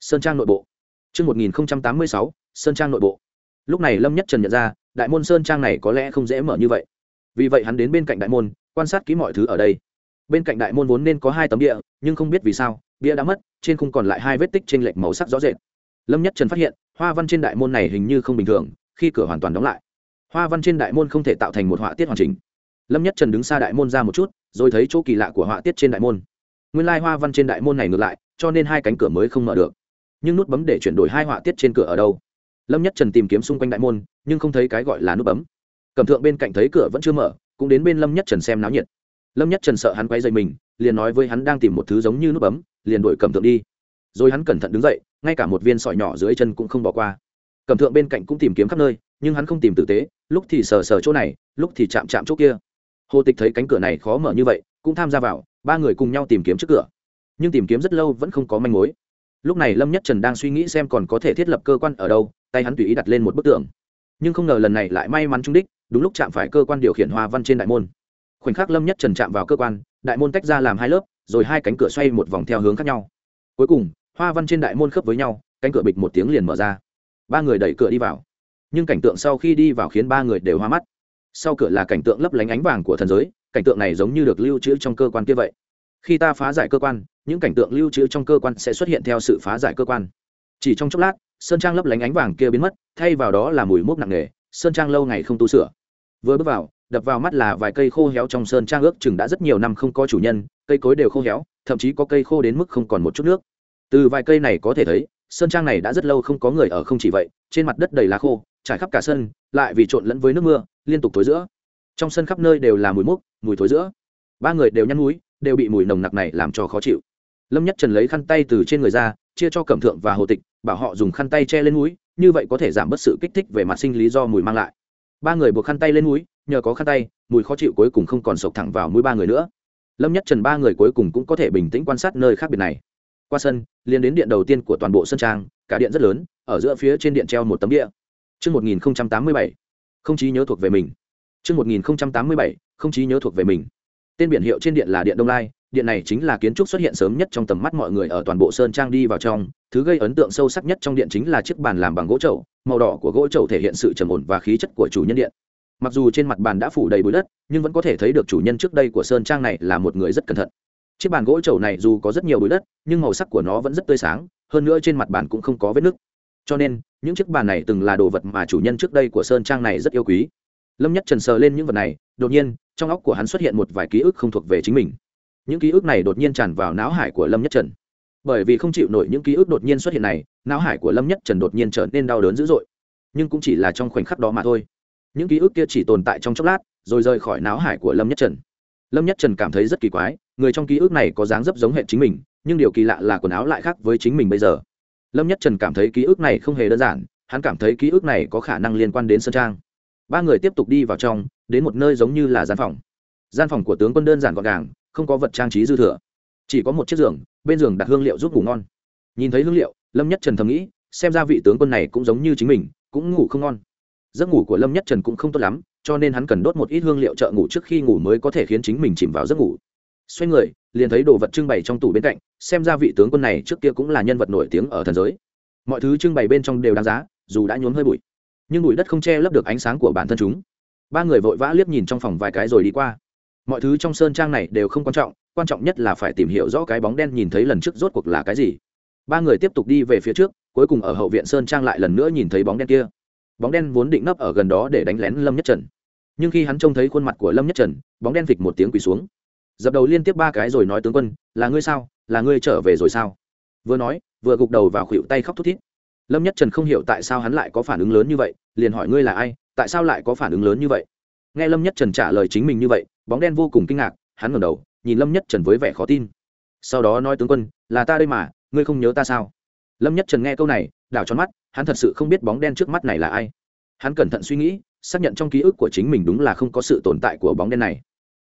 Sơn Trang nội bộ. Trước 1086, Sơn Trang nội bộ lúc này lâm nhất trần nhận ra, đại môn sơn trang này có lẽ không dễ mở như vậy. Vì vậy hắn đến bên cạnh đại môn, quan sát kỹ mọi thứ ở đây. Bên cạnh đại môn vốn nên có hai tấm địa nhưng không biết vì sao bia đã mất, trên không còn lại hai vết tích trên lệch màu sắc rõ rệt. Lâm nhất trần phát hiện, hoa văn trên đại môn này hình như không bình thường, khi cửa hoàn toàn đóng lại, hoa văn trên đại môn không thể tạo thành một họa tiết hoàn chỉnh. Lâm nhất trần đứng xa đại môn ra một chút, rồi thấy chỗ kỳ lạ của họa tiết trên đại môn. Nguyên lai hoa văn trên đại môn này ngược lại, cho nên hai cánh cửa mới không mở được. Nhưng nút bấm để chuyển đổi hai họa tiết trên cửa ở đâu? lâm nhất trần tìm kiếm xung quanh đại môn, nhưng không thấy cái gọi là nút bấm. Cầm thượng bên cạnh thấy cửa vẫn chưa mở, cũng đến bên lâm nhất trần xem náo nhiệt. Lâm nhất trần sợ hắn quay dậy mình, liền nói với hắn đang tìm một thứ giống như nút bấm, liền đuổi cầm thượng đi. Rồi hắn cẩn thận đứng dậy, ngay cả một viên sỏi nhỏ dưới chân cũng không bỏ qua. Cầm thượng bên cạnh cũng tìm kiếm khắp nơi, nhưng hắn không tìm tử tế, lúc thì sờ sờ chỗ này, lúc thì chạm chạm chỗ kia. Hồ tịch thấy cánh cửa này khó mở như vậy, cũng tham gia vào, ba người cùng nhau tìm kiếm trước cửa. Nhưng tìm kiếm rất lâu vẫn không có manh mối. Lúc này lâm nhất trần đang suy nghĩ xem còn có thể thiết lập cơ quan ở đâu tay hắn tùy ý đặt lên một bức tượng, nhưng không ngờ lần này lại may mắn trúng đích đúng lúc chạm phải cơ quan điều khiển hoa văn trên đại môn. Khoảnh khắc lâm nhất trần chạm vào cơ quan đại môn tách ra làm hai lớp rồi hai cánh cửa xoay một vòng theo hướng khác nhau. Cuối cùng hoa văn trên đại môn khớp với nhau cánh cửa bịch một tiếng liền mở ra. Ba người đẩy cửa đi vào. Nhưng cảnh tượng sau khi đi vào khiến ba người đều hoa mắt. Sau cửa là cảnh tượng lấp lánh ánh vàng của thần giới cảnh tượng này giống như được lưu trữ trong cơ quan kia vậy. Khi ta phá giải cơ quan những cảnh tượng lưu trữ trong cơ quan sẽ xuất hiện theo sự phá giải cơ quan chỉ trong chốc lát, sơn trang lấp lánh ánh vàng kia biến mất, thay vào đó là mùi mốc nặng nề, sơn trang lâu ngày không tu sửa. Vừa bước vào, đập vào mắt là vài cây khô héo trong sơn trang ước chừng đã rất nhiều năm không có chủ nhân, cây cối đều khô héo, thậm chí có cây khô đến mức không còn một chút nước. Từ vài cây này có thể thấy, sơn trang này đã rất lâu không có người ở không chỉ vậy, trên mặt đất đầy lá khô, trải khắp cả sân, lại vì trộn lẫn với nước mưa, liên tục thối giữa. Trong sân khắp nơi đều là mùi mốc, mùi thối giữa. Ba người đều nhăn núi, đều bị mùi nồng nặc này làm cho khó chịu. Lâm nhất trần lấy khăn tay từ trên người ra, chia cho cẩm thượng và hồ tịch bảo họ dùng khăn tay che lên mũi, như vậy có thể giảm bớt sự kích thích về mặt sinh lý do mùi mang lại. Ba người buộc khăn tay lên mũi, nhờ có khăn tay, mùi khó chịu cuối cùng không còn sộc thẳng vào mũi ba người nữa. Lâm nhất trần ba người cuối cùng cũng có thể bình tĩnh quan sát nơi khác biệt này. Qua sân, liền đến điện đầu tiên của toàn bộ sân trang, cả điện rất lớn, ở giữa phía trên điện treo một tấm địa chương một nghìn tám mươi bảy, không chí nhớ thuộc về mình. Chương một nghìn tám mươi bảy, không chí nhớ thuộc về mình. Tên biển hiệu trên điện là điện đông lai điện này chính là kiến trúc xuất hiện sớm nhất trong tầm mắt mọi người ở toàn bộ sơn trang đi vào trong, thứ gây ấn tượng sâu sắc nhất trong điện chính là chiếc bàn làm bằng gỗ trậu màu đỏ của gỗ trậu thể hiện sự trầm ổn và khí chất của chủ nhân điện. Mặc dù trên mặt bàn đã phủ đầy bụi đất, nhưng vẫn có thể thấy được chủ nhân trước đây của sơn trang này là một người rất cẩn thận. Chiếc bàn gỗ trầu này dù có rất nhiều bụi đất, nhưng màu sắc của nó vẫn rất tươi sáng, hơn nữa trên mặt bàn cũng không có vết nứt. Cho nên, những chiếc bàn này từng là đồ vật mà chủ nhân trước đây của sơn trang này rất yêu quý. Lâm nhất trần sờ lên những vật này, đột nhiên, trong óc của hắn xuất hiện một vài ký ức không thuộc về chính mình những ký ức này đột nhiên tràn vào não hải của lâm nhất trần. Bởi vì không chịu nổi những ký ức đột nhiên xuất hiện này, não hải của lâm nhất trần đột nhiên trở nên đau đớn dữ dội. Nhưng cũng chỉ là trong khoảnh khắc đó mà thôi. Những ký ức kia chỉ tồn tại trong chốc lát, rồi rời khỏi não hải của lâm nhất trần. Lâm nhất trần cảm thấy rất kỳ quái, người trong ký ức này có dáng dấp giống hệ chính mình, nhưng điều kỳ lạ là quần áo lại khác với chính mình bây giờ. Lâm nhất trần cảm thấy ký ức này không hề đơn giản, hắn cảm thấy ký ức này có khả năng liên quan đến sân trang. Ba người tiếp tục đi vào trong, đến một nơi giống như là gian phòng. Gian phòng của tướng quân đơn giản gọn gàng không có vật trang trí dư thừa. Chỉ có một chiếc giường, bên giường đặt hương liệu giúp ngủ ngon. Nhìn thấy hương liệu, lâm nhất trần thầm nghĩ, xem ra vị tướng quân này cũng giống như chính mình, cũng ngủ không ngon. Giấc ngủ của lâm nhất trần cũng không tốt lắm, cho nên hắn cần đốt một ít hương liệu trợ ngủ trước khi ngủ mới có thể khiến chính mình chìm vào giấc ngủ. Xoay người, liền thấy đồ vật trưng bày trong tủ bên cạnh, xem ra vị tướng quân này trước kia cũng là nhân vật nổi tiếng ở thần giới. Mọi thứ trưng bày bên trong đều đáng giá, dù đã nhuốm hơi bụi. Nhưng bụi đất không che lấp được ánh sáng của bản thân chúng. Ba người vội vã liếc nhìn trong phòng vài cái rồi đi qua mọi thứ trong sơn trang này đều không quan trọng quan trọng nhất là phải tìm hiểu rõ cái bóng đen nhìn thấy lần trước rốt cuộc là cái gì. Ba người tiếp tục đi về phía trước, cuối cùng ở hậu viện sơn trang lại lần nữa nhìn thấy bóng đen kia. Bóng đen vốn định nấp ở gần đó để đánh lén lâm nhất trần. Nhưng khi hắn trông thấy khuôn mặt của lâm nhất trần, bóng đen phịch một tiếng quỳ xuống. Dập đầu liên tiếp ba cái rồi nói tướng quân, là ngươi sao? Là ngươi trở về rồi sao? Vừa nói, vừa gục đầu vào khuỵu tay khóc thút thít. Lâm nhất trần không hiểu tại sao hắn lại có phản ứng lớn như vậy, liền hỏi ngươi là ai? Tại sao lại có phản ứng lớn như vậy? Nghe lâm nhất trần trả lời chính mình như vậy bóng đen vô cùng kinh ngạc, hắn ngẩng đầu, nhìn lâm nhất trần với vẻ khó tin. Sau đó nói tướng quân, là ta đây mà, ngươi không nhớ ta sao? Lâm nhất trần nghe câu này, đảo tròn mắt, hắn thật sự không biết bóng đen trước mắt này là ai. Hắn cẩn thận suy nghĩ, xác nhận trong ký ức của chính mình đúng là không có sự tồn tại của bóng đen này.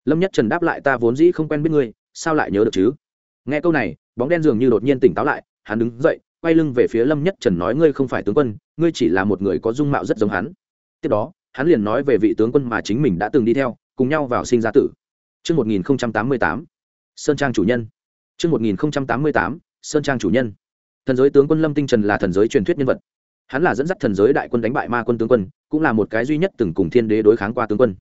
Lâm nhất trần đáp lại, ta vốn dĩ không quen biết ngươi, sao lại nhớ được chứ? Nghe câu này, bóng đen dường như đột nhiên tỉnh táo lại, hắn đứng dậy, quay lưng về phía lâm nhất trần nói, ngươi không phải tướng quân, ngươi chỉ là một người có dung mạo rất giống hắn. Tiếp đó, hắn liền nói về vị tướng quân mà chính mình đã từng đi theo cùng nhau vào sinh ra tử. Chương một nghìn tám mươi tám, sơn trang chủ nhân. Chương một nghìn tám mươi tám, sơn trang chủ nhân. Thần giới tướng quân lâm tinh trần là thần giới truyền thuyết nhân vật. Hắn là dẫn dắt thần giới đại quân đánh bại ma quân tướng quân, cũng là một cái duy nhất từng cùng thiên đế đối kháng qua tướng quân.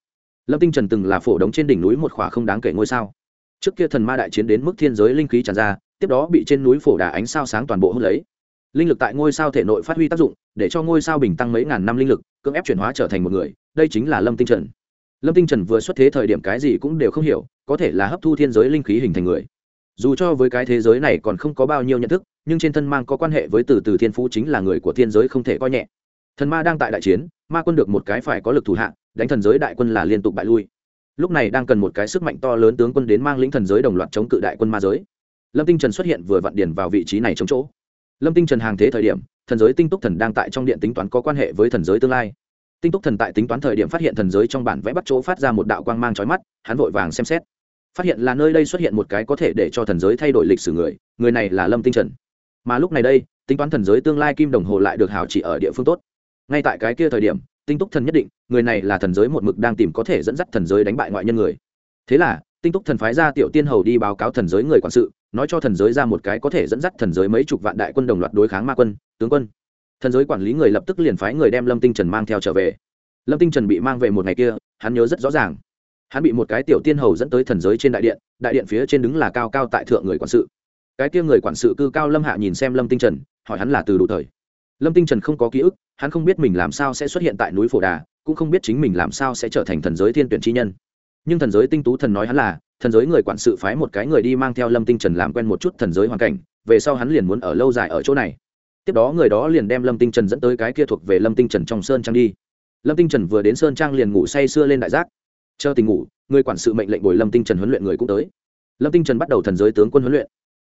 Lâm tinh trần từng là phổ đống trên đỉnh núi một khỏa không đáng kể ngôi sao. Trước kia thần ma đại chiến đến mức thiên giới linh khí tràn ra, tiếp đó bị trên núi phổ đà ánh sao sáng toàn bộ hút lấy. Linh lực tại ngôi sao thể nội phát huy tác dụng, để cho ngôi sao bình tăng mấy ngàn năm linh lực, cưỡng ép chuyển hóa trở thành một người, đây chính là lâm tinh trần lâm tinh trần vừa xuất thế thời điểm cái gì cũng đều không hiểu, có thể là hấp thu thiên giới linh khí hình thành người. Dù cho với cái thế giới này còn không có bao nhiêu nhận thức, nhưng trên thân mang có quan hệ với từ từ thiên phú chính là người của thiên giới không thể coi nhẹ. Thần ma đang tại đại chiến, ma quân được một cái phải có lực thủ hạng đánh thần giới đại quân là liên tục bại lui. Lúc này đang cần một cái sức mạnh to lớn tướng quân đến mang lĩnh thần giới đồng loạt chống cự đại quân ma giới. Lâm tinh trần xuất hiện vừa vặn điền vào vị trí này chống chỗ. Lâm tinh trần hàng thế thời điểm, thần giới tinh túc thần đang tại trong điện tính toán có quan hệ với thần giới tương lai tinh túc thần tại tính toán thời điểm phát hiện thần giới trong bản vẽ bắt chỗ phát ra một đạo quang mang trói mắt, hắn vội vàng xem xét. Phát hiện là nơi đây xuất hiện một cái có thể để cho thần giới thay đổi lịch sử người người này là lâm tinh trần. Mà lúc này đây, tính toán thần giới tương lai kim đồng hồ lại được hào chỉ ở địa phương tốt. Ngay tại cái kia thời điểm, tinh túc thần nhất định, người này là thần giới một mực đang tìm có thể dẫn dắt thần giới đánh bại ngoại nhân người. Thế là, tinh túc thần phái ra tiểu tiên hầu đi báo cáo thần giới người quản sự, nói cho thần giới ra một cái có thể dẫn dắt thần giới mấy chục vạn đại quân đồng loạt đối kháng ma quân, tướng quân thần giới quản lý người lập tức liền phái người đem lâm tinh trần mang theo trở về. Lâm tinh trần bị mang về một ngày kia, hắn nhớ rất rõ ràng. Hắn bị một cái tiểu tiên hầu dẫn tới thần giới trên đại điện đại điện phía trên đứng là cao cao tại thượng người quản sự. Cái kia người quản sự cư cao lâm hạ nhìn xem lâm tinh trần, hỏi hắn là từ đủ thời. Lâm tinh trần không có ký ức, hắn không biết mình làm sao sẽ xuất hiện tại núi phổ đà, cũng không biết chính mình làm sao sẽ trở thành thần giới thiên tuyển chi nhân. Nhưng thần giới tinh tú thần nói hắn là, thần giới người quản sự phái một cái người đi mang theo lâm tinh trần làm quen một chút thần giới hoàn cảnh, về sau hắn liền muốn ở lâu dài ở chỗ này tiếp đó người đó liền đem lâm tinh trần dẫn tới cái kia thuộc về lâm tinh trần trong sơn trang đi. Lâm tinh trần vừa đến sơn trang liền ngủ say sưa lên đại giác. Chờ tình ngủ, người quản sự mệnh lệnh bồi lâm tinh trần huấn luyện người cũng tới. Lâm tinh trần bắt đầu thần giới tướng quân huấn luyện.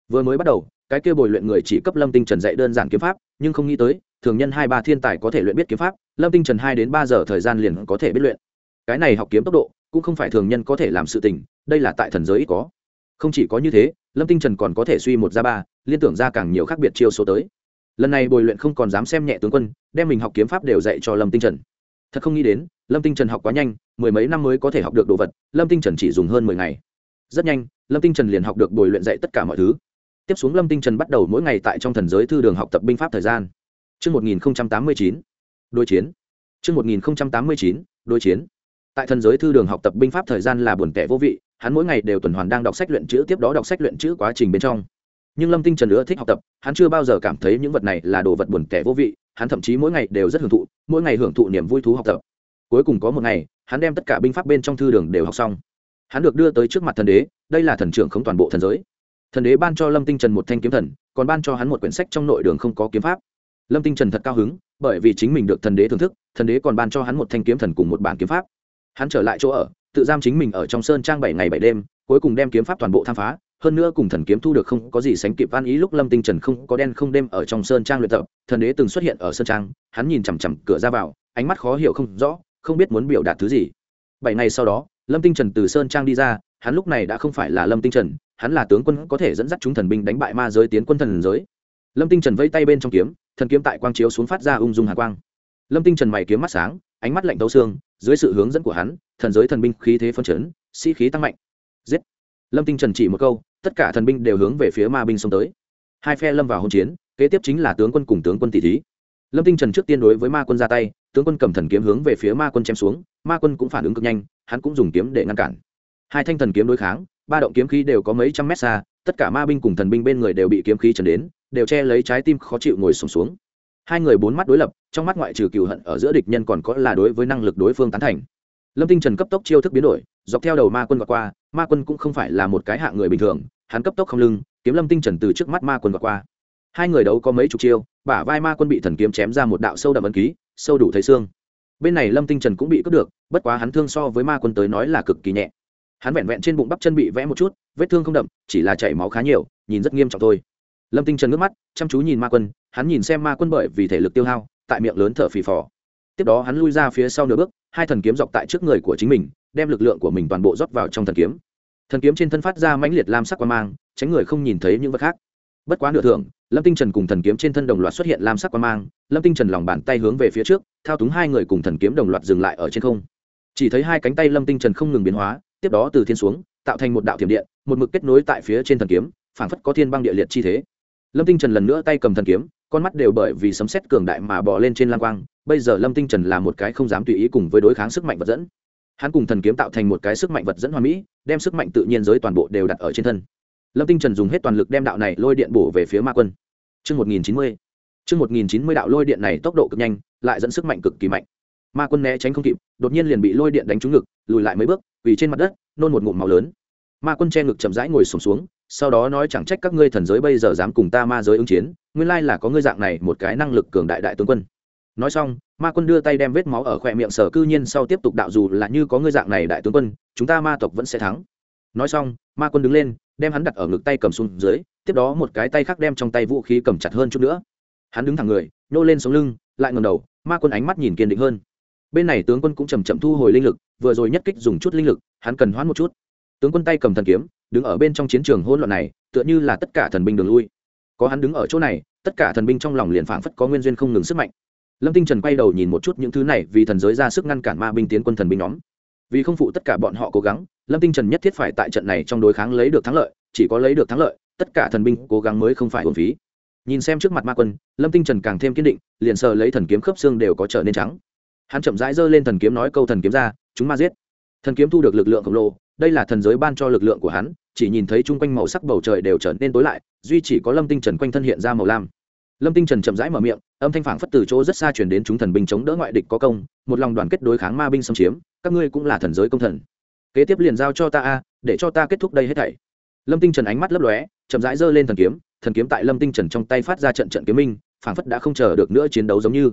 Vừa mới bắt đầu, cái kia bồi luyện người chỉ cấp lâm tinh trần dạy đơn giản kiếm pháp, nhưng không nghĩ tới, thường nhân hai ba thiên tài có thể luyện biết kiếm pháp, lâm tinh trần hai đến ba giờ thời gian liền có thể biết luyện. Cái này học kiếm tốc độ, cũng không phải thường nhân có thể làm sự tình, đây là tại thần giới ít có. Không chỉ có như thế, lâm tinh trần còn có thể suy một ra ba, liên tưởng ra càng nhiều khác biệt chiêu số tới lần này bồi luyện không còn dám xem nhẹ tướng quân đem mình học kiếm pháp đều dạy cho lâm tinh trần thật không nghĩ đến lâm tinh trần học quá nhanh mười mấy năm mới có thể học được đồ vật lâm tinh trần chỉ dùng hơn mười ngày rất nhanh lâm tinh trần liền học được bồi luyện dạy tất cả mọi thứ tiếp xuống lâm tinh trần bắt đầu mỗi ngày tại trong thần giới thư đường học tập binh pháp thời gian Trước 1089, đối chiến. Trước 1089, đối chiến. Tại thần giới thư đường học tập binh pháp thời gian là buồn tẻ vô vị, hắn mỗi ngày đều tuần hoàn đang đọc sách luyện chữ tiếp đó đọc sách luyện chữ quá trình bên trong nhưng lâm tinh trần nữa thích học tập hắn chưa bao giờ cảm thấy những vật này là đồ vật buồn tẻ vô vị hắn thậm chí mỗi ngày đều rất hưởng thụ mỗi ngày hưởng thụ niềm vui thú học tập cuối cùng có một ngày hắn đem tất cả binh pháp bên trong thư đường đều học xong hắn được đưa tới trước mặt thần đế đây là thần trưởng không toàn bộ thần giới thần đế ban cho lâm tinh trần một thanh kiếm thần còn ban cho hắn một quyển sách trong nội đường không có kiếm pháp lâm tinh trần thật cao hứng bởi vì chính mình được thần đế thưởng thức thần đế còn ban cho hắn một thanh kiếm thần cùng một bản kiếm pháp hắn trở lại chỗ ở tự giam chính mình ở trong sơn trang bảy ngày bảy đêm cuối cùng đem kiếm pháp toàn bộ tham phá hơn nữa cùng thần kiếm thu được không có gì sánh kịp an ý lúc lâm tinh trần không có đen không đêm ở trong sơn trang luyện tập, thần đế từng xuất hiện ở sơn trang, hắn nhìn chằm chằm cửa ra vào, ánh mắt khó hiểu không rõ, không biết muốn biểu đạt thứ gì. Bảy ngày sau đó, lâm tinh trần từ sơn trang đi ra, hắn lúc này đã không phải là lâm tinh trần, hắn là tướng quân có thể dẫn dắt chúng thần binh đánh bại ma giới tiến quân thần giới. Lâm tinh trần vây tay bên trong kiếm, thần kiếm tại quang chiếu xuống phát ra ung dung hà quang. Lâm tinh trần mày kiếm mắt sáng, ánh mắt lạnh tấu xương, dưới sự hướng dẫn của hắn, thần giới thần binh khí thế phân chấn, sĩ khí tăng mạnh. Giết! Lâm tinh trần chỉ một câu tất cả thần binh đều hướng về phía ma binh xông tới. Hai phe lâm vào hỗn chiến kế tiếp chính là tướng quân cùng tướng quân tỷ thí. Lâm tinh trần trước tiên đối với ma quân ra tay tướng quân cầm thần kiếm hướng về phía ma quân chém xuống ma quân cũng phản ứng cực nhanh hắn cũng dùng kiếm để ngăn cản. Hai thanh thần kiếm đối kháng ba động kiếm khí đều có mấy trăm mét xa tất cả ma binh cùng thần binh bên người đều bị kiếm khí trần đến đều che lấy trái tim khó chịu ngồi sùng xuống, xuống. Hai người bốn mắt đối lập trong mắt ngoại trừ cừu hận ở giữa địch nhân còn có là đối với năng lực đối phương tán thành lâm tinh trần cấp tốc chiêu thức biến đổi, dọc theo đầu ma quân vượt qua, ma quân cũng không phải là một cái hạng người bình thường, hắn cấp tốc không lưng, kiếm lâm tinh trần từ trước mắt ma quân vượt qua. Hai người đấu có mấy chục chiêu, bả vai ma quân bị thần kiếm chém ra một đạo sâu đậm ấn ký, sâu đủ thấy xương. Bên này lâm tinh trần cũng bị cướp được, bất quá hắn thương so với ma quân tới nói là cực kỳ nhẹ. Hắn vẹn vẹn trên bụng bắp chân bị vẽ một chút, vết thương không đậm, chỉ là chảy máu khá nhiều, nhìn rất nghiêm trọng thôi. Lâm tinh trần ngước mắt, chăm chú nhìn ma quân, hắn nhìn xem ma quân bởi vì thể lực tiêu hao, tại miệng lớn thở phì phò. Tiếp đó hắn lui ra phía sau nửa bước hai thần kiếm dọc tại trước người của chính mình, đem lực lượng của mình toàn bộ rót vào trong thần kiếm. Thần kiếm trên thân phát ra mãnh liệt lam sắc quan mang, tránh người không nhìn thấy những vật khác. Bất quá nửa thưởng, lâm tinh trần cùng thần kiếm trên thân đồng loạt xuất hiện lam sắc quan mang, lâm tinh trần lòng bàn tay hướng về phía trước, thao túng hai người cùng thần kiếm đồng loạt dừng lại ở trên không. Chỉ thấy hai cánh tay lâm tinh trần không ngừng biến hóa, tiếp đó từ thiên xuống, tạo thành một đạo thiểm điện, một mực kết nối tại phía trên thần kiếm, phảng phất có thiên băng địa liệt chi thế. Lâm tinh trần lần nữa tay cầm thần kiếm, con mắt đều bởi vì sấm xét cường đại mà bỏ lên trên lam quang bây giờ lâm tinh trần là một cái không dám tùy ý cùng với đối kháng sức mạnh vật dẫn. Hắn cùng thần kiếm tạo thành một cái sức mạnh vật dẫn hoa mỹ đem sức mạnh tự nhiên giới toàn bộ đều đặt ở trên thân. Lâm tinh trần dùng hết toàn lực đem đạo này lôi điện bổ về phía ma quân. Chương một nghìn chín mươi. Chương một nghìn chín mươi đạo lôi điện này tốc độ cực nhanh lại dẫn sức mạnh cực kỳ mạnh. Ma quân né tránh không kịp đột nhiên liền bị lôi điện đánh trúng ngực lùi lại mấy bước vì trên mặt đất nôn một ngụm màu lớn. Ma quân che ngực chậm rãi ngồi sùng xuống, xuống sau đó nói chẳng trách các ngươi thần giới bây giờ dám cùng ta ma giới ứng chiến nguyên lai là có ngươi dạng này một cái năng lực cường đại đại tướng quân nói xong, ma quân đưa tay đem vết máu ở khỏe miệng sở cư nhiên sau tiếp tục đạo dù là như có ngươi dạng này đại tướng quân, chúng ta ma tộc vẫn sẽ thắng. Nói xong, ma quân đứng lên, đem hắn đặt ở ngực tay cầm xuống dưới, tiếp đó một cái tay khác đem trong tay vũ khí cầm chặt hơn chút nữa. Hắn đứng thẳng người nô lên sống lưng, lại ngầm đầu, ma quân ánh mắt nhìn kiên định hơn. Bên này tướng quân cũng chầm chậm thu hồi linh lực, vừa rồi nhất kích dùng chút linh lực, hắn cần hoãn một chút. Tướng quân tay cầm thần kiếm, đứng ở bên trong chiến trường hỗn loạn này, tựa như là tất cả thần binh đường lui. Có hắn đứng ở chỗ này, tất cả thần binh trong lòng liền phảng phất có nguyên duyên không ngừng sức mạnh lâm tinh trần quay đầu nhìn một chút những thứ này vì thần giới ra sức ngăn cản ma binh tiến quân thần binh nhóm. Vì không phụ tất cả bọn họ cố gắng, lâm tinh trần nhất thiết phải tại trận này trong đối kháng lấy được thắng lợi, chỉ có lấy được thắng lợi, tất cả thần binh cố gắng mới không phải hồn phí. Nhìn xem trước mặt ma quân, lâm tinh trần càng thêm kiên định, liền sờ lấy thần kiếm khớp xương đều có trở nên trắng. Hắn chậm rãi giơ lên thần kiếm nói câu thần kiếm ra, chúng ma giết. Thần kiếm thu được lực lượng khổng lồ, đây là thần giới ban cho lực lượng của hắn, chỉ nhìn thấy chung quanh màu sắc bầu trời đều trở nên tối lại, duy chỉ có lâm tinh trần quanh thân hiện ra màu lam lâm tinh trần chậm rãi mở miệng, âm thanh phản phất từ chỗ rất xa chuyển đến chúng thần binh chống đỡ ngoại địch có công, một lòng đoàn kết đối kháng ma binh xâm chiếm, các ngươi cũng là thần giới công thần. Kế tiếp liền giao cho ta a, để cho ta kết thúc đây hết thảy. Lâm tinh trần ánh mắt lấp lóe, chậm rãi giơ lên thần kiếm thần kiếm tại lâm tinh trần trong tay phát ra trận trận kiếm minh phản phất đã không chờ được nữa chiến đấu giống như.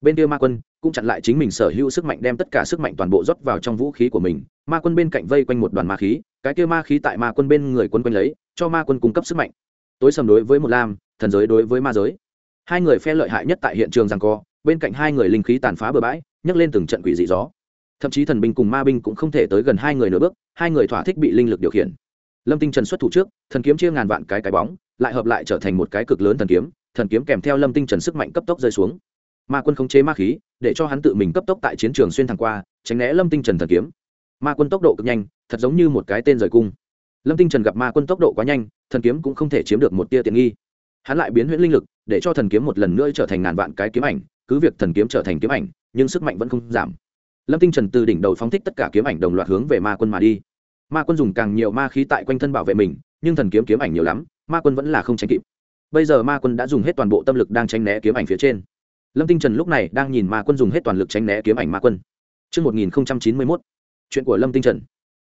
Bên kia ma quân cũng chặn lại chính mình sở hữu sức mạnh đem tất cả sức mạnh toàn bộ rót vào trong vũ khí của mình. Ma quân bên cạnh vây quanh một đoàn ma khí, cái kia ma khí tại ma quân bên người quân quanh lấy, cho ma quân cung cấp sức mạnh. Tối sầm đối với một lam, thần giới đối với ma giới hai người phe lợi hại nhất tại hiện trường rằng co, bên cạnh hai người linh khí tàn phá bừa bãi, nhấc lên từng trận quỷ dị gió. Thậm chí thần binh cùng ma binh cũng không thể tới gần hai người nửa bước, hai người thỏa thích bị linh lực điều khiển. Lâm tinh trần xuất thủ trước, thần kiếm chia ngàn vạn cái cái bóng, lại hợp lại trở thành một cái cực lớn thần kiếm thần kiếm kèm theo lâm tinh trần sức mạnh cấp tốc rơi xuống. Ma quân khống chế ma khí, để cho hắn tự mình cấp tốc tại chiến trường xuyên thẳng qua, tránh né lâm tinh trần thần kiếm. Ma quân tốc độ cực nhanh, thật giống như một cái tên rời cung. Lâm tinh trần gặp ma quân tốc độ quá nhanh, thần kiếm cũng không thể chiếm được một tia tiện nghi. Hắn lại biến huyễn linh lực để cho thần kiếm một lần nữa trở thành ngàn vạn cái kiếm ảnh cứ việc thần kiếm trở thành kiếm ảnh nhưng sức mạnh vẫn không giảm. Lâm tinh trần từ đỉnh đầu phóng thích tất cả kiếm ảnh đồng loạt hướng về ma quân mà đi. Ma quân dùng càng nhiều ma khí tại quanh thân bảo vệ mình nhưng thần kiếm kiếm ảnh nhiều lắm ma quân vẫn là không tránh kịp. Bây giờ ma quân đã dùng hết toàn bộ tâm lực đang tránh né kiếm ảnh phía trên. Lâm tinh trần lúc này đang nhìn ma quân dùng hết toàn lực tránh né kiếm ảnh ma quân. Trước 1091, chuyện của lâm tinh trần.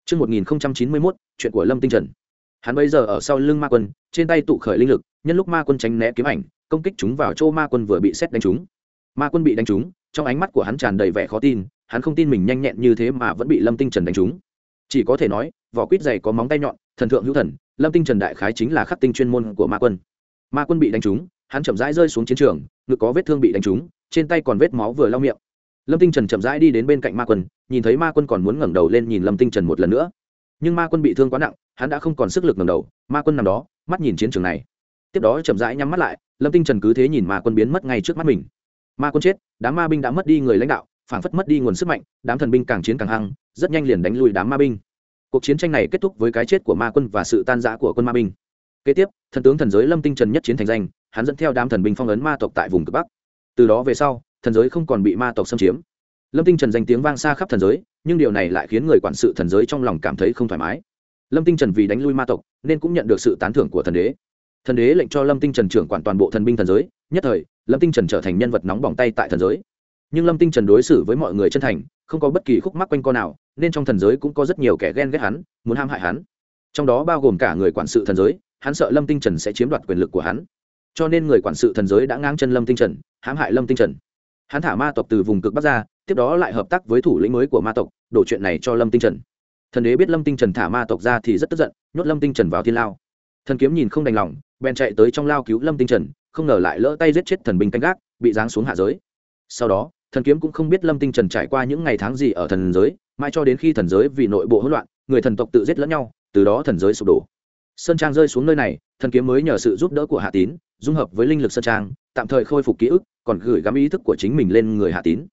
Trước 1091, chuyện của lâm tinh trần. Hắn bây giờ ở sau lưng ma quân, trên tay tụ khởi linh lực, nhân lúc ma quân tránh né kiếm ảnh, công kích chúng vào chỗ ma quân vừa bị xét đánh trúng. Ma quân bị đánh trúng, trong ánh mắt của hắn tràn đầy vẻ khó tin, hắn không tin mình nhanh nhẹn như thế mà vẫn bị lâm tinh trần đánh trúng. Chỉ có thể nói, vỏ quýt dày có móng tay nhọn, thần thượng hữu thần, lâm tinh trần đại khái chính là khắc tinh chuyên môn của ma quân. Ma quân bị đánh trúng, hắn chậm rãi rơi xuống chiến trường, ngực có vết thương bị đánh trúng, trên tay còn vết máu vừa lau miệng. Lâm tinh trần chậm rãi đi đến bên cạnh ma quân, nhìn thấy ma quân còn muốn ngẩng đầu lên nhìn lâm tinh trần một lần nữa. Nhưng ma quân bị thương quá nặng, hắn đã không còn sức lực ngẩng đầu, ma quân nằm đó, mắt nhìn chiến trường này. Tiếp đó chậm rãi nhắm mắt lại lâm tinh trần cứ thế nhìn ma quân biến mất ngay trước mắt mình ma quân chết đám ma binh đã mất đi người lãnh đạo phản phất mất đi nguồn sức mạnh đám thần binh càng chiến càng hăng rất nhanh liền đánh lùi đám ma binh cuộc chiến tranh này kết thúc với cái chết của ma quân và sự tan rã của quân ma binh kế tiếp thần tướng thần giới lâm tinh trần nhất chiến thành danh hắn dẫn theo đám thần binh phong ấn ma tộc tại vùng cực bắc từ đó về sau thần giới không còn bị ma tộc xâm chiếm lâm tinh trần danh tiếng vang xa khắp thần giới nhưng điều này lại khiến người quản sự thần giới trong lòng cảm thấy không thoải mái lâm tinh trần vì đánh lui ma tộc nên cũng nhận được sự tán thưởng của thần đế thần đế lệnh cho lâm tinh trần trưởng quản toàn bộ thần binh thần giới nhất thời lâm tinh trần trở thành nhân vật nóng bỏng tay tại thần giới nhưng lâm tinh trần đối xử với mọi người chân thành không có bất kỳ khúc mắc quanh co nào nên trong thần giới cũng có rất nhiều kẻ ghen ghét hắn muốn ham hại hắn trong đó bao gồm cả người quản sự thần giới hắn sợ lâm tinh trần sẽ chiếm đoạt quyền lực của hắn cho nên người quản sự thần giới đã ngang chân lâm tinh trần hãm hại lâm tinh trần hắn thả ma tộc từ vùng cực bắc ra tiếp đó lại hợp tác với thủ lĩnh mới của ma tộc đổ chuyện này cho lâm tinh trần thần đế biết lâm tinh trần thả ma tộc ra thì rất tức giận nhốt lâm tinh trần vào thiên lao thần kiếm nhìn không đành lòng bèn chạy tới trong lao cứu lâm tinh trần, không ngờ lại lỡ tay giết chết thần binh canh gác, bị giáng xuống hạ giới. Sau đó, thần kiếm cũng không biết lâm tinh trần trải qua những ngày tháng gì ở thần giới, mãi cho đến khi thần giới vì nội bộ hỗn loạn, người thần tộc tự giết lẫn nhau, từ đó thần giới sụp đổ. Sơn trang rơi xuống nơi này, thần kiếm mới nhờ sự giúp đỡ của hạ tín, dung hợp với linh lực sơn trang, tạm thời khôi phục ký ức, còn gửi gắm ý thức của chính mình lên người hạ tín.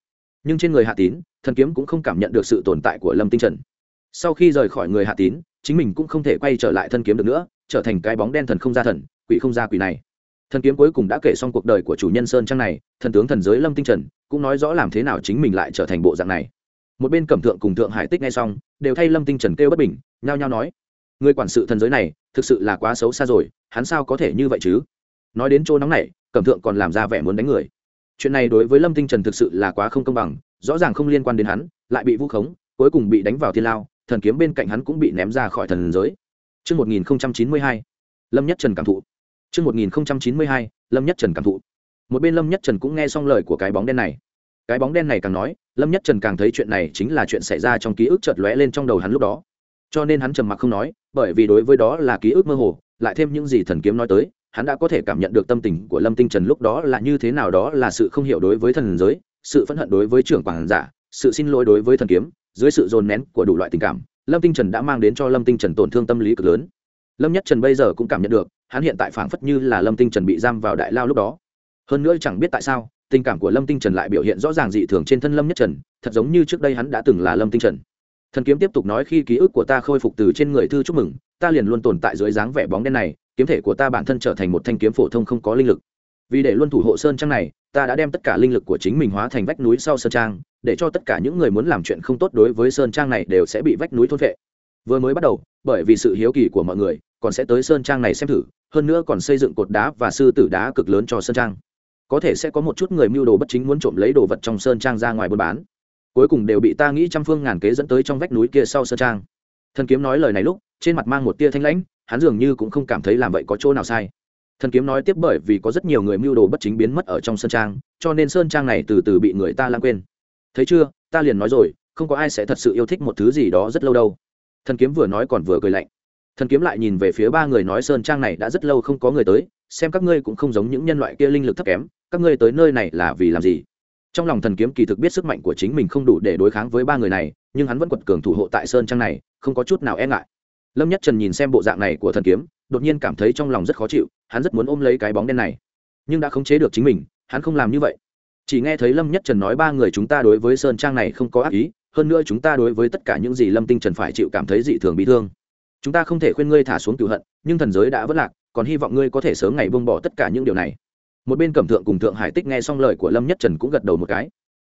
Nhưng trên người hạ tín, thần kiếm cũng không cảm nhận được sự tồn tại của lâm tinh trần. Sau khi rời khỏi người hạ tín, chính mình cũng không thể quay trở lại thân kiếm được nữa, trở thành cái bóng đen thần không ra thần quỷ không ra quỷ này. Thần kiếm cuối cùng đã kể xong cuộc đời của chủ nhân sơn trang này thần tướng thần giới lâm tinh trần cũng nói rõ làm thế nào chính mình lại trở thành bộ dạng này. Một bên cẩm thượng cùng thượng hải tích nghe xong đều thay lâm tinh trần kêu bất bình nhao nhao nói người quản sự thần giới này thực sự là quá xấu xa rồi hắn sao có thể như vậy chứ? Nói đến chỗ nóng này cẩm thượng còn làm ra vẻ muốn đánh người. Chuyện này đối với lâm tinh trần thực sự là quá không công bằng rõ ràng không liên quan đến hắn lại bị vu khống cuối cùng bị đánh vào thiên lao thần kiếm bên cạnh hắn cũng bị ném ra khỏi thần giới. Trước 1092, Lâm Nhất Trần cảm thụ. Trước 1092, Lâm Nhất Trần cảm thụ. Một bên Lâm Nhất Trần cũng nghe xong lời của cái bóng đen này. Cái bóng đen này càng nói, Lâm Nhất Trần càng thấy chuyện này chính là chuyện xảy ra trong ký ức chợt lóe lên trong đầu hắn lúc đó. Cho nên hắn trầm mặc không nói, bởi vì đối với đó là ký ức mơ hồ, lại thêm những gì thần kiếm nói tới, hắn đã có thể cảm nhận được tâm tình của Lâm Tinh Trần lúc đó là như thế nào đó là sự không hiểu đối với thần giới, sự phẫn hận đối với trưởng quản giả, sự xin lỗi đối với thần kiếm, dưới sự dồn nén của đủ loại tình cảm, Lâm Tinh Trần đã mang đến cho Lâm Tinh Trần tổn thương tâm lý cực lớn lâm nhất trần bây giờ cũng cảm nhận được, hắn hiện tại phảng phất như là lâm tinh trần bị giam vào đại lao lúc đó. Hơn nữa chẳng biết tại sao, tình cảm của lâm tinh trần lại biểu hiện rõ ràng dị thường trên thân lâm nhất trần, thật giống như trước đây hắn đã từng là lâm tinh trần. Thần kiếm tiếp tục nói khi ký ức của ta khôi phục từ trên người thư chúc mừng, ta liền luôn tồn tại dưới dáng vẻ bóng đen này, kiếm thể của ta bản thân trở thành một thanh kiếm phổ thông không có linh lực. Vì để luôn thủ hộ sơn trang này, ta đã đem tất cả linh lực của chính mình hóa thành vách núi sau sơn trang, để cho tất cả những người muốn làm chuyện không tốt đối với sơn trang này đều sẽ bị vách núi thôn vệ vừa mới bắt đầu, bởi vì sự hiếu kỳ của mọi người, còn sẽ tới sơn trang này xem thử, hơn nữa còn xây dựng cột đá và sư tử đá cực lớn cho sơn trang. Có thể sẽ có một chút người mưu đồ bất chính muốn trộm lấy đồ vật trong sơn trang ra ngoài buôn bán. Cuối cùng đều bị ta nghĩ trăm phương ngàn kế dẫn tới trong vách núi kia sau sơn trang. Thần kiếm nói lời này lúc, trên mặt mang một tia thanh lãnh, hắn dường như cũng không cảm thấy làm vậy có chỗ nào sai. Thần kiếm nói tiếp bởi vì có rất nhiều người mưu đồ bất chính biến mất ở trong sơn trang, cho nên sơn trang này từ từ bị người ta lãng quên. Thấy chưa, ta liền nói rồi, không có ai sẽ thật sự yêu thích một thứ gì đó rất lâu đâu thần kiếm vừa nói còn vừa cười lạnh. Thần kiếm lại nhìn về phía ba người nói sơn trang này đã rất lâu không có người tới, xem các ngươi cũng không giống những nhân loại kia linh lực thấp kém, các ngươi tới nơi này là vì làm gì? Trong lòng thần kiếm kỳ thực biết sức mạnh của chính mình không đủ để đối kháng với ba người này, nhưng hắn vẫn quật cường thủ hộ tại sơn trang này, không có chút nào e ngại. Lâm nhất trần nhìn xem bộ dạng này của thần kiếm, đột nhiên cảm thấy trong lòng rất khó chịu, hắn rất muốn ôm lấy cái bóng đen này. Nhưng đã khống chế được chính mình, hắn không làm như vậy. Chỉ nghe thấy lâm nhất trần nói ba người chúng ta đối với sơn trang này không có ác ý hơn nữa chúng ta đối với tất cả những gì lâm tinh trần phải chịu cảm thấy dị thường bị thương. Chúng ta không thể khuyên ngươi thả xuống cựu hận, nhưng thần giới đã vất lạc, còn hy vọng ngươi có thể sớm ngày buông bỏ tất cả những điều này. Một bên cẩm thượng cùng thượng hải tích nghe xong lời của lâm nhất trần cũng gật đầu một cái.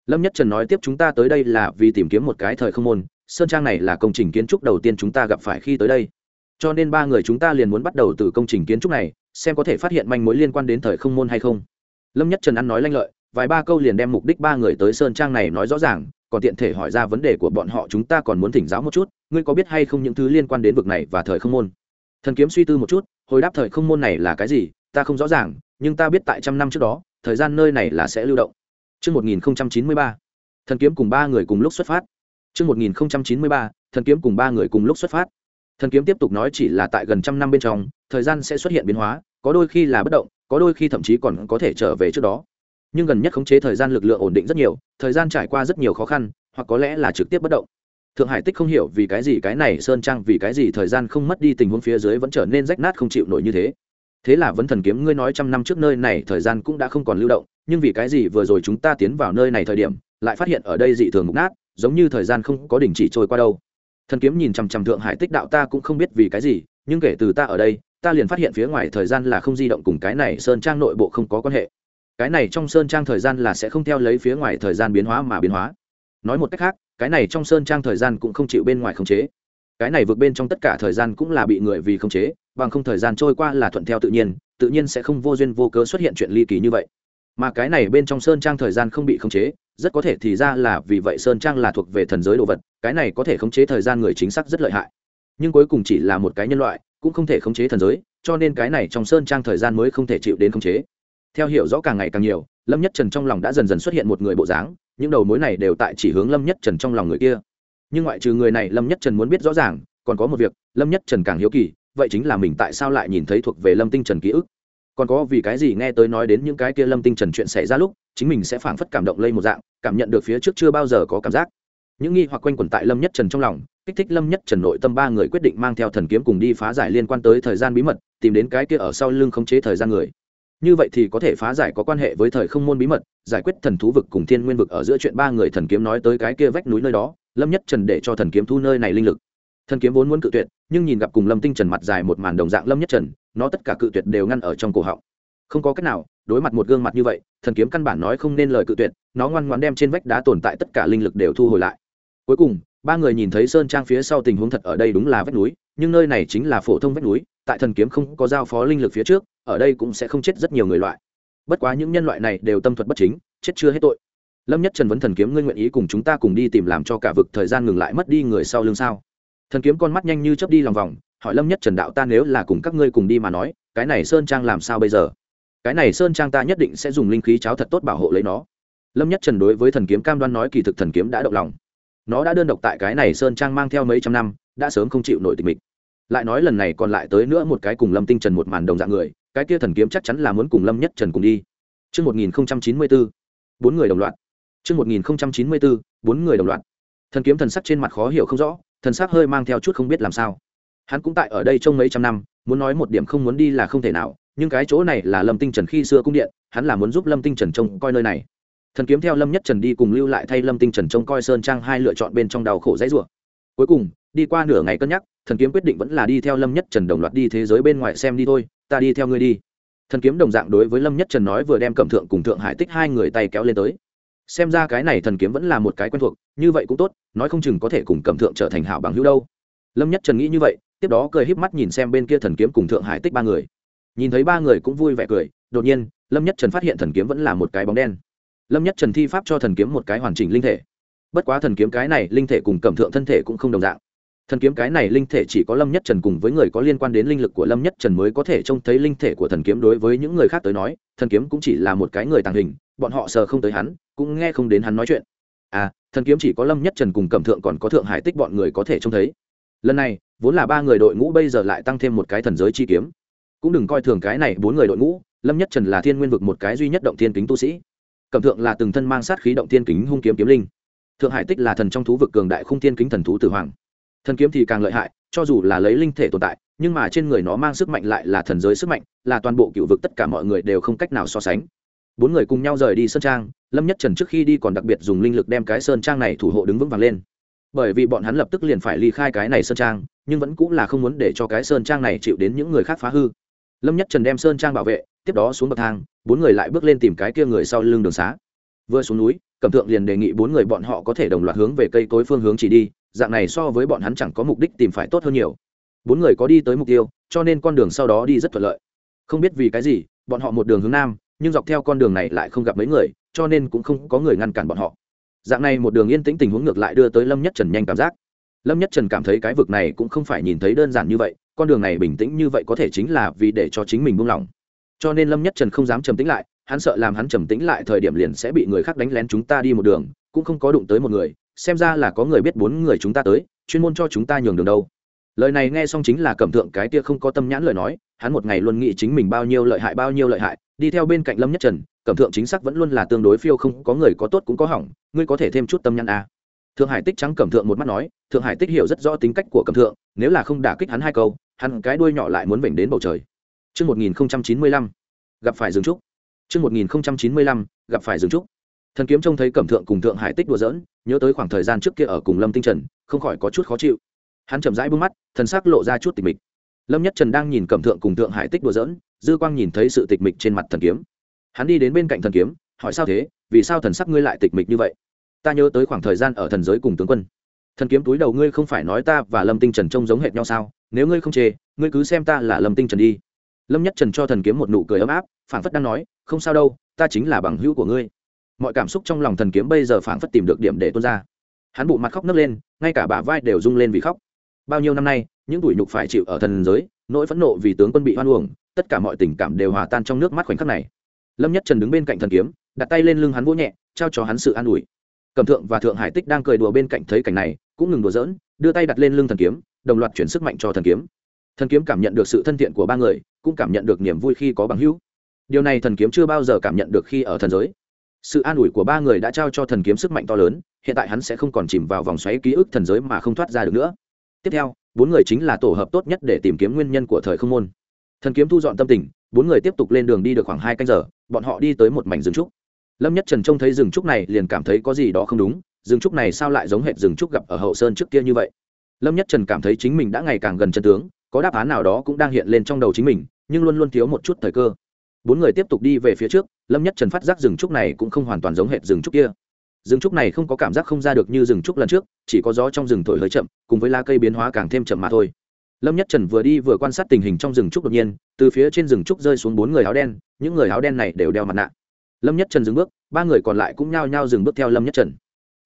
Lâm nhất trần nói tiếp chúng ta tới đây là vì tìm kiếm một cái thời không môn, sơn trang này là công trình kiến trúc đầu tiên chúng ta gặp phải khi tới đây. Cho nên ba người chúng ta liền muốn bắt đầu từ công trình kiến trúc này, xem có thể phát hiện manh mối liên quan đến thời không môn hay không. Lâm nhất trần ăn nói lanh lợi, vài ba câu liền đem mục đích ba người tới sơn trang này nói rõ ràng còn tiện thể hỏi ra vấn đề của bọn họ chúng ta còn muốn thỉnh giáo một chút ngươi có biết hay không những thứ liên quan đến vực này và thời không môn thần kiếm suy tư một chút hồi đáp thời không môn này là cái gì ta không rõ ràng nhưng ta biết tại trăm năm trước đó thời gian nơi này là sẽ lưu động Trước 1093, thần kiếm cùng ba người cùng lúc xuất phát. Trước 1093, thần kiếm cùng ba người cùng lúc xuất phát. Thần kiếm tiếp tục nói chỉ là tại gần trăm năm bên trong, thời gian sẽ xuất hiện biến hóa, có đôi khi là bất động, có đôi khi thậm chí còn có thể trở về trước đó nhưng gần nhất khống chế thời gian lực lượng ổn định rất nhiều, thời gian trải qua rất nhiều khó khăn, hoặc có lẽ là trực tiếp bất động. Thượng hải tích không hiểu vì cái gì cái này sơn trang, vì cái gì thời gian không mất đi tình huống phía dưới vẫn trở nên rách nát không chịu nổi như thế. Thế là vấn thần kiếm, ngươi nói trăm năm trước nơi này thời gian cũng đã không còn lưu động, nhưng vì cái gì vừa rồi chúng ta tiến vào nơi này thời điểm, lại phát hiện ở đây dị thường mục nát, giống như thời gian không có đình chỉ trôi qua đâu. Thần kiếm nhìn chằm chằm thượng hải tích đạo ta cũng không biết vì cái gì, nhưng kể từ ta ở đây, ta liền phát hiện phía ngoài thời gian là không di động cùng cái này sơn trang nội bộ không có quan hệ cái này trong sơn trang thời gian là sẽ không theo lấy phía ngoài thời gian biến hóa mà biến hóa. Nói một cách khác, cái này trong sơn trang thời gian cũng không chịu bên ngoài khống chế. Cái này vượt bên trong tất cả thời gian cũng là bị người vì khống chế, bằng không thời gian trôi qua là thuận theo tự nhiên tự nhiên sẽ không vô duyên vô cớ xuất hiện chuyện ly kỳ như vậy. Mà cái này bên trong sơn trang thời gian không bị khống chế, rất có thể thì ra là vì vậy sơn trang là thuộc về thần giới đồ vật, cái này có thể khống chế thời gian người chính xác rất lợi hại. Nhưng cuối cùng chỉ là một cái nhân loại, cũng không thể khống chế thần giới, cho nên cái này trong sơn trang thời gian mới không thể chịu đến khống chế theo hiểu rõ càng ngày càng nhiều, lâm nhất trần trong lòng đã dần dần xuất hiện một người bộ dáng, những đầu mối này đều tại chỉ hướng lâm nhất trần trong lòng người kia. Nhưng ngoại trừ người này, lâm nhất trần muốn biết rõ ràng, còn có một việc, lâm nhất trần càng hiếu kỳ, vậy chính là mình tại sao lại nhìn thấy thuộc về lâm tinh trần ký ức? Còn có vì cái gì nghe tới nói đến những cái kia lâm tinh trần chuyện xảy ra lúc, chính mình sẽ phảng phất cảm động lây một dạng, cảm nhận được phía trước chưa bao giờ có cảm giác. Những nghi hoặc quanh quẩn tại lâm nhất trần trong lòng, kích thích lâm nhất trần nội tâm ba người quyết định mang theo thần kiếm cùng đi phá giải liên quan tới thời gian bí mật, tìm đến cái kia ở sau lưng khống chế thời gian người như vậy thì có thể phá giải có quan hệ với thời không môn bí mật, giải quyết thần thú vực cùng thiên nguyên vực ở giữa chuyện ba người thần kiếm nói tới cái kia vách núi nơi đó, lâm nhất trần để cho thần kiếm thu nơi này linh lực. Thần kiếm vốn muốn cự tuyệt, nhưng nhìn gặp cùng lâm tinh trần mặt dài một màn đồng dạng lâm nhất trần, nó tất cả cự tuyệt đều ngăn ở trong cổ họng. Không có cách nào, đối mặt một gương mặt như vậy, thần kiếm căn bản nói không nên lời cự tuyệt, nó ngoan ngoãn đem trên vách đá tồn tại tất cả linh lực đều thu hồi lại. Cuối cùng, ba người nhìn thấy sơn trang phía sau tình huống thật ở đây đúng là vách núi, nhưng nơi này chính là phổ thông vách núi tại thần kiếm không có giao phó linh lực phía trước, ở đây cũng sẽ không chết rất nhiều người loại. Bất quá những nhân loại này đều tâm thuật bất chính, chết chưa hết tội. Lâm nhất trần vấn thần kiếm ngươi nguyện ý cùng chúng ta cùng đi tìm làm cho cả vực thời gian ngừng lại mất đi người sau lưng sao? Thần kiếm con mắt nhanh như chớp đi lòng vòng, hỏi lâm nhất trần đạo ta nếu là cùng các ngươi cùng đi mà nói, cái này sơn trang làm sao bây giờ? Cái này sơn trang ta nhất định sẽ dùng linh khí cháo thật tốt bảo hộ lấy nó. Lâm nhất trần đối với thần kiếm cam đoan nói kỳ thực thần kiếm đã động lòng. Nó đã đơn độc tại cái này sơn trang mang theo mấy trăm năm, đã sớm không chịu nổi tình mình lại nói lần này còn lại tới nữa một cái cùng lâm tinh trần một màn đồng dạng người cái kia thần kiếm chắc chắn là muốn cùng lâm nhất trần cùng đi Trước 1094, bốn người đồng loạt. Trước 1094, bốn người đồng loạt. Thần kiếm thần sắc trên mặt khó hiểu không rõ, thần sắc hơi mang theo chút không biết làm sao. Hắn cũng tại ở đây trong mấy trăm năm, muốn nói một điểm không muốn đi là không thể nào, nhưng cái chỗ này là Lâm Tinh Trần khi xưa cung điện, hắn là muốn giúp Lâm Tinh Trần trông coi nơi này. Thần kiếm theo Lâm Nhất Trần đi cùng lưu lại thay Lâm Tinh Trần trông coi sơn trang hai lựa chọn bên trong đau khổ dãy rủa. Cuối cùng, đi qua nửa ngày cân nhắc, thần kiếm quyết định vẫn là đi theo lâm nhất trần đồng loạt đi thế giới bên ngoài xem đi thôi, ta đi theo ngươi đi. Thần kiếm đồng dạng đối với lâm nhất trần nói vừa đem cẩm thượng cùng thượng hải tích hai người tay kéo lên tới. Xem ra cái này thần kiếm vẫn là một cái quen thuộc, như vậy cũng tốt, nói không chừng có thể cùng cẩm thượng trở thành hảo bằng hữu đâu. Lâm nhất trần nghĩ như vậy, tiếp đó cười híp mắt nhìn xem bên kia thần kiếm cùng thượng hải tích ba người. Nhìn thấy ba người cũng vui vẻ cười, đột nhiên, lâm nhất trần phát hiện thần kiếm vẫn là một cái bóng đen. Lâm nhất trần thi pháp cho thần kiếm một cái hoàn chỉnh linh thể. Bất quá thần kiếm cái này linh thể cùng cẩm thượng thân thể cũng không đồng dạng thần kiếm cái này linh thể chỉ có lâm nhất trần cùng với người có liên quan đến linh lực của lâm nhất trần mới có thể trông thấy linh thể của thần kiếm đối với những người khác tới nói, thần kiếm cũng chỉ là một cái người tàng hình, bọn họ sờ không tới hắn, cũng nghe không đến hắn nói chuyện. À thần kiếm chỉ có lâm nhất trần cùng cẩm thượng còn có thượng hải tích bọn người có thể trông thấy. Lần này, vốn là ba người đội ngũ bây giờ lại tăng thêm một cái thần giới chi kiếm. Cũng đừng coi thường cái này bốn người đội ngũ, lâm nhất trần là thiên nguyên vực một cái duy nhất động thiên kính tu sĩ. Cẩm thượng là từng thân mang sát khí động thiên kính hung kiếm kiếm linh. Thượng hải tích là thần trong thú vực cường đại khung thiên kính thần thú tử hoàng thần kiếm thì càng lợi hại, cho dù là lấy linh thể tồn tại, nhưng mà trên người nó mang sức mạnh lại là thần giới sức mạnh, là toàn bộ cựu vực tất cả mọi người đều không cách nào so sánh. Bốn người cùng nhau rời đi sơn trang, lâm nhất trần trước khi đi còn đặc biệt dùng linh lực đem cái sơn trang này thủ hộ đứng vững vàng lên. Bởi vì bọn hắn lập tức liền phải ly khai cái này sơn trang, nhưng vẫn cũng là không muốn để cho cái sơn trang này chịu đến những người khác phá hư. Lâm nhất trần đem sơn trang bảo vệ, tiếp đó xuống bậc thang, bốn người lại bước lên tìm cái kia người sau lưng đường xá. Vừa xuống núi, cẩm thượng liền đề nghị bốn người bọn họ có thể đồng loạt hướng về cây cối phương hướng chỉ đi dạng này so với bọn hắn chẳng có mục đích tìm phải tốt hơn nhiều. Bốn người có đi tới mục tiêu, cho nên con đường sau đó đi rất thuận lợi. Không biết vì cái gì, bọn họ một đường hướng nam, nhưng dọc theo con đường này lại không gặp mấy người, cho nên cũng không có người ngăn cản bọn họ. Dạng này một đường yên tĩnh tình huống ngược lại đưa tới lâm nhất trần nhanh cảm giác. Lâm nhất trần cảm thấy cái vực này cũng không phải nhìn thấy đơn giản như vậy, con đường này bình tĩnh như vậy có thể chính là vì để cho chính mình buông lỏng. Cho nên lâm nhất trần không dám trầm tĩnh lại, hắn sợ làm hắn trầm tĩnh lại thời điểm liền sẽ bị người khác đánh lén chúng ta đi một đường, cũng không có đụng tới một người xem ra là có người biết bốn người chúng ta tới chuyên môn cho chúng ta nhường đường đâu lời này nghe xong chính là cẩm thượng cái tia không có tâm nhãn lời nói hắn một ngày luôn nghĩ chính mình bao nhiêu lợi hại bao nhiêu lợi hại đi theo bên cạnh lâm nhất trần cẩm thượng chính xác vẫn luôn là tương đối phiêu không có người có tốt cũng có hỏng ngươi có thể thêm chút tâm nhãn à. thượng hải tích trắng cẩm thượng một mắt nói thượng hải tích hiểu rất rõ tính cách của cẩm thượng nếu là không đả kích hắn hai câu hắn cái đuôi nhỏ lại muốn vểnh đến bầu trời Trước 1095, gặp phải dừng trúc. Trước 1095, gặp phải dừng trúc thần kiếm trông thấy cẩm thượng cùng thượng hải tích đùa dỡn nhớ tới khoảng thời gian trước kia ở cùng lâm tinh trần, không khỏi có chút khó chịu. Hắn chậm rãi bưng mắt, thần sắc lộ ra chút tịch mịch. Lâm nhất trần đang nhìn cẩm thượng cùng thượng hải tích đùa dỡn dư quang nhìn thấy sự tịch mịch trên mặt thần kiếm. Hắn đi đến bên cạnh thần kiếm, hỏi sao thế, vì sao thần sắc ngươi lại tịch mịch như vậy? Ta nhớ tới khoảng thời gian ở thần giới cùng tướng quân. Thần kiếm túi đầu ngươi không phải nói ta và lâm tinh trần trông giống hệt nhau sao? Nếu ngươi không chê, ngươi cứ xem ta là lâm tinh trần đi. Lâm nhất trần cho thần kiếm một nụ cười ấm áp, phảng phất đang nói, không sao đâu, ta chính là bằng hữu của ngươi mọi cảm xúc trong lòng thần kiếm bây giờ phảng phất tìm được điểm để tuôn ra. Hắn bụ mặt khóc nấc lên, ngay cả bả vai đều rung lên vì khóc. Bao nhiêu năm nay, những đuổi nhục phải chịu ở thần giới, nỗi phẫn nộ vì tướng quân bị hoan uổng, tất cả mọi tình cảm đều hòa tan trong nước mắt khoảnh khắc này. Lâm nhất trần đứng bên cạnh thần kiếm, đặt tay lên lưng hắn vỗ nhẹ, trao cho hắn sự an ủi. Cẩm thượng và thượng hải tích đang cười đùa bên cạnh thấy cảnh này, cũng ngừng đùa giỡn, đưa tay đặt lên lưng thần kiếm, đồng loạt chuyển sức mạnh cho thần kiếm. Thần kiếm cảm nhận được sự thân thiện của ba người, cũng cảm nhận được niềm vui khi có bằng hữu. Điều này thần kiếm chưa bao giờ cảm nhận được khi ở thần giới sự an ủi của ba người đã trao cho thần kiếm sức mạnh to lớn, hiện tại hắn sẽ không còn chìm vào vòng xoáy ký ức thần giới mà không thoát ra được nữa. Tiếp theo, bốn người chính là tổ hợp tốt nhất để tìm kiếm nguyên nhân của thời không môn. Thần kiếm thu dọn tâm tình, bốn người tiếp tục lên đường đi được khoảng hai canh giờ, bọn họ đi tới một mảnh rừng trúc. Lâm nhất trần trông thấy rừng trúc này liền cảm thấy có gì đó không đúng, rừng trúc này sao lại giống hệt rừng trúc gặp ở hậu sơn trước kia như vậy? Lâm nhất trần cảm thấy chính mình đã ngày càng gần chân tướng, có đáp án nào đó cũng đang hiện lên trong đầu chính mình, nhưng luôn luôn thiếu một chút thời cơ bốn người tiếp tục đi về phía trước, lâm nhất trần phát giác rừng trúc này cũng không hoàn toàn giống hệt rừng trúc kia. Rừng trúc này không có cảm giác không ra được như rừng trúc lần trước, chỉ có gió trong rừng thổi hơi chậm, cùng với lá cây biến hóa càng thêm chậm mà thôi. Lâm nhất trần vừa đi vừa quan sát tình hình trong rừng trúc đột nhiên, từ phía trên rừng trúc rơi xuống bốn người áo đen, những người áo đen này đều đeo mặt nạ. Lâm nhất trần dừng bước, ba người còn lại cũng nhao nhao dừng bước theo lâm nhất trần.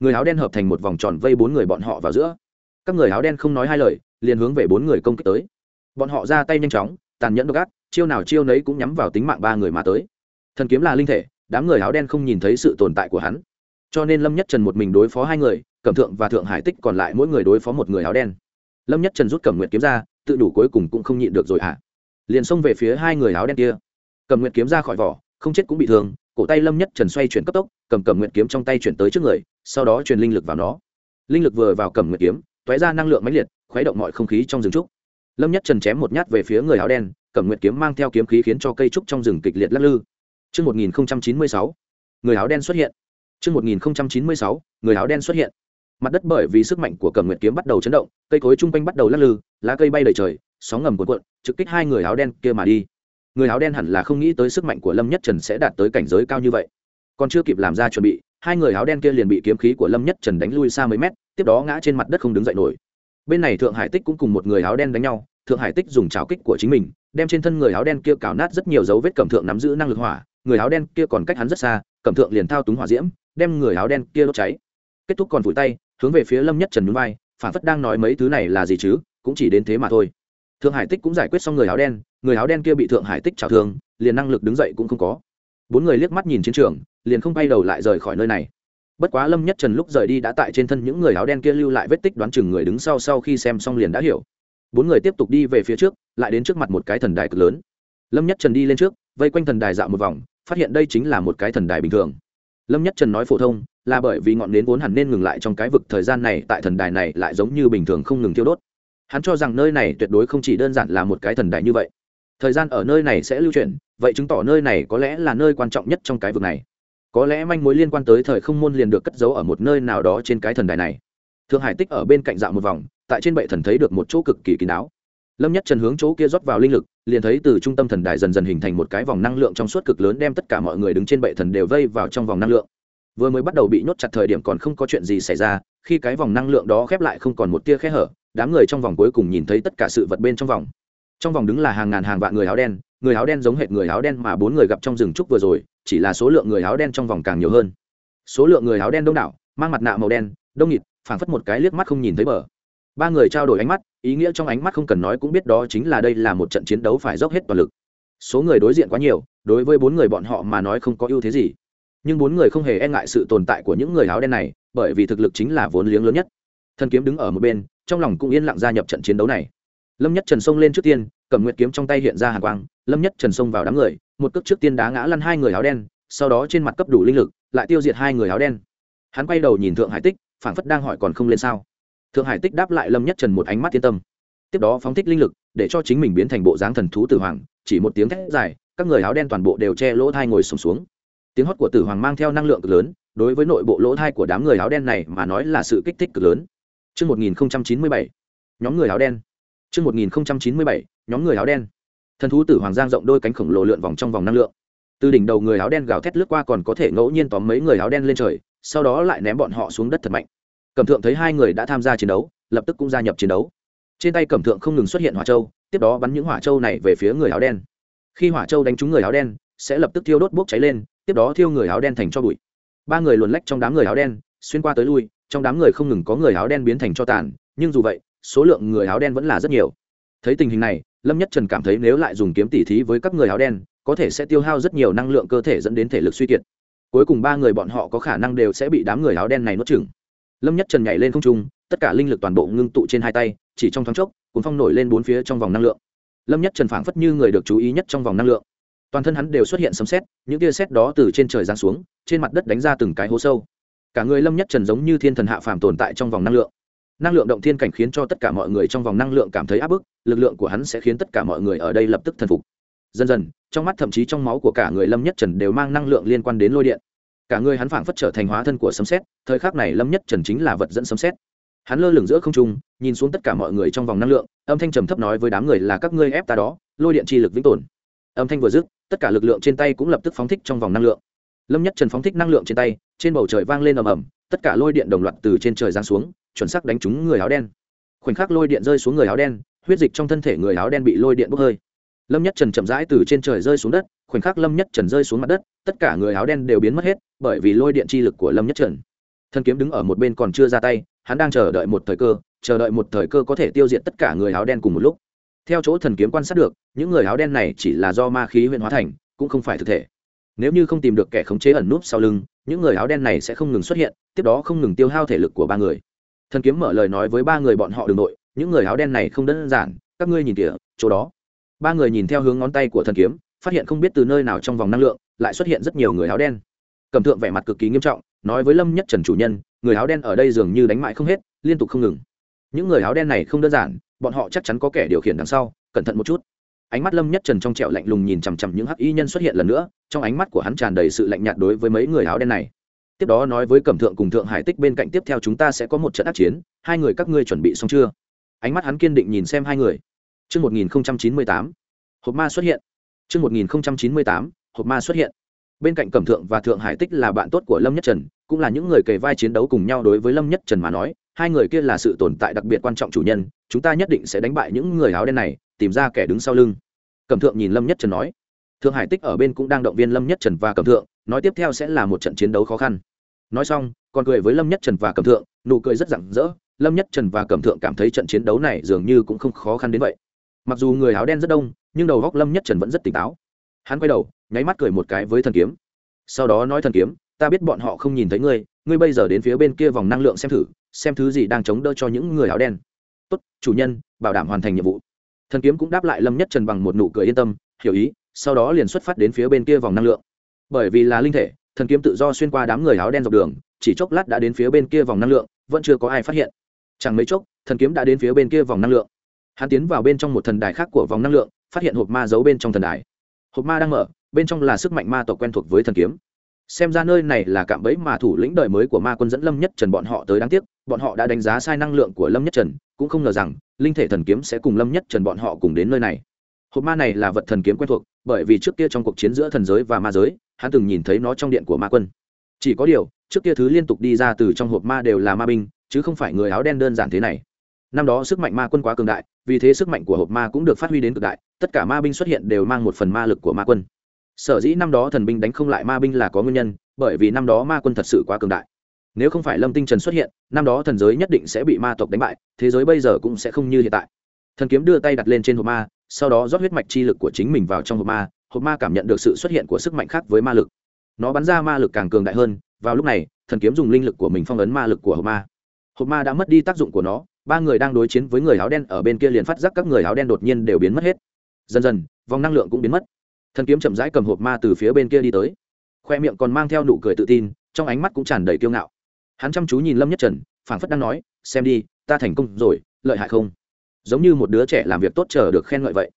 Người áo đen hợp thành một vòng tròn vây bốn người bọn họ vào giữa. Các người áo đen không nói hai lời, liền hướng về bốn người công kích tới. Bọn họ ra tay nhanh chóng, tàn nhẫn độc ác chiêu nào chiêu nấy cũng nhắm vào tính mạng ba người mà tới. Thần kiếm là linh thể, đám người áo đen không nhìn thấy sự tồn tại của hắn. Cho nên lâm nhất trần một mình đối phó hai người, cẩm thượng và thượng hải tích còn lại mỗi người đối phó một người áo đen. Lâm nhất trần rút cẩm nguyệt kiếm ra, tự đủ cuối cùng cũng không nhịn được rồi ạ à. liền xông về phía hai người áo đen kia. Cẩm nguyệt kiếm ra khỏi vỏ, không chết cũng bị thương, cổ tay lâm nhất trần xoay chuyển cấp tốc, cầm cẩm nguyệt kiếm trong tay chuyển tới trước người, sau đó truyền linh lực vào nó. Linh lực vừa vào cẩm nguyệt kiếm, tóe ra năng lượng mãnh liệt, khuấy động mọi không khí trong rừng trúc. Lâm nhất trần chém một nhát về phía người áo đen cẩm nguyệt kiếm mang theo kiếm khí khiến cho cây trúc trong rừng kịch liệt lắc lư Trước 1096, người áo đen xuất hiện. Trước 1096, người áo đen xuất hiện. Mặt đất bởi vì sức mạnh của cẩm nguyệt kiếm bắt đầu chấn động, cây cối chung quanh bắt đầu lắc lư, lá cây bay đầy trời, sóng ngầm cuộn cuộn, trực kích hai người áo đen kia mà đi. Người áo đen hẳn là không nghĩ tới sức mạnh của Lâm Nhất Trần sẽ đạt tới cảnh giới cao như vậy. Còn chưa kịp làm ra chuẩn bị, hai người áo đen kia liền bị kiếm khí của Lâm Nhất Trần đánh lui xa mấy mét, tiếp đó ngã trên mặt đất không đứng dậy nổi. Bên này Thượng Hải Tích cũng cùng một người áo đen đánh nhau, Thượng Hải Tích dùng chảo kích của chính mình, đem trên thân người áo đen kia cào nát rất nhiều dấu vết cẩm thượng nắm giữ năng lực hỏa, người áo đen kia còn cách hắn rất xa, cẩm thượng liền thao túng hỏa diễm, đem người áo đen kia đốt cháy. Kết thúc còn vùi tay, hướng về phía lâm nhất trần núi vai, phản phất đang nói mấy thứ này là gì chứ, cũng chỉ đến thế mà thôi. Thượng hải tích cũng giải quyết xong người áo đen, người áo đen kia bị thượng hải tích trào thương, liền năng lực đứng dậy cũng không có. Bốn người liếc mắt nhìn chiến trường, liền không bay đầu lại rời khỏi nơi này. Bất quá lâm nhất trần lúc rời đi đã tại trên thân những người áo đen kia lưu lại vết tích đoán chừng người đứng sau sau khi xem xong liền đã hiểu bốn người tiếp tục đi về phía trước, lại đến trước mặt một cái thần đài cực lớn. Lâm nhất trần đi lên trước, vây quanh thần đài dạo một vòng, phát hiện đây chính là một cái thần đài bình thường. Lâm nhất trần nói phổ thông, là bởi vì ngọn nến vốn hẳn nên ngừng lại trong cái vực thời gian này, tại thần đài này lại giống như bình thường không ngừng thiêu đốt. Hắn cho rằng nơi này tuyệt đối không chỉ đơn giản là một cái thần đài như vậy. Thời gian ở nơi này sẽ lưu chuyển, vậy chứng tỏ nơi này có lẽ là nơi quan trọng nhất trong cái vực này. Có lẽ manh mối liên quan tới thời không môn liền được cất giấu ở một nơi nào đó trên cái thần đài này thượng hải tích ở bên cạnh dạo một vòng, tại trên bệ thần thấy được một chỗ cực kỳ kín đáo. Lâm nhất trần hướng chỗ kia rót vào linh lực, liền thấy từ trung tâm thần đài dần dần hình thành một cái vòng năng lượng trong suốt cực lớn đem tất cả mọi người đứng trên bệ thần đều vây vào trong vòng năng lượng. Vừa mới bắt đầu bị nhốt chặt thời điểm còn không có chuyện gì xảy ra, khi cái vòng năng lượng đó khép lại không còn một tia khe hở, đám người trong vòng cuối cùng nhìn thấy tất cả sự vật bên trong vòng. Trong vòng đứng là hàng ngàn hàng vạn người áo đen, người áo đen giống hệt người áo đen mà bốn người gặp trong rừng trúc vừa rồi, chỉ là số lượng người áo đen trong vòng càng nhiều hơn. Số lượng người áo đen đông đảo, mang mặt nạ màu đen, đông nghịt phảng phất một cái liếc mắt không nhìn thấy bờ. Ba người trao đổi ánh mắt, ý nghĩa trong ánh mắt không cần nói cũng biết đó chính là đây là một trận chiến đấu phải dốc hết toàn lực. Số người đối diện quá nhiều, đối với bốn người bọn họ mà nói không có ưu thế gì. Nhưng bốn người không hề e ngại sự tồn tại của những người áo đen này, bởi vì thực lực chính là vốn liếng lớn nhất. Thần kiếm đứng ở một bên, trong lòng cũng yên lặng gia nhập trận chiến đấu này. Lâm nhất trần xông lên trước tiên, cầm nguyệt kiếm trong tay hiện ra hàn quang, lâm nhất trần xông vào đám người, một cước trước tiên đá ngã lăn hai người áo đen, sau đó trên mặt cấp đủ linh lực, lại tiêu diệt hai người áo đen. Hắn quay đầu nhìn thượng hải tích phảng phất đang hỏi còn không lên sao thượng hải tích đáp lại lâm nhất trần một ánh mắt yên tâm tiếp đó phóng thích linh lực để cho chính mình biến thành bộ dáng thần thú tử hoàng chỉ một tiếng thét dài các người áo đen toàn bộ đều che lỗ thai ngồi sùng xuống, xuống tiếng hót của tử hoàng mang theo năng lượng cực lớn đối với nội bộ lỗ thai của đám người áo đen này mà nói là sự kích thích cực lớn Trước 1097, nhóm người áo đen. Trước 1097, nhóm người áo đen. Thần thú tử hoàng giang rộng đôi cánh khổng lồ lượn vòng trong vòng năng lượng. Từ đỉnh đầu người áo đen gào thét lướt qua còn có thể ngẫu nhiên tóm mấy người áo đen lên trời, sau đó lại ném bọn họ xuống đất thật mạnh. Cẩm thượng thấy hai người đã tham gia chiến đấu, lập tức cũng gia nhập chiến đấu. Trên tay cẩm thượng không ngừng xuất hiện hỏa châu, tiếp đó bắn những hỏa châu này về phía người áo đen. Khi hỏa châu đánh trúng người áo đen, sẽ lập tức thiêu đốt bốc cháy lên, tiếp đó thiêu người áo đen thành cho bụi. Ba người luồn lách trong đám người áo đen, xuyên qua tới lui, trong đám người không ngừng có người áo đen biến thành cho tàn, nhưng dù vậy, số lượng người áo đen vẫn là rất nhiều. Thấy tình hình này, lâm nhất trần cảm thấy nếu lại dùng kiếm tỉ thí với các người áo đen, có thể sẽ tiêu hao rất nhiều năng lượng cơ thể dẫn đến thể lực suy kiệt cuối cùng ba người bọn họ có khả năng đều sẽ bị đám người áo đen này nuốt chửng. Lâm nhất trần nhảy lên không trung, tất cả linh lực toàn bộ ngưng tụ trên hai tay, chỉ trong thoáng chốc cuốn phong nổi lên bốn phía trong vòng năng lượng. Lâm nhất trần phảng phất như người được chú ý nhất trong vòng năng lượng. Toàn thân hắn đều xuất hiện sấm sét, những tia sét đó từ trên trời giáng xuống, trên mặt đất đánh ra từng cái hố sâu. Cả người lâm nhất trần giống như thiên thần hạ phàm tồn tại trong vòng năng lượng. Năng lượng động thiên cảnh khiến cho tất cả mọi người trong vòng năng lượng cảm thấy áp bức, lực lượng của hắn sẽ khiến tất cả mọi người ở đây lập tức thần phục dần dần, trong mắt thậm chí trong máu của cả người lâm nhất trần đều mang năng lượng liên quan đến lôi điện. Cả người hắn phảng phất trở thành hóa thân của sấm xét thời khắc này lâm nhất trần chính là vật dẫn sấm xét hắn lơ lửng giữa không trung, nhìn xuống tất cả mọi người trong vòng năng lượng, âm thanh trầm thấp nói với đám người là các ngươi ép ta đó, lôi điện chi lực vĩnh tồn. Âm thanh vừa dứt, tất cả lực lượng trên tay cũng lập tức phóng thích trong vòng năng lượng. Lâm nhất trần phóng thích năng lượng trên tay, trên bầu trời vang lên ầm ầm, tất cả lôi điện đồng loạt từ trên trời giáng xuống, chuẩn xác đánh trúng người áo đen. Khoảnh khắc lôi điện rơi xuống người áo đen, huyết dịch trong thân thể người áo đen bị lôi điện bốc hơi lâm nhất trần chậm rãi từ trên trời rơi xuống đất, khoảnh khắc lâm nhất trần rơi xuống mặt đất, tất cả người áo đen đều biến mất hết, bởi vì lôi điện chi lực của lâm nhất trần. Thân kiếm đứng ở một bên còn chưa ra tay, hắn đang chờ đợi một thời cơ, chờ đợi một thời cơ có thể tiêu diệt tất cả người áo đen cùng một lúc. Theo chỗ thần kiếm quan sát được, những người áo đen này chỉ là do ma khí huyện hóa thành, cũng không phải thực thể. Nếu như không tìm được kẻ khống chế ẩn núp sau lưng, những người áo đen này sẽ không ngừng xuất hiện, tiếp đó không ngừng tiêu hao thể lực của ba người. Thần kiếm mở lời nói với ba người bọn họ đường nội, những người áo đen này không đơn giản, các ngươi nhìn kìa, chỗ đó ba người nhìn theo hướng ngón tay của thần kiếm, phát hiện không biết từ nơi nào trong vòng năng lượng lại xuất hiện rất nhiều người áo đen. Cầm thượng vẻ mặt cực kỳ nghiêm trọng, nói với lâm nhất trần chủ nhân, người áo đen ở đây dường như đánh mãi không hết, liên tục không ngừng. Những người áo đen này không đơn giản, bọn họ chắc chắn có kẻ điều khiển đằng sau, cẩn thận một chút. Ánh mắt lâm nhất trần trong trẹo lạnh lùng nhìn chằm chằm những hắc y nhân xuất hiện lần nữa, trong ánh mắt của hắn tràn đầy sự lạnh nhạt đối với mấy người áo đen này. Tiếp đó nói với cẩm thượng cùng thượng hải tích bên cạnh, tiếp theo chúng ta sẽ có một trận ác chiến, hai người các ngươi chuẩn bị xong chưa? Ánh mắt hắn kiên định nhìn xem hai người. Trước 1098, hộp ma xuất hiện. Trước 1098, hộp ma xuất hiện. Bên cạnh Cẩm Thượng và Thượng Hải Tích là bạn tốt của Lâm Nhất Trần, cũng là những người kề vai chiến đấu cùng nhau đối với Lâm Nhất Trần mà nói, hai người kia là sự tồn tại đặc biệt quan trọng chủ nhân, chúng ta nhất định sẽ đánh bại những người áo đen này, tìm ra kẻ đứng sau lưng. Cẩm Thượng nhìn Lâm Nhất Trần nói. Thượng Hải Tích ở bên cũng đang động viên Lâm Nhất Trần và Cẩm Thượng, nói tiếp theo sẽ là một trận chiến đấu khó khăn. Nói xong, còn cười với Lâm Nhất Trần và Cẩm Thượng, nụ cười rất rạng rỡ, Lâm Nhất Trần và Cẩm Thượng cảm thấy trận chiến đấu này dường như cũng không khó khăn đến vậy mặc dù người áo đen rất đông, nhưng đầu góc lâm nhất trần vẫn rất tỉnh táo. Hắn quay đầu, nháy mắt cười một cái với thần kiếm. Sau đó nói thần kiếm, ta biết bọn họ không nhìn thấy ngươi ngươi bây giờ đến phía bên kia vòng năng lượng xem thử, xem thứ gì đang chống đỡ cho những người áo đen. Tốt, chủ nhân, bảo đảm hoàn thành nhiệm vụ. Thần kiếm cũng đáp lại lâm nhất trần bằng một nụ cười yên tâm, hiểu ý, sau đó liền xuất phát đến phía bên kia vòng năng lượng. Bởi vì là linh thể, thần kiếm tự do xuyên qua đám người áo đen dọc đường, chỉ chốc lát đã đến phía bên kia vòng năng lượng, vẫn chưa có ai phát hiện. Chẳng mấy chốc, thần kiếm đã đến phía bên kia vòng năng lượng hắn tiến vào bên trong một thần đài khác của vòng năng lượng, phát hiện hộp ma giấu bên trong thần đài. Hộp ma đang mở, bên trong là sức mạnh ma tộc quen thuộc với thần kiếm. Xem ra nơi này là cạm bẫy mà thủ lĩnh đời mới của ma quân dẫn lâm nhất trần bọn họ tới đáng tiếc, bọn họ đã đánh giá sai năng lượng của lâm nhất trần, cũng không ngờ rằng, linh thể thần kiếm sẽ cùng lâm nhất trần bọn họ cùng đến nơi này. Hộp ma này là vật thần kiếm quen thuộc, bởi vì trước kia trong cuộc chiến giữa thần giới và ma giới, hắn từng nhìn thấy nó trong điện của ma quân. Chỉ có điều, trước kia thứ liên tục đi ra từ trong hộp ma đều là ma binh, chứ không phải người áo đen đơn giản thế này. Năm đó sức mạnh ma quân quá cường đại vì thế sức mạnh của hộp ma cũng được phát huy đến cực đại, tất cả ma binh xuất hiện đều mang một phần ma lực của ma quân. Sở dĩ năm đó thần binh đánh không lại ma binh là có nguyên nhân, bởi vì năm đó ma quân thật sự quá cường đại. Nếu không phải lâm tinh trần xuất hiện, năm đó thần giới nhất định sẽ bị ma tộc đánh bại, thế giới bây giờ cũng sẽ không như hiện tại. Thần kiếm đưa tay đặt lên trên hộp ma, sau đó rót huyết mạch chi lực của chính mình vào trong hộp ma hộp ma cảm nhận được sự xuất hiện của sức mạnh khác với ma lực. Nó bắn ra ma lực càng cường đại hơn, vào lúc này, thần kiếm dùng linh lực của mình phong ấn ma lực của hộp ma. Hộp ma đã mất đi tác dụng của nó ba người đang đối chiến với người áo đen ở bên kia liền phát giác các người áo đen đột nhiên đều biến mất hết. Dần dần, vòng năng lượng cũng biến mất. Thần kiếm chậm rãi cầm hộp ma từ phía bên kia đi tới. Khoe miệng còn mang theo nụ cười tự tin, trong ánh mắt cũng tràn đầy kiêu ngạo. Hắn chăm chú nhìn lâm nhất trần, phảng phất đang nói, xem đi, ta thành công rồi, lợi hại không? Giống như một đứa trẻ làm việc tốt chờ được khen ngợi vậy.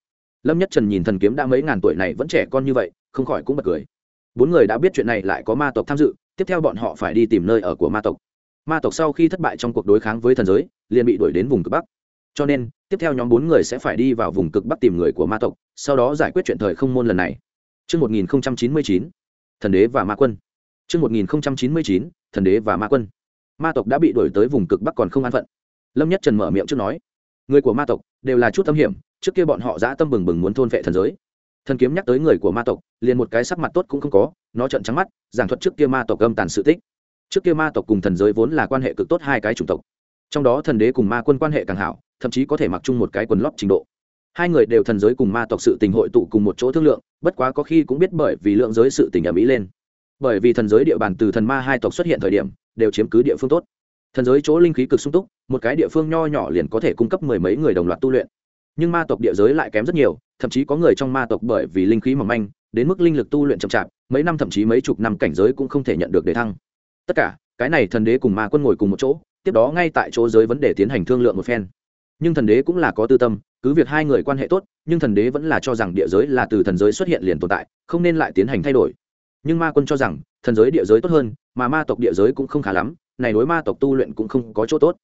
Lâm nhất trần nhìn thần kiếm đã mấy ngàn tuổi này vẫn trẻ con như vậy, không khỏi cũng bật cười. Bốn người đã biết chuyện này lại có ma tộc tham dự, tiếp theo bọn họ phải đi tìm nơi ở của ma tộc ma tộc sau khi thất bại trong cuộc đối kháng với thần giới liền bị đuổi đến vùng cực bắc cho nên tiếp theo nhóm bốn người sẽ phải đi vào vùng cực bắc tìm người của ma tộc sau đó giải quyết chuyện thời không môn lần này Trước 1099, thần đế và ma quân. Trước 1099, thần đế và ma quân. Ma tộc đã bị đuổi tới vùng cực bắc còn không an phận. Lâm Nhất Trần mở miệng trước nói, người của ma tộc đều là chút tâm hiểm, trước kia bọn họ dã tâm bừng bừng muốn thôn vệ thần giới. Thần kiếm nhắc tới người của ma tộc, liền một cái sắc mặt tốt cũng không có, nó trợn trắng mắt, giảng thuật trước kia ma tộc âm tàn sự tích trước kia ma tộc cùng thần giới vốn là quan hệ cực tốt hai cái chủng tộc. Trong đó thần đế cùng ma quân quan hệ càng hảo, thậm chí có thể mặc chung một cái quần lót trình độ. Hai người đều thần giới cùng ma tộc sự tình hội tụ cùng một chỗ thương lượng, bất quá có khi cũng biết bởi vì lượng giới sự tình ở mỹ lên. Bởi vì thần giới địa bàn từ thần ma hai tộc xuất hiện thời điểm, đều chiếm cứ địa phương tốt. Thần giới chỗ linh khí cực sung túc, một cái địa phương nho nhỏ liền có thể cung cấp mười mấy người đồng loạt tu luyện. Nhưng ma tộc địa giới lại kém rất nhiều, thậm chí có người trong ma tộc bởi vì linh khí mỏng manh, đến mức linh lực tu luyện chậm chạp, mấy năm thậm chí mấy chục năm cảnh giới cũng không thể nhận được đề thăng tất cả, cái này thần đế cùng ma quân ngồi cùng một chỗ, tiếp đó ngay tại chỗ giới vấn đề tiến hành thương lượng một phen. Nhưng thần đế cũng là có tư tâm, cứ việc hai người quan hệ tốt, nhưng thần đế vẫn là cho rằng địa giới là từ thần giới xuất hiện liền tồn tại, không nên lại tiến hành thay đổi. Nhưng ma quân cho rằng, thần giới địa giới tốt hơn, mà ma tộc địa giới cũng không khá lắm, này đối ma tộc tu luyện cũng không có chỗ tốt.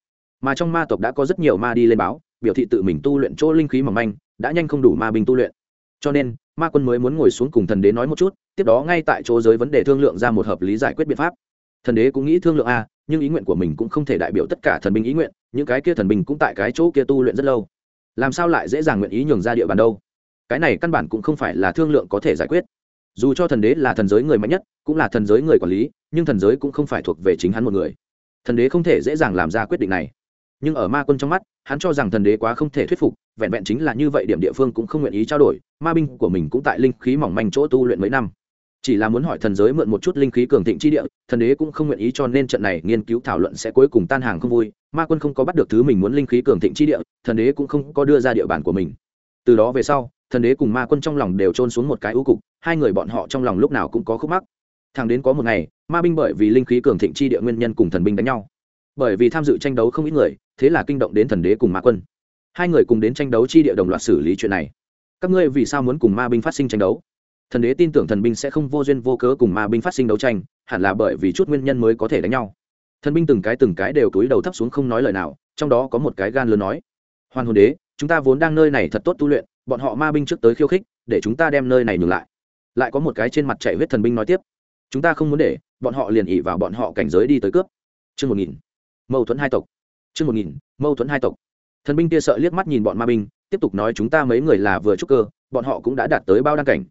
Mà trong ma tộc đã có rất nhiều ma đi lên báo, biểu thị tự mình tu luyện chỗ linh khí mỏng manh, đã nhanh không đủ ma binh tu luyện. Cho nên, ma quân mới muốn ngồi xuống cùng thần đế nói một chút, tiếp đó ngay tại chỗ giới vấn đề thương lượng ra một hợp lý giải quyết biện pháp thần đế cũng nghĩ thương lượng a, nhưng ý nguyện của mình cũng không thể đại biểu tất cả thần binh ý nguyện, những cái kia thần binh cũng tại cái chỗ kia tu luyện rất lâu. Làm sao lại dễ dàng nguyện ý nhường ra địa bàn đâu? Cái này căn bản cũng không phải là thương lượng có thể giải quyết. Dù cho thần đế là thần giới người mạnh nhất, cũng là thần giới người quản lý, nhưng thần giới cũng không phải thuộc về chính hắn một người. Thần đế không thể dễ dàng làm ra quyết định này. Nhưng ở ma quân trong mắt, hắn cho rằng thần đế quá không thể thuyết phục, vẹn vẹn chính là như vậy điểm địa phương cũng không nguyện ý trao đổi, ma binh của mình cũng tại linh khí mỏng manh chỗ tu luyện mấy năm chỉ là muốn hỏi thần giới mượn một chút linh khí cường thịnh chi địa, thần đế cũng không nguyện ý cho nên trận này nghiên cứu thảo luận sẽ cuối cùng tan hàng không vui. Ma quân không có bắt được thứ mình muốn linh khí cường thịnh chi địa, thần đế cũng không có đưa ra địa bàn của mình. Từ đó về sau, thần đế cùng ma quân trong lòng đều trôn xuống một cái ưu cục, hai người bọn họ trong lòng lúc nào cũng có khúc mắc. Thằng đến có một ngày, ma binh bởi vì linh khí cường thịnh chi địa nguyên nhân cùng thần binh đánh nhau. Bởi vì tham dự tranh đấu không ít người, thế là kinh động đến thần đế cùng ma quân. Hai người cùng đến tranh đấu chi địa đồng loạt xử lý chuyện này. Các ngươi vì sao muốn cùng ma binh phát sinh tranh đấu? thần đế tin tưởng thần binh sẽ không vô duyên vô cớ cùng ma binh phát sinh đấu tranh, hẳn là bởi vì chút nguyên nhân mới có thể đánh nhau. Thần binh từng cái từng cái đều túi đầu thấp xuống không nói lời nào, trong đó có một cái gan lớn nói hoàn hồn đế, chúng ta vốn đang nơi này thật tốt tu luyện, bọn họ ma binh trước tới khiêu khích, để chúng ta đem nơi này nhường lại. Lại có một cái trên mặt chạy huyết thần binh nói tiếp, chúng ta không muốn để, bọn họ liền ỉ vào bọn họ cảnh giới đi tới cướp. Chương một nghìn, mâu thuẫn hai tộc. Chương một nghìn, mâu thuẫn hai tộc. Thần binh kia sợ liếc mắt nhìn bọn ma binh, tiếp tục nói, chúng ta mấy người là vừa trúc cơ, bọn họ cũng đã đạt tới bao đăng cảnh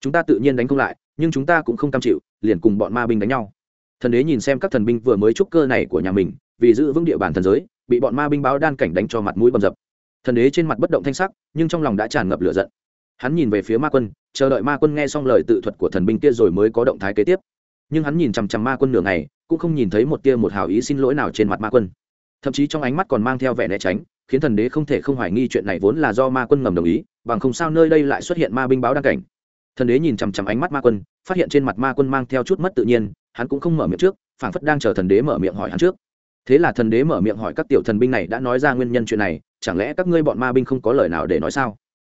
chúng ta tự nhiên đánh không lại, nhưng chúng ta cũng không cam chịu, liền cùng bọn ma binh đánh nhau. Thần đế nhìn xem các thần binh vừa mới trúc cơ này của nhà mình, vì giữ vững địa bàn thần giới, bị bọn ma binh báo đan cảnh đánh cho mặt mũi bầm dập. Thần đế trên mặt bất động thanh sắc, nhưng trong lòng đã tràn ngập lửa giận. Hắn nhìn về phía ma quân, chờ đợi ma quân nghe xong lời tự thuật của thần binh kia rồi mới có động thái kế tiếp. Nhưng hắn nhìn chằm chằm ma quân nửa ngày, cũng không nhìn thấy một tia một hào ý xin lỗi nào trên mặt ma quân. Thậm chí trong ánh mắt còn mang theo vẻ né tránh, khiến thần đế không thể không hoài nghi chuyện này vốn là do ma quân ngầm đồng ý, bằng không sao nơi đây lại xuất hiện ma binh báo đan cảnh thần đế nhìn chằm chằm ánh mắt ma quân, phát hiện trên mặt ma quân mang theo chút mất tự nhiên, hắn cũng không mở miệng trước, phảng phất đang chờ thần đế mở miệng hỏi hắn trước. Thế là thần đế mở miệng hỏi các tiểu thần binh này đã nói ra nguyên nhân chuyện này, chẳng lẽ các ngươi bọn ma binh không có lời nào để nói sao?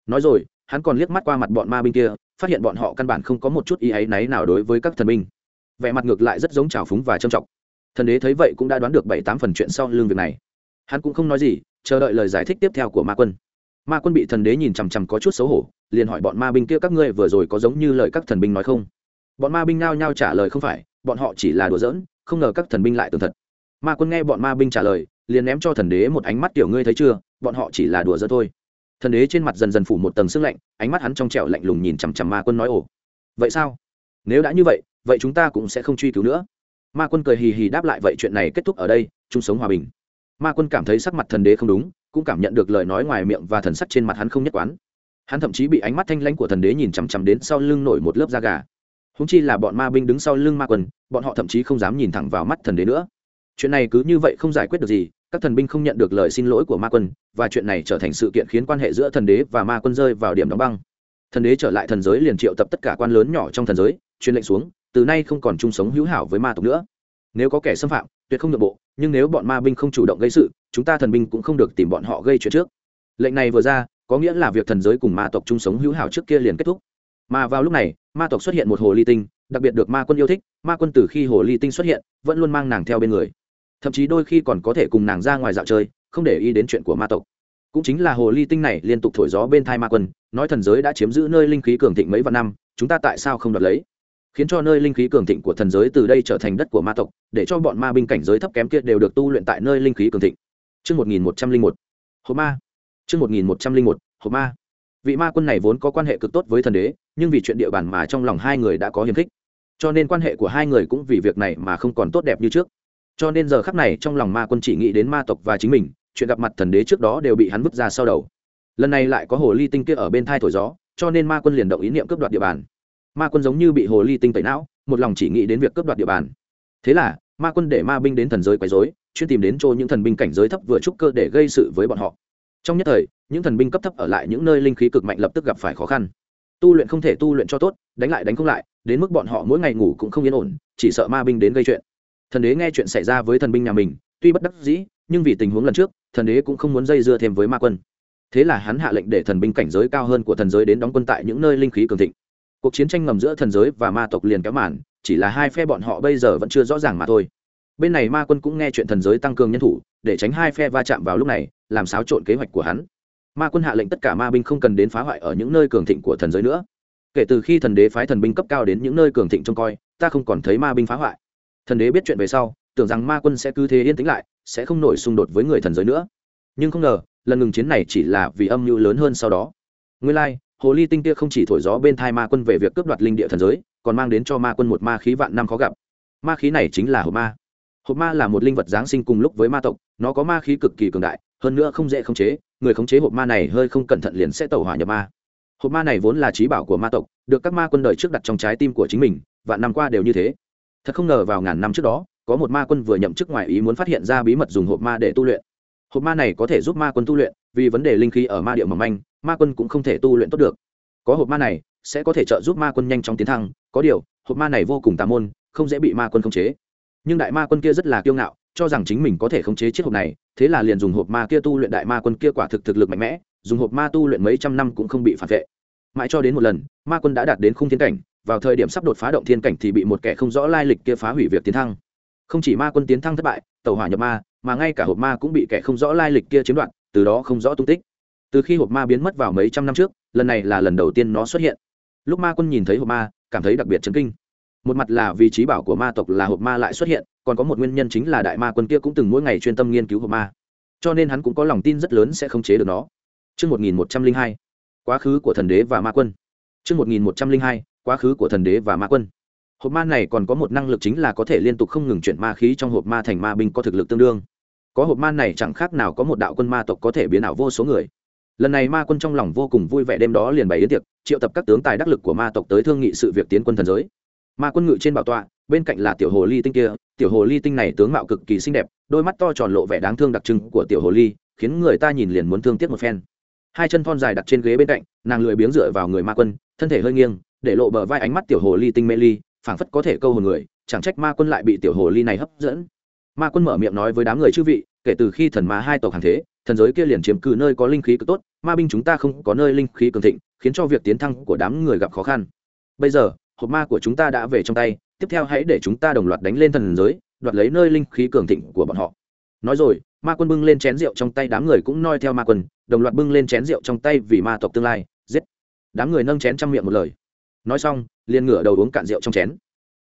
Nói rồi, hắn còn liếc mắt qua mặt bọn ma binh kia, phát hiện bọn họ căn bản không có một chút ý ấy náy nào đối với các thần binh. Vẻ mặt ngược lại rất giống trào phúng và trầm trọng. Thần đế thấy vậy cũng đã đoán được bảy tám phần chuyện sau lương việc này. Hắn cũng không nói gì, chờ đợi lời giải thích tiếp theo của ma quân ma quân bị thần đế nhìn chằm chằm có chút xấu hổ, liền hỏi bọn ma binh kia các ngươi vừa rồi có giống như lời các thần binh nói không? Bọn ma binh nao nhao trả lời không phải, bọn họ chỉ là đùa giỡn, không ngờ các thần binh lại tường thật. Ma quân nghe bọn ma binh trả lời, liền ném cho thần đế một ánh mắt, tiểu ngươi thấy chưa, bọn họ chỉ là đùa giỡn thôi. Thần đế trên mặt dần dần phủ một tầng sức lạnh, ánh mắt hắn trong trẻo lạnh lùng nhìn chằm chằm ma quân nói, ồ, vậy sao? Nếu đã như vậy vậy chúng ta cũng sẽ không truy cứu nữa. Ma quân cười hì hì đáp lại, vậy chuyện này kết thúc ở đây chung sống hòa bình. Ma quân cảm thấy sắc mặt thần đế không đúng cũng cảm nhận được lời nói ngoài miệng và thần sắc trên mặt hắn không nhất quán. Hắn thậm chí bị ánh mắt thanh lãnh của thần đế nhìn chằm chằm đến sau lưng nổi một lớp da gà. Húng chi là bọn ma binh đứng sau lưng ma quần, bọn họ thậm chí không dám nhìn thẳng vào mắt thần đế nữa. Chuyện này cứ như vậy không giải quyết được gì, các thần binh không nhận được lời xin lỗi của ma quân, và chuyện này trở thành sự kiện khiến quan hệ giữa thần đế và ma quân rơi vào điểm đóng băng. Thần đế trở lại thần giới liền triệu tập tất cả quan lớn nhỏ trong thần giới, truyền lệnh xuống, từ nay không còn chung sống hữu hảo với ma tộc nữa nếu có kẻ xâm phạm, tuyệt không được bộ, nhưng nếu bọn ma binh không chủ động gây sự, chúng ta thần binh cũng không được tìm bọn họ gây chuyện trước. Lệnh này vừa ra, có nghĩa là việc thần giới cùng ma tộc chung sống hữu hảo trước kia liền kết thúc. Mà vào lúc này, ma tộc xuất hiện một hồ ly tinh, đặc biệt được ma quân yêu thích, ma quân từ khi hồ ly tinh xuất hiện, vẫn luôn mang nàng theo bên người. Thậm chí đôi khi còn có thể cùng nàng ra ngoài dạo chơi, không để ý đến chuyện của ma tộc. Cũng chính là hồ ly tinh này liên tục thổi gió bên thai ma quân, nói thần giới đã chiếm giữ nơi linh khí cường thịnh mấy vạn năm, chúng ta tại sao không đoạt lấy? khiến cho nơi linh khí cường thịnh của thần giới từ đây trở thành đất của ma tộc để cho bọn ma binh cảnh giới thấp kém kia đều được tu luyện tại nơi linh khí cường thịnh Trước 1101, Hồ Ma. Trước 1101, Hồ Ma. Vị ma quân này vốn có quan hệ cực tốt với thần đế, nhưng vì chuyện địa bàn mà trong lòng hai người đã có hiềm khích. Cho nên quan hệ của hai người cũng vì việc này mà không còn tốt đẹp như trước. Cho nên giờ khắc này trong lòng ma quân chỉ nghĩ đến ma tộc và chính mình, chuyện gặp mặt thần đế trước đó đều bị hắn vứt ra sau đầu. Lần này lại có hồ ly tinh kia ở bên thai thổi gió, cho nên ma quân liền động ý niệm cướp đoạt địa bàn ma quân giống như bị hồ ly tinh tẩy não, một lòng chỉ nghĩ đến việc cướp đoạt địa bàn. Thế là, ma quân để ma binh đến thần giới quấy dối chuyên tìm đến chỗ những thần binh cảnh giới thấp vừa trúc cơ để gây sự với bọn họ. Trong nhất thời, những thần binh cấp thấp ở lại những nơi linh khí cực mạnh lập tức gặp phải khó khăn. Tu luyện không thể tu luyện cho tốt, đánh lại đánh không lại, đến mức bọn họ mỗi ngày ngủ cũng không yên ổn, chỉ sợ ma binh đến gây chuyện. Thần đế nghe chuyện xảy ra với thần binh nhà mình, tuy bất đắc dĩ, nhưng vì tình huống lần trước, thần đế cũng không muốn dây dưa thêm với ma quân. Thế là hắn hạ lệnh để thần binh cảnh giới cao hơn của thần giới đến đóng quân tại những nơi linh khí cường thịnh cuộc chiến tranh ngầm giữa thần giới và ma tộc liền kéo màn, chỉ là hai phe bọn họ bây giờ vẫn chưa rõ ràng mà thôi. Bên này ma quân cũng nghe chuyện thần giới tăng cường nhân thủ, để tránh hai phe va chạm vào lúc này, làm xáo trộn kế hoạch của hắn. Ma quân hạ lệnh tất cả ma binh không cần đến phá hoại ở những nơi cường thịnh của thần giới nữa. Kể từ khi thần đế phái thần binh cấp cao đến những nơi cường thịnh trông coi, ta không còn thấy ma binh phá hoại. Thần đế biết chuyện về sau, tưởng rằng ma quân sẽ cứ thế yên tĩnh lại, sẽ không nổi xung đột với người thần giới nữa. Nhưng không ngờ, lần ngừng chiến này chỉ là vì âm mưu lớn hơn sau đó. Nguyên lai hồ ly tinh kia không chỉ thổi gió bên thai ma quân về việc cướp đoạt linh địa thần giới, còn mang đến cho ma quân một ma khí vạn năm khó gặp. Ma khí này chính là hộp ma. Hộp ma là một linh vật giáng sinh cùng lúc với ma tộc, nó có ma khí cực kỳ cường đại, hơn nữa không dễ khống chế, người khống chế hộp ma này hơi không cẩn thận liền sẽ tẩu hỏa nhập ma. Hộp ma này vốn là trí bảo của ma tộc, được các ma quân đời trước đặt trong trái tim của chính mình và năm qua đều như thế. Thật không ngờ vào ngàn năm trước đó, có một ma quân vừa nhậm chức ngoài ý muốn phát hiện ra bí mật dùng hộp ma để tu luyện. Hộp ma này có thể giúp ma quân tu luyện, vì vấn đề linh khí ở ma địa mỏng manh ma quân cũng không thể tu luyện tốt được. Có hộp ma này, sẽ có thể trợ giúp ma quân nhanh chóng tiến thăng, có điều, hộp ma này vô cùng tà môn, không dễ bị ma quân khống chế. Nhưng đại ma quân kia rất là kiêu ngạo, cho rằng chính mình có thể khống chế chiếc hộp này, thế là liền dùng hộp ma kia tu luyện đại ma quân kia quả thực thực lực mạnh mẽ, dùng hộp ma tu luyện mấy trăm năm cũng không bị phản vệ. Mãi cho đến một lần, ma quân đã đạt đến khung thiên cảnh, vào thời điểm sắp đột phá động thiên cảnh thì bị một kẻ không rõ lai lịch kia phá hủy việc tiến thăng. Không chỉ ma quân tiến thăng thất bại, tàu hỏa nhập ma, mà ngay cả hộp ma cũng bị kẻ không rõ lai lịch kia chiếm đoạt, từ đó không rõ tung tích từ khi hộp ma biến mất vào mấy trăm năm trước lần này là lần đầu tiên nó xuất hiện lúc ma quân nhìn thấy hộp ma cảm thấy đặc biệt chấn kinh một mặt là vì trí bảo của ma tộc là hộp ma lại xuất hiện còn có một nguyên nhân chính là đại ma quân kia cũng từng mỗi ngày chuyên tâm nghiên cứu hộp ma cho nên hắn cũng có lòng tin rất lớn sẽ không chế được nó Trước 1102, quá khứ của thần đế và ma quân. Trước 1102, quá khứ của thần đế và ma quân. Hộp ma này còn có một năng lực chính là có thể liên tục không ngừng chuyển ma khí trong hộp ma thành ma binh có thực lực tương đương. Có hộp ma này chẳng khác nào có một đạo quân ma tộc có thể biến ảo vô số người lần này ma quân trong lòng vô cùng vui vẻ, đêm đó liền bày yến tiệc, triệu tập các tướng tài đắc lực của ma tộc tới thương nghị sự việc tiến quân thần giới. Ma quân ngự trên bảo tọa, bên cạnh là tiểu hồ ly tinh kia, tiểu hồ ly tinh này tướng mạo cực kỳ xinh đẹp, đôi mắt to tròn lộ vẻ đáng thương đặc trưng của tiểu hồ ly, khiến người ta nhìn liền muốn thương tiếc một phen. Hai chân thon dài đặt trên ghế bên cạnh, nàng lười biếng dựa vào người ma quân, thân thể hơi nghiêng, để lộ bờ vai ánh mắt tiểu hồ ly tinh mê ly, phảng phất có thể câu hồn người, chẳng trách ma quân lại bị tiểu hồ ly này hấp dẫn. Ma quân mở miệng nói với đám người chư vị, kể từ khi thần ma hai tộc hàng thế, thần giới kia liền chiếm cứ nơi có linh khí cực tốt ma binh chúng ta không có nơi linh khí cường thịnh, khiến cho việc tiến thăng của đám người gặp khó khăn. Bây giờ, hộp ma của chúng ta đã về trong tay, tiếp theo hãy để chúng ta đồng loạt đánh lên thần giới, đoạt lấy nơi linh khí cường thịnh của bọn họ. Nói rồi, ma quân bưng lên chén rượu trong tay đám người cũng noi theo ma quân, đồng loạt bưng lên chén rượu trong tay vì ma tộc tương lai, giết. Đám người nâng chén trong miệng một lời. Nói xong, liền ngửa đầu uống cạn rượu trong chén.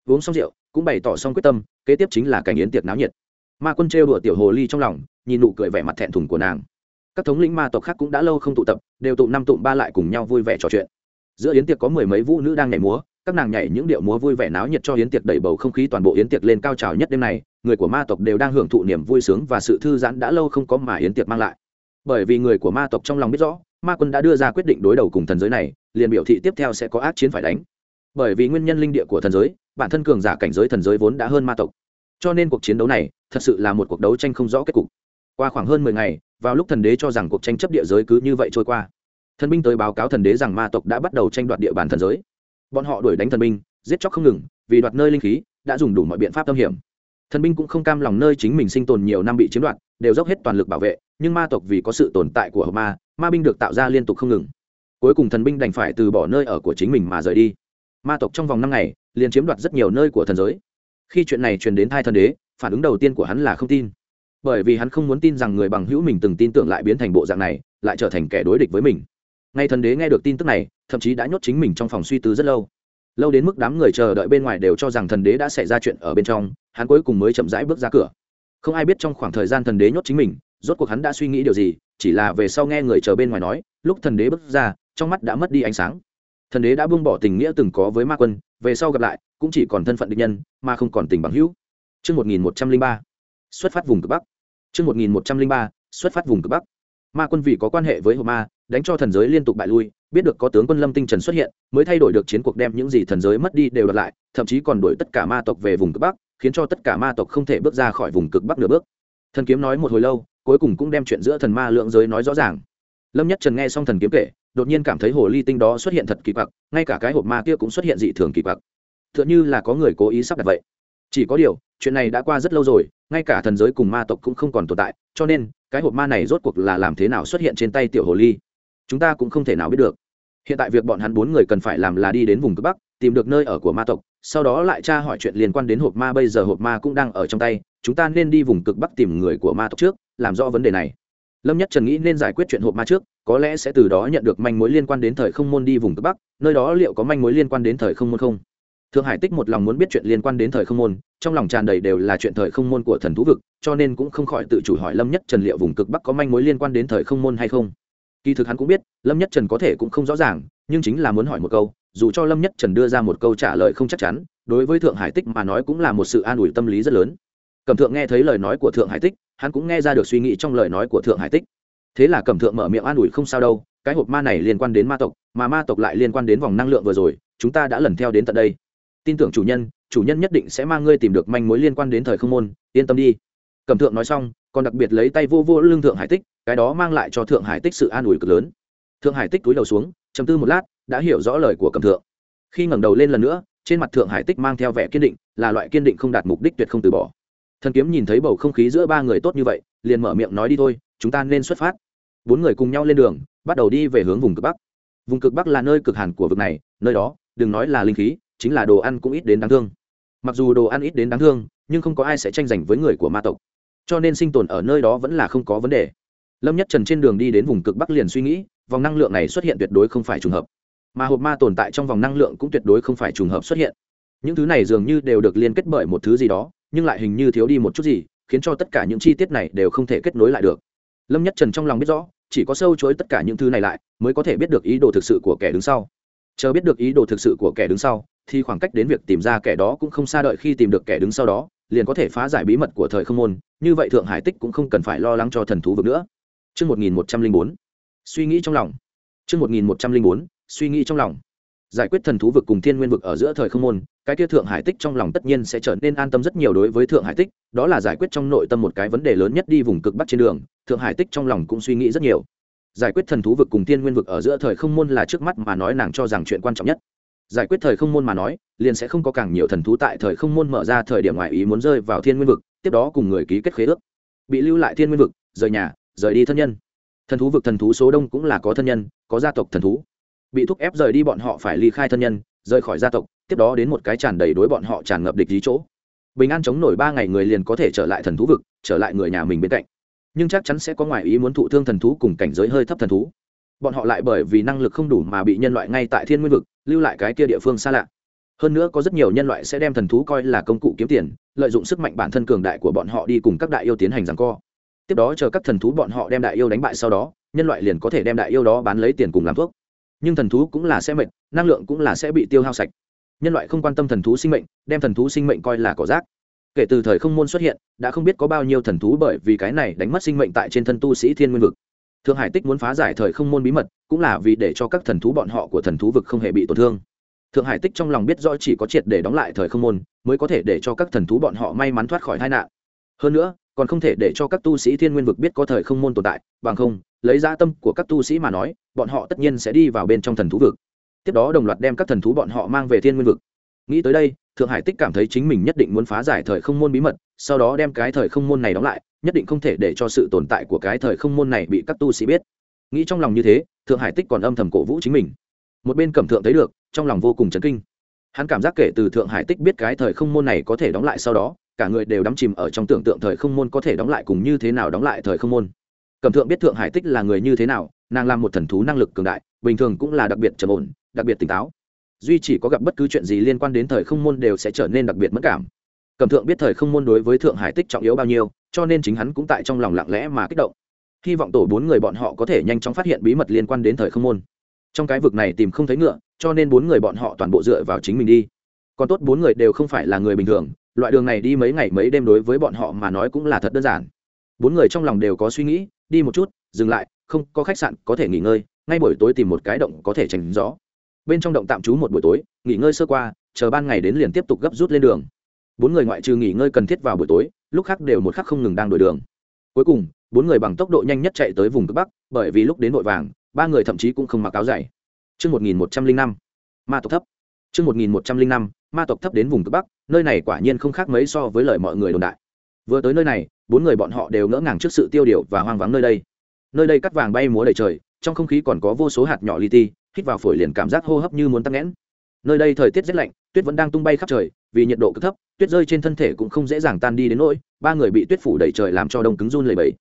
Uống xong rượu, cũng bày tỏ xong quyết tâm, kế tiếp chính là cảnh yến tiệc náo nhiệt. Ma quân trêu đùa tiểu hồ ly trong lòng, nhìn nụ cười vẻ mặt thẹn thùng của nàng các thống lĩnh ma tộc khác cũng đã lâu không tụ tập, đều tụ năm tụ ba lại cùng nhau vui vẻ trò chuyện. Giữa yến tiệc có mười mấy vũ nữ đang nhảy múa, các nàng nhảy những điệu múa vui vẻ náo nhiệt cho yến tiệc đẩy bầu không khí toàn bộ yến tiệc lên cao trào nhất đêm này, người của ma tộc đều đang hưởng thụ niềm vui sướng và sự thư giãn đã lâu không có mà yến tiệc mang lại. Bởi vì người của ma tộc trong lòng biết rõ, ma quân đã đưa ra quyết định đối đầu cùng thần giới này, liền biểu thị tiếp theo sẽ có ác chiến phải đánh. Bởi vì nguyên nhân linh địa của thần giới, bản thân cường giả cảnh giới thần giới vốn đã hơn ma tộc. Cho nên cuộc chiến đấu này thật sự là một cuộc đấu tranh không rõ kết cục. Qua khoảng hơn mười ngày vào lúc thần đế cho rằng cuộc tranh chấp địa giới cứ như vậy trôi qua. Thần binh tới báo cáo thần đế rằng ma tộc đã bắt đầu tranh đoạt địa bàn thần giới. Bọn họ đuổi đánh thần binh, giết chóc không ngừng, vì đoạt nơi linh khí, đã dùng đủ mọi biện pháp tâm hiểm. Thần binh cũng không cam lòng nơi chính mình sinh tồn nhiều năm bị chiếm đoạt, đều dốc hết toàn lực bảo vệ, nhưng ma tộc vì có sự tồn tại của ma ma binh được tạo ra liên tục không ngừng. Cuối cùng thần binh đành phải từ bỏ nơi ở của chính mình mà rời đi. Ma tộc trong vòng năm ngày liền chiếm đoạt rất nhiều nơi của thần giới. Khi chuyện này truyền đến thai thần đế, phản ứng đầu tiên của hắn là không tin bởi vì hắn không muốn tin rằng người bằng hữu mình từng tin tưởng lại biến thành bộ dạng này lại trở thành kẻ đối địch với mình. Ngay thần đế nghe được tin tức này thậm chí đã nhốt chính mình trong phòng suy tư rất lâu. Lâu đến mức đám người chờ đợi bên ngoài đều cho rằng thần đế đã xảy ra chuyện ở bên trong hắn cuối cùng mới chậm rãi bước ra cửa. Không ai biết trong khoảng thời gian thần đế nhốt chính mình rốt cuộc hắn đã suy nghĩ điều gì chỉ là về sau nghe người chờ bên ngoài nói lúc thần đế bước ra trong mắt đã mất đi ánh sáng. Thần đế đã buông bỏ tình nghĩa từng có với ma quân về sau gặp lại cũng chỉ còn thân phận địch nhân mà không còn tình bằng hữu. Trước 1103, xuất phát vùng cực bắc. Trước 1103, xuất phát vùng cực bắc. Ma quân vì có quan hệ với hồ ma đánh cho thần giới liên tục bại lui biết được có tướng quân lâm tinh trần xuất hiện mới thay đổi được chiến cuộc đem những gì thần giới mất đi đều đoạt lại thậm chí còn đuổi tất cả ma tộc về vùng cực bắc khiến cho tất cả ma tộc không thể bước ra khỏi vùng cực bắc nửa bước. Thần kiếm nói một hồi lâu cuối cùng cũng đem chuyện giữa thần ma lượng giới nói rõ ràng. Lâm nhất trần nghe xong thần kiếm kể đột nhiên cảm thấy hồ ly tinh đó xuất hiện thật kỳ quặc ngay cả cái hộp ma kia cũng xuất hiện dị thường kỳ quặc. Tựa như là có người cố ý sắp đặt vậy. Chỉ có điều chuyện này đã qua rất lâu rồi, ngay cả thần giới cùng ma tộc cũng không còn tồn tại, cho nên, cái hộp ma này rốt cuộc là làm thế nào xuất hiện trên tay tiểu hồ ly, chúng ta cũng không thể nào biết được. Hiện tại việc bọn hắn bốn người cần phải làm là đi đến vùng cực bắc, tìm được nơi ở của ma tộc, sau đó lại tra hỏi chuyện liên quan đến hộp ma bây giờ hộp ma cũng đang ở trong tay, chúng ta nên đi vùng cực bắc tìm người của ma tộc trước, làm rõ vấn đề này. Lâm nhất trần nghĩ nên giải quyết chuyện hộp ma trước, có lẽ sẽ từ đó nhận được manh mối liên quan đến thời không môn đi vùng cực bắc, nơi đó liệu có manh mối liên quan đến thời không môn không? thượng hải tích một lòng muốn biết chuyện liên quan đến thời không môn, trong lòng tràn đầy đều là chuyện thời không môn của thần thú vực, cho nên cũng không khỏi tự chủ hỏi lâm nhất trần liệu vùng cực bắc có manh mối liên quan đến thời không môn hay không. Kỳ thực hắn cũng biết, lâm nhất trần có thể cũng không rõ ràng, nhưng chính là muốn hỏi một câu, dù cho lâm nhất trần đưa ra một câu trả lời không chắc chắn, đối với thượng hải tích mà nói cũng là một sự an ủi tâm lý rất lớn. Cẩm thượng nghe thấy lời nói của thượng hải tích, hắn cũng nghe ra được suy nghĩ trong lời nói của thượng hải tích. Thế là cẩm thượng mở miệng an ủi không sao đâu, cái hộp ma này liên quan đến ma tộc, mà ma tộc lại liên quan đến vòng năng lượng vừa rồi, chúng ta đã lần theo đến tận đây tin tưởng chủ nhân chủ nhân nhất định sẽ mang ngươi tìm được manh mối liên quan đến thời không môn, yên tâm đi. Cẩm thượng nói xong, còn đặc biệt lấy tay vô vô lương thượng hải tích, cái đó mang lại cho thượng hải tích sự an ủi cực lớn. Thượng hải tích cúi đầu xuống chầm tư một lát, đã hiểu rõ lời của cẩm thượng. Khi ngẩng đầu lên lần nữa, trên mặt thượng hải tích mang theo vẻ kiên định, là loại kiên định không đạt mục đích tuyệt không từ bỏ. Thần kiếm nhìn thấy bầu không khí giữa ba người tốt như vậy, liền mở miệng nói đi thôi, chúng ta nên xuất phát. Bốn người cùng nhau lên đường, bắt đầu đi về hướng vùng cực bắc. Vùng cực bắc là nơi cực hàn của vực này, nơi đó, đừng nói là linh khí chính là đồ ăn cũng ít đến đáng thương. Mặc dù đồ ăn ít đến đáng thương, nhưng không có ai sẽ tranh giành với người của ma tộc. Cho nên sinh tồn ở nơi đó vẫn là không có vấn đề. Lâm nhất trần trên đường đi đến vùng cực bắc liền suy nghĩ, vòng năng lượng này xuất hiện tuyệt đối không phải trùng hợp. Mà hộp ma tồn tại trong vòng năng lượng cũng tuyệt đối không phải trùng hợp xuất hiện. Những thứ này dường như đều được liên kết bởi một thứ gì đó, nhưng lại hình như thiếu đi một chút gì, khiến cho tất cả những chi tiết này đều không thể kết nối lại được. Lâm nhất trần trong lòng biết rõ, chỉ có sâu chối tất cả những thứ này lại, mới có thể biết được ý đồ thực sự của kẻ đứng sau. Chờ biết được ý đồ thực sự của kẻ đứng sau thì khoảng cách đến việc tìm ra kẻ đó cũng không xa đợi khi tìm được kẻ đứng sau đó liền có thể phá giải bí mật của thời không môn. Như vậy thượng hải tích cũng không cần phải lo lắng cho thần thú vực nữa. Trước 1104, suy nghĩ trong lòng. Trước 1104, suy nghĩ trong lòng. Giải quyết thần thú vực cùng thiên nguyên vực ở giữa thời không môn cái kia thượng hải tích trong lòng tất nhiên sẽ trở nên an tâm rất nhiều đối với thượng hải tích. Đó là giải quyết trong nội tâm một cái vấn đề lớn nhất đi vùng cực bắc trên đường. Thượng hải tích trong lòng cũng suy nghĩ rất nhiều. Giải quyết thần thú vực cùng thiên nguyên vực ở giữa thời không môn là trước mắt mà nói nàng cho rằng chuyện quan trọng nhất giải quyết thời không môn mà nói, liền sẽ không có càng nhiều thần thú tại thời không môn mở ra thời điểm ngoài ý muốn rơi vào thiên nguyên vực, tiếp đó cùng người ký kết khế ước. Bị lưu lại thiên nguyên vực, rời nhà, rời đi thân nhân. Thần thú vực thần thú số đông cũng là có thân nhân, có gia tộc thần thú. Bị thúc ép rời đi bọn họ phải ly khai thân nhân, rời khỏi gia tộc, tiếp đó đến một cái tràn đầy đối bọn họ tràn ngập địch dí chỗ. Bình an chống nổi ba ngày người liền có thể trở lại thần thú vực, trở lại người nhà mình bên cạnh. Nhưng chắc chắn sẽ có ngoại ý muốn thụ thương thần thú cùng cảnh giới hơi thấp thần thú. Bọn họ lại bởi vì năng lực không đủ mà bị nhân loại ngay tại thiên nguyên vực lưu lại cái kia địa phương xa lạ. Hơn nữa có rất nhiều nhân loại sẽ đem thần thú coi là công cụ kiếm tiền, lợi dụng sức mạnh bản thân cường đại của bọn họ đi cùng các đại yêu tiến hành giằng co. Tiếp đó chờ các thần thú bọn họ đem đại yêu đánh bại sau đó, nhân loại liền có thể đem đại yêu đó bán lấy tiền cùng làm thuốc. Nhưng thần thú cũng là sẽ mệt, năng lượng cũng là sẽ bị tiêu hao sạch. Nhân loại không quan tâm thần thú sinh mệnh, đem thần thú sinh mệnh coi là cỏ rác. Kể từ thời không môn xuất hiện, đã không biết có bao nhiêu thần thú bởi vì cái này đánh mất sinh mệnh tại trên thân tu sĩ thiên nguyên vực thượng hải tích muốn phá giải thời không môn bí mật, cũng là vì để cho các thần thú bọn họ của thần thú vực không hề bị tổn thương. Thượng hải tích trong lòng biết rõ chỉ có triệt để đóng lại thời không môn, mới có thể để cho các thần thú bọn họ may mắn thoát khỏi tai nạn. Hơn nữa, còn không thể để cho các tu sĩ thiên nguyên vực biết có thời không môn tồn tại, bằng không, lấy dã tâm của các tu sĩ mà nói, bọn họ tất nhiên sẽ đi vào bên trong thần thú vực. Tiếp đó đồng loạt đem các thần thú bọn họ mang về thiên nguyên vực. Nghĩ tới đây, thượng hải tích cảm thấy chính mình nhất định muốn phá giải thời không môn bí mật, sau đó đem cái thời không môn này đóng lại nhất định không thể để cho sự tồn tại của cái thời không môn này bị các tu sĩ biết. Nghĩ trong lòng như thế, thượng hải tích còn âm thầm cổ vũ chính mình. Một bên cẩm thượng thấy được, trong lòng vô cùng chấn kinh. Hắn cảm giác kể từ thượng hải tích biết cái thời không môn này có thể đóng lại sau đó, cả người đều đắm chìm ở trong tưởng tượng thời không môn có thể đóng lại cùng như thế nào đóng lại thời không môn. Cẩm thượng biết thượng hải tích là người như thế nào, nàng là một thần thú năng lực cường đại, bình thường cũng là đặc biệt trầm ổn, đặc biệt tỉnh táo. Duy chỉ có gặp bất cứ chuyện gì liên quan đến thời không môn đều sẽ trở nên đặc biệt mất cảm cẩm thượng biết thời không môn đối với thượng hải tích trọng yếu bao nhiêu, cho nên chính hắn cũng tại trong lòng lặng lẽ mà kích động. Hy vọng tổ bốn người bọn họ có thể nhanh chóng phát hiện bí mật liên quan đến thời không môn. Trong cái vực này tìm không thấy ngựa, cho nên bốn người bọn họ toàn bộ dựa vào chính mình đi. Còn tốt bốn người đều không phải là người bình thường, loại đường này đi mấy ngày mấy đêm đối với bọn họ mà nói cũng là thật đơn giản. Bốn người trong lòng đều có suy nghĩ, đi một chút, dừng lại, không, có khách sạn, có thể nghỉ ngơi, ngay buổi tối tìm một cái động có thể tránh gió. Bên trong động tạm trú một buổi tối, nghỉ ngơi sơ qua, chờ ban ngày đến liền tiếp tục gấp rút lên đường bốn người ngoại trừ nghỉ ngơi cần thiết vào buổi tối lúc khác đều một khắc không ngừng đang đổi đường cuối cùng bốn người bằng tốc độ nhanh nhất chạy tới vùng cực bắc bởi vì lúc đến vội vàng ba người thậm chí cũng không mặc áo dày Trước 1105, ma tộc thấp. Trước 1105, ma tộc thấp đến vùng cực bắc, nơi này quả nhiên không khác mấy so với lời mọi người đồn đại. Vừa tới nơi này, bốn người bọn họ đều ngỡ ngàng trước sự tiêu điều và hoang vắng nơi đây. Nơi đây cắt vàng bay múa đầy trời, trong không khí còn có vô số hạt nhỏ li ti, hít vào phổi liền cảm giác hô hấp như muốn tắc nghẽn. Nơi đây thời tiết rất lạnh, tuyết vẫn đang tung bay khắp trời, vì nhiệt độ cực thấp, tuyết rơi trên thân thể cũng không dễ dàng tan đi đến nỗi, ba người bị tuyết phủ đẩy trời làm cho đông cứng run lầy bẫy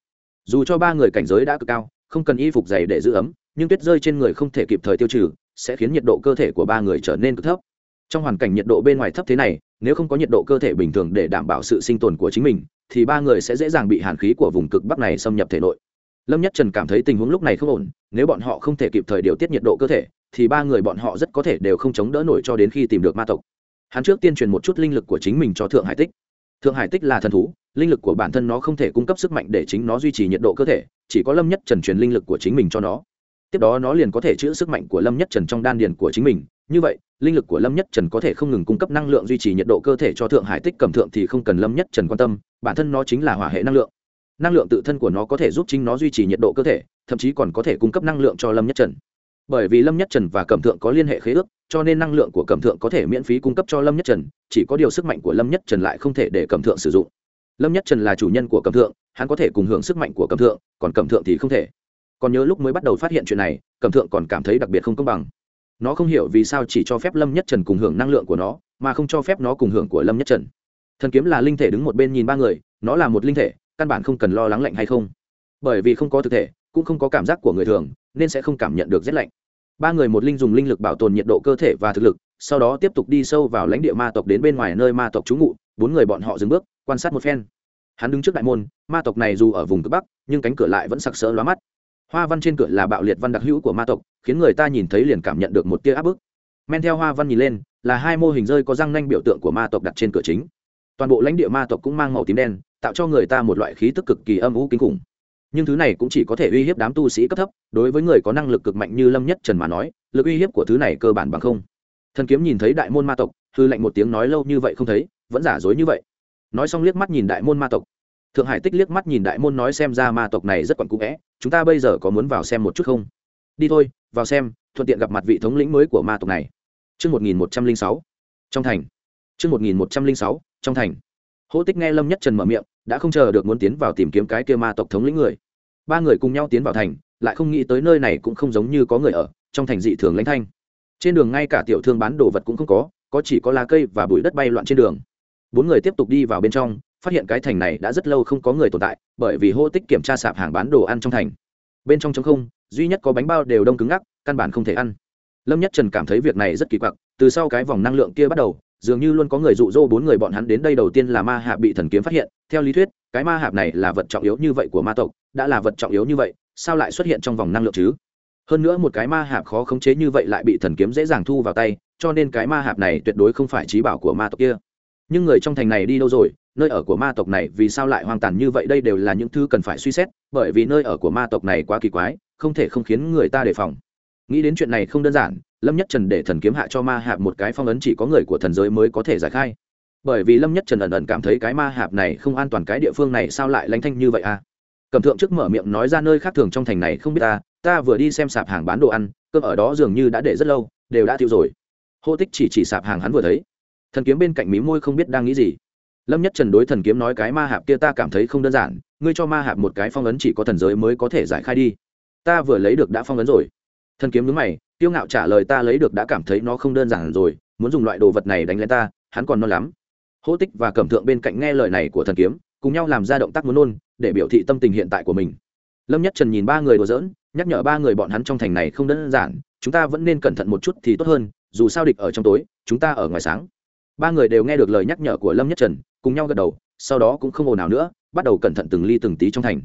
dù cho ba người cảnh giới đã cực cao, không cần y phục dày để giữ ấm, nhưng tuyết rơi trên người không thể kịp thời tiêu trừ, sẽ khiến nhiệt độ cơ thể của ba người trở nên cực thấp. Trong hoàn cảnh nhiệt độ bên ngoài thấp thế này, nếu không có nhiệt độ cơ thể bình thường để đảm bảo sự sinh tồn của chính mình, thì ba người sẽ dễ dàng bị hàn khí của vùng cực bắc này xâm nhập thể nội lâm nhất trần cảm thấy tình huống lúc này không ổn, nếu bọn họ không thể kịp thời điều tiết nhiệt độ cơ thể, thì ba người bọn họ rất có thể đều không chống đỡ nổi cho đến khi tìm được ma tộc. Hắn trước tiên truyền một chút linh lực của chính mình cho thượng hải tích. Thượng hải tích là thần thú, linh lực của bản thân nó không thể cung cấp sức mạnh để chính nó duy trì nhiệt độ cơ thể, chỉ có lâm nhất trần truyền linh lực của chính mình cho nó. Tiếp đó nó liền có thể chữ sức mạnh của lâm nhất trần trong đan điền của chính mình. Như vậy, linh lực của lâm nhất trần có thể không ngừng cung cấp năng lượng duy trì nhiệt độ cơ thể cho thượng hải tích, cầm thượng thì không cần lâm nhất trần quan tâm, bản thân nó chính là hỏa hệ năng lượng năng lượng tự thân của nó có thể giúp chính nó duy trì nhiệt độ cơ thể, thậm chí còn có thể cung cấp năng lượng cho lâm nhất trần. Bởi vì lâm nhất trần và cẩm thượng có liên hệ khế ước, cho nên năng lượng của cẩm thượng có thể miễn phí cung cấp cho lâm nhất trần, chỉ có điều sức mạnh của lâm nhất trần lại không thể để cẩm thượng sử dụng. Lâm nhất trần là chủ nhân của cẩm thượng, hắn có thể cùng hưởng sức mạnh của cẩm thượng, còn cẩm thượng thì không thể. Còn nhớ lúc mới bắt đầu phát hiện chuyện này, cẩm thượng còn cảm thấy đặc biệt không công bằng. Nó không hiểu vì sao chỉ cho phép lâm nhất trần cùng hưởng năng lượng của nó, mà không cho phép nó cùng hưởng của lâm nhất trần. Thần kiếm là linh thể đứng một bên nhìn ba người, nó là một linh thể căn bản không cần lo lắng lạnh hay không. Bởi vì không có thực thể, cũng không có cảm giác của người thường, nên sẽ không cảm nhận được rét lạnh. Ba người một linh dùng linh lực bảo tồn nhiệt độ cơ thể và thực lực, sau đó tiếp tục đi sâu vào lãnh địa ma tộc đến bên ngoài nơi ma tộc trú ngụ, bốn người bọn họ dừng bước, quan sát một phen. Hắn đứng trước đại môn, ma tộc này dù ở vùng cực bắc, nhưng cánh cửa lại vẫn sặc sỡ lóa mắt. Hoa văn trên cửa là bạo liệt văn đặc hữu của ma tộc, khiến người ta nhìn thấy liền cảm nhận được một tia áp bức. Men theo hoa văn nhìn lên, là hai mô hình rơi có răng nanh biểu tượng của ma tộc đặt trên cửa chính toàn bộ lãnh địa ma tộc cũng mang màu tím đen tạo cho người ta một loại khí tức cực kỳ âm u kinh khủng. Nhưng thứ này cũng chỉ có thể uy hiếp đám tu sĩ cấp thấp đối với người có năng lực cực mạnh như lâm nhất trần mà nói lực uy hiếp của thứ này cơ bản bằng không. Thần kiếm nhìn thấy đại môn ma tộc hư lệnh một tiếng nói lâu như vậy không thấy vẫn giả dối như vậy. Nói xong liếc mắt nhìn đại môn ma tộc. Thượng hải tích liếc mắt nhìn đại môn nói xem ra ma tộc này rất quặn cũ vẽ chúng ta bây giờ có muốn vào xem một chút không? Đi thôi vào xem thuận tiện gặp mặt vị thống lĩnh mới của ma tộc này. Trước 1106, trong thành. Chương 1106, trong thành. Hỗ Tích nghe Lâm Nhất Trần mở miệng, đã không chờ được muốn tiến vào tìm kiếm cái kia ma tộc thống lĩnh người. Ba người cùng nhau tiến vào thành, lại không nghĩ tới nơi này cũng không giống như có người ở, trong thành dị thường lãnh thanh. Trên đường ngay cả tiểu thương bán đồ vật cũng không có, có chỉ có lá cây và bụi đất bay loạn trên đường. Bốn người tiếp tục đi vào bên trong, phát hiện cái thành này đã rất lâu không có người tồn tại, bởi vì Hỗ Tích kiểm tra sạp hàng bán đồ ăn trong thành. Bên trong trống không, duy nhất có bánh bao đều đông cứng ngắc, căn bản không thể ăn lâm nhất trần cảm thấy việc này rất kỳ quặc từ sau cái vòng năng lượng kia bắt đầu dường như luôn có người dụ dỗ bốn người bọn hắn đến đây đầu tiên là ma hạ bị thần kiếm phát hiện. Theo lý thuyết, cái ma hạp này là vật trọng yếu như vậy của ma tộc, đã là vật trọng yếu như vậy, sao lại xuất hiện trong vòng năng lượng chứ? Hơn nữa một cái ma hạp khó khống chế như vậy lại bị thần kiếm dễ dàng thu vào tay, cho nên cái ma hạp này tuyệt đối không phải trí bảo của ma tộc kia. Nhưng người trong thành này đi đâu rồi? Nơi ở của ma tộc này vì sao lại hoang tàn như vậy? Đây đều là những thứ cần phải suy xét, bởi vì nơi ở của ma tộc này quá kỳ quái, không thể không khiến người ta đề phòng. Nghĩ đến chuyện này không đơn giản lâm nhất trần để thần kiếm hạ cho ma hạp một cái phong ấn chỉ có người của thần giới mới có thể giải khai. Bởi vì lâm nhất trần ẩn ẩn cảm thấy cái ma hạp này không an toàn cái địa phương này sao lại lanh thanh như vậy à? Cẩm thượng trước mở miệng nói ra nơi khác thường trong thành này không biết ta ta vừa đi xem sạp hàng bán đồ ăn, cơm ở đó dường như đã để rất lâu, đều đã tiêu rồi. Hô tích chỉ chỉ sạp hàng hắn vừa thấy. Thần kiếm bên cạnh mí môi không biết đang nghĩ gì. Lâm nhất trần đối thần kiếm nói cái ma hạp kia ta cảm thấy không đơn giản, ngươi cho ma hạp một cái phong ấn chỉ có thần giới mới có thể giải khai đi. Ta vừa lấy được đã phong ấn rồi. Thần kiếm nhướng mày tiêu ngạo trả lời ta lấy được đã cảm thấy nó không đơn giản rồi, muốn dùng loại đồ vật này đánh lên ta, hắn còn non lắm. Hô tích và cẩm thượng bên cạnh nghe lời này của thần kiếm, cùng nhau làm ra động tác muốn nôn, để biểu thị tâm tình hiện tại của mình. Lâm nhất trần nhìn ba người đùa giỡn, nhắc nhở ba người bọn hắn trong thành này không đơn giản, chúng ta vẫn nên cẩn thận một chút thì tốt hơn, dù sao địch ở trong tối, chúng ta ở ngoài sáng. Ba người đều nghe được lời nhắc nhở của lâm nhất trần, cùng nhau gật đầu, sau đó cũng không ồn nào nữa, bắt đầu cẩn thận từng ly từng tí trong thành.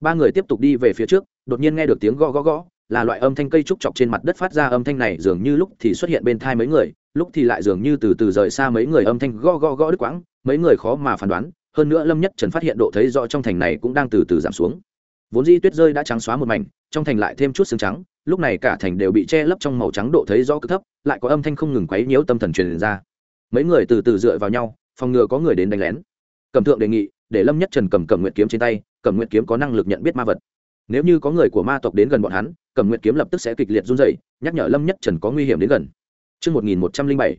Ba người tiếp tục đi về phía trước, đột nhiên nghe được tiếng gõ gõ gõ là loại âm thanh cây trúc chọc trên mặt đất phát ra âm thanh này dường như lúc thì xuất hiện bên thai mấy người, lúc thì lại dường như từ từ rời xa mấy người âm thanh go go go đứt quãng, mấy người khó mà phán đoán, hơn nữa lâm nhất trần phát hiện độ thấy rõ trong thành này cũng đang từ từ giảm xuống. Vốn di tuyết rơi đã trắng xóa một mảnh, trong thành lại thêm chút sương trắng, lúc này cả thành đều bị che lấp trong màu trắng độ thấy rõ cực thấp, lại có âm thanh không ngừng quấy nhiễu tâm thần truyền ra. Mấy người từ từ dựa vào nhau, phòng ngừa có người đến đánh lén. Cẩm thượng đề nghị, để lâm nhất trần cầm cầm nguyện kiếm trên tay cầm nguyện kiếm có năng lực nhận biết ma vật. Nếu như có người của ma tộc đến gần bọn hắn Cẩm nguyệt kiếm lập tức sẽ kịch liệt run dày nhắc nhở lâm nhất trần có nguy hiểm đến gần Trước 1107,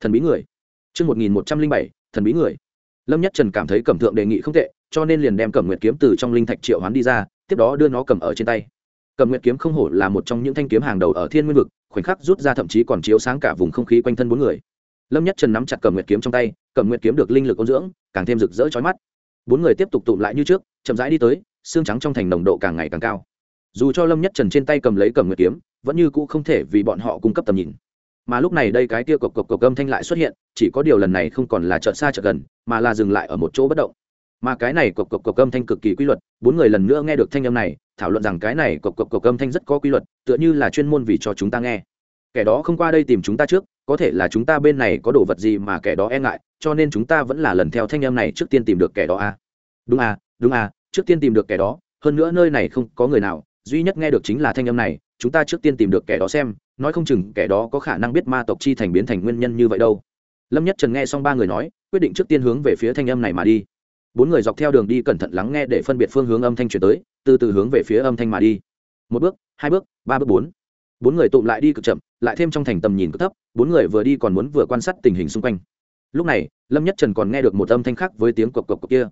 thần bí người. Trước 1107, thần bí người. Lâm Nhất Trần cảm thấy Cẩm Thượng đề nghị không tệ, cho nên liền đem Cẩm Nguyệt kiếm từ trong linh thạch triệu hoán đi ra, tiếp đó đưa nó cầm ở trên tay. Cẩm Nguyệt kiếm không hổ là một trong những thanh kiếm hàng đầu ở Thiên Nguyên vực, khoảnh khắc rút ra thậm chí còn chiếu sáng cả vùng không khí quanh thân bốn người. Lâm Nhất Trần nắm chặt Cẩm Nguyệt kiếm trong tay, Cẩm Nguyệt kiếm được linh lực ôn dưỡng, càng thêm rực rỡ chói mắt. Bốn người tiếp tục tụm lại như trước, chậm rãi đi tới, xương trắng trong thành nồng độ càng ngày càng cao dù cho lâm nhất trần trên tay cầm lấy cầm nguyệt kiếm vẫn như cũ không thể vì bọn họ cung cấp tầm nhìn. Mà lúc này đây cái tia cộc cộc cộc âm thanh lại xuất hiện chỉ có điều lần này không còn là chợt xa chợt gần mà là dừng lại ở một chỗ bất động. Mà cái này cộc cộc cộc âm thanh cực kỳ quy luật bốn người lần nữa nghe được thanh âm này thảo luận rằng cái này cộc cộc cộc âm thanh rất có quy luật tựa như là chuyên môn vì cho chúng ta nghe. Kẻ đó không qua đây tìm chúng ta trước có thể là chúng ta bên này có đồ vật gì mà kẻ đó e ngại cho nên chúng ta vẫn là lần theo thanh âm này trước tiên tìm được kẻ đó a. đúng a, đúng a, trước tiên tìm được kẻ đó hơn nữa nơi này không có người nào duy nhất nghe được chính là thanh âm này, chúng ta trước tiên tìm được kẻ đó xem, nói không chừng kẻ đó có khả năng biết ma tộc chi thành biến thành nguyên nhân như vậy đâu. Lâm nhất trần nghe xong ba người nói, quyết định trước tiên hướng về phía thanh âm này mà đi. Bốn người dọc theo đường đi cẩn thận lắng nghe để phân biệt phương hướng âm thanh chuyển tới, từ từ hướng về phía âm thanh mà đi. Một bước, hai bước, ba bước, bốn. Bốn người tụm lại đi cực chậm, lại thêm trong thành tầm nhìn cực thấp, bốn người vừa đi còn muốn vừa quan sát tình hình xung quanh. Lúc này, lâm nhất trần còn nghe được một âm thanh khác với tiếng cộc cộc cộc kia.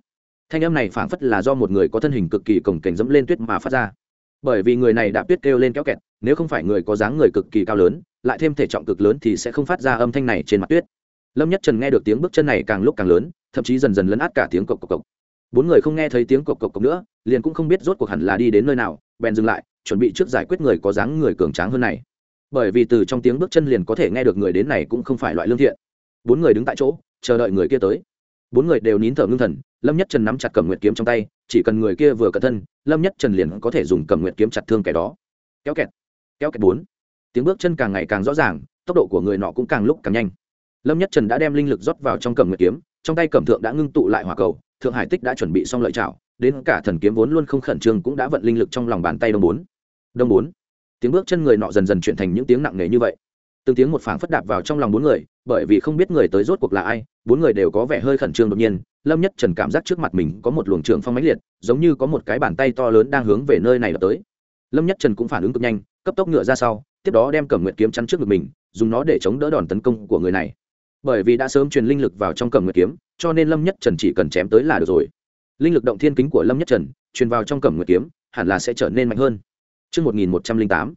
Thanh âm này phảng phất là do một người có thân hình cực kỳ cổng cảnh dẫm lên tuyết mà phát ra bởi vì người này đã tuyết kêu lên kéo kẹt, nếu không phải người có dáng người cực kỳ cao lớn, lại thêm thể trọng cực lớn thì sẽ không phát ra âm thanh này trên mặt tuyết. Lâm nhất trần nghe được tiếng bước chân này càng lúc càng lớn, thậm chí dần dần lấn át cả tiếng cộc cộc cộc. Bốn người không nghe thấy tiếng cộc cộc cộc nữa, liền cũng không biết rốt cuộc hẳn là đi đến nơi nào, bèn dừng lại, chuẩn bị trước giải quyết người có dáng người cường tráng hơn này. Bởi vì từ trong tiếng bước chân liền có thể nghe được người đến này cũng không phải loại lương thiện. Bốn người đứng tại chỗ, chờ đợi người kia tới. Bốn người đều nín thở ngưng thần lâm nhất trần nắm chặt cầm nguyệt kiếm trong tay, chỉ cần người kia vừa cẩn thân, lâm nhất trần liền có thể dùng cầm nguyệt kiếm chặt thương kẻ đó. Kéo kẹt kéo kẹt bốn. Tiếng bước chân càng ngày càng rõ ràng, tốc độ của người nọ cũng càng lúc càng nhanh. Lâm nhất trần đã đem linh lực rót vào trong cầm nguyệt kiếm, trong tay cầm thượng đã ngưng tụ lại hỏa cầu, thượng hải tích đã chuẩn bị xong lợi chảo đến cả thần kiếm vốn luôn không khẩn trương cũng đã vận linh lực trong lòng bàn tay đông bốn. Đông bốn. Tiếng bước chân người nọ dần dần chuyển thành những tiếng nặng nề như vậy từng tiếng một phảng phất đạp vào trong lòng bốn người bởi vì không biết người tới rốt cuộc là ai bốn người đều có vẻ hơi khẩn trương đột nhiên. Lâm nhất trần cảm giác trước mặt mình có một luồng trường phong mãnh liệt giống như có một cái bàn tay to lớn đang hướng về nơi này là tới. Lâm nhất trần cũng phản ứng cực nhanh cấp tốc ngựa ra sau tiếp đó đem cẩm nguyệt kiếm chắn trước ngực mình dùng nó để chống đỡ đòn tấn công của người này. Bởi vì đã sớm truyền linh lực vào trong cẩm nguyệt kiếm cho nên lâm nhất trần chỉ cần chém tới là được rồi. Linh lực động thiên kính của lâm nhất trần truyền vào trong cẩm nguyệt kiếm hẳn là sẽ trở nên mạnh hơn. Trước 1108,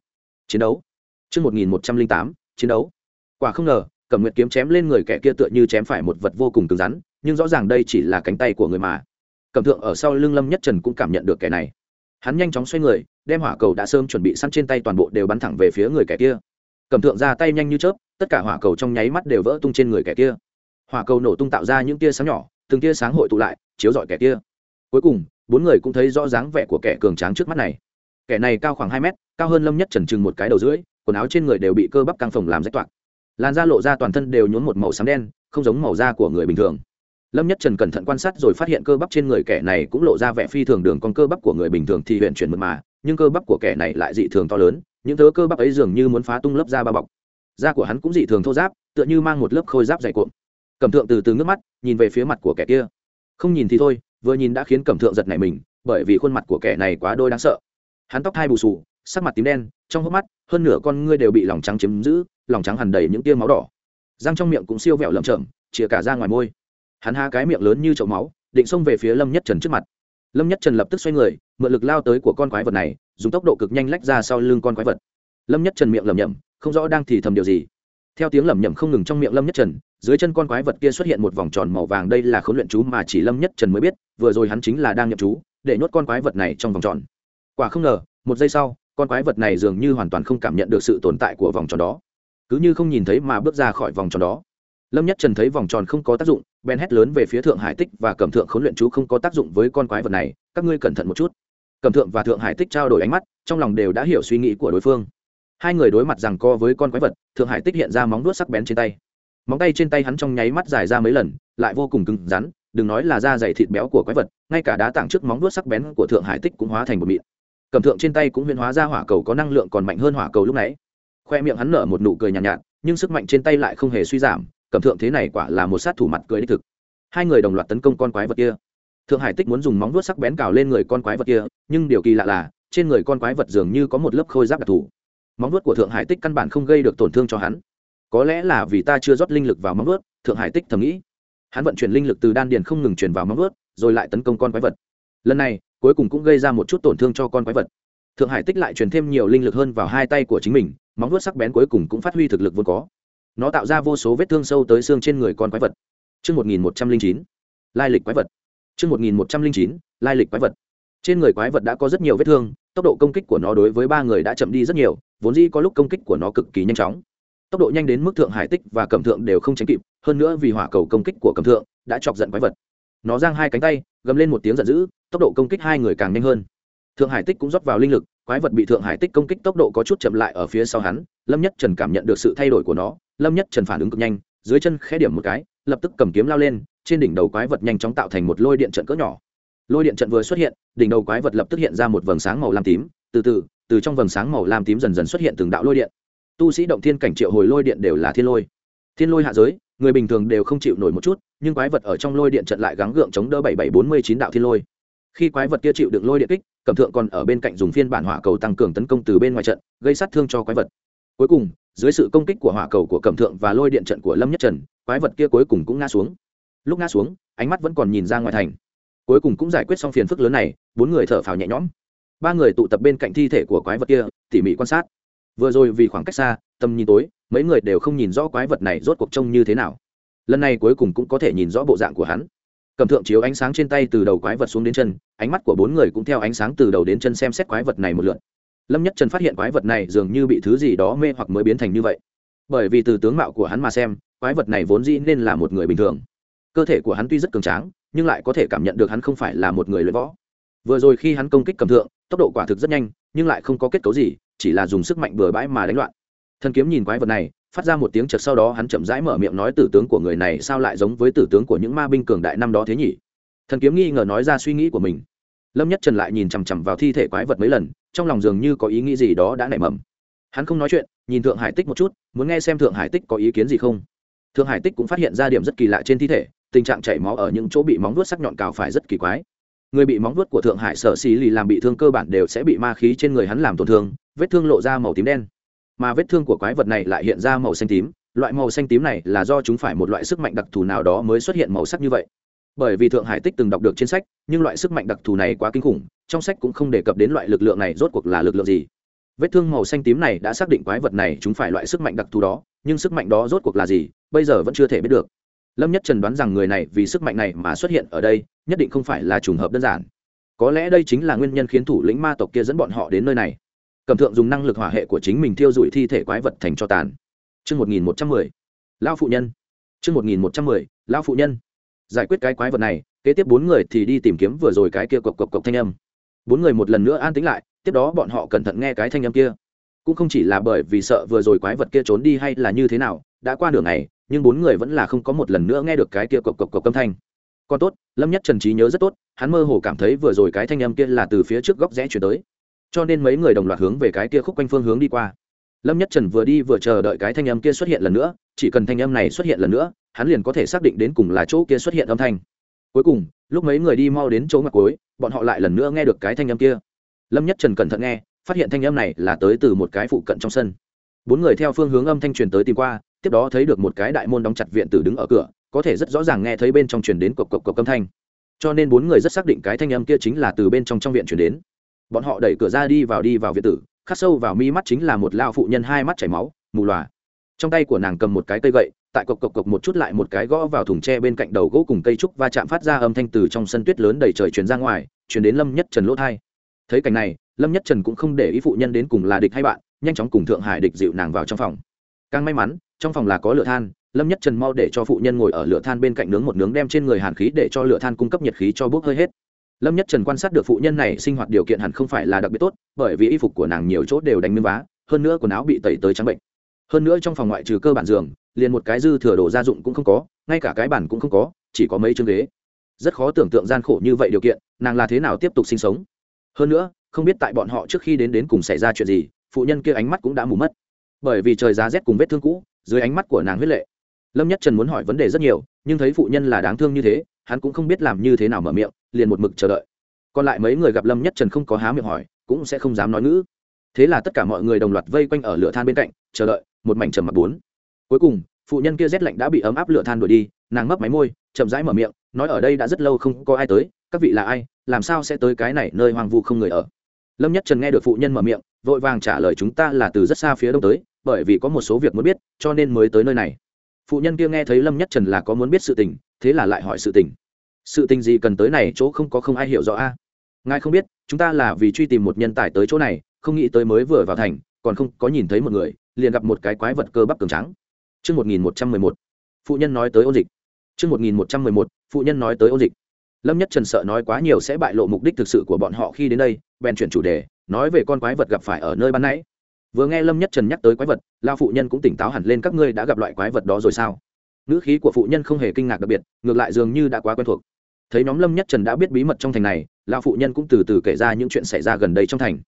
chiến đấu. Trước 1108, chiến đấu. Quả không ngờ, cẩm nguyệt kiếm chém lên người kẻ kia tựa như chém phải một vật vô cùng cứng rắn, nhưng rõ ràng đây chỉ là cánh tay của người mà. Cẩm thượng ở sau lưng lâm nhất trần cũng cảm nhận được kẻ này. Hắn nhanh chóng xoay người, đem hỏa cầu đã sớm chuẩn bị sẵn trên tay toàn bộ đều bắn thẳng về phía người kẻ kia. Cẩm thượng ra tay nhanh như chớp, tất cả hỏa cầu trong nháy mắt đều vỡ tung trên người kẻ kia. Hỏa cầu nổ tung tạo ra những tia sáng nhỏ, từng tia sáng hội tụ lại, chiếu rọi kẻ kia. Cuối cùng, bốn người cũng thấy rõ dáng vẻ của kẻ cường tráng trước mắt này. Kẻ này cao khoảng hai mét, cao hơn lâm nhất trần trừng một cái đầu dưới quần áo trên người đều bị cơ bắp căng phồng làm rách toạc. Làn da lộ ra toàn thân đều nhuốm một màu xám đen không giống màu da của người bình thường. Lâm nhất trần cẩn thận quan sát rồi phát hiện cơ bắp trên người kẻ này cũng lộ ra vẻ phi thường đường còn cơ bắp của người bình thường thì huyện chuyển mượt mà nhưng cơ bắp của kẻ này lại dị thường to lớn những thứ cơ bắp ấy dường như muốn phá tung lớp da bao bọc. Da của hắn cũng dị thường thô ráp, tựa như mang một lớp khôi giáp dày cuộn. Cẩm thượng từ từ ngước mắt nhìn về phía mặt của kẻ kia. Không nhìn thì thôi vừa nhìn đã khiến cẩm thượng giật nảy mình bởi vì khuôn mặt của kẻ này quá đôi đáng sợ. Hắn tóc hai bù xù sắc mặt tím đen, trong hốc mắt, hơn nửa con ngươi đều bị lòng trắng chiếm giữ, lòng trắng hằn đầy những tia máu đỏ. Răng trong miệng cũng siêu vẹo lởm chởm chĩa cả ra ngoài môi. Hắn ha cái miệng lớn như chậu máu, định xông về phía lâm nhất trần trước mặt. Lâm nhất trần lập tức xoay người, mượn lực lao tới của con quái vật này, dùng tốc độ cực nhanh lách ra sau lưng con quái vật. Lâm nhất trần miệng lẩm nhẩm, không rõ đang thì thầm điều gì. Theo tiếng lẩm nhẩm không ngừng trong miệng lâm nhất trần, dưới chân con quái vật kia xuất hiện một vòng tròn màu vàng đây là khốn luyện chú mà chỉ lâm nhất trần mới biết, vừa rồi hắn chính là đang nhập chú, để nhốt con quái vật này trong vòng tròn. Quả không ngờ, một giây sau con quái vật này dường như hoàn toàn không cảm nhận được sự tồn tại của vòng tròn đó. Cứ như không nhìn thấy mà bước ra khỏi vòng tròn đó. Lâm nhất trần thấy vòng tròn không có tác dụng, bèn hét lớn về phía thượng hải tích và cầm thượng khốn luyện chú không có tác dụng với con quái vật này, các ngươi cẩn thận một chút. Cầm thượng và thượng hải tích trao đổi ánh mắt, trong lòng đều đã hiểu suy nghĩ của đối phương. Hai người đối mặt rằng co với con quái vật, thượng hải tích hiện ra móng đuốt sắc bén trên tay. Móng tay trên tay hắn trong nháy mắt dài ra mấy lần, lại vô cùng cứng rắn, đừng nói là da dày thịt béo của quái vật, ngay cả đá tảng trước móng đuốt sắc bén của thượng hải tích cũng hóa thành một mịn cẩm thượng trên tay cũng huyên hóa ra hỏa cầu có năng lượng còn mạnh hơn hỏa cầu lúc nãy. Khoe miệng hắn nở một nụ cười nhàn nhạt, nhạt nhưng sức mạnh trên tay lại không hề suy giảm cẩm thượng thế này quả là một sát thủ mặt cười đích thực. Hai người đồng loạt tấn công con quái vật kia. Thượng hải tích muốn dùng móng vuốt sắc bén cào lên người con quái vật kia nhưng điều kỳ lạ là trên người con quái vật dường như có một lớp khôi giáp đặc thù. Móng vuốt của thượng hải tích căn bản không gây được tổn thương cho hắn. Có lẽ là vì ta chưa rót linh lực vào móng vuốt thượng hải tích thầm nghĩ. Hắn vận chuyển linh lực từ đan điền không ngừng chuyển vào móng vuốt rồi lại tấn công con quái vật. Lần này cuối cùng cũng gây ra một chút tổn thương cho con quái vật. Thượng hải tích lại truyền thêm nhiều linh lực hơn vào hai tay của chính mình, móng vuốt sắc bén cuối cùng cũng phát huy thực lực vốn có. Nó tạo ra vô số vết thương sâu tới xương trên người con quái vật. Chương một nghìn một trăm linh chín, lai lịch quái vật. Chương một nghìn một trăm linh chín, lai lịch quái vật. Trên người quái vật đã có rất nhiều vết thương, tốc độ công kích của nó đối với ba người đã chậm đi rất nhiều, vốn dĩ có lúc công kích của nó cực kỳ nhanh chóng. Tốc độ nhanh đến mức thượng hải tích và Cẩm thượng đều không tránh kịp, hơn nữa vì hỏa cầu công kích của Cẩm thượng đã chọc giận quái vật. Nó giang hai cánh tay gầm lên một tiếng giận dữ, tốc độ công kích hai người càng nhanh hơn. Thượng hải tích cũng rót vào linh lực, quái vật bị thượng hải tích công kích tốc độ có chút chậm lại ở phía sau hắn, lâm nhất trần cảm nhận được sự thay đổi của nó, lâm nhất trần phản ứng cực nhanh, dưới chân khẽ điểm một cái, lập tức cầm kiếm lao lên, trên đỉnh đầu quái vật nhanh chóng tạo thành một lôi điện trận cỡ nhỏ. Lôi điện trận vừa xuất hiện, đỉnh đầu quái vật lập tức hiện ra một vầng sáng màu lam tím, từ từ từ trong vầng sáng màu lam tím dần dần xuất hiện từng đạo lôi điện. Tu sĩ động thiên cảnh triệu hồi lôi điện đều là thiên lôi. Thiên lôi hạ giới người bình thường đều không chịu nổi một chút, nhưng quái vật ở trong lôi điện trận lại gắng gượng chống đỡ bảy bảy bốn mươi chín đạo thiên lôi. Khi quái vật kia chịu đựng lôi điện kích, cẩm thượng còn ở bên cạnh dùng phiên bản hỏa cầu tăng cường tấn công từ bên ngoài trận, gây sát thương cho quái vật. Cuối cùng, dưới sự công kích của hỏa cầu của cẩm thượng và lôi điện trận của lâm nhất trần, quái vật kia cuối cùng cũng ngã xuống. Lúc ngã xuống, ánh mắt vẫn còn nhìn ra ngoài thành. Cuối cùng cũng giải quyết xong phiền phức lớn này, bốn người thở phào nhẹ nhõm. Ba người tụ tập bên cạnh thi thể của quái vật kia, tỉ mỉ quan sát vừa rồi vì khoảng cách xa, tầm nhìn tối, mấy người đều không nhìn rõ quái vật này rốt cuộc trông như thế nào. Lần này cuối cùng cũng có thể nhìn rõ bộ dạng của hắn. Cầm thượng chiếu ánh sáng trên tay từ đầu quái vật xuống đến chân, ánh mắt của bốn người cũng theo ánh sáng từ đầu đến chân xem xét quái vật này một lượt. Lâm nhất trần phát hiện quái vật này dường như bị thứ gì đó mê hoặc mới biến thành như vậy. Bởi vì từ tướng mạo của hắn mà xem, quái vật này vốn dĩ nên là một người bình thường. Cơ thể của hắn tuy rất cường tráng, nhưng lại có thể cảm nhận được hắn không phải là một người luyện võ. Vừa rồi khi hắn công kích cầm thượng, tốc độ quả thực rất nhanh, nhưng lại không có kết cấu gì chỉ là dùng sức mạnh bừa bãi mà đánh loạn. Thần kiếm nhìn quái vật này, phát ra một tiếng chật sau đó hắn chậm rãi mở miệng nói tử tướng của người này sao lại giống với tử tướng của những ma binh cường đại năm đó thế nhỉ? Thần kiếm nghi ngờ nói ra suy nghĩ của mình. Lâm nhất trần lại nhìn chằm chằm vào thi thể quái vật mấy lần, trong lòng dường như có ý nghĩ gì đó đã nảy mầm. Hắn không nói chuyện, nhìn thượng hải tích một chút, muốn nghe xem thượng hải tích có ý kiến gì không. Thượng hải tích cũng phát hiện ra điểm rất kỳ lạ trên thi thể, tình trạng chảy máu ở những chỗ bị móng vuốt sắc nhọn cào phải rất kỳ quái người bị móng vuốt của thượng hải sở xì lì làm bị thương cơ bản đều sẽ bị ma khí trên người hắn làm tổn thương, vết thương lộ ra màu tím đen. Mà vết thương của quái vật này lại hiện ra màu xanh tím, loại màu xanh tím này là do chúng phải một loại sức mạnh đặc thù nào đó mới xuất hiện màu sắc như vậy. Bởi vì thượng hải tích từng đọc được trên sách, nhưng loại sức mạnh đặc thù này quá kinh khủng, trong sách cũng không đề cập đến loại lực lượng này rốt cuộc là lực lượng gì. Vết thương màu xanh tím này đã xác định quái vật này chúng phải loại sức mạnh đặc thù đó, nhưng sức mạnh đó rốt cuộc là gì, bây giờ vẫn chưa thể biết được. Lâm nhất trần đoán rằng người này vì sức mạnh này mà xuất hiện ở đây nhất định không phải là trùng hợp đơn giản. Có lẽ đây chính là nguyên nhân khiến thủ lĩnh ma tộc kia dẫn bọn họ đến nơi này. Cẩm thượng dùng năng lực hỏa hệ của chính mình thiêu rụi thi thể quái vật thành cho tàn. Chương một nghìn một trăm mười. Lao phụ nhân. Chương một nghìn một trăm mười lao phụ nhân. Giải quyết cái quái vật này, kế tiếp bốn người thì đi tìm kiếm vừa rồi cái kia cộc cộc cộc thanh âm. Bốn người một lần nữa an tĩnh lại, tiếp đó bọn họ cẩn thận nghe cái thanh âm kia. Cũng không chỉ là bởi vì sợ vừa rồi quái vật kia trốn đi hay là như thế nào, đã qua đường này nhưng bốn người vẫn là không có một lần nữa nghe được cái kia cộc cộc cộc âm thanh còn tốt, lâm nhất trần trí nhớ rất tốt, hắn mơ hồ cảm thấy vừa rồi cái thanh âm kia là từ phía trước góc rẽ chuyển tới. Cho nên mấy người đồng loạt hướng về cái kia khúc quanh phương hướng đi qua. Lâm nhất trần vừa đi vừa chờ đợi cái thanh âm kia xuất hiện lần nữa, chỉ cần thanh âm này xuất hiện lần nữa, hắn liền có thể xác định đến cùng là chỗ kia xuất hiện âm thanh. Cuối cùng, lúc mấy người đi mau đến chỗ ngoặc cuối, bọn họ lại lần nữa nghe được cái thanh âm kia. Lâm nhất trần cẩn thận nghe, phát hiện thanh âm này là tới từ một cái phụ cận trong sân. Bốn người theo phương hướng âm thanh truyền tới tìm qua, tiếp đó thấy được một cái đại môn đóng chặt viện tử đứng ở cửa có thể rất rõ ràng nghe thấy bên trong truyền đến cộc cộc cộc âm thanh. Cho nên bốn người rất xác định cái thanh âm kia chính là từ bên trong trong viện truyền đến. Bọn họ đẩy cửa ra đi vào đi vào viện tử, khắc sâu vào mi mắt chính là một lao phụ nhân hai mắt chảy máu, mù loà. trong tay của nàng cầm một cái cây gậy, tại cộc cộc cộc một chút lại một cái gõ vào thùng tre bên cạnh đầu gỗ cùng cây trúc và chạm phát ra âm thanh từ trong sân tuyết lớn đầy trời truyền ra ngoài, truyền đến lâm nhất trần lỗ thai thấy cảnh này, lâm nhất trần cũng không để ý phụ nhân đến cùng là địch hay bạn, nhanh chóng cùng thượng hải địch dịu nàng vào trong phòng. Càng may mắn, trong phòng là có lửa than lâm nhất trần mau để cho phụ nhân ngồi ở lửa than bên cạnh nướng một nướng đem trên người hàn khí để cho lửa than cung cấp nhiệt khí cho bốc hơi hết. Lâm nhất trần quan sát được phụ nhân này sinh hoạt điều kiện hẳn không phải là đặc biệt tốt, bởi vì y phục của nàng nhiều chỗ đều đánh miếng vá, hơn nữa quần áo bị tẩy tới trắng bệnh. Hơn nữa trong phòng ngoại trừ cơ bản giường, liền một cái dư thừa đồ gia dụng cũng không có, ngay cả cái bản cũng không có, chỉ có mấy chương ghế. Rất khó tưởng tượng gian khổ như vậy điều kiện, nàng là thế nào tiếp tục sinh sống. Hơn nữa, không biết tại bọn họ trước khi đến đến cùng xảy ra chuyện gì, phụ nhân kia ánh mắt cũng đã mù mất. Bởi vì trời giá rét cùng vết thương cũ, dưới ánh mắt của nàng huyết lệ lâm nhất trần muốn hỏi vấn đề rất nhiều, nhưng thấy phụ nhân là đáng thương như thế, hắn cũng không biết làm như thế nào mở miệng, liền một mực chờ đợi. Còn lại mấy người gặp lâm nhất trần không có há miệng hỏi, cũng sẽ không dám nói ngữ. Thế là tất cả mọi người đồng loạt vây quanh ở lửa than bên cạnh, chờ đợi, một mảnh trầm mặc bốn. Cuối cùng, phụ nhân kia rét lạnh đã bị ấm áp lửa than đuổi đi, nàng mấp máy môi, chậm rãi mở miệng, nói ở đây đã rất lâu không có ai tới, các vị là ai, làm sao sẽ tới cái này nơi hoang vu không người ở? Lâm nhất trần nghe được phụ nhân mở miệng, vội vàng trả lời chúng ta là từ rất xa phía đông tới, bởi vì có một số việc muốn biết, cho nên mới tới nơi này phụ nhân kia nghe thấy lâm nhất trần là có muốn biết sự tình thế là lại hỏi sự tình sự tình gì cần tới này chỗ không có không ai hiểu rõ a à? ngài không biết chúng ta là vì truy tìm một nhân tài tới chỗ này không nghĩ tới mới vừa vào thành còn không có nhìn thấy một người liền gặp một cái quái vật cơ bắp cường trắng chương một nghìn một trăm mười một phụ nhân nói tới ôn dịch chương một nghìn một trăm mười một phụ nhân nói tới ôn dịch lâm nhất trần sợ nói quá nhiều sẽ bại lộ mục đích thực sự của bọn họ khi đến đây bèn chuyển chủ đề nói về con quái vật gặp phải ở nơi ban nãy vừa nghe lâm nhất trần nhắc tới quái vật lao phụ nhân cũng tỉnh táo hẳn lên các ngươi đã gặp loại quái vật đó rồi sao ngữ khí của phụ nhân không hề kinh ngạc đặc biệt ngược lại dường như đã quá quen thuộc thấy nhóm lâm nhất trần đã biết bí mật trong thành này lao phụ nhân cũng từ từ kể ra những chuyện xảy ra gần đây trong thành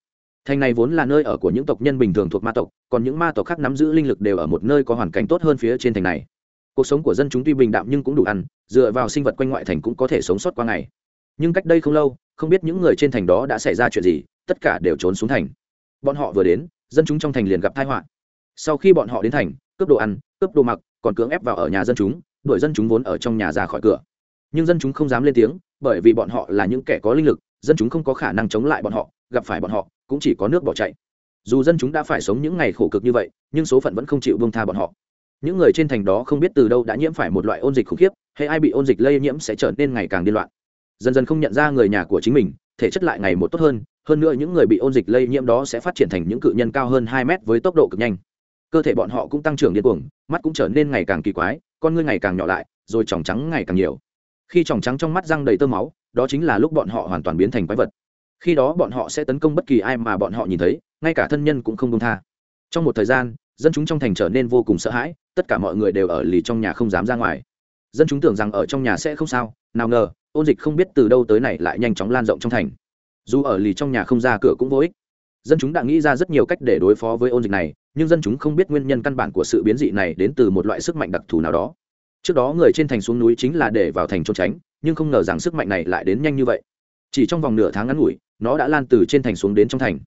thành này vốn là nơi ở của những tộc nhân bình thường thuộc ma tộc còn những ma tộc khác nắm giữ linh lực đều ở một nơi có hoàn cảnh tốt hơn phía trên thành này cuộc sống của dân chúng tuy bình đạm nhưng cũng đủ ăn dựa vào sinh vật quanh ngoại thành cũng có thể sống sót qua ngày nhưng cách đây không lâu không biết những người trên thành đó đã xảy ra chuyện gì tất cả đều trốn xuống thành bọn họ vừa đến dân chúng trong thành liền gặp tai họa. Sau khi bọn họ đến thành, cướp đồ ăn, cướp đồ mặc, còn cưỡng ép vào ở nhà dân chúng, đuổi dân chúng vốn ở trong nhà ra khỏi cửa. Nhưng dân chúng không dám lên tiếng, bởi vì bọn họ là những kẻ có linh lực, dân chúng không có khả năng chống lại bọn họ, gặp phải bọn họ, cũng chỉ có nước bỏ chạy. Dù dân chúng đã phải sống những ngày khổ cực như vậy, nhưng số phận vẫn không chịu buông tha bọn họ. Những người trên thành đó không biết từ đâu đã nhiễm phải một loại ôn dịch khủng khiếp, hay ai bị ôn dịch lây nhiễm sẽ trở nên ngày càng điên loạn. Dần dần không nhận ra người nhà của chính mình thể chất lại ngày một tốt hơn hơn nữa những người bị ôn dịch lây nhiễm đó sẽ phát triển thành những cự nhân cao hơn hai mét với tốc độ cực nhanh. Cơ thể bọn họ cũng tăng trưởng điên cuồng, mắt cũng trở nên ngày càng kỳ quái, con ngươi ngày càng nhỏ lại, rồi tròng trắng ngày càng nhiều. Khi tròng trắng trong mắt răng đầy tơ máu, đó chính là lúc bọn họ hoàn toàn biến thành quái vật. Khi đó bọn họ sẽ tấn công bất kỳ ai mà bọn họ nhìn thấy, ngay cả thân nhân cũng không công tha. Trong một thời gian, dân chúng trong thành trở nên vô cùng sợ hãi, tất cả mọi người đều ở lì trong nhà không dám ra ngoài dân chúng tưởng rằng ở trong nhà sẽ không sao, nào ngờ, ôn dịch không biết từ đâu tới này lại nhanh chóng lan rộng trong thành. Dù ở lì trong nhà không ra cửa cũng vô ích. Dân chúng đã nghĩ ra rất nhiều cách để đối phó với ôn dịch này, nhưng dân chúng không biết nguyên nhân căn bản của sự biến dị này đến từ một loại sức mạnh đặc thù nào đó. Trước đó người trên thành xuống núi chính là để vào thành trốn tránh, nhưng không ngờ rằng sức mạnh này lại đến nhanh như vậy. Chỉ trong vòng nửa tháng ngắn ngủi, nó đã lan từ trên thành xuống đến trong thành.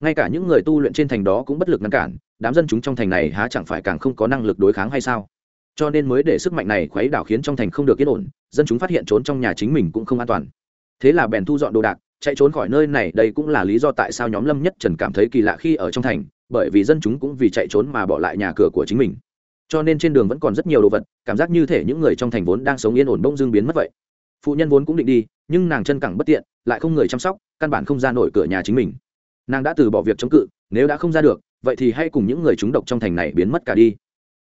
Ngay cả những người tu luyện trên thành đó cũng bất lực ngăn cản, đám dân chúng trong thành này há chẳng phải càng không có năng lực đối kháng hay sao? cho nên mới để sức mạnh này khuấy đảo khiến trong thành không được yên ổn, dân chúng phát hiện trốn trong nhà chính mình cũng không an toàn. Thế là bèn thu dọn đồ đạc, chạy trốn khỏi nơi này, đây cũng là lý do tại sao nhóm lâm nhất trần cảm thấy kỳ lạ khi ở trong thành, bởi vì dân chúng cũng vì chạy trốn mà bỏ lại nhà cửa của chính mình. Cho nên trên đường vẫn còn rất nhiều đồ vật, cảm giác như thể những người trong thành vốn đang sống yên ổn bỗng dưng biến mất vậy. Phụ nhân vốn cũng định đi, nhưng nàng chân cẳng bất tiện, lại không người chăm sóc, căn bản không ra nổi cửa nhà chính mình. Nàng đã từ bỏ việc chống cự, nếu đã không ra được, vậy thì hãy cùng những người chúng độc trong thành này biến mất cả đi.